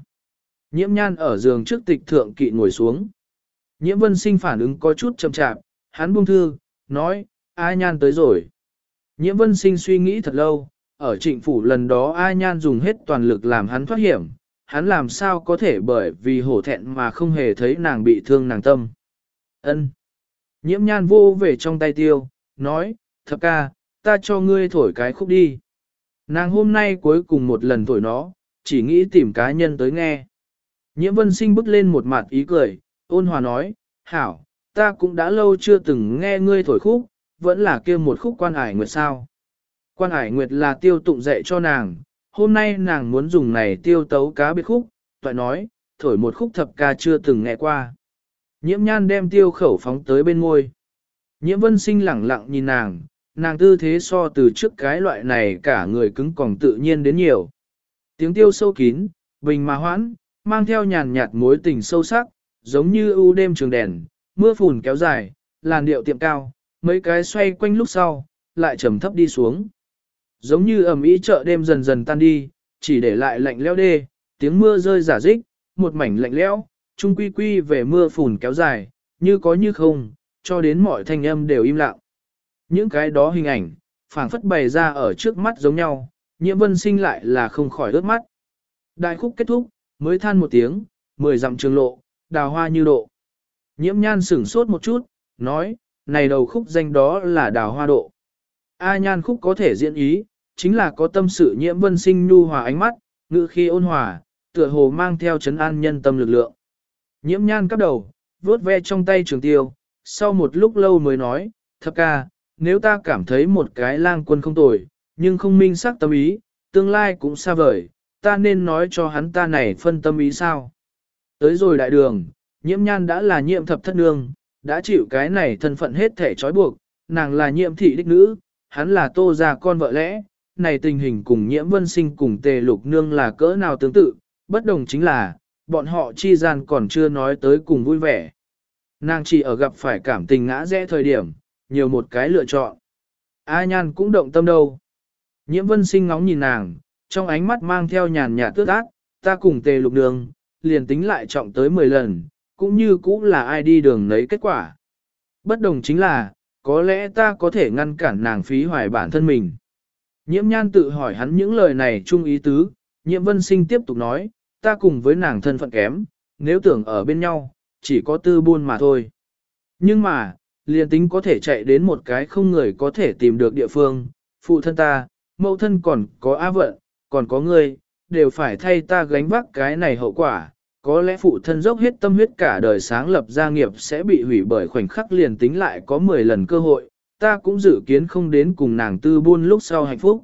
Nhiễm nhan ở giường trước tịch thượng kỵ ngồi xuống. Nhiễm vân sinh phản ứng có chút chậm chạp, hắn buông thư, nói, ai nhan tới rồi. Nhiễm vân sinh suy nghĩ thật lâu, ở trịnh phủ lần đó ai nhan dùng hết toàn lực làm hắn thoát hiểm, hắn làm sao có thể bởi vì hổ thẹn mà không hề thấy nàng bị thương nàng tâm. Ân. Nhiễm nhan vô về trong tay tiêu, nói, thập ca, ta cho ngươi thổi cái khúc đi. Nàng hôm nay cuối cùng một lần thổi nó, chỉ nghĩ tìm cá nhân tới nghe. Nhiễm vân sinh bước lên một mặt ý cười, ôn hòa nói, hảo, ta cũng đã lâu chưa từng nghe ngươi thổi khúc, vẫn là kia một khúc quan ải nguyệt sao. Quan ải nguyệt là tiêu tụng dạy cho nàng, hôm nay nàng muốn dùng này tiêu tấu cá biệt khúc, toại nói, thổi một khúc thập ca chưa từng nghe qua. Nhiễm nhan đem tiêu khẩu phóng tới bên ngôi Nhiễm vân sinh lẳng lặng nhìn nàng, nàng tư thế so từ trước cái loại này cả người cứng còn tự nhiên đến nhiều. Tiếng tiêu sâu kín, bình mà hoãn, mang theo nhàn nhạt mối tình sâu sắc, giống như ưu đêm trường đèn, mưa phùn kéo dài, làn điệu tiệm cao, mấy cái xoay quanh lúc sau, lại trầm thấp đi xuống. Giống như ẩm ý chợ đêm dần dần tan đi, chỉ để lại lạnh leo đê, tiếng mưa rơi giả dích, một mảnh lạnh lẽo, trung quy quy về mưa phùn kéo dài, như có như không, cho đến mọi thanh âm đều im lặng. Những cái đó hình ảnh, phảng phất bày ra ở trước mắt giống nhau, nhiễm vân sinh lại là không khỏi ướt mắt. Đại khúc kết thúc, mới than một tiếng, mười dặm trường lộ, đào hoa như độ. Nhiễm nhan sửng sốt một chút, nói, này đầu khúc danh đó là đào hoa độ. A nhan khúc có thể diễn ý, chính là có tâm sự nhiễm vân sinh nhu hòa ánh mắt, ngữ khi ôn hòa, tựa hồ mang theo chấn an nhân tâm lực lượng. Nhiễm nhan cắp đầu, vuốt ve trong tay trường tiêu, sau một lúc lâu mới nói, thập ca, nếu ta cảm thấy một cái lang quân không tồi, nhưng không minh xác tâm ý, tương lai cũng xa vời, ta nên nói cho hắn ta này phân tâm ý sao. Tới rồi đại đường, nhiễm nhan đã là nhiễm thập thất nương, đã chịu cái này thân phận hết thể trói buộc, nàng là nhiễm thị đích nữ, hắn là tô già con vợ lẽ, này tình hình cùng nhiễm vân sinh cùng tề lục nương là cỡ nào tương tự, bất đồng chính là, bọn họ chi gian còn chưa nói tới cùng vui vẻ. Nàng chỉ ở gặp phải cảm tình ngã rẽ thời điểm, nhiều một cái lựa chọn. A nhan cũng động tâm đâu. Nhiễm vân sinh ngóng nhìn nàng, trong ánh mắt mang theo nhàn nhạt tước ác, ta cùng tề lục đường, liền tính lại trọng tới 10 lần, cũng như cũng là ai đi đường lấy kết quả. Bất đồng chính là, có lẽ ta có thể ngăn cản nàng phí hoài bản thân mình. Nhiễm nhan tự hỏi hắn những lời này chung ý tứ, nhiễm vân sinh tiếp tục nói, ta cùng với nàng thân phận kém, nếu tưởng ở bên nhau, chỉ có tư buôn mà thôi. Nhưng mà, liền tính có thể chạy đến một cái không người có thể tìm được địa phương, phụ thân ta, mẫu thân còn có á vận, còn có ngươi, đều phải thay ta gánh vác cái này hậu quả. Có lẽ phụ thân dốc hết tâm huyết cả đời sáng lập gia nghiệp sẽ bị hủy bởi khoảnh khắc liền tính lại có 10 lần cơ hội, ta cũng dự kiến không đến cùng nàng tư buôn lúc sau hạnh phúc.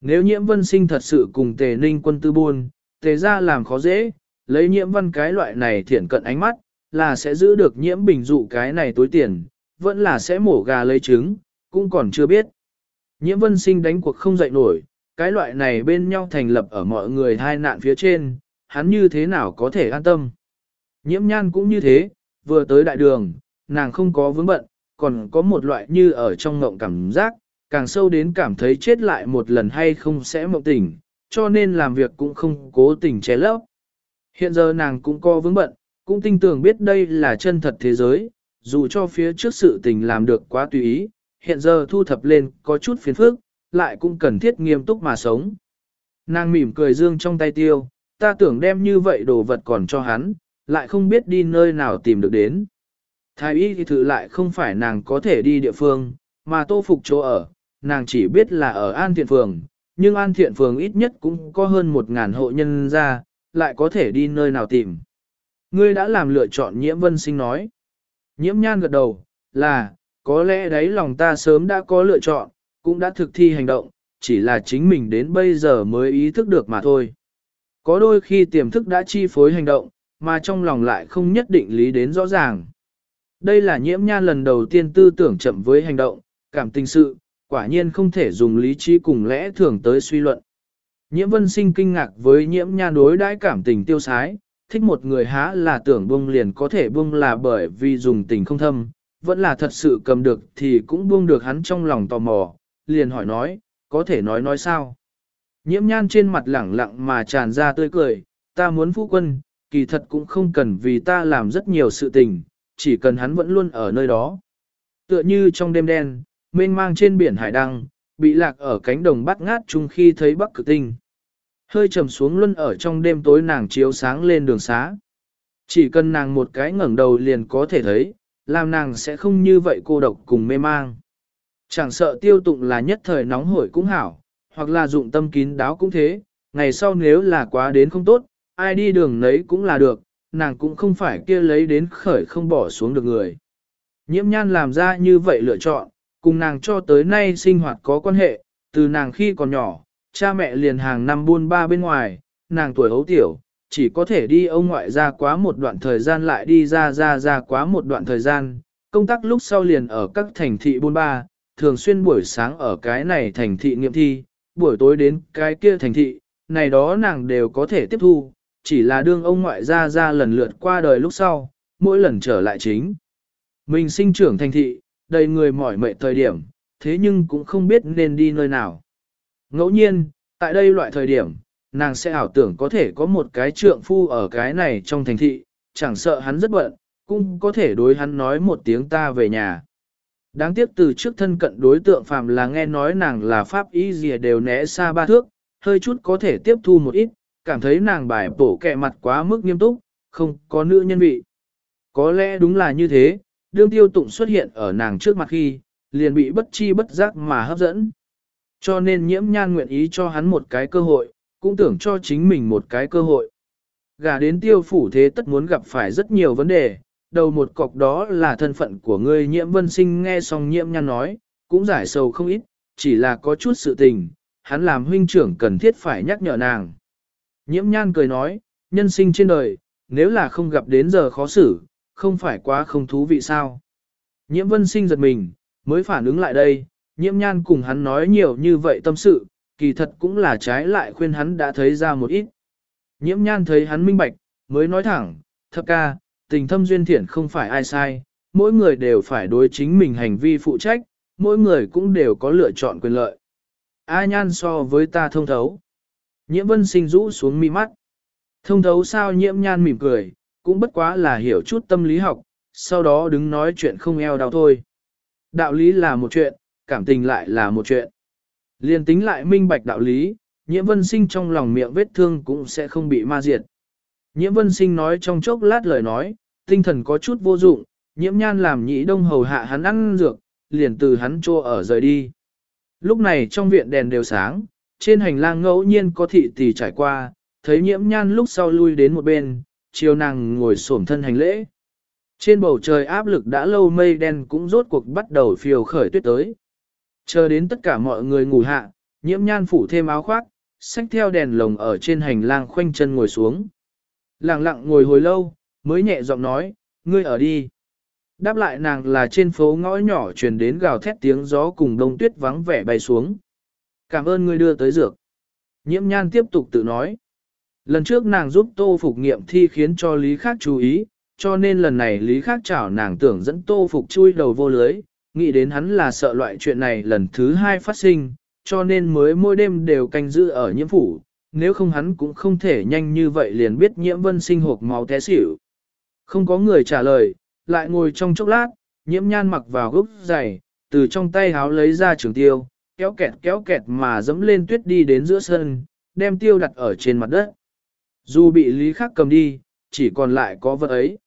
Nếu nhiễm vân sinh thật sự cùng tề ninh quân tư buôn, tề ra làm khó dễ, lấy nhiễm văn cái loại này thiển cận ánh mắt, là sẽ giữ được nhiễm bình dụ cái này tối tiền, vẫn là sẽ mổ gà lấy trứng, cũng còn chưa biết. Nhiễm vân sinh đánh cuộc không dậy nổi, cái loại này bên nhau thành lập ở mọi người hai nạn phía trên, hắn như thế nào có thể an tâm. Nhiễm nhan cũng như thế, vừa tới đại đường, nàng không có vướng bận, còn có một loại như ở trong ngộng cảm giác, càng sâu đến cảm thấy chết lại một lần hay không sẽ mộng tỉnh, cho nên làm việc cũng không cố tình che lấp. Hiện giờ nàng cũng có vướng bận, cũng tin tưởng biết đây là chân thật thế giới, dù cho phía trước sự tình làm được quá tùy ý, hiện giờ thu thập lên có chút phiền phức, lại cũng cần thiết nghiêm túc mà sống. Nàng mỉm cười dương trong tay tiêu, ta tưởng đem như vậy đồ vật còn cho hắn, lại không biết đi nơi nào tìm được đến. Thái y thì thử lại không phải nàng có thể đi địa phương, mà tô phục chỗ ở, nàng chỉ biết là ở An Thiện Phường, nhưng An Thiện Phường ít nhất cũng có hơn một ngàn hộ nhân ra, lại có thể đi nơi nào tìm. Ngươi đã làm lựa chọn nhiễm vân sinh nói. Nhiễm nhan gật đầu, là, có lẽ đấy lòng ta sớm đã có lựa chọn, cũng đã thực thi hành động, chỉ là chính mình đến bây giờ mới ý thức được mà thôi. Có đôi khi tiềm thức đã chi phối hành động, mà trong lòng lại không nhất định lý đến rõ ràng. Đây là nhiễm nhan lần đầu tiên tư tưởng chậm với hành động, cảm tình sự, quả nhiên không thể dùng lý trí cùng lẽ thường tới suy luận. Nhiễm vân sinh kinh ngạc với nhiễm nhan đối đãi cảm tình tiêu sái, thích một người há là tưởng buông liền có thể buông là bởi vì dùng tình không thâm, vẫn là thật sự cầm được thì cũng buông được hắn trong lòng tò mò, liền hỏi nói, có thể nói nói sao. Nhiễm nhan trên mặt lẳng lặng mà tràn ra tươi cười, ta muốn phu quân, kỳ thật cũng không cần vì ta làm rất nhiều sự tình, chỉ cần hắn vẫn luôn ở nơi đó. Tựa như trong đêm đen, mênh mang trên biển hải đăng, bị lạc ở cánh đồng bắt ngát chung khi thấy bắc cực tinh. Hơi trầm xuống luân ở trong đêm tối nàng chiếu sáng lên đường xá. Chỉ cần nàng một cái ngẩng đầu liền có thể thấy, làm nàng sẽ không như vậy cô độc cùng mê mang. Chẳng sợ tiêu tụng là nhất thời nóng hổi cũng hảo, hoặc là dụng tâm kín đáo cũng thế, ngày sau nếu là quá đến không tốt, ai đi đường nấy cũng là được, nàng cũng không phải kia lấy đến khởi không bỏ xuống được người. Nhiễm nhan làm ra như vậy lựa chọn, cùng nàng cho tới nay sinh hoạt có quan hệ, từ nàng khi còn nhỏ, cha mẹ liền hàng năm buôn ba bên ngoài, nàng tuổi hấu tiểu, chỉ có thể đi ông ngoại ra quá một đoạn thời gian lại đi ra ra ra quá một đoạn thời gian, công tác lúc sau liền ở các thành thị buôn ba, thường xuyên buổi sáng ở cái này thành thị nghiệm thi, buổi tối đến cái kia thành thị, này đó nàng đều có thể tiếp thu, chỉ là đương ông ngoại ra ra lần lượt qua đời lúc sau, mỗi lần trở lại chính. Mình sinh trưởng thành thị, đầy người mỏi mệt thời điểm, thế nhưng cũng không biết nên đi nơi nào. Ngẫu nhiên, tại đây loại thời điểm, nàng sẽ ảo tưởng có thể có một cái trượng phu ở cái này trong thành thị, chẳng sợ hắn rất bận, cũng có thể đối hắn nói một tiếng ta về nhà. Đáng tiếc từ trước thân cận đối tượng phàm là nghe nói nàng là pháp y gì đều né xa ba thước, hơi chút có thể tiếp thu một ít, cảm thấy nàng bài bổ kẹ mặt quá mức nghiêm túc, không có nữ nhân vị. Có lẽ đúng là như thế, đương tiêu tụng xuất hiện ở nàng trước mặt khi, liền bị bất chi bất giác mà hấp dẫn. Cho nên nhiễm nhan nguyện ý cho hắn một cái cơ hội, cũng tưởng cho chính mình một cái cơ hội. Gả đến tiêu phủ thế tất muốn gặp phải rất nhiều vấn đề, đầu một cọc đó là thân phận của ngươi nhiễm vân sinh nghe xong nhiễm nhan nói, cũng giải sầu không ít, chỉ là có chút sự tình, hắn làm huynh trưởng cần thiết phải nhắc nhở nàng. Nhiễm nhan cười nói, nhân sinh trên đời, nếu là không gặp đến giờ khó xử, không phải quá không thú vị sao. Nhiễm vân sinh giật mình, mới phản ứng lại đây, nhiễm nhan cùng hắn nói nhiều như vậy tâm sự, kỳ thật cũng là trái lại khuyên hắn đã thấy ra một ít. Nhiễm nhan thấy hắn minh bạch, mới nói thẳng, thập ca, tình thâm duyên thiện không phải ai sai, mỗi người đều phải đối chính mình hành vi phụ trách, mỗi người cũng đều có lựa chọn quyền lợi. A nhan so với ta thông thấu. Nhiễm vân sinh rũ xuống mi mắt. Thông thấu sao nhiễm nhan mỉm cười, cũng bất quá là hiểu chút tâm lý học, sau đó đứng nói chuyện không eo đau thôi. Đạo lý là một chuyện, cảm tình lại là một chuyện. Liên tính lại minh bạch đạo lý, nhiễm vân sinh trong lòng miệng vết thương cũng sẽ không bị ma diệt. Nhiễm vân sinh nói trong chốc lát lời nói, tinh thần có chút vô dụng, nhiễm nhan làm nhị đông hầu hạ hắn ăn dược, liền từ hắn trô ở rời đi. Lúc này trong viện đèn đều sáng, trên hành lang ngẫu nhiên có thị tỷ trải qua, thấy nhiễm nhan lúc sau lui đến một bên, chiều nàng ngồi xổm thân hành lễ. Trên bầu trời áp lực đã lâu mây đen cũng rốt cuộc bắt đầu phiêu khởi tuyết tới. Chờ đến tất cả mọi người ngủ hạ, nhiễm nhan phủ thêm áo khoác, xách theo đèn lồng ở trên hành lang khoanh chân ngồi xuống. Lặng lặng ngồi hồi lâu, mới nhẹ giọng nói, ngươi ở đi. Đáp lại nàng là trên phố ngõ nhỏ truyền đến gào thét tiếng gió cùng đông tuyết vắng vẻ bay xuống. Cảm ơn ngươi đưa tới dược. Nhiễm nhan tiếp tục tự nói. Lần trước nàng giúp tô phục nghiệm thi khiến cho Lý Khác chú ý, cho nên lần này Lý Khác chảo nàng tưởng dẫn tô phục chui đầu vô lưới, nghĩ đến hắn là sợ loại chuyện này lần thứ hai phát sinh, cho nên mới mỗi đêm đều canh giữ ở nhiễm phủ, nếu không hắn cũng không thể nhanh như vậy liền biết nhiễm vân sinh hộp máu té xỉu. Không có người trả lời, lại ngồi trong chốc lát, nhiễm nhan mặc vào gốc giày, từ trong tay háo lấy ra trường tiêu, kéo kẹt kéo kẹt mà dẫm lên tuyết đi đến giữa sân, đem tiêu đặt ở trên mặt đất. Dù bị lý khắc cầm đi, chỉ còn lại có vật ấy.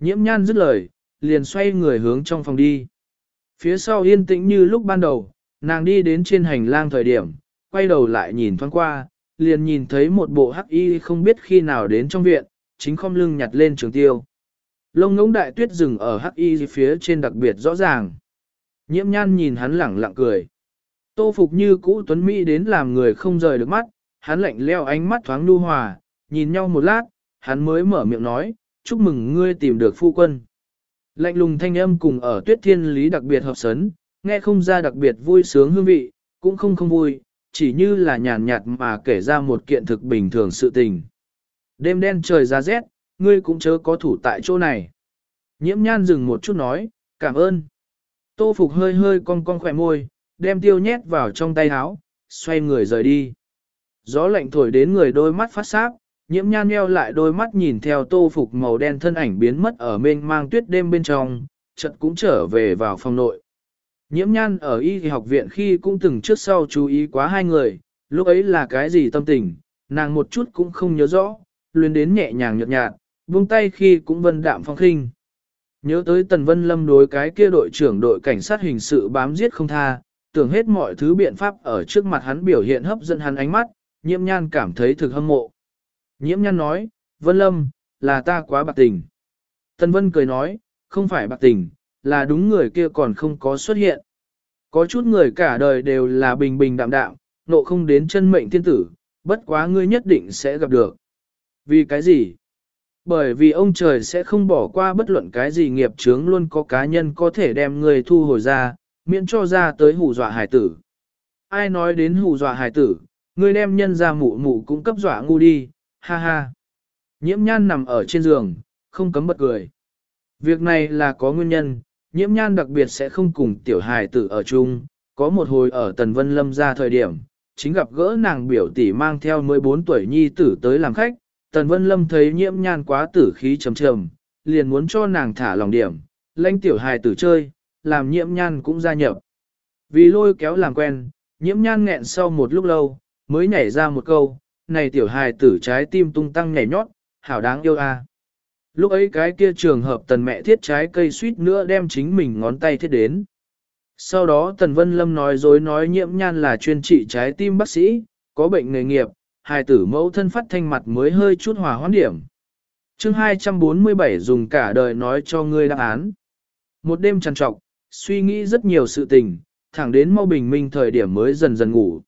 Nhiễm nhan dứt lời, liền xoay người hướng trong phòng đi. Phía sau yên tĩnh như lúc ban đầu, nàng đi đến trên hành lang thời điểm, quay đầu lại nhìn thoáng qua, liền nhìn thấy một bộ hắc y không biết khi nào đến trong viện, chính không lưng nhặt lên trường tiêu. Lông ngỗng đại tuyết rừng ở hắc y phía trên đặc biệt rõ ràng. Nhiễm nhan nhìn hắn lẳng lặng cười. Tô phục như cũ tuấn Mỹ đến làm người không rời được mắt, hắn lạnh leo ánh mắt thoáng nu hòa, nhìn nhau một lát, hắn mới mở miệng nói, chúc mừng ngươi tìm được phu quân. Lạnh lùng thanh âm cùng ở tuyết thiên lý đặc biệt hợp sấn, nghe không ra đặc biệt vui sướng hương vị, cũng không không vui, chỉ như là nhàn nhạt mà kể ra một kiện thực bình thường sự tình. Đêm đen trời ra rét, ngươi cũng chớ có thủ tại chỗ này. Nhiễm nhan dừng một chút nói, cảm ơn. Tô Phục hơi hơi cong cong khỏe môi, đem tiêu nhét vào trong tay áo, xoay người rời đi. Gió lạnh thổi đến người đôi mắt phát sáp, nhiễm nhan nheo lại đôi mắt nhìn theo tô phục màu đen thân ảnh biến mất ở mênh mang tuyết đêm bên trong, chợt cũng trở về vào phòng nội. Nhiễm nhan ở y học viện khi cũng từng trước sau chú ý quá hai người, lúc ấy là cái gì tâm tình, nàng một chút cũng không nhớ rõ, luyến đến nhẹ nhàng nhợt nhạt, buông tay khi cũng vân đạm phong khinh. Nhớ tới Tần Vân Lâm đối cái kia đội trưởng đội cảnh sát hình sự bám giết không tha, tưởng hết mọi thứ biện pháp ở trước mặt hắn biểu hiện hấp dẫn hắn ánh mắt, nhiễm nhan cảm thấy thực hâm mộ. Nhiễm nhan nói, Vân Lâm, là ta quá bạc tình. Tân Vân cười nói, không phải bạc tình, là đúng người kia còn không có xuất hiện. Có chút người cả đời đều là bình bình đạm đạm, nộ không đến chân mệnh thiên tử, bất quá ngươi nhất định sẽ gặp được. Vì cái gì? Bởi vì ông trời sẽ không bỏ qua bất luận cái gì nghiệp chướng luôn có cá nhân có thể đem người thu hồi ra, miễn cho ra tới hù dọa hải tử. Ai nói đến hù dọa hải tử, người đem nhân ra mụ mụ cũng cấp dọa ngu đi, ha ha. Nhiễm nhan nằm ở trên giường, không cấm bật cười. Việc này là có nguyên nhân, nhiễm nhan đặc biệt sẽ không cùng tiểu hài tử ở chung, có một hồi ở Tần Vân Lâm ra thời điểm, chính gặp gỡ nàng biểu tỷ mang theo 14 tuổi nhi tử tới làm khách, Tần Vân Lâm thấy nhiễm nhan quá tử khí trầm trầm, liền muốn cho nàng thả lòng điểm, lãnh tiểu hài tử chơi, làm nhiễm nhan cũng gia nhập. Vì lôi kéo làm quen, nhiễm nhan nghẹn sau một lúc lâu, mới nhảy ra một câu, này tiểu hài tử trái tim tung tăng nhảy nhót, hảo đáng yêu a. Lúc ấy cái kia trường hợp tần mẹ thiết trái cây suýt nữa đem chính mình ngón tay thiết đến. Sau đó Tần Vân Lâm nói dối nói nhiễm nhan là chuyên trị trái tim bác sĩ, có bệnh nghề nghiệp, hài tử mẫu thân phát thanh mặt mới hơi chút hòa hoãn điểm. chương 247 dùng cả đời nói cho ngươi đáp án. Một đêm trằn trọc, suy nghĩ rất nhiều sự tình, thẳng đến mau bình minh thời điểm mới dần dần ngủ.